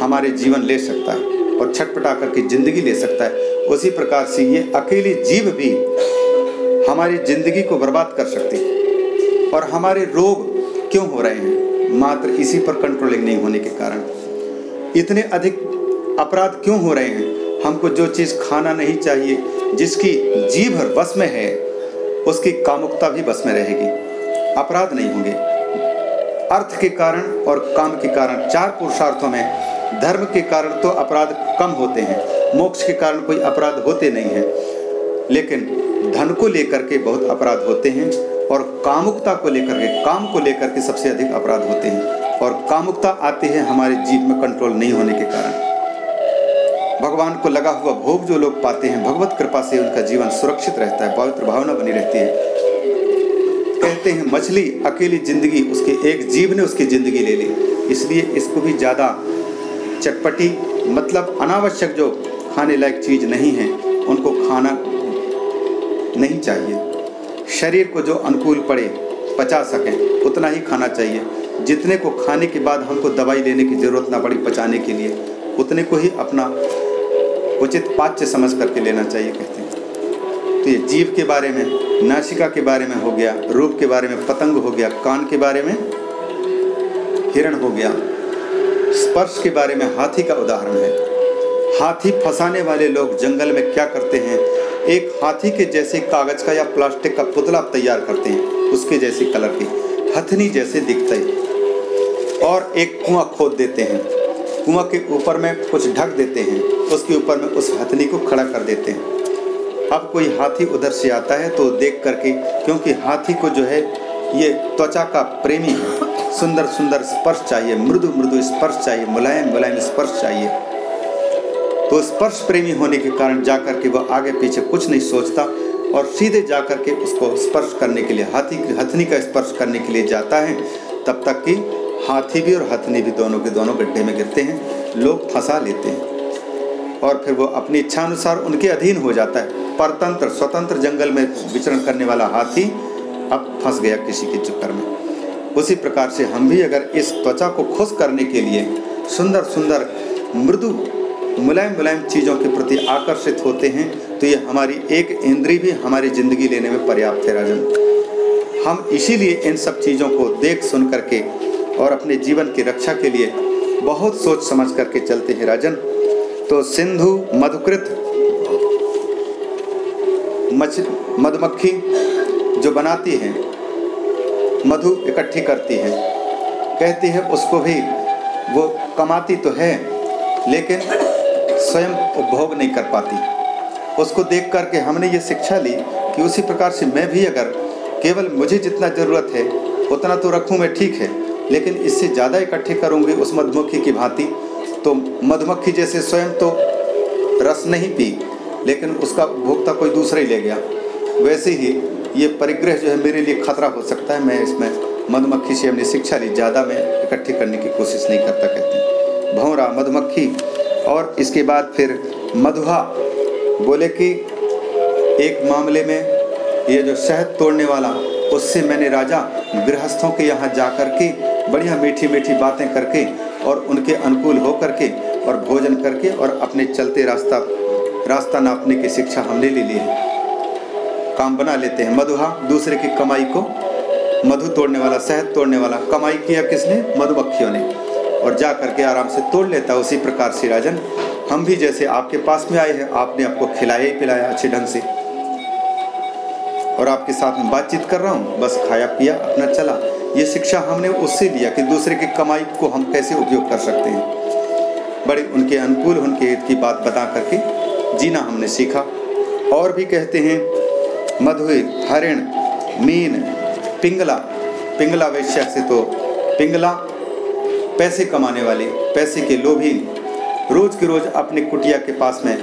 हमारे जीवन ले सकता है और छटपटा करके ज़िंदगी ले सकता है। उसी प्रकार से ये अकेली जीव भी हमारी ज़िंदगी को बर्बाद कर सकती है। और हमारे रोग क्यों हो रहे हैं? मात्र इसी पर कंट्रोलिंग नहीं होने के कारण। इतने अधिक अपराध क्यों हो रहे हैं? हमको जो चीज़ खाना नहीं चाहिए, जिसकी जीभ बस में है, उसकी कामुकता भी बस में रहेगी। अपराध नहीं होंगे। अर्थ के कारण और काम के कारण, चार पुरुषार्थों में, धर्म के कारण तो अपराध कम होते हैं। मोक्ष के कारण कोई अपराध होते नहीं हैं। लेकिन धन को लेकर के बहुत अपराध होते हैं और कामुकता को लेकर के, काम को लेकर के सबसे अधिक अपराध होते हैं। और कामुकता आती है हमारे जीव में कंट्रोल नहीं होने के कारण। भगवान को लगा हुआ भोग जो लोग पाते हैं, भगवत कृपा से उनका जीवन सुरक्षित रहता है, पवित्र भावना बनी रहती है। कहते हैं, मछली अकेली ज़िंदगी, उसके एक जीव ने उसकी ज़िंदगी ले ली। इसलिए इसको भी ज़्यादा चटपटी मतलब अनावश्यक जो खाने लायक चीज़ नहीं है, उनको खाना नहीं चाहिए। शरीर को जो अनुकूल पड़े, पचा सकें, उतना ही खाना चाहिए। जितने को खाने के बाद हमको दवाई लेने की ज़रूरत ना पड़ी पचाने के लिए, उतने को ही अपना उचित पाच्य समझ करके लेना चाहिए, कहते हैं। तो ये जीव के बारे में, नासिका के बारे में हो गया, रूप के बारे में पतंग हो गया, कान के बारे में हिरण हो गया। स्पर्श के बारे में हाथी का उदाहरण है। हाथी फंसाने वाले लोग जंगल में क्या करते हैं? एक हाथी के जैसे कागज़ का या प्लास्टिक का पुतला तैयार करते हैं, उसके जैसे कलर की, हथनी जैसे दिखते हैं। और एक कुआँ खोद देते हैं। कुआँ के ऊपर में कुछ ढक देते हैं, उसके ऊपर में उस हथनी को खड़ा कर देते हैं। अब कोई हाथी उधर से आता है तो देख करके, क्योंकि हाथी को जो है, ये त्वचा का प्रेमी है। सुंदर सुंदर स्पर्श चाहिए मृदु मृदु स्पर्श चाहिए मुलायम मुलायम स्पर्श चाहिए। तो स्पर्श प्रेमी होने के कारण जाकर के वह आगे पीछे कुछ नहीं सोचता और सीधे जाकर के उसको स्पर्श करने के लिए, हाथी हथनी का स्पर्श करने के लिए जाता है। तब तक कि हाथी भी और हथनी भी दोनों के दोनों गड्ढे में गिरते हैं, लोग फंसा लेते हैं। और फिर वो अपनी इच्छा अनुसार उनके अधीन हो जाता है। परतंत्र, स्वतंत्र जंगल में विचरण करने वाला हाथी अब फंस गया किसी के चक्कर में। उसी प्रकार से हम भी अगर इस त्वचा को खुश करने के लिए सुंदर सुंदर मृदु मुलायम मुलायम चीज़ों के प्रति आकर्षित होते हैं तो ये हमारी एक इंद्री भी हमारी ज़िंदगी लेने में पर्याप्त है, राजन। हम इसीलिए इन सब चीज़ों को देख सुन करके और अपने जीवन की रक्षा के लिए बहुत सोच समझ करके चलते हैं, राजन। तो सिंधु, मधुकृत मछ मधुमक्खी जो बनाती हैं, मधु इकट्ठी करती है, कहती है उसको भी, वो कमाती तो है, लेकिन स्वयं उपभोग नहीं कर पाती। उसको देख कर के हमने ये शिक्षा ली कि उसी प्रकार से मैं भी अगर केवल मुझे जितना ज़रूरत है, उतना तो रखूँ मैं ठीक है, लेकिन इससे ज़्यादा इकट्ठी करूँगी उस मधुमक्खी की भांति तो मधुमक्खी जैसे स्वयं तो रस नहीं पी, लेकिन उसका उपभोक्ता कोई दूसरा ही ले गया। वैसे ही ये परिग्रह जो है मेरे लिए खतरा हो सकता है, मैं इसमें मधुमक्खी से अपनी शिक्षा ली, ज़्यादा मैं इकट्ठी करने की कोशिश नहीं करता, कहते हैं। भौरा मधुमक्खी और इसके बाद फिर मधुहा बोले कि एक मामले में ये जो शहद तोड़ने वाला, उससे मैंने राजा गृहस्थों के यहाँ जा कर के बढ़िया मीठी मीठी बातें करके और उनके अनुकूल हो करके और भोजन करके और अपने चलते रास्ता रास्ता नापने की शिक्षा हमने ले ली है। काम बना लेते हैं। मधुहा दूसरे की कमाई को, मधु तोड़ने वाला, शहद तोड़ने वाला कमाई किया किसने? मधुमक्खियों ने। और जा करके आराम से तोड़ लेता उसी प्रकार से राजन हम भी जैसे आपके पास में आए हैं, आपने आपको खिलाया ही पिलाया अच्छे ढंग से। और आपके साथ में बातचीत कर रहा हूँ, बस खाया पिया, अपना चला। ये शिक्षा हमने उससे लिया कि दूसरे की कमाई को हम कैसे उपयोग कर सकते हैं। बड़े उनके अनुकूल, उनके हित की बात बता करके जीना हमने सीखा। और भी कहते हैं, मधुर, हरिण, मीन, पिंगला। पिंगला वैश्य से तो पिंगला पैसे कमाने वाले, पैसे के लोभी रोज के रोज अपने कुटिया के पास में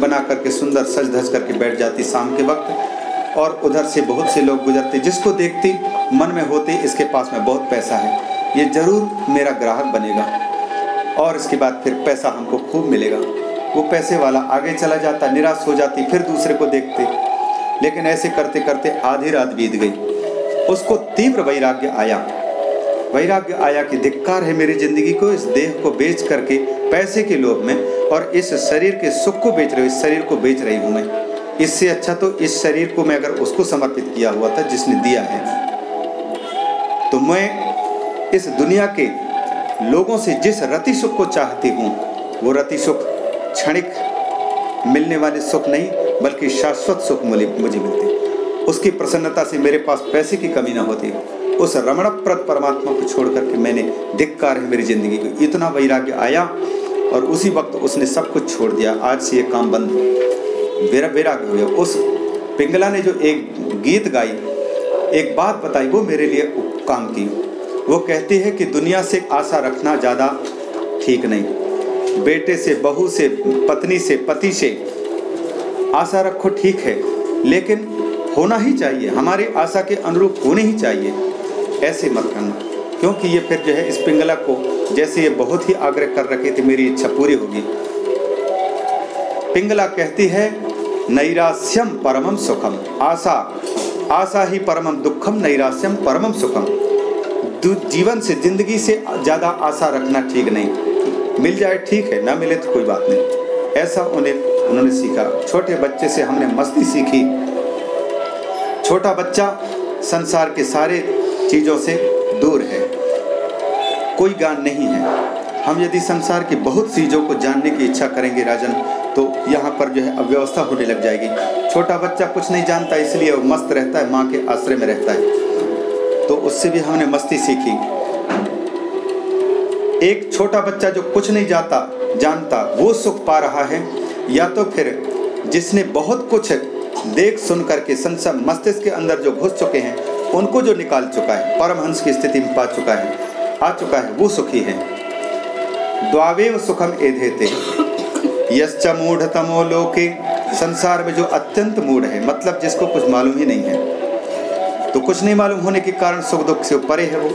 बना करके सुंदर सज धज करके बैठ जाती शाम के वक्त। और उधर से बहुत से लोग गुजरते, जिसको देखती मन में होते इसके पास में बहुत पैसा है। ये ज़रूर मेरा ग्राहक बनेगा। और इसके बाद फिर पैसा हमको खूब मिलेगा। वो पैसे वाला आगे चला जाता, निराश हो जाती, फिर दूसरे को देखते। लेकिन ऐसे करते करते आधी रात बीत गई। उसको तीव्र वैराग्य आया। वैराग्य आया कि धिक्कार है मेरी ज़िंदगी को, इस देह को बेच करके, पैसे के लोभ में, और इस शरीर के सुख को बेच रही, इस शरीर को बेच रही हूँ मैं। इससे अच्छा तो इस शरीर को मैं अगर उसको समर्पित किया हुआ था, जिसने दिया है। तो मैं इस दुनिया के लोगों से जिस रति सुख को चाहती हूँ, वो रति सुख क्षणिक मिलने वाले सुख नहीं, बल्कि शाश्वत सुख मुझे मिलते उसकी प्रसन्नता से मेरे पास पैसे की कमी ना होती। उस रमणप्रद परमात्मा को छोड़ करके मैंने धिक्कार है मेरी ज़िंदगी को। इतना वैराग्य आया और उसी वक्त उसने सब कुछ छोड़ दिया। आज से ये काम बंद। मेरा वैराग्य हो गया। उस पिंगला ने जो एक गीत गाई, एक बात बताई, वो मेरे लिए काम की। वो कहती है कि दुनिया से आशा रखना ज़्यादा ठीक नहीं। बेटे से, बहू से, पत्नी से, पति से आशा रखो ठीक है, लेकिन होना ही चाहिए। हमारी आशा के अनुरूप होने ही चाहिए। ऐसे मत करना। क्योंकि ये फिर जो है इस पिंगला को जैसे ये बहुत ही आग्रह कर रखी थी, मेरी इच्छा पूरी होगी। पिंगला कहती है नैरास्यम परमम सुखम। आशा आशा ही परमम दुखम नैरास्यम परमम सुखम। जीवन से ज़िंदगी से ज़्यादा आशा रखना ठीक नहीं। मिल जाए ठीक है, ना मिले तो कोई बात नहीं। ऐसा उन्हें, उन्होंने सीखा। छोटे बच्चे से हमने मस्ती सीखी। छोटा बच्चा संसार के सारे चीज़ों से दूर है। कोई ज्ञान नहीं है। हम यदि संसार की बहुत चीज़ों को जानने की इच्छा करेंगे राजन तो यहाँ पर जो है अव्यवस्था होने लग जाएगी। छोटा बच्चा कुछ नहीं जानता, इसलिए वो मस्त रहता है, माँ के आश्रय में रहता है। तो उससे भी हमने मस्ती सीखी। एक छोटा बच्चा जो कुछ नहीं जाता, जानता, वो सुख पा रहा है। या तो फिर जिसने बहुत कुछ देख सुन करके संसार, मस्तिष्क के अंदर जो घुस चुके हैं उनको जो निकाल चुका है, परमहंस की स्थिति में पा चुका है, आ चुका है, वो सुखी है। द्वावेव सुखम एधेते। यश्च मूढ़ तमो लोके। संसार में जो अत्यंत मूढ़ है मतलब जिसको कुछ मालूम ही नहीं है। तो कुछ नहीं मालूम होने के कारण सुख दुख से परे है वो।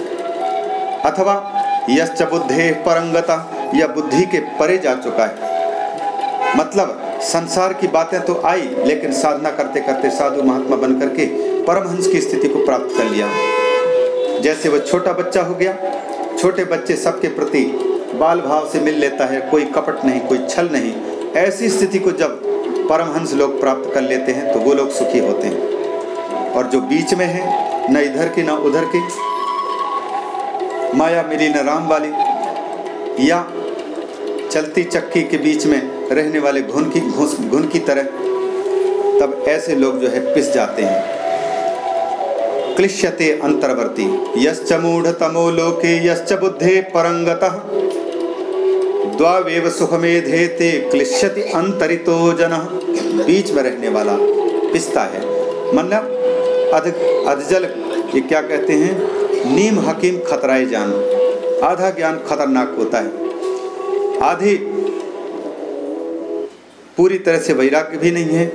अथवा यश्च बुद्धे परंगता, या बुद्धि के परे जा चुका है। मतलब संसार की बातें तो आई, लेकिन साधना करते करते साधु महात्मा बन करके परमहंस की स्थिति को प्राप्त कर लिया। जैसे वह छोटा बच्चा हो गया, छोटे बच्चे सबके प्रति बाल भाव से मिल लेता है, कोई कपट नहीं, कोई छल नहीं। ऐसी स्थिति को जब परमहंस लोग प्राप्त कर लेते हैं तो वो लोग सुखी होते हैं। और जो बीच में है, न इधर की, न उधर की, माया मिली न राम वाली, या चलती चक्की के बीच में रहने वाले घुन की घुस, घुन की तरह, तब ऐसे लोग जो है पिस जाते हैं। क्लिश्यते अंतर्वर्ती, यश्च मूढ़तमो लोके, यश्च बुद्धे परंगतः। द्वावेव सुखमेधेते क्लिश्यति अंतरितो जन। बीच में रहने वाला पिस्ता है। मतलब अध, अधजल, ये क्या कहते हैं? नीम हकीम खतराए जान। आधा ज्ञान खतरनाक होता है। आधी पूरी तरह से वैराग्य भी नहीं है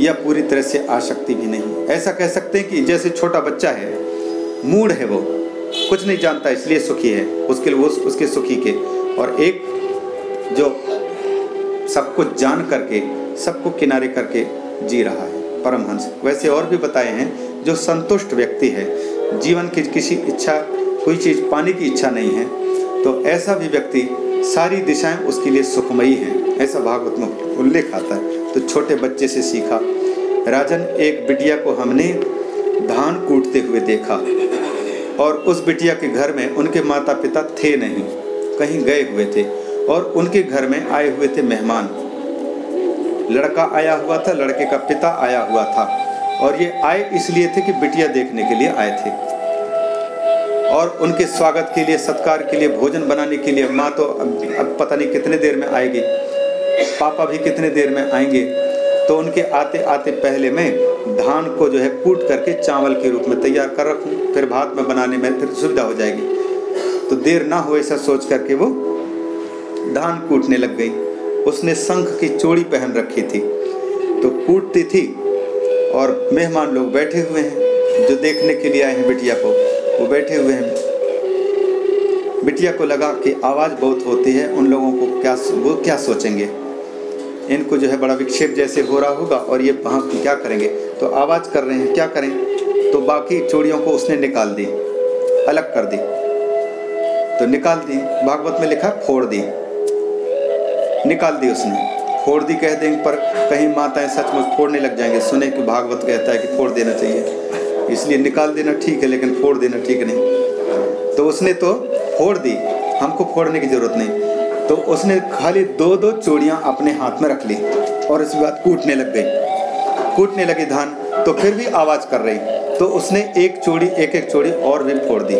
या पूरी तरह से आसक्ति भी नहीं है। ऐसा कह सकते हैं कि जैसे छोटा बच्चा है मूड है वो, कुछ नहीं जानता, इसलिए सुखी है, उसके लिए वो उसके सुखी के। और एक जो सब कुछ जान करके, सबको किनारे करके जी रहा है, परमहंस। वैसे और भी बताए हैं, जो संतुष्ट व्यक्ति है, जीवन की किसी इच्छा, कोई चीज़ पाने की इच्छा नहीं है तो ऐसा भी व्यक्ति सारी दिशाएँ उसके लिए सुखमयी हैं। ऐसा भागवत में उल्लेख आता है। तो छोटे बच्चे से सीखा। राजन, एक बिटिया को हमने धान कूटते हुए देखा। और उस बिटिया के घर में उनके माता पिता थे नहीं। कहीं गए हुए थे और उनके घर में आए हुए थे मेहमान। लड़का आया हुआ था, लड़के का पिता आया हुआ था। और ये आए इसलिए थे कि बिटिया देखने के लिए आए थे। और उनके स्वागत के लिए, सत्कार के लिए, भोजन बनाने के लिए माँ तो अब पता नहीं कितने देर में आएगी। पापा भी कितने देर में आएँगे? तो उनके आते आते पहले मैं धान को जो है कूट करके चावल के रूप में तैयार कर रखूँ, फिर भात में बनाने में फिर सुविधा हो जाएगी। तो देर ना हो ऐसा सोच करके वो धान कूटने लग गई। उसने शंख की चोड़ी पहन रखी थी। तो कूटती थी और मेहमान लोग बैठे हुए हैं, जो देखने के लिए आए हैं बिटिया को। वो बैठे हुए हैं। बिटिया को लगा कि आवाज़ बहुत होती है, उन लोगों को क्या, वो क्या सोचेंगे? इनको जो है बड़ा विक्षेप जैसे हो रहा होगा और ये वहाँ क्या करेंगे? तो आवाज़ कर रहे हैं, क्या करें? तो बाकी चूड़ियों को उसने निकाल दी, अलग कर दी। तो निकाल दी, भागवत में लिखा, फोड़ दी। निकाल दी उसने। फोड़ दी कह देंगे पर कहीं माताएँ सचमुच फोड़ने लग जाएँगे। सुने कि भागवत कहता है कि फोड़ देना चाहिए। इसलिए निकाल देना ठीक है, लेकिन फोड़ देना ठीक नहीं। तो उसने तो फोड़ दी। हमको फोड़ने की ज़रूरत नहीं। तो उसने खाली दो दो चूड़ियाँ अपने हाथ में रख ली और उसके बाद कूटने लग गई। कूटने लगी धान तो फिर भी आवाज़ कर रही। तो उसने एक चूड़ी एक एक चूड़ी और भी फोड़ दी।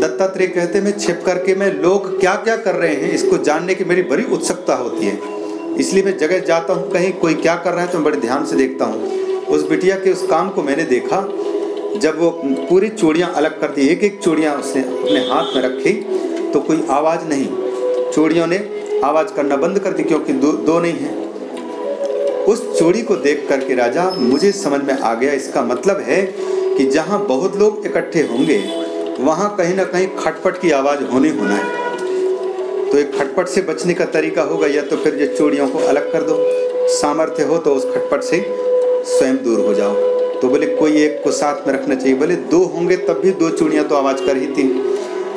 दत्तात्रेय कहते, मैं छिप करके मैं लोग क्या क्या कर रहे हैं? इसको जानने की मेरी बड़ी उत्सुकता होती है। इसलिए मैं जगह जाता हूँ, कहीं कोई क्या कर रहा है तो मैं बड़े ध्यान से देखता हूँ। उस बिटिया के उस काम को मैंने देखा। जब वो पूरी चूड़ियाँ अलग कर दी एक एक चूड़ियाँ उसने अपने हाथ में रखी तो कोई आवाज़ नहीं। चूड़ियों ने आवाज़ करना बंद कर दी क्योंकि दो, दो नहीं है। उस चूड़ी को देख करके राजा मुझे समझ में आ गया इसका मतलब है कि जहाँ बहुत लोग इकट्ठे होंगे वहाँ कहीं ना कहीं खटपट की आवाज़ होने होना है। तो एक खटपट से बचने का तरीका होगा या तो फिर ये चूड़ियों को अलग कर दो। सामर्थ्य हो तो उस खटपट से स्वयं दूर हो जाओ। तो बोले कोई एक को साथ में रखना चाहिए। बोले दो होंगे तब भी दो चूड़ियाँ तो आवाज़ कर ही थी।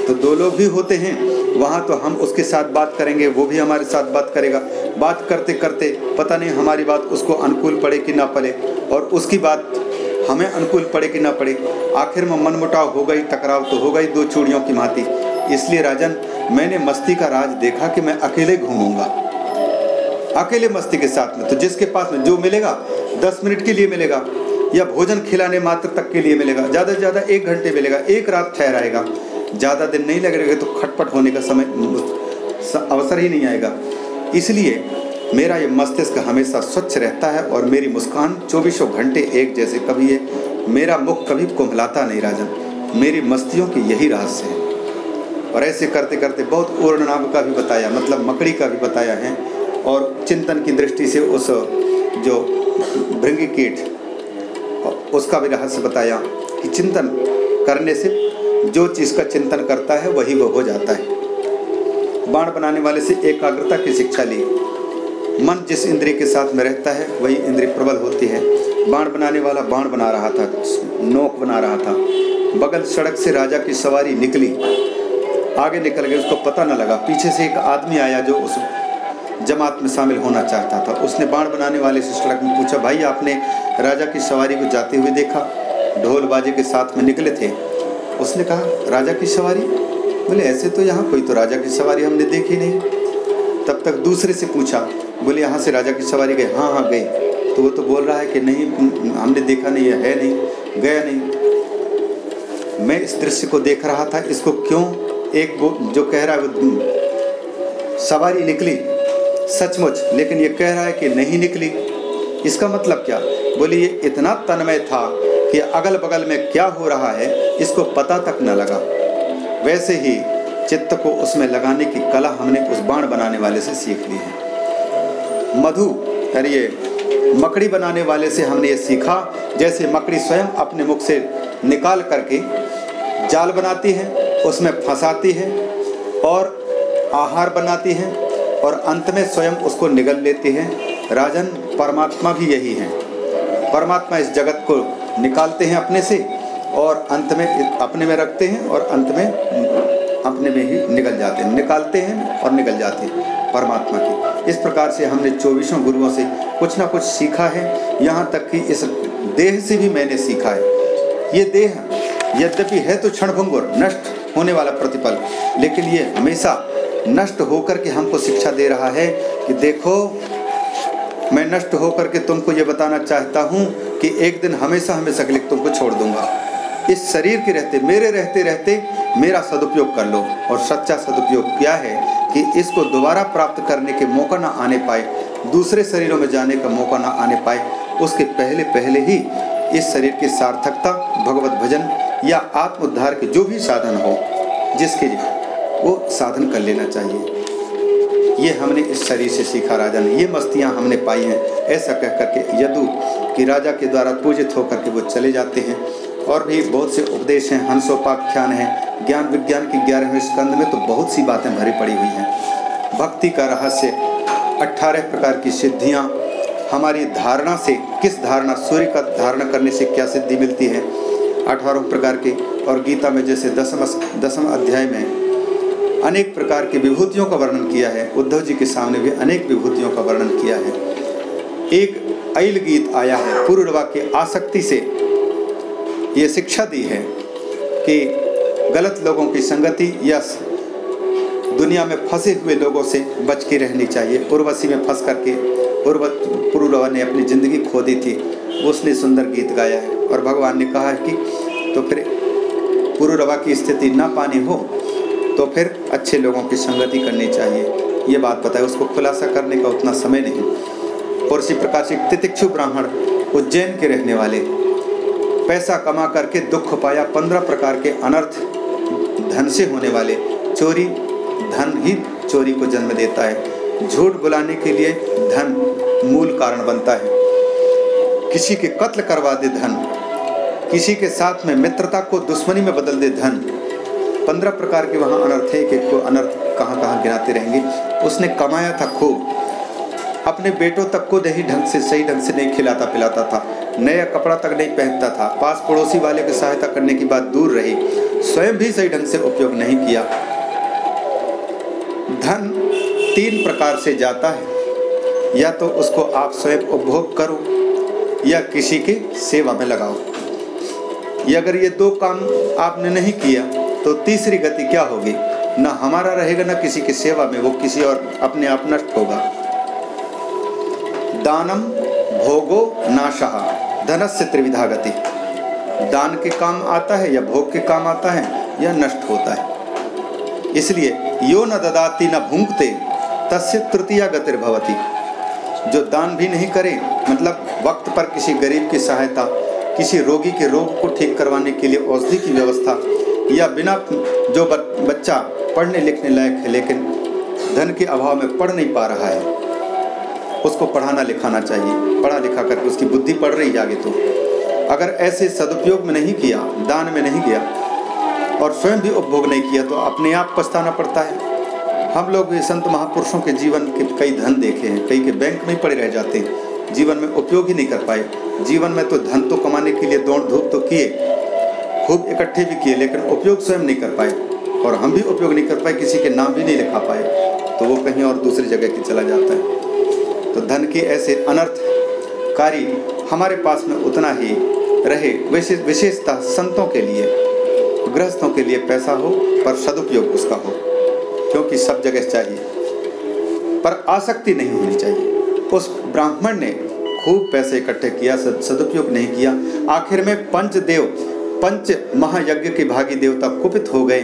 तो दो लोग भी होते हैं, वहाँ तो हम उसके साथ बात करेंगे, वो भी हमारे साथ बात करेगा। बात करते करते पता नहीं हमारी बात उसको अनुकूल पड़े कि ना पड़े, और उसकी बात हमें अनुकूल पड़े कि ना पड़े। आखिर में मनमुटाव हो गई, टकराव तो हो गई दो चूड़ियों की भांति इसलिए राजन, मैंने मस्ती का राज देखा कि मैं अकेले घूमूँगा। अकेले मस्ती के साथ में तो जिसके पास में जो मिलेगा, दस मिनट के लिए मिलेगा, या भोजन खिलाने मात्र तक के लिए मिलेगा, ज़्यादा से ज़्यादा एक घंटे मिलेगा, एक रात ठहराएगा। ज़्यादा दिन नहीं लगेगा तो खटपट होने का समय अवसर ही नहीं आएगा। इसलिए मेरा ये मस्तिष्क हमेशा स्वच्छ रहता है और मेरी मुस्कान चौबीसों घंटे एक जैसे कभी है मेरा मुख कभी कुंभलाता नहीं राजन। मेरी मस्तियों की यही रहस्य है। और ऐसे करते करते बहुत उर्ण नाम का भी बताया मतलब मकड़ी का भी बताया है और चिंतन की दृष्टि से उस, जो भृंगी कीट उसका भी रहस्य बताया कि चिंतन करने से जो चीज़ का चिंतन करता है, वही वो हो जाता है। बाण बनाने वाले से एकाग्रता की शिक्षा ली। मन जिस इंद्रिय के साथ में रहता है, वही इंद्रिय प्रबल होती है। बाण बनाने वाला बाण बना रहा था, नोक बना रहा था। बगल सड़क से राजा की सवारी निकली। आगे निकल गए, उसको पता न लगा। पीछे से एक आदमी आया जो उस जमात में शामिल होना चाहता था। उसने बाण बनाने वाले से सड़क में पूछा, भाई, आपने राजा की सवारी को जाते हुए देखा? ढोल बाजे के साथ में निकले थे? उसने कहा राजा की सवारी? बोले ऐसे तो यहाँ कोई तो राजा की सवारी हमने देखी नहीं। तब तक दूसरे से पूछा बोले यहाँ से राजा की सवारी गए? हाँ हाँ गए। तो वो तो बोल रहा है कि नहीं हमने देखा नहीं है, नहीं गया नहीं। मैं इस दृश्य को देख रहा था इसको क्यों? एक वो जो कह रहा है सवारी निकली सचमुच लेकिन ये कह रहा है कि नहीं निकली। इसका मतलब क्या? बोले ये इतना तन्मय था कि अगल बगल में क्या हो रहा है, इसको पता तक न लगा। वैसे ही चित्त को उसमें लगाने की कला हमने उस बाण बनाने वाले से सीख ली है। मधु करिए मकड़ी बनाने वाले से हमने ये सीखा, जैसे मकड़ी स्वयं अपने मुख से निकाल करके जाल बनाती है, उसमें फंसाती है और आहार बनाती है और अंत में स्वयं उसको निगल लेती है। राजन, परमात्मा भी यही है। परमात्मा इस जगत को निकालते हैं अपने से और अंत में अपने में रखते हैं और अंत में अपने में ही निकल जाते हैं। निकालते हैं और निकल जाते हैं परमात्मा की। इस प्रकार से हमने चौबीसों गुरुओं से कुछ ना कुछ सीखा है। यहाँ तक कि इस देह से भी मैंने सीखा है। ये देह यद्यपि है तो क्षणभंगुर, नष्ट होने वाला प्रतिपल, लेकिन ये हमेशा नष्ट होकर के हमको शिक्षा दे रहा है कि देखो मैं नष्ट होकर के तुमको ये बताना चाहता हूँ कि एक दिन हमेशा हमेशा के लिए तुमको छोड़ दूँगा। इस शरीर के रहते, मेरे रहते रहते मेरा सदुपयोग कर लो और सच्चा सदुपयोग क्या है कि इसको दोबारा प्राप्त करने के मौका ना आने पाए, दूसरे शरीरों में जाने का मौका ना आने पाए, उसके पहले पहले ही इस शरीर की सार्थकता, भगवत भजन या आत्मोद्धार के जो भी साधन हो, जिसके लिए वो साधन कर लेना चाहिए। ये हमने इस शरीर से सीखा, राजा ने। ये मस्तियाँ हमने पाई हैं। ऐसा कह करके यदु कि राजा के द्वारा पूजित होकर के वो चले जाते हैं। और भी बहुत से उपदेश हैं, हंसोपाख्यान हैं। ज्ञान विज्ञान की ग्यारहवें स्कंद में तो बहुत सी बातें भरी पड़ी हुई हैं। भक्ति का रहस्य, अट्ठारह प्रकार की सिद्धियाँ। हमारी धारणा से, किस धारणा, सूर्य का धारणा करने से क्या सिद्धि मिलती है? अठारह प्रकार के। और गीता में जैसे दसम दसम अध्याय में अनेक प्रकार की विभूतियों का वर्णन किया है। उद्धव जी के सामने भी अनेक विभूतियों का वर्णन किया है। एक अल गीत आया है पूर्व की आसक्ति से। ये शिक्षा दी है कि गलत लोगों की संगति या दुनिया में फंसे हुए लोगों से बच के रहनी चाहिए। उर्वशी में फंस करके उर्वत पुरुरवा ने अपनी ज़िंदगी खो दी थी। उसने सुंदर गीत गाया है और भगवान ने कहा है कि तो फिर पुरुरवा की स्थिति ना पानी हो तो फिर अच्छे लोगों की संगति करनी चाहिए। ये बात बताए उसको खुलासा करने का उतना समय नहीं। और इसी प्रकार से तितिक्षु ब्राह्मण उज्जैन के रहने वाले, पैसा कमा करके दुख पाया पंद्रह प्रकार के अनर्थ धन से होने वाले, चोरी, धन ही चोरी को जन्म देता है। झूठ बुलाने के लिए धन मूल कारण बनता है। किसी के कत्ल करवा दे धन, किसी के साथ में मित्रता को दुश्मनी में बदल दे धन। पंद्रह प्रकार के वहाँ अनर्थ है कि अनर्थ कहाँ कहाँ गिनाते रहेंगे। उसने कमाया था खूब। अपने बेटों तक को नहीं, ढंग से, सही ढंग से नहीं खिलाता पिलाता था। नया कपड़ा तक नहीं पहनता था। पास पड़ोसी वाले की सहायता करने की बात दूर रही। स्वयं भी सही ढंग से उपयोग नहीं किया। धन तीन प्रकार से जाता है। या तो उसको आप स्वयं उपभोग करो, या किसी की सेवा में लगाओ। या अगर ये दो काम आपने नहीं किया तो तीसरी गति क्या होगी? ना हमारा रहेगा, ना किसी की सेवा में, वो किसी और अपने आप नष्ट होगा। दानम भोगो नाशा धनस्य त्रिविधा गति। दान के काम आता है या भोग के काम आता है या नष्ट होता है। इसलिए यो न ददाती, न भूंगते, तस्य तृतीया गतिर्भवती जो दान भी नहीं करे मतलब वक्त पर किसी गरीब की सहायता, किसी रोगी के रोग को ठीक करवाने के लिए औषधि की व्यवस्था या बिना जो बच्चा पढ़ने लिखने लायक है, लेकिन धन के अभाव में पढ़ नहीं पा रहा है, उसको पढ़ाना लिखाना चाहिए। पढ़ा लिखा करके उसकी बुद्धि पढ़ रही जागे तो। अगर ऐसे सदुपयोग में नहीं किया, दान में नहीं गया और स्वयं भी उपभोग नहीं किया तो अपने आप पछताना पड़ता है। हम लोग भी संत महापुरुषों के जीवन के कई धन देखे हैं, कई के बैंक में पड़े रह जाते हैं। जीवन में उपयोग ही नहीं कर पाए। जीवन में तो धन तो कमाने के लिए दौड़ धूप तो किए। खूब इकट्ठे भी किए, लेकिन उपयोग स्वयं नहीं कर पाए और हम भी उपयोग नहीं कर पाए, किसी के नाम भी नहीं लिखा पाए तो वो कहीं और दूसरी जगह की चला जाता है। तो धन के ऐसे अनर्थ कार्य हमारे पास में उतना ही रहे, विशेष, विशेषता संतों के लिए, गृहस्थों के लिए पैसा हो, पर सदुपयोग उसका हो, क्योंकि सब जगह चाहिए। पर आसक्ति नहीं होनी चाहिए। उस ब्राह्मण ने खूब पैसे इकट्ठे किया सदुपयोग नहीं किया। आखिर में पंच देव पंच महायज्ञ के भागी देवता कुपित हो गए।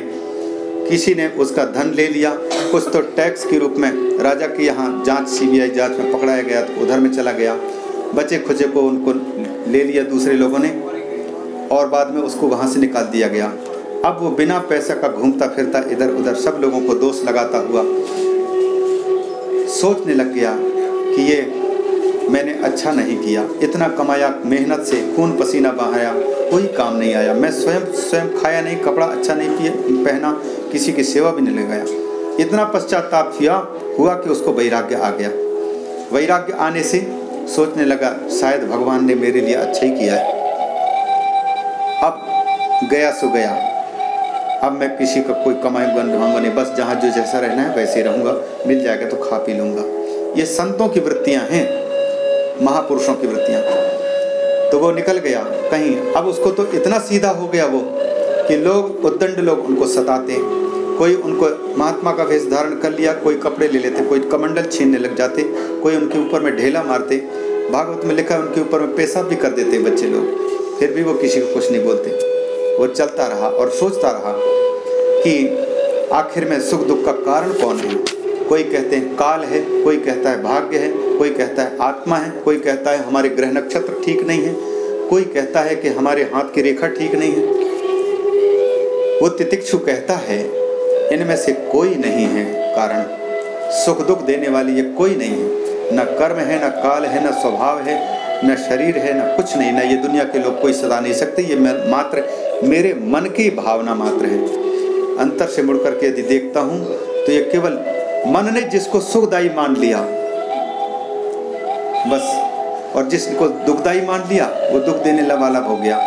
किसी ने उसका धन ले लिया। कुछ तो टैक्स के रूप में राजा के यहाँ जाँच सीबीआई जाँच में पकड़ाया गया तो उधर में चला गया। बचे खुचे को उनको ले लिया दूसरे लोगों ने और बाद में उसको वहाँ से निकाल दिया गया। अब वो बिना पैसा का घूमता फिरता इधर उधर सब लोगों को दोष लगाता हुआ सोचने लग गया कि ये मैंने अच्छा नहीं किया। इतना कमाया, मेहनत से खून पसीना बहाया, कोई काम नहीं आया। मैं स्वयं स्वयं खाया नहीं, कपड़ा अच्छा नहीं पिए पहना, किसी की सेवा भी नहीं लगाया। इतना पश्चाताप किया हुआ कि उसको वैराग्य आ गया। वैराग्य आने से सोचने लगा, शायद भगवान ने मेरे लिए अच्छा ही किया है। अब गया सो गया। अब मैं किसी का कोई कमाई नहीं। बस जहाँ जो जैसा रहना है वैसे रहूँगा। मिल जाएगा तो खा पी लूँगा। ये संतों की वृत्तियाँ हैं। महापुरुषों की वृत्तियाँ। तो वो निकल गया कहीं। अब उसको तो इतना सीधा हो गया वो कि लोग, उद्दंड लोग उनको सताते। कोई उनको महात्मा का वेश धारण कर लिया, कोई कपड़े ले लेते, कोई कमंडल छीनने लग जाते, कोई उनके ऊपर में ढेला मारते। भागवत में लिखा उनके ऊपर में पेशाब भी कर देते बच्चे लोग। फिर भी वो किसी को कुछ नहीं बोलते। वो चलता रहा और सोचता रहा कि आखिर में सुख दुख का कारण कौन है? कोई कहते हैं काल है, कोई कहता है भाग्य है, कोई कहता है आत्मा है, कोई कहता है हमारे ग्रह नक्षत्र ठीक नहीं है, कोई कहता है कि हमारे हाथ की रेखा ठीक नहीं है। वो तितिक्षु कहता है, इनमें से कोई नहीं है कारण। सुख दुख देने वाली ये कोई नहीं है। न कर्म है, न काल है, न स्वभाव है, न शरीर है, न कुछ नहीं, न ये दुनिया के लोग कोई सदा नहीं सकते, ये मात्र, मेरे मन की भावना मात्र है। अंतर से मुड़ करके यदि देखता हूँ तो ये केवल मन ने जिसको सुखदायी मान लिया, बस, और जिसको दुखदाई मान लिया, वो दुख देने वाला हो गया।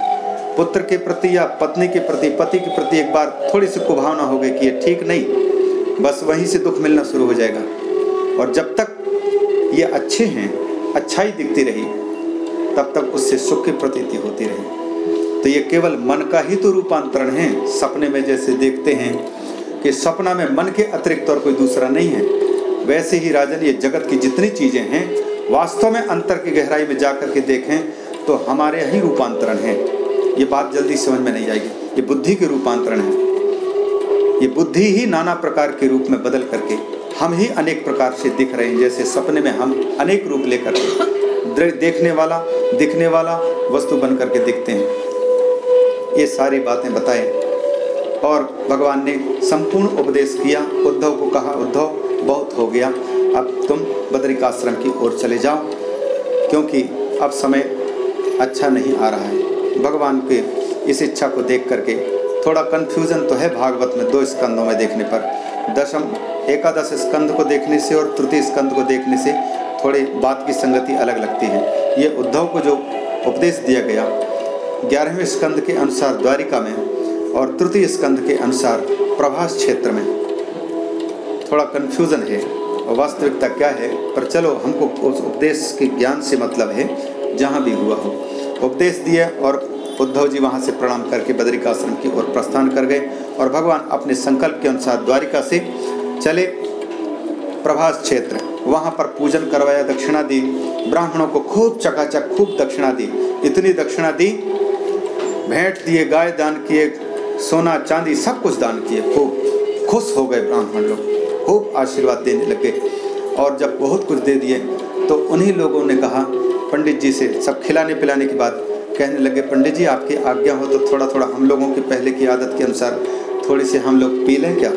पुत्र के प्रति या पत्नी के प्रति, पति के प्रति एक बार थोड़ी सी कुभावना हो गई कि ये ठीक नहीं, बस वहीं से दुख मिलना शुरू हो जाएगा। और जब तक ये अच्छे हैं, अच्छाई दिखती रही, तब तक उससे सुख की प्रतीति होती रही। तो ये केवल मन का ही तो रूपांतरण है, सपने में जैसे देखते हैं कि सपना में मन के अतिरिक्त और कोई दूसरा नहीं है। वैसे ही राजन, ये जगत की जितनी चीज़ें हैं, वास्तव में अंतर की गहराई में जाकर के देखें तो हमारे ही रूपांतरण है। ये बात जल्दी समझ में नहीं आएगी। ये बुद्धि के रूपांतरण है। ये बुद्धि ही नाना प्रकार के रूप में बदल करके हम ही अनेक प्रकार से दिख रहे हैं, जैसे सपने में हम अनेक रूप लेकर देखने वाला, दिखने वाला वस्तु बन करके दिखते हैं। ये सारी बातें बताएँ। और भगवान ने संपूर्ण उपदेश किया। उद्धव को कहा, उद्धव, बहुत हो गया। अब तुम बद्रिकाश्रम की ओर चले जाओ, क्योंकि अब समय अच्छा नहीं आ रहा है। भगवान के इस इच्छा को देख करके थोड़ा कन्फ्यूज़न तो है भागवत में दो स्कंदों में देखने पर। दशम, एकादश स्कंद को देखने से और तृतीय स्कंद को देखने से थोड़ी बात की संगति अलग लगती है। ये उद्धव को जो उपदेश दिया गया, ग्यारहवें स्कंद के अनुसार द्वारिका में और तृतीय स्कंध के अनुसार प्रभास क्षेत्र में। थोड़ा कन्फ्यूज़न है वास्तविकता क्या है, पर चलो हमको उस उपदेश के ज्ञान से मतलब है, जहाँ भी हुआ हो। उपदेश दिए और उद्धव जी वहाँ से प्रणाम करके बद्रिकाश्रम की ओर प्रस्थान कर गए, और भगवान अपने संकल्प के अनुसार द्वारिका से चले प्रभास क्षेत्र। वहाँ पर पूजन करवाया, दक्षिणा दी। ब्राह्मणों को खूब चकाचक, खूब दक्षिणा दी। इतनी दक्षिणा दी, भेंट दिए, गाय दान किए सोना, चांदी सब कुछ दान किए। खूब खुश हो गए ब्राह्मण लोग। खूब आशीर्वाद देने लगे और जब बहुत कुछ दे दिए तो उन्हीं लोगों ने कहा, पंडित जी से सब खिलाने पिलाने के बाद कहने लगे। पंडित जी, आपकी आज्ञा हो तो थोड़ा थोड़ा हम लोगों की पहले की आदत के अनुसार थोड़ी सी हम लोग पी लें क्या?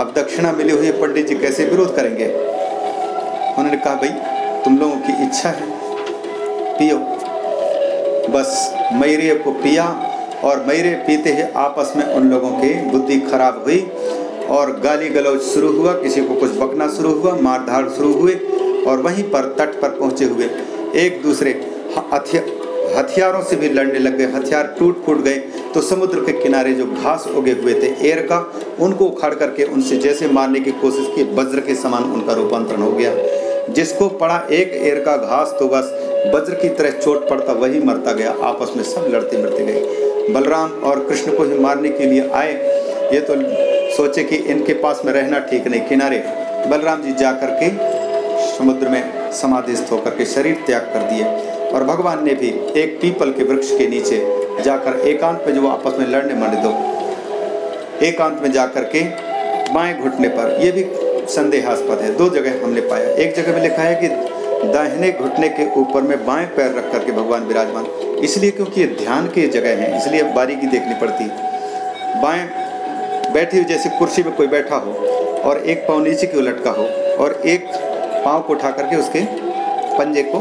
अब दक्षिणा मिली हुई पंडित जी कैसे विरोध करेंगे? उन्होंने कहा, भाई, तुम लोगों की इच्छा है। पियो। बस मैरे को पिया और मैरे पीते ही आपस में उन लोगों की बुद्धि खराब हुई और गाली गलौज शुरू हुआ, किसी को कुछ बकना शुरू हुआ मार धाड़ शुरू हुए और वहीं पर तट पर पहुँचे हुए। एक दूसरे हथियारों से भी लड़ने लग गए, हथियार टूट फूट गए। तो समुद्र के किनारे जो घास उगे हुए थे, एर का, उनको उखाड़ करके उनसे जैसे मारने की कोशिश की वज्र के समान उनका रूपांतरण हो गया। जिसको पड़ा एक एर का घास तो बस वज्र की तरह चोट पड़ता, वही मरता गया, आपस में सब लड़ते मरते गए। बलराम और कृष्ण को ही मारने के लिए आए। ये तो सोचे कि इनके पास में रहना ठीक नहीं। किनारे बलराम जी जा कर के समुद्र में समाधिस्थ होकर के शरीर त्याग कर दिए और भगवान ने भी एक पीपल के वृक्ष के नीचे जाकर एकांत में जो आपस में लड़ने मंडे दो एकांत में जाकर के बाएँ घुटने पर यह भी संदेहास्पद है, दो जगह हमने पाया। एक जगह में लिखा है कि दाहिने घुटने के ऊपर में बाएँ पैर रख करके भगवान विराजमान इसलिए क्योंकि ये ध्यान की जगह है, इसलिए बारीकी देखनी पड़ती। है बाएँ बैठी हुई जैसे कुर्सी में कोई बैठा हो और एक पाँव नीचे की लटका हो और एक पाँव को उठा करके उसके पंजे को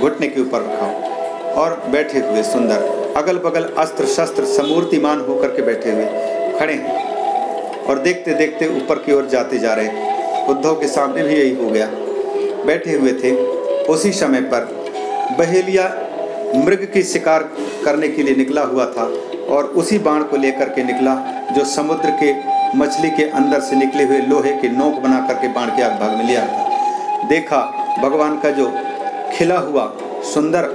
घुटने के ऊपर रखा हो और बैठे हुए सुंदर अगल बगल अस्त्र शस्त्र समूर्तिमान होकर के बैठे हुए खड़े हैं और देखते देखते ऊपर की ओर जाते जा रहे उद्धव के सामने भी यही हो गया। बैठे हुए थे। उसी समय पर बहेलिया मृग की शिकार करने के लिए निकला हुआ था और उसी बाण को लेकर के निकला जो समुद्र के मछली के अंदर से निकले हुए लोहे के नोक बना करके बाण के आग भाग में लिया था। देखा, भगवान का जो खिला हुआ सुंदर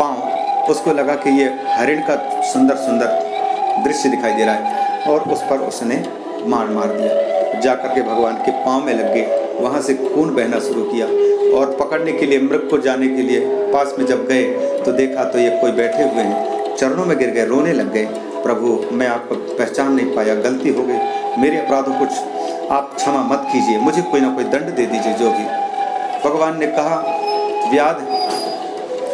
पाँव, उसको लगा कि ये हरिण का सुंदर सुंदर दृश्य दिखाई दे रहा है और उस पर उसने मार मार दिया। जा कर के भगवान के पाँव में लग गए। वहाँ से खून बहना शुरू किया और पकड़ने के लिए, मृग को जाने के लिए पास में जब गए तो देखा तो ये कोई बैठे हुए हैं। चरणों में गिर गए, रोने लग गए। प्रभु, मैं आपको पहचान नहीं पाया, गलती हो गई। मेरे अपराधों कुछ आप क्षमा मत कीजिए, मुझे कोई ना कोई दंड दे दीजिए, जो भी। भगवान ने कहा, व्याध,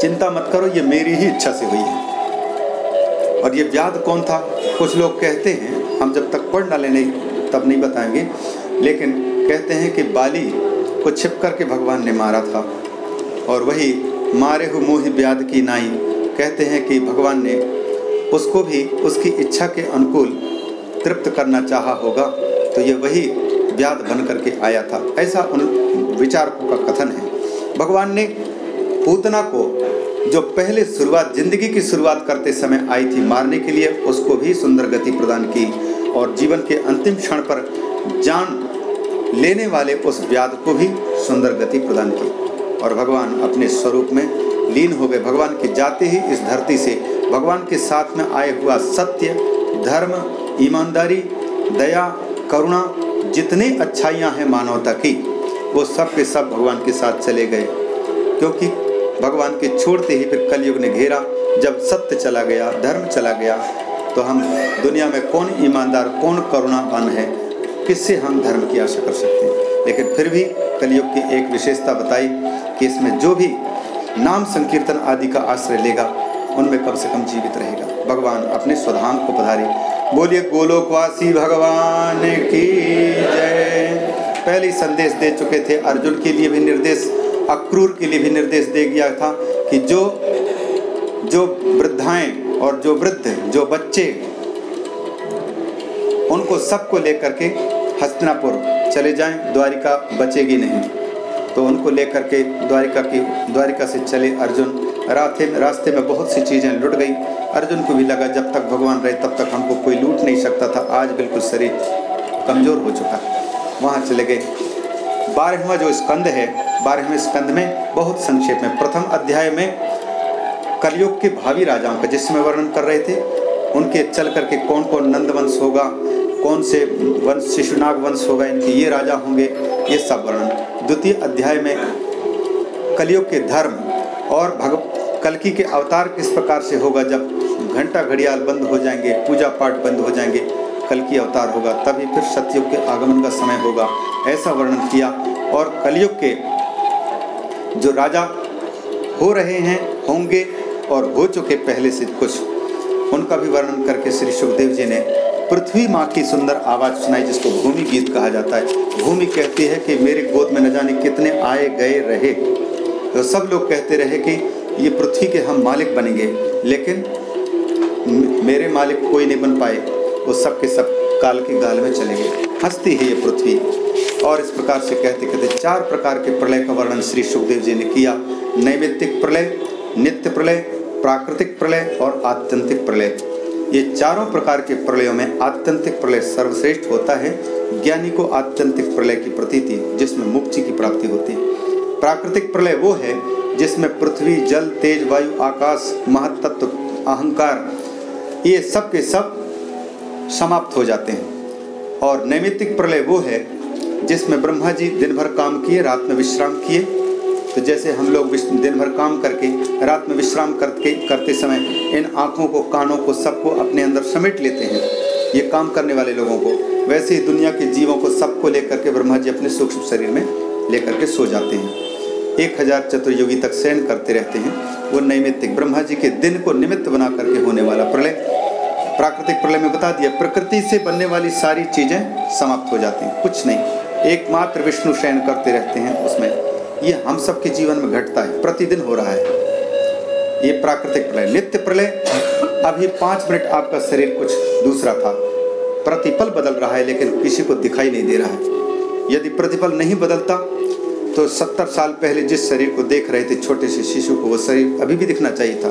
चिंता मत करो, ये मेरी ही इच्छा से हुई है। और ये व्याध कौन था? कुछ लोग कहते हैं, हम जब तक पढ़ डाले नहीं, तब नहीं बताएँगे। लेकिन कहते हैं कि बाली को छिप करके भगवान ने मारा था। और वही मारे हु मोहि व्याध की नाई कहते हैं कि भगवान ने उसको भी उसकी इच्छा के अनुकूल तृप्त करना चाहा होगा। तो ये वही व्याध बन करके आया था। ऐसा उन विचारकों का कथन है। भगवान ने पूतना को जो पहले शुरुआत, ज़िंदगी की शुरुआत करते समय आई थी मारने के लिए, उसको भी सुंदर गति प्रदान की और जीवन के अंतिम क्षण पर जान लेने वाले उस व्याध को भी सुंदर गति प्रदान की। और भगवान अपने स्वरूप में लीन हो गए। भगवान के जाते ही इस धरती से भगवान के साथ में आए हुआ सत्य, धर्म, ईमानदारी, दया, करुणा, जितनी अच्छाइयाँ हैं मानवता की, वो सब के सब भगवान के साथ चले गए। क्योंकि भगवान के छोड़ते ही फिर कलयुग ने घेरा। जब सत्य चला गया, धर्म चला गया तो हम दुनिया में कौन ईमानदार, कौन करुणावान है? किससे हम धर्म की आशा कर सकते हैं? लेकिन फिर भी कलयुग की एक विशेषता बताई कि इसमें जो भी नाम संकीर्तन आदि का आश्रय लेगा, उनमें कम से कम जीवित रहेगा। भगवान अपने स्वधाम को पधारे। बोलिए, गोलोकवासी भगवान की जय। पहले संदेश दे चुके थे अर्जुन के लिए भी निर्देश, अक्रूर के लिए भी निर्देश दे गया था कि जो जो वृद्धाएँ और जो वृद्ध, जो बच्चे, उनको सबको लेकर के हस्तिनापुर चले जाएँ, द्वारिका बचेगी नहीं। तो उनको लेकर के द्वारिका की, द्वारिका से चले अर्जुन। रास्ते में रास्ते में बहुत सी चीज़ें लुट गई। अर्जुन को भी लगा जब तक भगवान रहे, तब तक हमको कोई लूट नहीं सकता था। आज बिल्कुल शरीर कमज़ोर हो चुका। वहाँ चले गए। बारहवा जो स्कंद है, बारहवें स्कंद में बहुत संक्षेप में, प्रथम अध्याय में कलयुग के भावी राजाओं का जिसमें वर्णन कर रहे थे, उनके चल करके कौन कौन नंद वंश होगा कौन से वंश, शिशुनाग वंश होगा, इनके ये राजा होंगे, ये सब वर्णन। द्वितीय अध्याय में कलयुग के धर्म और भग, कलकी के अवतार किस प्रकार से होगा, जब घंटा घड़ियाल बंद हो जाएँगे, पूजा पाठ बंद हो जाएँगे कल की अवतार होगा, तभी फिर सतयुग के आगमन का समय होगा, ऐसा वर्णन किया। और कलयुग के जो राजा हो रहे हैं, होंगे और हो चुके पहले से कुछ, उनका भी वर्णन करके श्री सुखदेव जी ने पृथ्वी माँ की सुंदर आवाज़ सुनाई, जिसको भूमि गीत कहा जाता है। भूमि कहती है कि मेरे गोद में न जाने कितने आए गए रहे। तो सब लोग कहते रहे कि ये पृथ्वी के हम मालिक बनेंगे, लेकिन मेरे मालिक कोई नहीं बन पाए। वो सब के सब काल के गाल में चले गए। हंसती है ये पृथ्वी। और इस प्रकार से कहते कहते, चार प्रकार के प्रलय का वर्णन श्री सुखदेव जी ने किया। नैमित्तिक प्रलय, नित्य प्रलय, प्राकृतिक प्रलय और आत्यंतिक प्रलय। ये चारों प्रकार के प्रलयों में आत्यंतिक प्रलय सर्वश्रेष्ठ होता है, ज्ञानी को आत्यंतिक प्रलय की प्रतीति, जिसमें मुक्ति की प्राप्ति होती है। प्राकृतिक प्रलय वो है, जिसमें पृथ्वी, जल, तेज, वायु, आकाश महत्त्व अहंकार, ये सब के सब समाप्त हो जाते हैं। और नैमित्तिक प्रलय वो है, जिसमें ब्रह्मा जी दिन भर काम किए, रात में विश्राम किए तो जैसे हम लोग दिन भर काम करके, रात में विश्राम करके करते समय इन आँखों को, कानों को सबको अपने अंदर समेट लेते हैं। ये काम करने वाले लोगों को, वैसे ही दुनिया के जीवों को सबको लेकर के ब्रह्मा जी अपने सूक्ष्म शरीर में लेकर के सो जाते हैं। एक हज़ार चतुर्युगी तक शयन करते रहते हैं। वो नैमित्तिक ब्रह्मा जी के दिन को निमित्त बना करके होने वाला प्रलय, प्राकृतिक प्रलय में बता दिया, प्रकृति से बनने वाली सारी चीज़ें समाप्त हो जाती हैं, कुछ नहीं। एकमात्र विष्णु शयन करते रहते हैं उसमें। ये हम सब के जीवन में घटता है, प्रतिदिन हो रहा है। ये प्राकृतिक प्रलय, नित्य प्रलय। अभी पाँच मिनट आपका शरीर कुछ दूसरा था। प्रतिपल बदल रहा है, लेकिन किसी को दिखाई नहीं दे रहा है। यदि प्रतिपल नहीं बदलता तो सत्तर साल पहले जिस शरीर को देख रहे थे छोटे से शिशु को, वो शरीर अभी भी दिखना चाहिए था।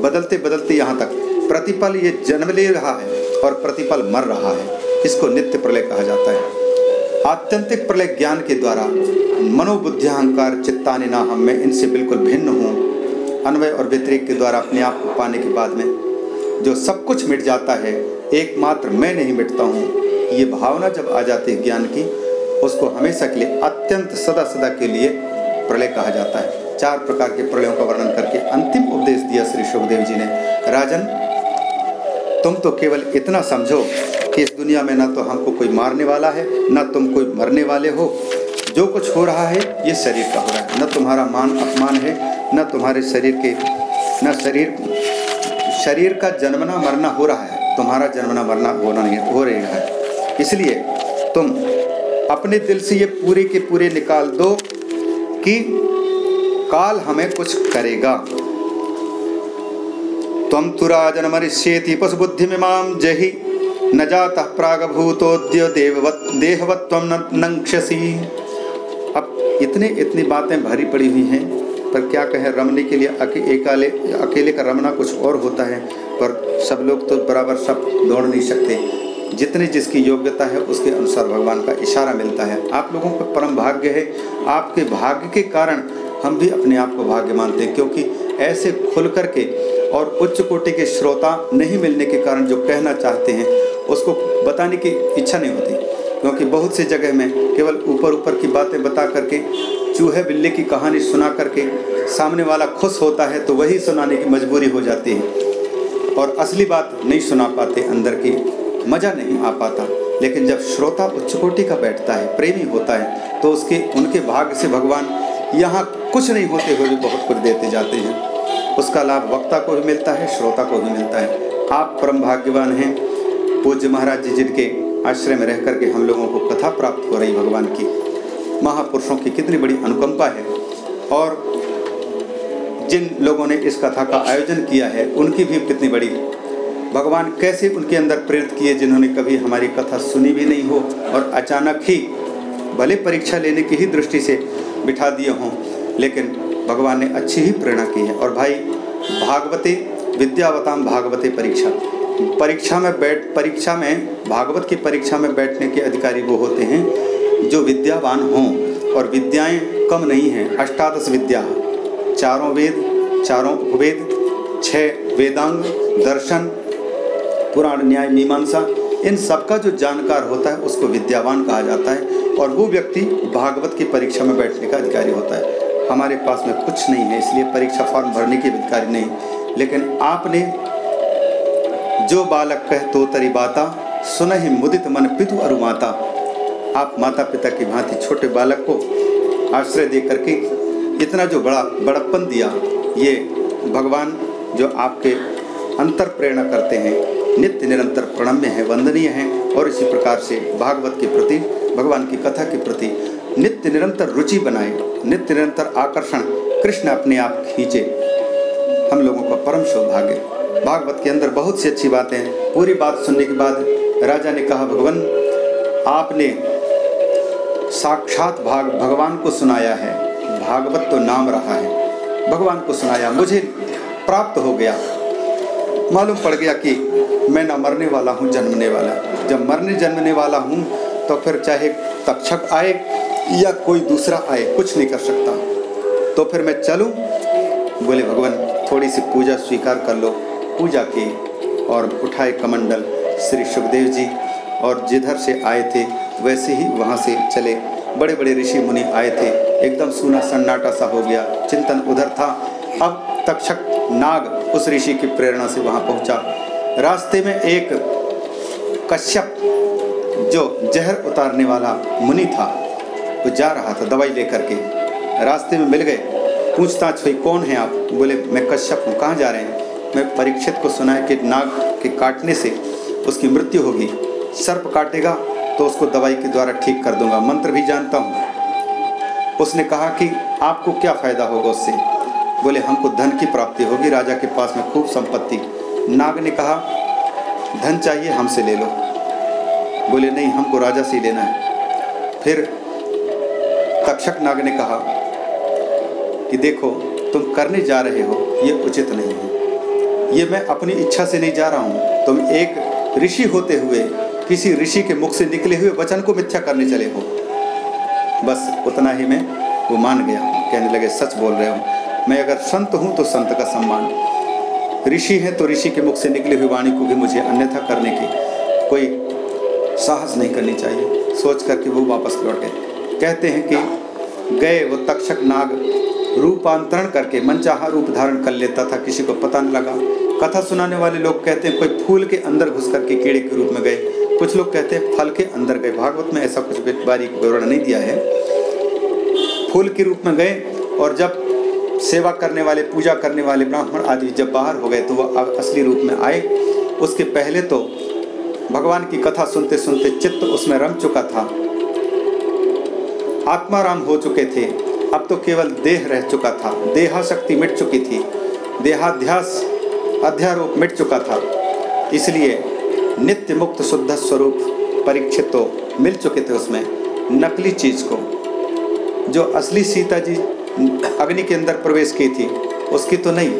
बदलते बदलते यहाँ तक, प्रतिपल ये जन्म ले रहा है और प्रतिपल मर रहा है। इसको नित्य प्रलय कहा जाता है। आत्यंतिक प्रलय ज्ञान के द्वारा मनोबुद्धि अहंकार चित्तानि ना हम में इनसे बिल्कुल भिन्न हूँ। अन्वय और व्यतिरिक के द्वारा अपने आप को पाने के बाद में जो सब कुछ मिट जाता है, एकमात्र मैं नहीं मिटता हूँ। ये भावना जब आ जाती है ज्ञान की, उसको हमेशा के लिए अत्यंत सदा सदा के लिए प्रलय कहा जाता है। चार प्रकार के प्रलयों का वर्णन करके अंतिम उपदेश दिया श्री सुखदेव जी ने। राजन तुम तो केवल इतना समझो कि इस दुनिया में ना तो हमको कोई मारने वाला है, ना तुम कोई मरने वाले हो। जो कुछ हो रहा है, ये शरीर का हो रहा है। न तुम्हारा मान अपमान है, न तुम्हारे शरीर के, न शरीर शरीर का जन्मना मरना हो रहा है। तुम्हारा जन्मना मरना होना नहीं, हो रहा है। इसलिए तुम अपने दिल से ये पूरे के पूरे निकाल दो कि काल हमें कुछ करेगा। त्वं तु राजनमरिष्येति पशुबुद्धिमिमां जहि। न जातः प्रागभूतोद्य देहवत्वं न नङ्क्षसि अब इतने इतनी बातें भरी पड़ी हुई हैं पर क्या कहें रमने के लिए अके, एकाले अकेले का रमना कुछ और होता है पर सब लोग तो बराबर सब दौड़ नहीं सकते। जितनी जिसकी योग्यता है उसके अनुसार भगवान का इशारा मिलता है। आप लोगों का परम भाग्य है। आपके भाग्य के कारण हम भी अपने आप को भाग्य मानते हैं क्योंकि ऐसे खुल करके और उच्च कोटि के श्रोता नहीं मिलने के कारण जो कहना चाहते हैं, उसको बताने की इच्छा नहीं होती। क्योंकि बहुत सी जगह में केवल ऊपर ऊपर की बातें बता करके, चूहे बिल्ली की कहानी सुना करके सामने वाला खुश होता है तो वही सुनाने की मजबूरी हो जाती है। और असली बात नहीं सुना पाते अंदर की, मज़ा नहीं आ पाता। लेकिन जब श्रोता उच्च कोटि का बैठता है, प्रेमी होता है तो उसके, उनके भाग्य से भगवान यहाँ कुछ नहीं होते हुए भी बहुत कुछ देते जाते हैं। उसका लाभ वक्ता को भी मिलता है, श्रोता को भी मिलता है। आप परम भाग्यवान हैं। पूज्य महाराज जी जिनके आश्रय में रह करके हम लोगों को कथा प्राप्त हो रही भगवान की, महापुरुषों की कितनी बड़ी अनुकंपा है। और जिन लोगों ने इस कथा का आयोजन किया है, उनकी भी कितनी बड़ी, भगवान कैसे उनके अंदर प्रेरित किए जिन्होंने कभी हमारी कथा सुनी भी नहीं हो और अचानक ही भले परीक्षा लेने की ही दृष्टि से बिठा दिए हों, लेकिन भगवान ने अच्छी ही प्रेरणा की है। और भाई, भागवते, विद्यावताम भागवते परीक्षा। परीक्षा में बैठ, परीक्षा में, भागवत की परीक्षा में बैठने के अधिकारी वो होते हैं जो विद्यावान हों। और विद्याएँ कम नहीं हैं, अष्टादश विद्या। चारों वेद, चारों उपवेद, छह वेदांग, दर्शन, पुराण, न्याय, मीमांसा इन सबका जो जानकार होता है, उसको विद्यावान कहा जाता है और वो व्यक्ति भागवत की परीक्षा में बैठने का अधिकारी होता है। हमारे पास में कुछ नहीं है, इसलिए परीक्षा फॉर्म भरने की अधिकारी नहीं। लेकिन आपने जो बालक कह तो तरी बाता सुन ही मुदित मन पितु अरु माता आप माता पिता की भांति छोटे बालक को आश्रय दे करके इतना जो बड़ा बड़प्पन दिया, ये भगवान जो आपके अंतर प्रेरणा करते हैं। नित्य निरंतर प्रणम्य है, वंदनीय है और इसी प्रकार से भागवत के प्रति, भगवान की कथा के प्रति नित्य निरंतर रुचि बनाए, नित्य निरंतर आकर्षण कृष्ण अपने आप खींचे। हम लोगों का परम सौभाग्य। भागवत के अंदर बहुत सी अच्छी बातें हैं। पूरी बात सुनने के बाद राजा ने कहा, भगवान, आपने साक्षात भाग, भगवान को सुनाया है। भागवत तो नाम रहा है। भगवान को सुनाया, मुझे प्राप्त हो गया। मालूम पड़ गया कि मैं ना मरने वाला हूँ, जन्मने वाला। जब मरने, जन्मने वाला हूँ तो फिर चाहे तक्षक आए या कोई दूसरा आए, कुछ नहीं कर सकता। तो फिर मैं चलूँ, बोले, भगवान थोड़ी सी पूजा स्वीकार कर लो। पूजा की और उठाए कमंडल श्री सुखदेव जी, और जिधर से आए थे, वैसे ही वहाँ से चले। बड़े बड़े ऋषि मुनि आए थे। एकदम सूना सन्नाटा सा हो गया। चिंतन उधर था। अब तक्षक नाग उस ऋषि की प्रेरणा से वहाँ पहुँचा। रास्ते में एक कश्यप जो जहर उतारने वाला मुनि था, वो जा रहा था दवाई लेकर के। रास्ते में मिल गए। पूछताछ हुई, कौन है आप? बोले, मैं कश्यप हूँ। कहाँ जा रहे हैं? मैं परीक्षित को सुना है कि नाग के काटने से उसकी मृत्यु होगी। सर्प काटेगा तो उसको दवाई के द्वारा ठीक कर दूँगा। मंत्र भी जानता हूँ। उसने कहा कि आपको क्या फ़ायदा होगा उससे? बोले, हमको धन की प्राप्ति होगी, राजा के पास में खूब संपत्ति। नाग ने कहा, धन चाहिए, हमसे ले लो। बोले, नहीं, हमको राजा से ही लेना है। फिर तक्षक नाग ने कहा कि, देखो, तुम करने जा रहे हो, ये उचित नहीं है। ये मैं अपनी इच्छा से नहीं जा रहा हूँ। तुम एक ऋषि होते हुए, किसी ऋषि के मुख से निकले हुए वचन को मिथ्या करने चले हो। बस उतना ही मैं, वो मान गया। कहने लगे, सच बोल रहे हो। मैं अगर संत हूँ तो संत का सम्मान। ऋषि है तो ऋषि के मुख से निकली हुई वाणी को भी मुझे अन्यथा करने की कोई साहस नहीं करनी चाहिए। सोच करके वो वापस लौटे। कहते हैं कि गए वो तक्षक नाग रूपांतरण करके मनचाहा रूप धारण कर लेता था। किसी को पता नहीं लगा। कथा सुनाने वाले लोग कहते हैं, कोई फूल के अंदर घुस करके कीड़े के रूप में गए। कुछ लोग कहते हैं, फल के अंदर गए। भागवत में ऐसा कुछ बारीक विवरण नहीं दिया है। फूल के रूप में गए और जब सेवा करने वाले, पूजा करने वाले ब्राह्मण आदि जब बाहर हो गए तो वह असली रूप में आए। उसके पहले तो भगवान की कथा सुनते सुनते चित्त उसमें रम चुका था। आत्माराम हो चुके थे। अब तो केवल देह रह चुका था। देहा शक्ति मिट चुकी थी। देहाध्यास अध्यारोप मिट चुका था। इसलिए नित्य मुक्त शुद्ध स्वरूप परीक्षित तो मिल चुके थे उसमें। नकली चीज़ को। जो असली सीता जी अग्नि के अंदर प्रवेश की थी। उसकी तो नहीं,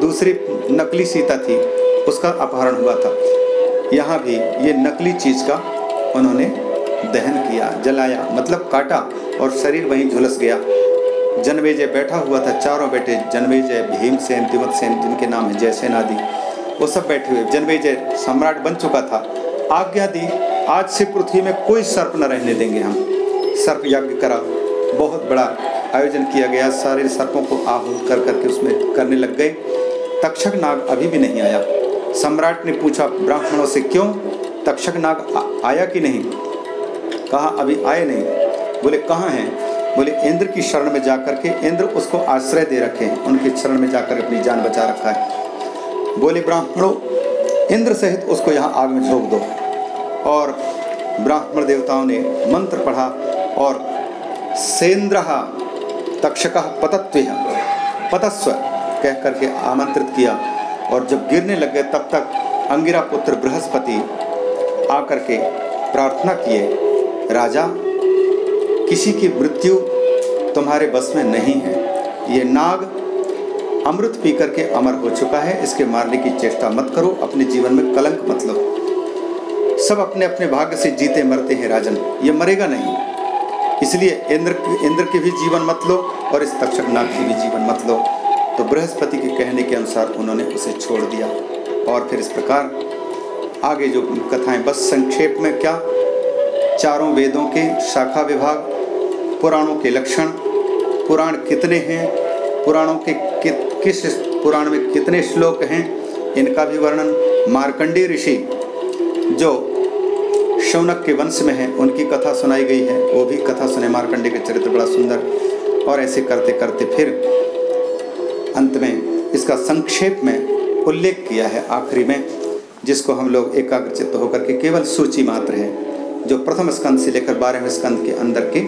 दूसरी नकली सीता थी। उसका अपहरण हुआ था। यहाँ भी ये नकली चीज़ का उन्होंने दहन किया, जलाया मतलब काटा और शरीर वहीं झुलस गया। जनवेजय बैठा हुआ था, चारों बेटे जनवेजय भीमसेन सेन जिनके नाम है जयसेन आदि वो सब बैठे हुए। जनवेजय सम्राट बन चुका था। आज्ञा दी, आज से पृथ्वी में कोई सर्प न रहने देंगे हम। सर्प यज्ञ करा, बहुत बड़ा आयोजन किया गया। सारे सर्पों को आहूत कर करके उसमें करने लग गए। तक्षक नाग अभी भी नहीं आया। सम्राट ने पूछा, ब्राह्मणों से क्यों? तक्षक नाग आया कि नहीं? कहा, अभी आए नहीं। बोले, कहाँ हैं? बोले, इंद्र की शरण में जाकर के इंद्र उसको आश्रय दे रखे हैं। उनके शरण में जाकर अपनी जान बचा रखा है। बोले, ब्राह्मणों, इंद्र सहित उसको यहाँ आग में झोंक दो। और ब्राह्मण देवताओं ने मंत्र पढ़ा और सेन्द्र तक्षक पतत्व पतस्व कह करके आमंत्रित किया और जब गिरने लग गए, तब तक अंगिरा पुत्र बृहस्पति आकर के प्रार्थना किए, राजा, किसी की मृत्यु तुम्हारे बस में नहीं है। ये नाग अमृत पी करके अमर हो चुका है। इसके मारने की चेष्टा मत करो। अपने जीवन में कलंक मत लो। सब अपने अपने भाग्य से जीते मरते हैं राजन। ये मरेगा नहीं। इसलिए इंद्र इंद्र के भी जीवन मत लो और इस तक्षक नाग की भी जीवन मत लो। तो बृहस्पति के कहने के अनुसार उन्होंने उसे छोड़ दिया। और फिर इस प्रकार आगे जो कथाएँ बस संक्षेप में क्या? चारों वेदों के शाखा विभाग पुराणों के लक्षण पुराण कितने हैं पुराणों के कि, किस पुराण में कितने श्लोक हैं इनका भी वर्णन मार्कंडी ऋषि जो शौनक के वंश में है, उनकी कथा सुनाई गई है। वो भी कथा सुने मारकंडे के चरित्र बड़ा सुंदर। और ऐसे करते करते फिर अंत में इसका संक्षेप में उल्लेख किया है आखिरी में, जिसको हम लोग एकाग्रचित होकर के केवल सूची मात्र है, जो प्रथम स्कंद से लेकर बारहवें स्कंद के अंदर की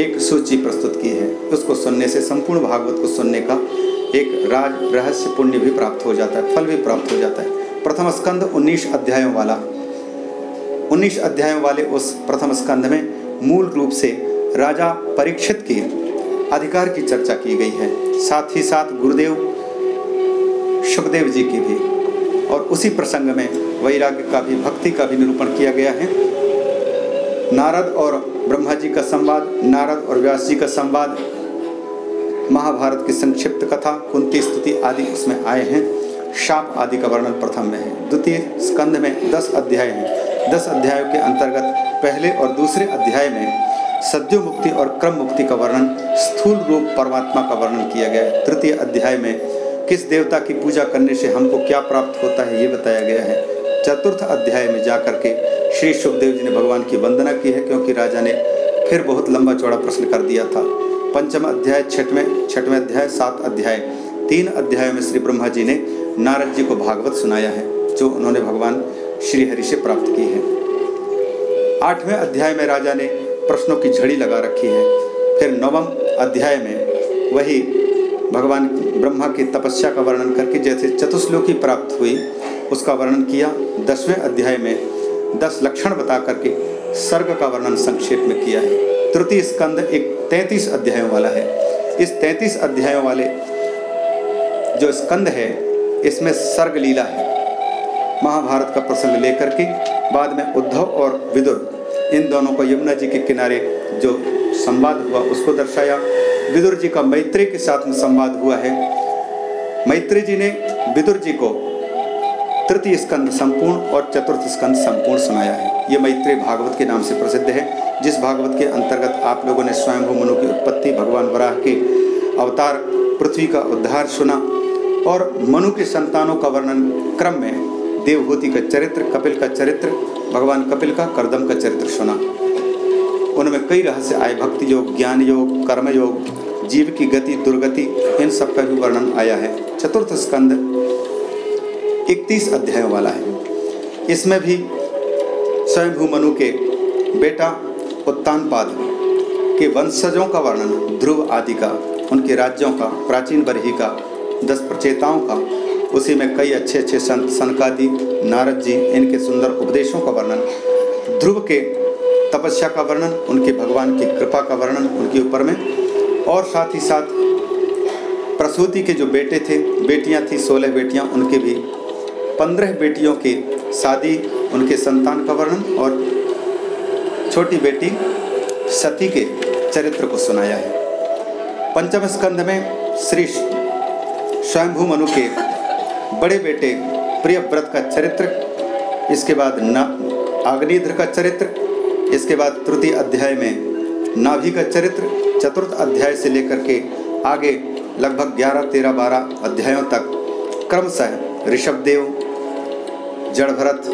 एक सूची प्रस्तुत की है। उसको सुनने से, संपूर्ण भागवत को सुनने का एक राज, रहस्य, पुण्य भी प्राप्त हो जाता है, फल भी प्राप्त हो जाता है। प्रथम स्कंद 19 अध्यायों वाला 19 अध्यायों वाले उस प्रथम स्कंध में मूल रूप से राजा परीक्षित की अधिकार की चर्चा की गई है। साथ ही साथ गुरुदेव सुखदेव जी की भी। और उसी प्रसंग में वैराग्य का भी, भक्ति का भी निरूपण किया गया है। नारद और ब्रह्मा जी का संवाद, नारद और व्यास जी का संवाद, महाभारत की संक्षिप्त कथा, कुंती स्तुति आदि उसमें आए हैं। शाप आदि का वर्णन प्रथम में है। द्वितीय स्कंद में दस अध्याय हैं। दस अध्यायों के अंतर्गत पहले और दूसरे अध्याय में सद्यो मुक्ति और क्रम मुक्ति का वर्णन, स्थूल रूप परमात्मा का वर्णन किया गया। है तृतीय अध्याय में किस देवता की पूजा करने से हमको क्या प्राप्त होता है ये बताया गया है। चतुर्थ अध्याय में जाकर के श्री सुखदेव जी ने भगवान की वंदना की है, क्योंकि राजा ने फिर बहुत लंबा चौड़ा प्रश्न कर दिया था। पंचम अध्याय, छठवें छठवें अध्याय, सात अध्याय, तीन अध्याय में श्री ब्रह्मा जी ने नारद जी को भागवत सुनाया है, जो उन्होंने भगवान श्री हरि से प्राप्त की है। आठवें अध्याय में राजा ने प्रश्नों की झड़ी लगा रखी है। फिर नवम अध्याय में वही भगवान ब्रह्मा की तपस्या का वर्णन करके जैसे चतुश्लोकी प्राप्त हुई, उसका वर्णन किया। दसवें अध्याय में दस लक्षण बता करके सर्ग का वर्णन संक्षेप में किया है। तृतीय स्कंद एक तैतीस अध्यायों वाला है। इस तैतीस अध्यायों वाले जो स्कंद है, इसमें सर्ग लीला है। महाभारत का प्रसंग लेकर के बाद में उद्धव और विदुर, इन दोनों को यमुना जी के किनारे जो संवाद हुआ उसको दर्शाया। विदुर जी का मैत्री के साथ में संवाद हुआ है। मैत्री जी ने विदुर जी को तृतीय स्कंद संपूर्ण और चतुर्थ स्कंद संपूर्ण सुनाया है। ये मैत्री भागवत के नाम से प्रसिद्ध है, जिस भागवत के अंतर्गत आप लोगों ने स्वयं मनु की उत्पत्ति, भगवान वराह के अवतार, पृथ्वी का उद्धार सुना और मनु के संतानों का वर्णन क्रम में देवभूति का चरित्र, कपिल का चरित्र, भगवान कपिल का, करदम का चरित्र सुना। उनमें कई रहस्य आए, भक्ति योग, ज्ञान योग, कर्म योग, जीव की गति, दुर्गति, इन सब का भी वर्णन आया है। चतुर्थ स्कंद इकतीस अध्यायों वाला है। इसमें भी स्वयं मनु के बेटा उत्तानपाद के वंशजों का वर्णन, ध्रुव आदि का, उनके राज्यों का, प्राचीन बरही का, दस प्रचेताओं का उसी में कई अच्छे अच्छे संत सनकादि, नारद जी, इनके सुंदर उपदेशों का वर्णन, ध्रुव के तपस्या का वर्णन, उनके भगवान की कृपा का वर्णन उनके ऊपर में, और साथ ही साथ प्रसूति के जो बेटे थे, बेटियाँ थी, सोलह बेटियाँ, उनके भी पंद्रह बेटियों की शादी उनके संतान का वर्णन, और छोटी बेटी सती के चरित्र को सुनाया है। पंचम स्कंध में श्री स्वयंभू मनु के बड़े बेटे प्रिय व्रत का चरित्र, इसके बाद न का चरित्र, इसके बाद तृतीय अध्याय में नाभि का चरित्र, चतुर्थ अध्याय से लेकर के आगे लगभग 11 13 12 अध्यायों तक क्रमशः ऋषभदेव जड़ भरत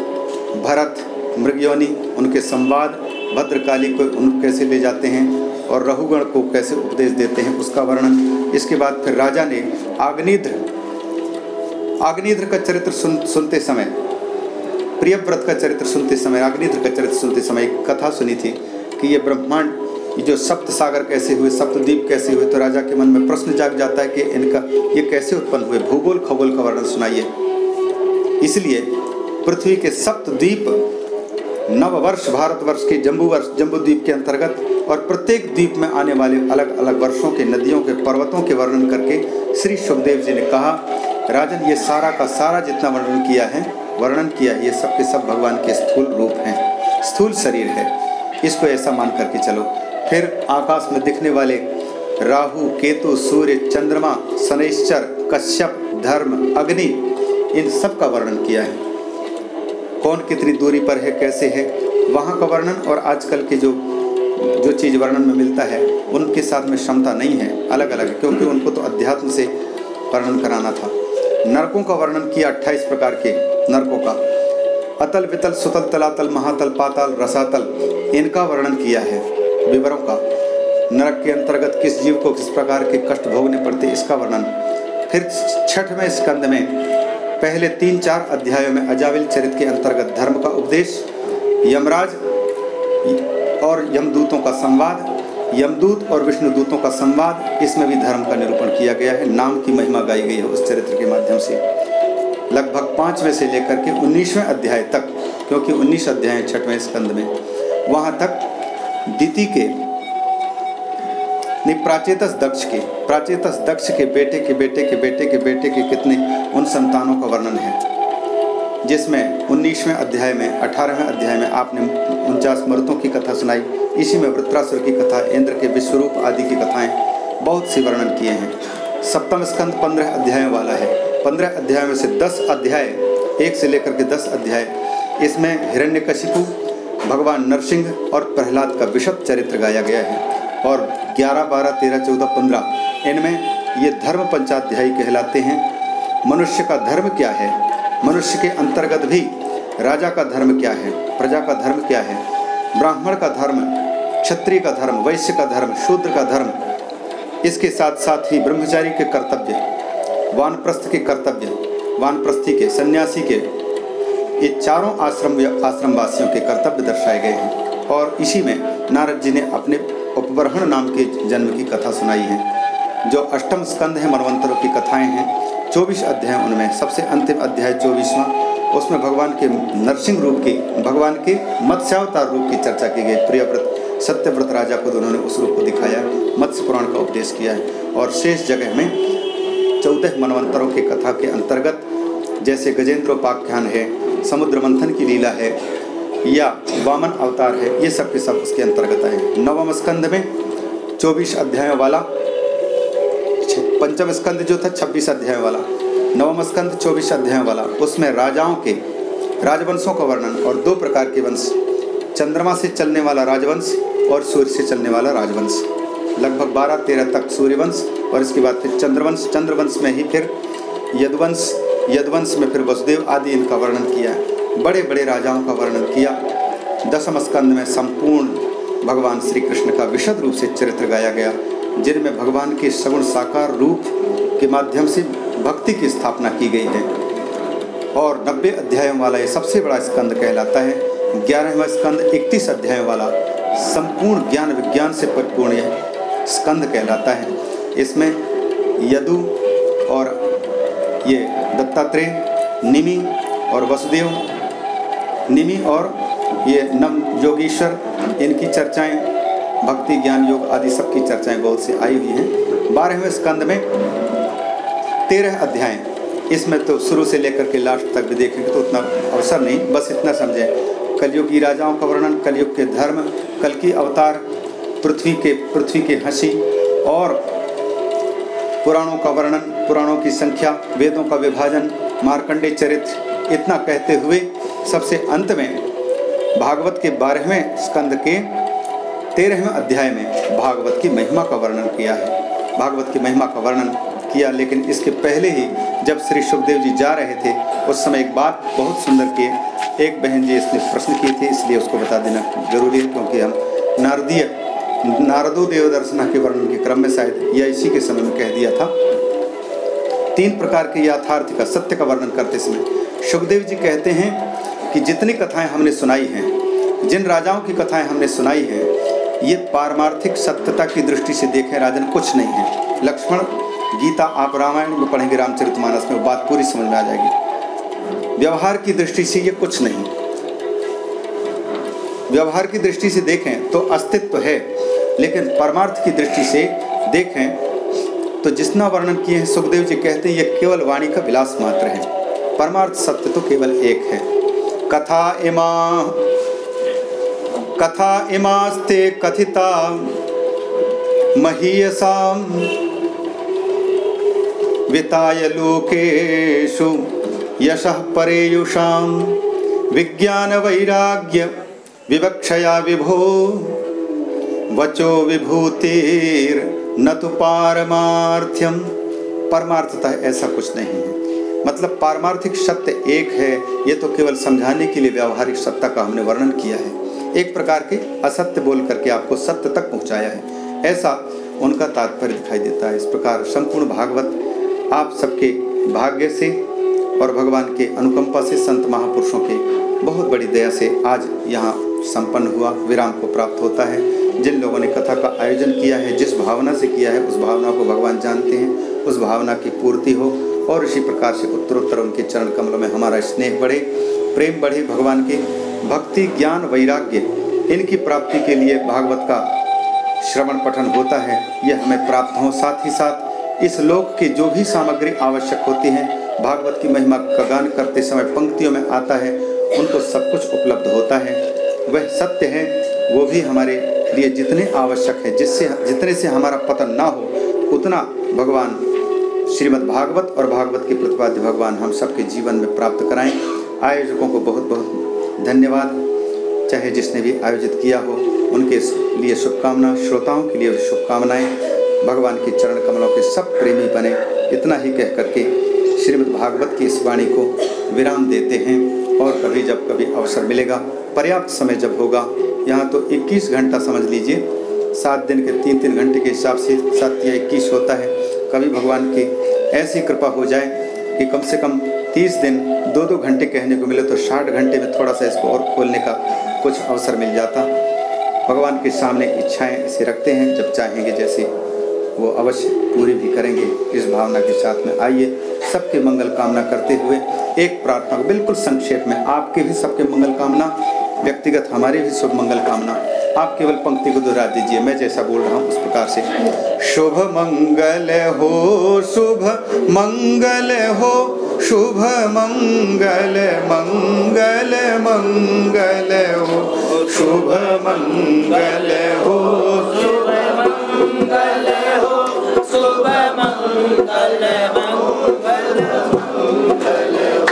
भरत, मृगयोनि, उनके संवाद, भद्रकाली को उन कैसे ले जाते हैं और रहुगण को कैसे उपदेश देते हैं, उसका वर्णन। इसके बाद फिर राजा ने आग्निध्र आग्निध्र का चरित्र सुन, सुनते समय, प्रियव्रत का चरित्र सुनते समय आग्निध्र का चरित्र सुनते समय एक कथा सुनी थी कि ये ब्रह्मांड, ये जो सप्त सागर कैसे हुए सप्तद्वीप कैसे हुए तो राजा के मन में प्रश्न जाग जाता है कि इनका, ये कैसे उत्पन्न हुए? भूगोल, खगोल का वर्णन सुनाइए। इसलिए पृथ्वी के सप्तद्वीप नव वर्ष भारतवर्ष के जम्बू वर्ष, जम्बू द्वीप के अंतर्गत और प्रत्येक द्वीप में आने वाले अलग अलग वर्षों के नदियों के पर्वतों के वर्णन करके श्री सुखदेव जी ने कहा राजन, ये सारा का सारा जितना वर्णन किया है, वर्णन किया, ये सब के सब भगवान के स्थूल रूप हैं, स्थूल शरीर है। इसको ऐसा मान करके चलो। फिर आकाश में दिखने वाले राहु, केतु, सूर्य, चंद्रमा, शनिश्चर, कश्यप, धर्म, अग्नि, इन सब का वर्णन किया है। कौन कितनी दूरी पर है, कैसे है, वहाँ का वर्णन और आजकल के जो जो चीज़ वर्णन में मिलता है, उनके साथ में क्षमता नहीं है अलग अलग क्योंकि उनको तो अध्यात्म से वर्णन कराना था। नरकों का वर्णन किया अट्ठाईस प्रकार के नरकों का। अतल, वितल, सुतल, तलातल, महातल, पाताल, रसातल, इनका वर्णन किया है विवरों का। नरक के अंतर्गत किस जीव को किस प्रकार के कष्ट भोगने पड़ते इसका वर्णन। फिर छठवें स्कंद में पहले तीन चार अध्यायों में अजाविल चरित्र के अंतर्गत धर्म का उपदेश, यमराज और यमदूतों का संवाद यमदूत और विष्णुदूतों का संवाद, इसमें भी धर्म का निरूपण किया गया है। नाम की महिमा गाई गई है उस चरित्र के माध्यम से। लगभग पाँचवें से लेकर के उन्नीसवें अध्याय तक, क्योंकि उन्नीस अध्याय छठवें स्कंद में। वहाँ तक दीति के नहीं प्राचेतस दक्ष के, प्राचेतस दक्ष के बेटे के बेटे के बेटे के बेटे के कितने, उन संतानों का वर्णन है। जिसमें उन्नीसवें अध्याय में, अठारहवें अध्याय में आपने उनचास मृतों की कथा सुनाई। इसी में वृत्रासुर की कथा, इंद्र के विश्वरूप आदि की कथाएँ बहुत सी वर्णन किए हैं। सप्तम स्कंद पंद्रह अध्यायों वाला है। पंद्रह अध्याय में से दस अध्याय, एक से लेकर के दस अध्याय, इसमें हिरण्यकशिपु, भगवान नरसिंह और प्रहलाद का विशद चरित्र गाया गया है और ग्यारह, बारह, तेरह, चौदह, पंद्रह, इनमें ये धर्म पंचाध्यायी कहलाते हैं। मनुष्य का धर्म क्या है? मनुष्य के अंतर्गत भी राजा का धर्म क्या है, प्रजा का धर्म क्या है, ब्राह्मण का धर्म, क्षत्रिय का धर्म, वैश्य का धर्म, शूद्र का धर्म, इसके साथ साथ ही ब्रह्मचारी के कर्तव्य, वानप्रस्थ के कर्तव्य, वानप्रस्थी के, सन्यासी के, ये चारों आश्रम आश्रमवासियों के कर्तव्य दर्शाए गए हैं। और इसी में नारद जी ने अपने उपबरहण नाम के जन्म की कथा सुनाई है, जो अष्टम स्कंद है मनवंतरों की कथाएँ हैं। चौबीस अध्याय उनमें, सबसे अंतिम अध्याय चौबीसवां, उसमें भगवान के नरसिंह रूप की, भगवान के मत्स्यावतार रूप की चर्चा की गई। प्रियव्रत, सत्यव्रत राजा को उन्होंने उस रूप को दिखाया, मत्स्य पुराण का उपदेश किया है। और शेष जगह में चौदह मनवंतरों की कथा के अंतर्गत, जैसे गजेंद्रोपाख्यान है, समुद्र मंथन की लीला है, या वामन अवतार है, ये सब के सब उसके अंतर्गत आए नवम स्कंद में चौबीस अध्यायों वाला पंचम स्कंद जो था छब्बीस अध्याय वाला, नवम स्कंद चौबीस अध्याय वाला, उसमें राजाओं के राजवंशों का वर्णन और दो प्रकार के वंश, चंद्रमा से चलने वाला राजवंश और सूर्य से चलने वाला राजवंश। लगभग बारह तेरह तक सूर्यवंश और इसके बाद फिर चंद्रवंश। चंद्रवंश में ही फिर यदवंश यदवंश में फिर वसुदेव आदि इनका वर्णन किया बड़े बड़े राजाओं का वर्णन किया। दसम स्कंद में संपूर्ण भगवान श्री कृष्ण का विशद रूप से चरित्र गाया गया। जिनमें भगवान के सगुण साकार रूप के माध्यम से भक्ति की स्थापना की गई है। और नब्बे अध्यायों वाला ये सबसे बड़ा स्कंद कहलाता है। ग्यारहवा स्कंद इकतीस अध्यायों वाला संपूर्ण ज्ञान विज्ञान से परिपूर्ण यह स्कंद कहलाता है। इसमें यदु और ये दत्तात्रेय, निमि और वसुदेव, निमि और ये नव योगीश्वर इनकी चर्चाएँ भक्ति, ज्ञान, योग आदि सबकी चर्चाएँ बहुत सी आई हुई हैं। बारहवें स्कंद में तेरह अध्याय। इसमें तो शुरू से लेकर के लास्ट तक भी देखेंगे तो उतना अवसर नहीं, बस इतना समझें। कलयुगी राजाओं का वर्णन, कलयुग के धर्म, कल की अवतार, पृथ्वी के पृथ्वी के हँसी और पुराणों का वर्णन, पुराणों की संख्या, वेदों का विभाजन, मार्कंडे चरित्र, इतना कहते हुए सबसे अंत में भागवत के बारहवें स्कंद के तेरहवें अध्याय में भागवत की महिमा का वर्णन किया है। भागवत की महिमा का वर्णन किया, लेकिन इसके पहले ही जब श्री सुखदेव जी जा रहे थे, उस समय एक बात बहुत सुंदर की एक बहन जी इसने प्रश्न किए थी, इसलिए उसको बता देना ज़रूरी है, क्योंकि हम नारदीय, नारदो देव दर्शना के वर्णन के क्रम में शायद या इसी के समय में कह दिया था। तीन प्रकार के याथार्थ का, सत्य का वर्णन करते समय सुखदेव जी कहते हैं कि जितनी कथाएँ हमने सुनाई हैं, जिन राजाओं की कथाएँ हमने सुनाई हैं ये पारमार्थिक सत्यता की दृष्टि से देखें राजन, कुछ नहीं है। लक्ष्मण, गीता, आप रामायण में पढ़ेंगे रामचरितमानस में बात पूरी समझ में आ जाएगी। व्यवहार की दृष्टि से ये कुछ नहीं। व्यवहार की दृष्टि से देखें तो अस्तित्व है, लेकिन परमार्थ की दृष्टि से देखें तो जितना वर्णन किए हैं, सुखदेव जी कहते हैं, ये केवल वाणी का विलास मात्र है। परमार्थ सत्य तो केवल एक है। कथा इमा कथा इमास्ते कथिता महीयसाम विताय लोकेषु यशः परेयुषां। विज्ञानवैराग्य विवक्षया विभो, वचो विभूतिर न तो पारमार्थ्यम परमार्थता ऐसा कुछ नहीं है। मतलब पारमार्थिक सत्य एक है, ये तो केवल समझाने के लिए व्यावहारिक सत्ता का हमने वर्णन किया है। एक प्रकार के असत्य बोल करके आपको सत्य तक पहुँचाया है। ऐसा उनका तात्पर्य दिखाई देता है। इस प्रकार संपूर्ण भागवत आप सबके भाग्य से और भगवान के अनुकंपा से संत महापुरुषों के बहुत बड़ी दया से आज यहाँ संपन्न हुआ, विराम को प्राप्त होता है। जिन लोगों ने कथा का आयोजन किया है, जिस भावना से किया है, उस भावना को भगवान जानते हैं, उस भावना की पूर्ति हो और इसी प्रकार से उत्तरोत्तर उनके चरण कमलों में हमारा स्नेह बढ़े, प्रेम बढ़े भगवान के भक्ति, ज्ञान, वैराग्य इनकी प्राप्ति के लिए भागवत का श्रवण पठन होता है। यह हमें प्राप्त हो। साथ ही साथ इस लोक की जो भी सामग्री आवश्यक होती है, भागवत की महिमा का गान करते समय पंक्तियों में आता है, उनको सब कुछ उपलब्ध होता है। वह सत्य है, वो भी हमारे लिए जितने आवश्यक है, जिससे, जितने से हमारा पतन ना हो, उतना भगवान श्रीमद् भागवत और भागवत के प्रतिपाद्य भगवान हम सबके जीवन में प्राप्त कराएँ। आयोजकों को बहुत बहुत धन्यवाद। चाहे जिसने भी आयोजित किया हो, उनके लिए शुभकामना, श्रोताओं के लिए शुभकामनाएँ। भगवान के चरण कमलों के सब प्रेमी बने। इतना ही कह करके श्रीमद् भागवत की इस वाणी को विराम देते हैं। और कभी जब कभी अवसर मिलेगा, पर्याप्त समय जब होगा, यहाँ तो 21 घंटा समझ लीजिए। सात दिन के तीन तीन घंटे के हिसाब से सात या इक्कीस होता है। कभी भगवान की ऐसी कृपा हो जाए कि कम से कम तीस दिन दो दो घंटे कहने को मिले तो साठ घंटे में थोड़ा सा इसको और खोलने का कुछ अवसर मिल जाता। भगवान के सामने इच्छाएँ इसे रखते हैं, जब चाहेंगे जैसे वो अवश्य पूरी भी करेंगे। इस भावना के साथ में आइए, सबके मंगल कामना करते हुए एक प्रार्थना बिल्कुल संक्षेप में, आपके भी सबके मंगल कामना, व्यक्तिगत हमारी भी शुभ मंगल कामना। आप केवल पंक्ति को दोहरा दीजिए, मैं जैसा बोल रहा हूँ उस प्रकार से। शुभ मंगल हो, शुभ मंगल हो, शुभ मंगल मंगल मंगल हो, शुभ मंगल हो, शुभ मंगल हो, शुभ मंगल मंगल मंगल नभ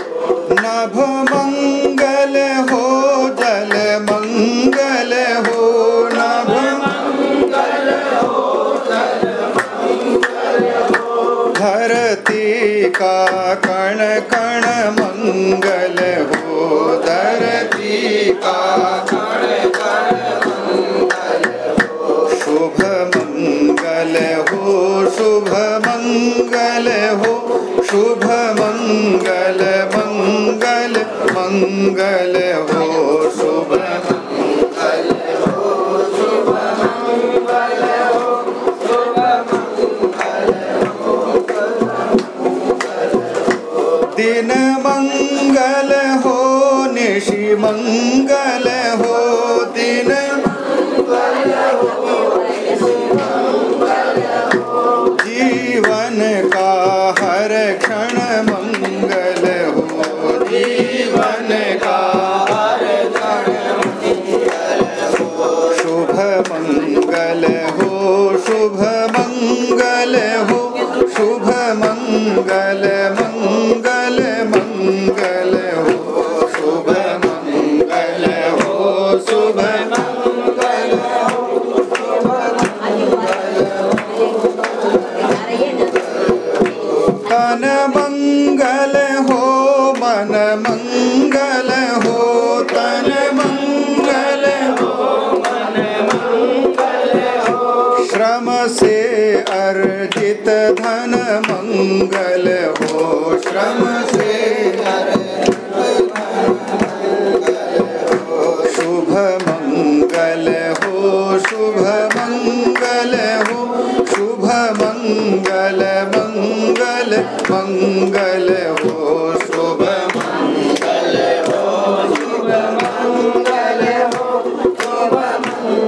का कण कण मङ्गल होदर हो दरीकाण शुभ मङ्गल हो शुभ मङ्गल हो शुभ मङ्गल मङ्गल मङ्गल हो शुभ मंगल हो दिन। जीवन का हर क्षण मंगल हो जीवन का हर क्षण शुभ मंगल हो, शुभ मंगल हो, शुभ मंगल मंगल हो, शुभ मंगल हो शुभ मंगल हो शुभ मंगल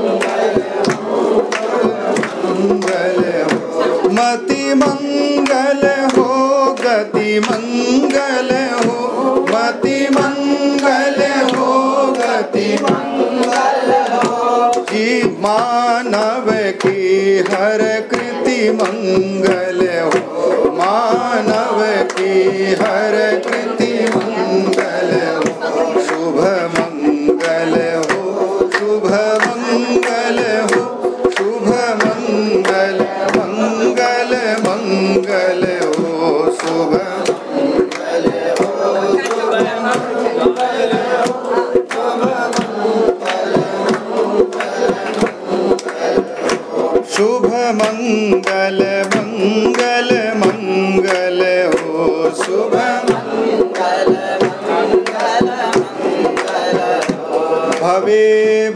हो मति मंगल हो, गति मंगल हो, मति मंगल हो, गति मंगल हो। जी मानव की हर कृति मंगल हो। मानव की हर कृति मंगल हो, शुभ मंगल हो, शुभ मंगल हो, शुभ मंगल मंगल मंगल हो, शुभ शुभ मंगल मंगल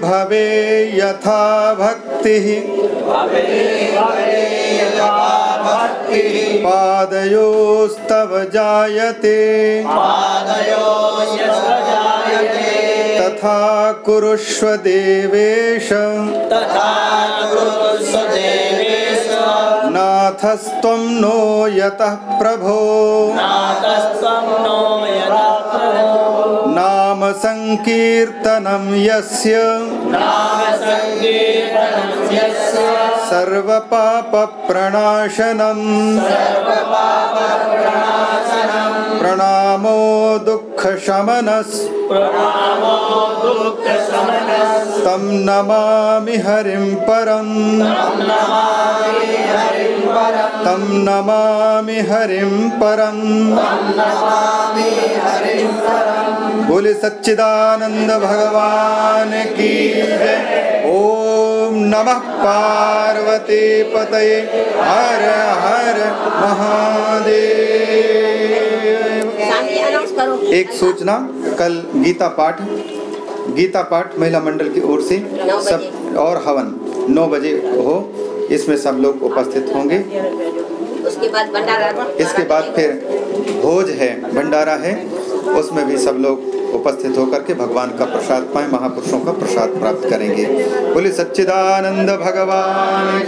भवे यथा भक्ति। पादयोस्तव जायते। तथा कुरुष्व देवेश। नाथस्त्वं नो यतः प्रभो। नाम संकीर्तनं यस्य सर्वपापप्रणाशनम्। प्रणामो दुःखशमनस्। तं नमामि हरिं परम् तं नमामि हरिं परम्। बोले सच्चिदानंद भगवान की ओम नमः पार्वती पतये। हर हर महादेव। एक सूचना कल गीता पाठ। गीता पाठ महिला मंडल की ओर से सब और हवन नौ बजे हो। इसमें सब लोग उपस्थित होंगे। उसके बाद भंडारा इसके बाद फिर भोज है भंडारा है उसमें भी सब लोग उपस्थित होकर के भगवान का प्रसाद पाए महापुरुषों का प्रसाद प्राप्त करेंगे। बोले सच्चिदानंद भगवान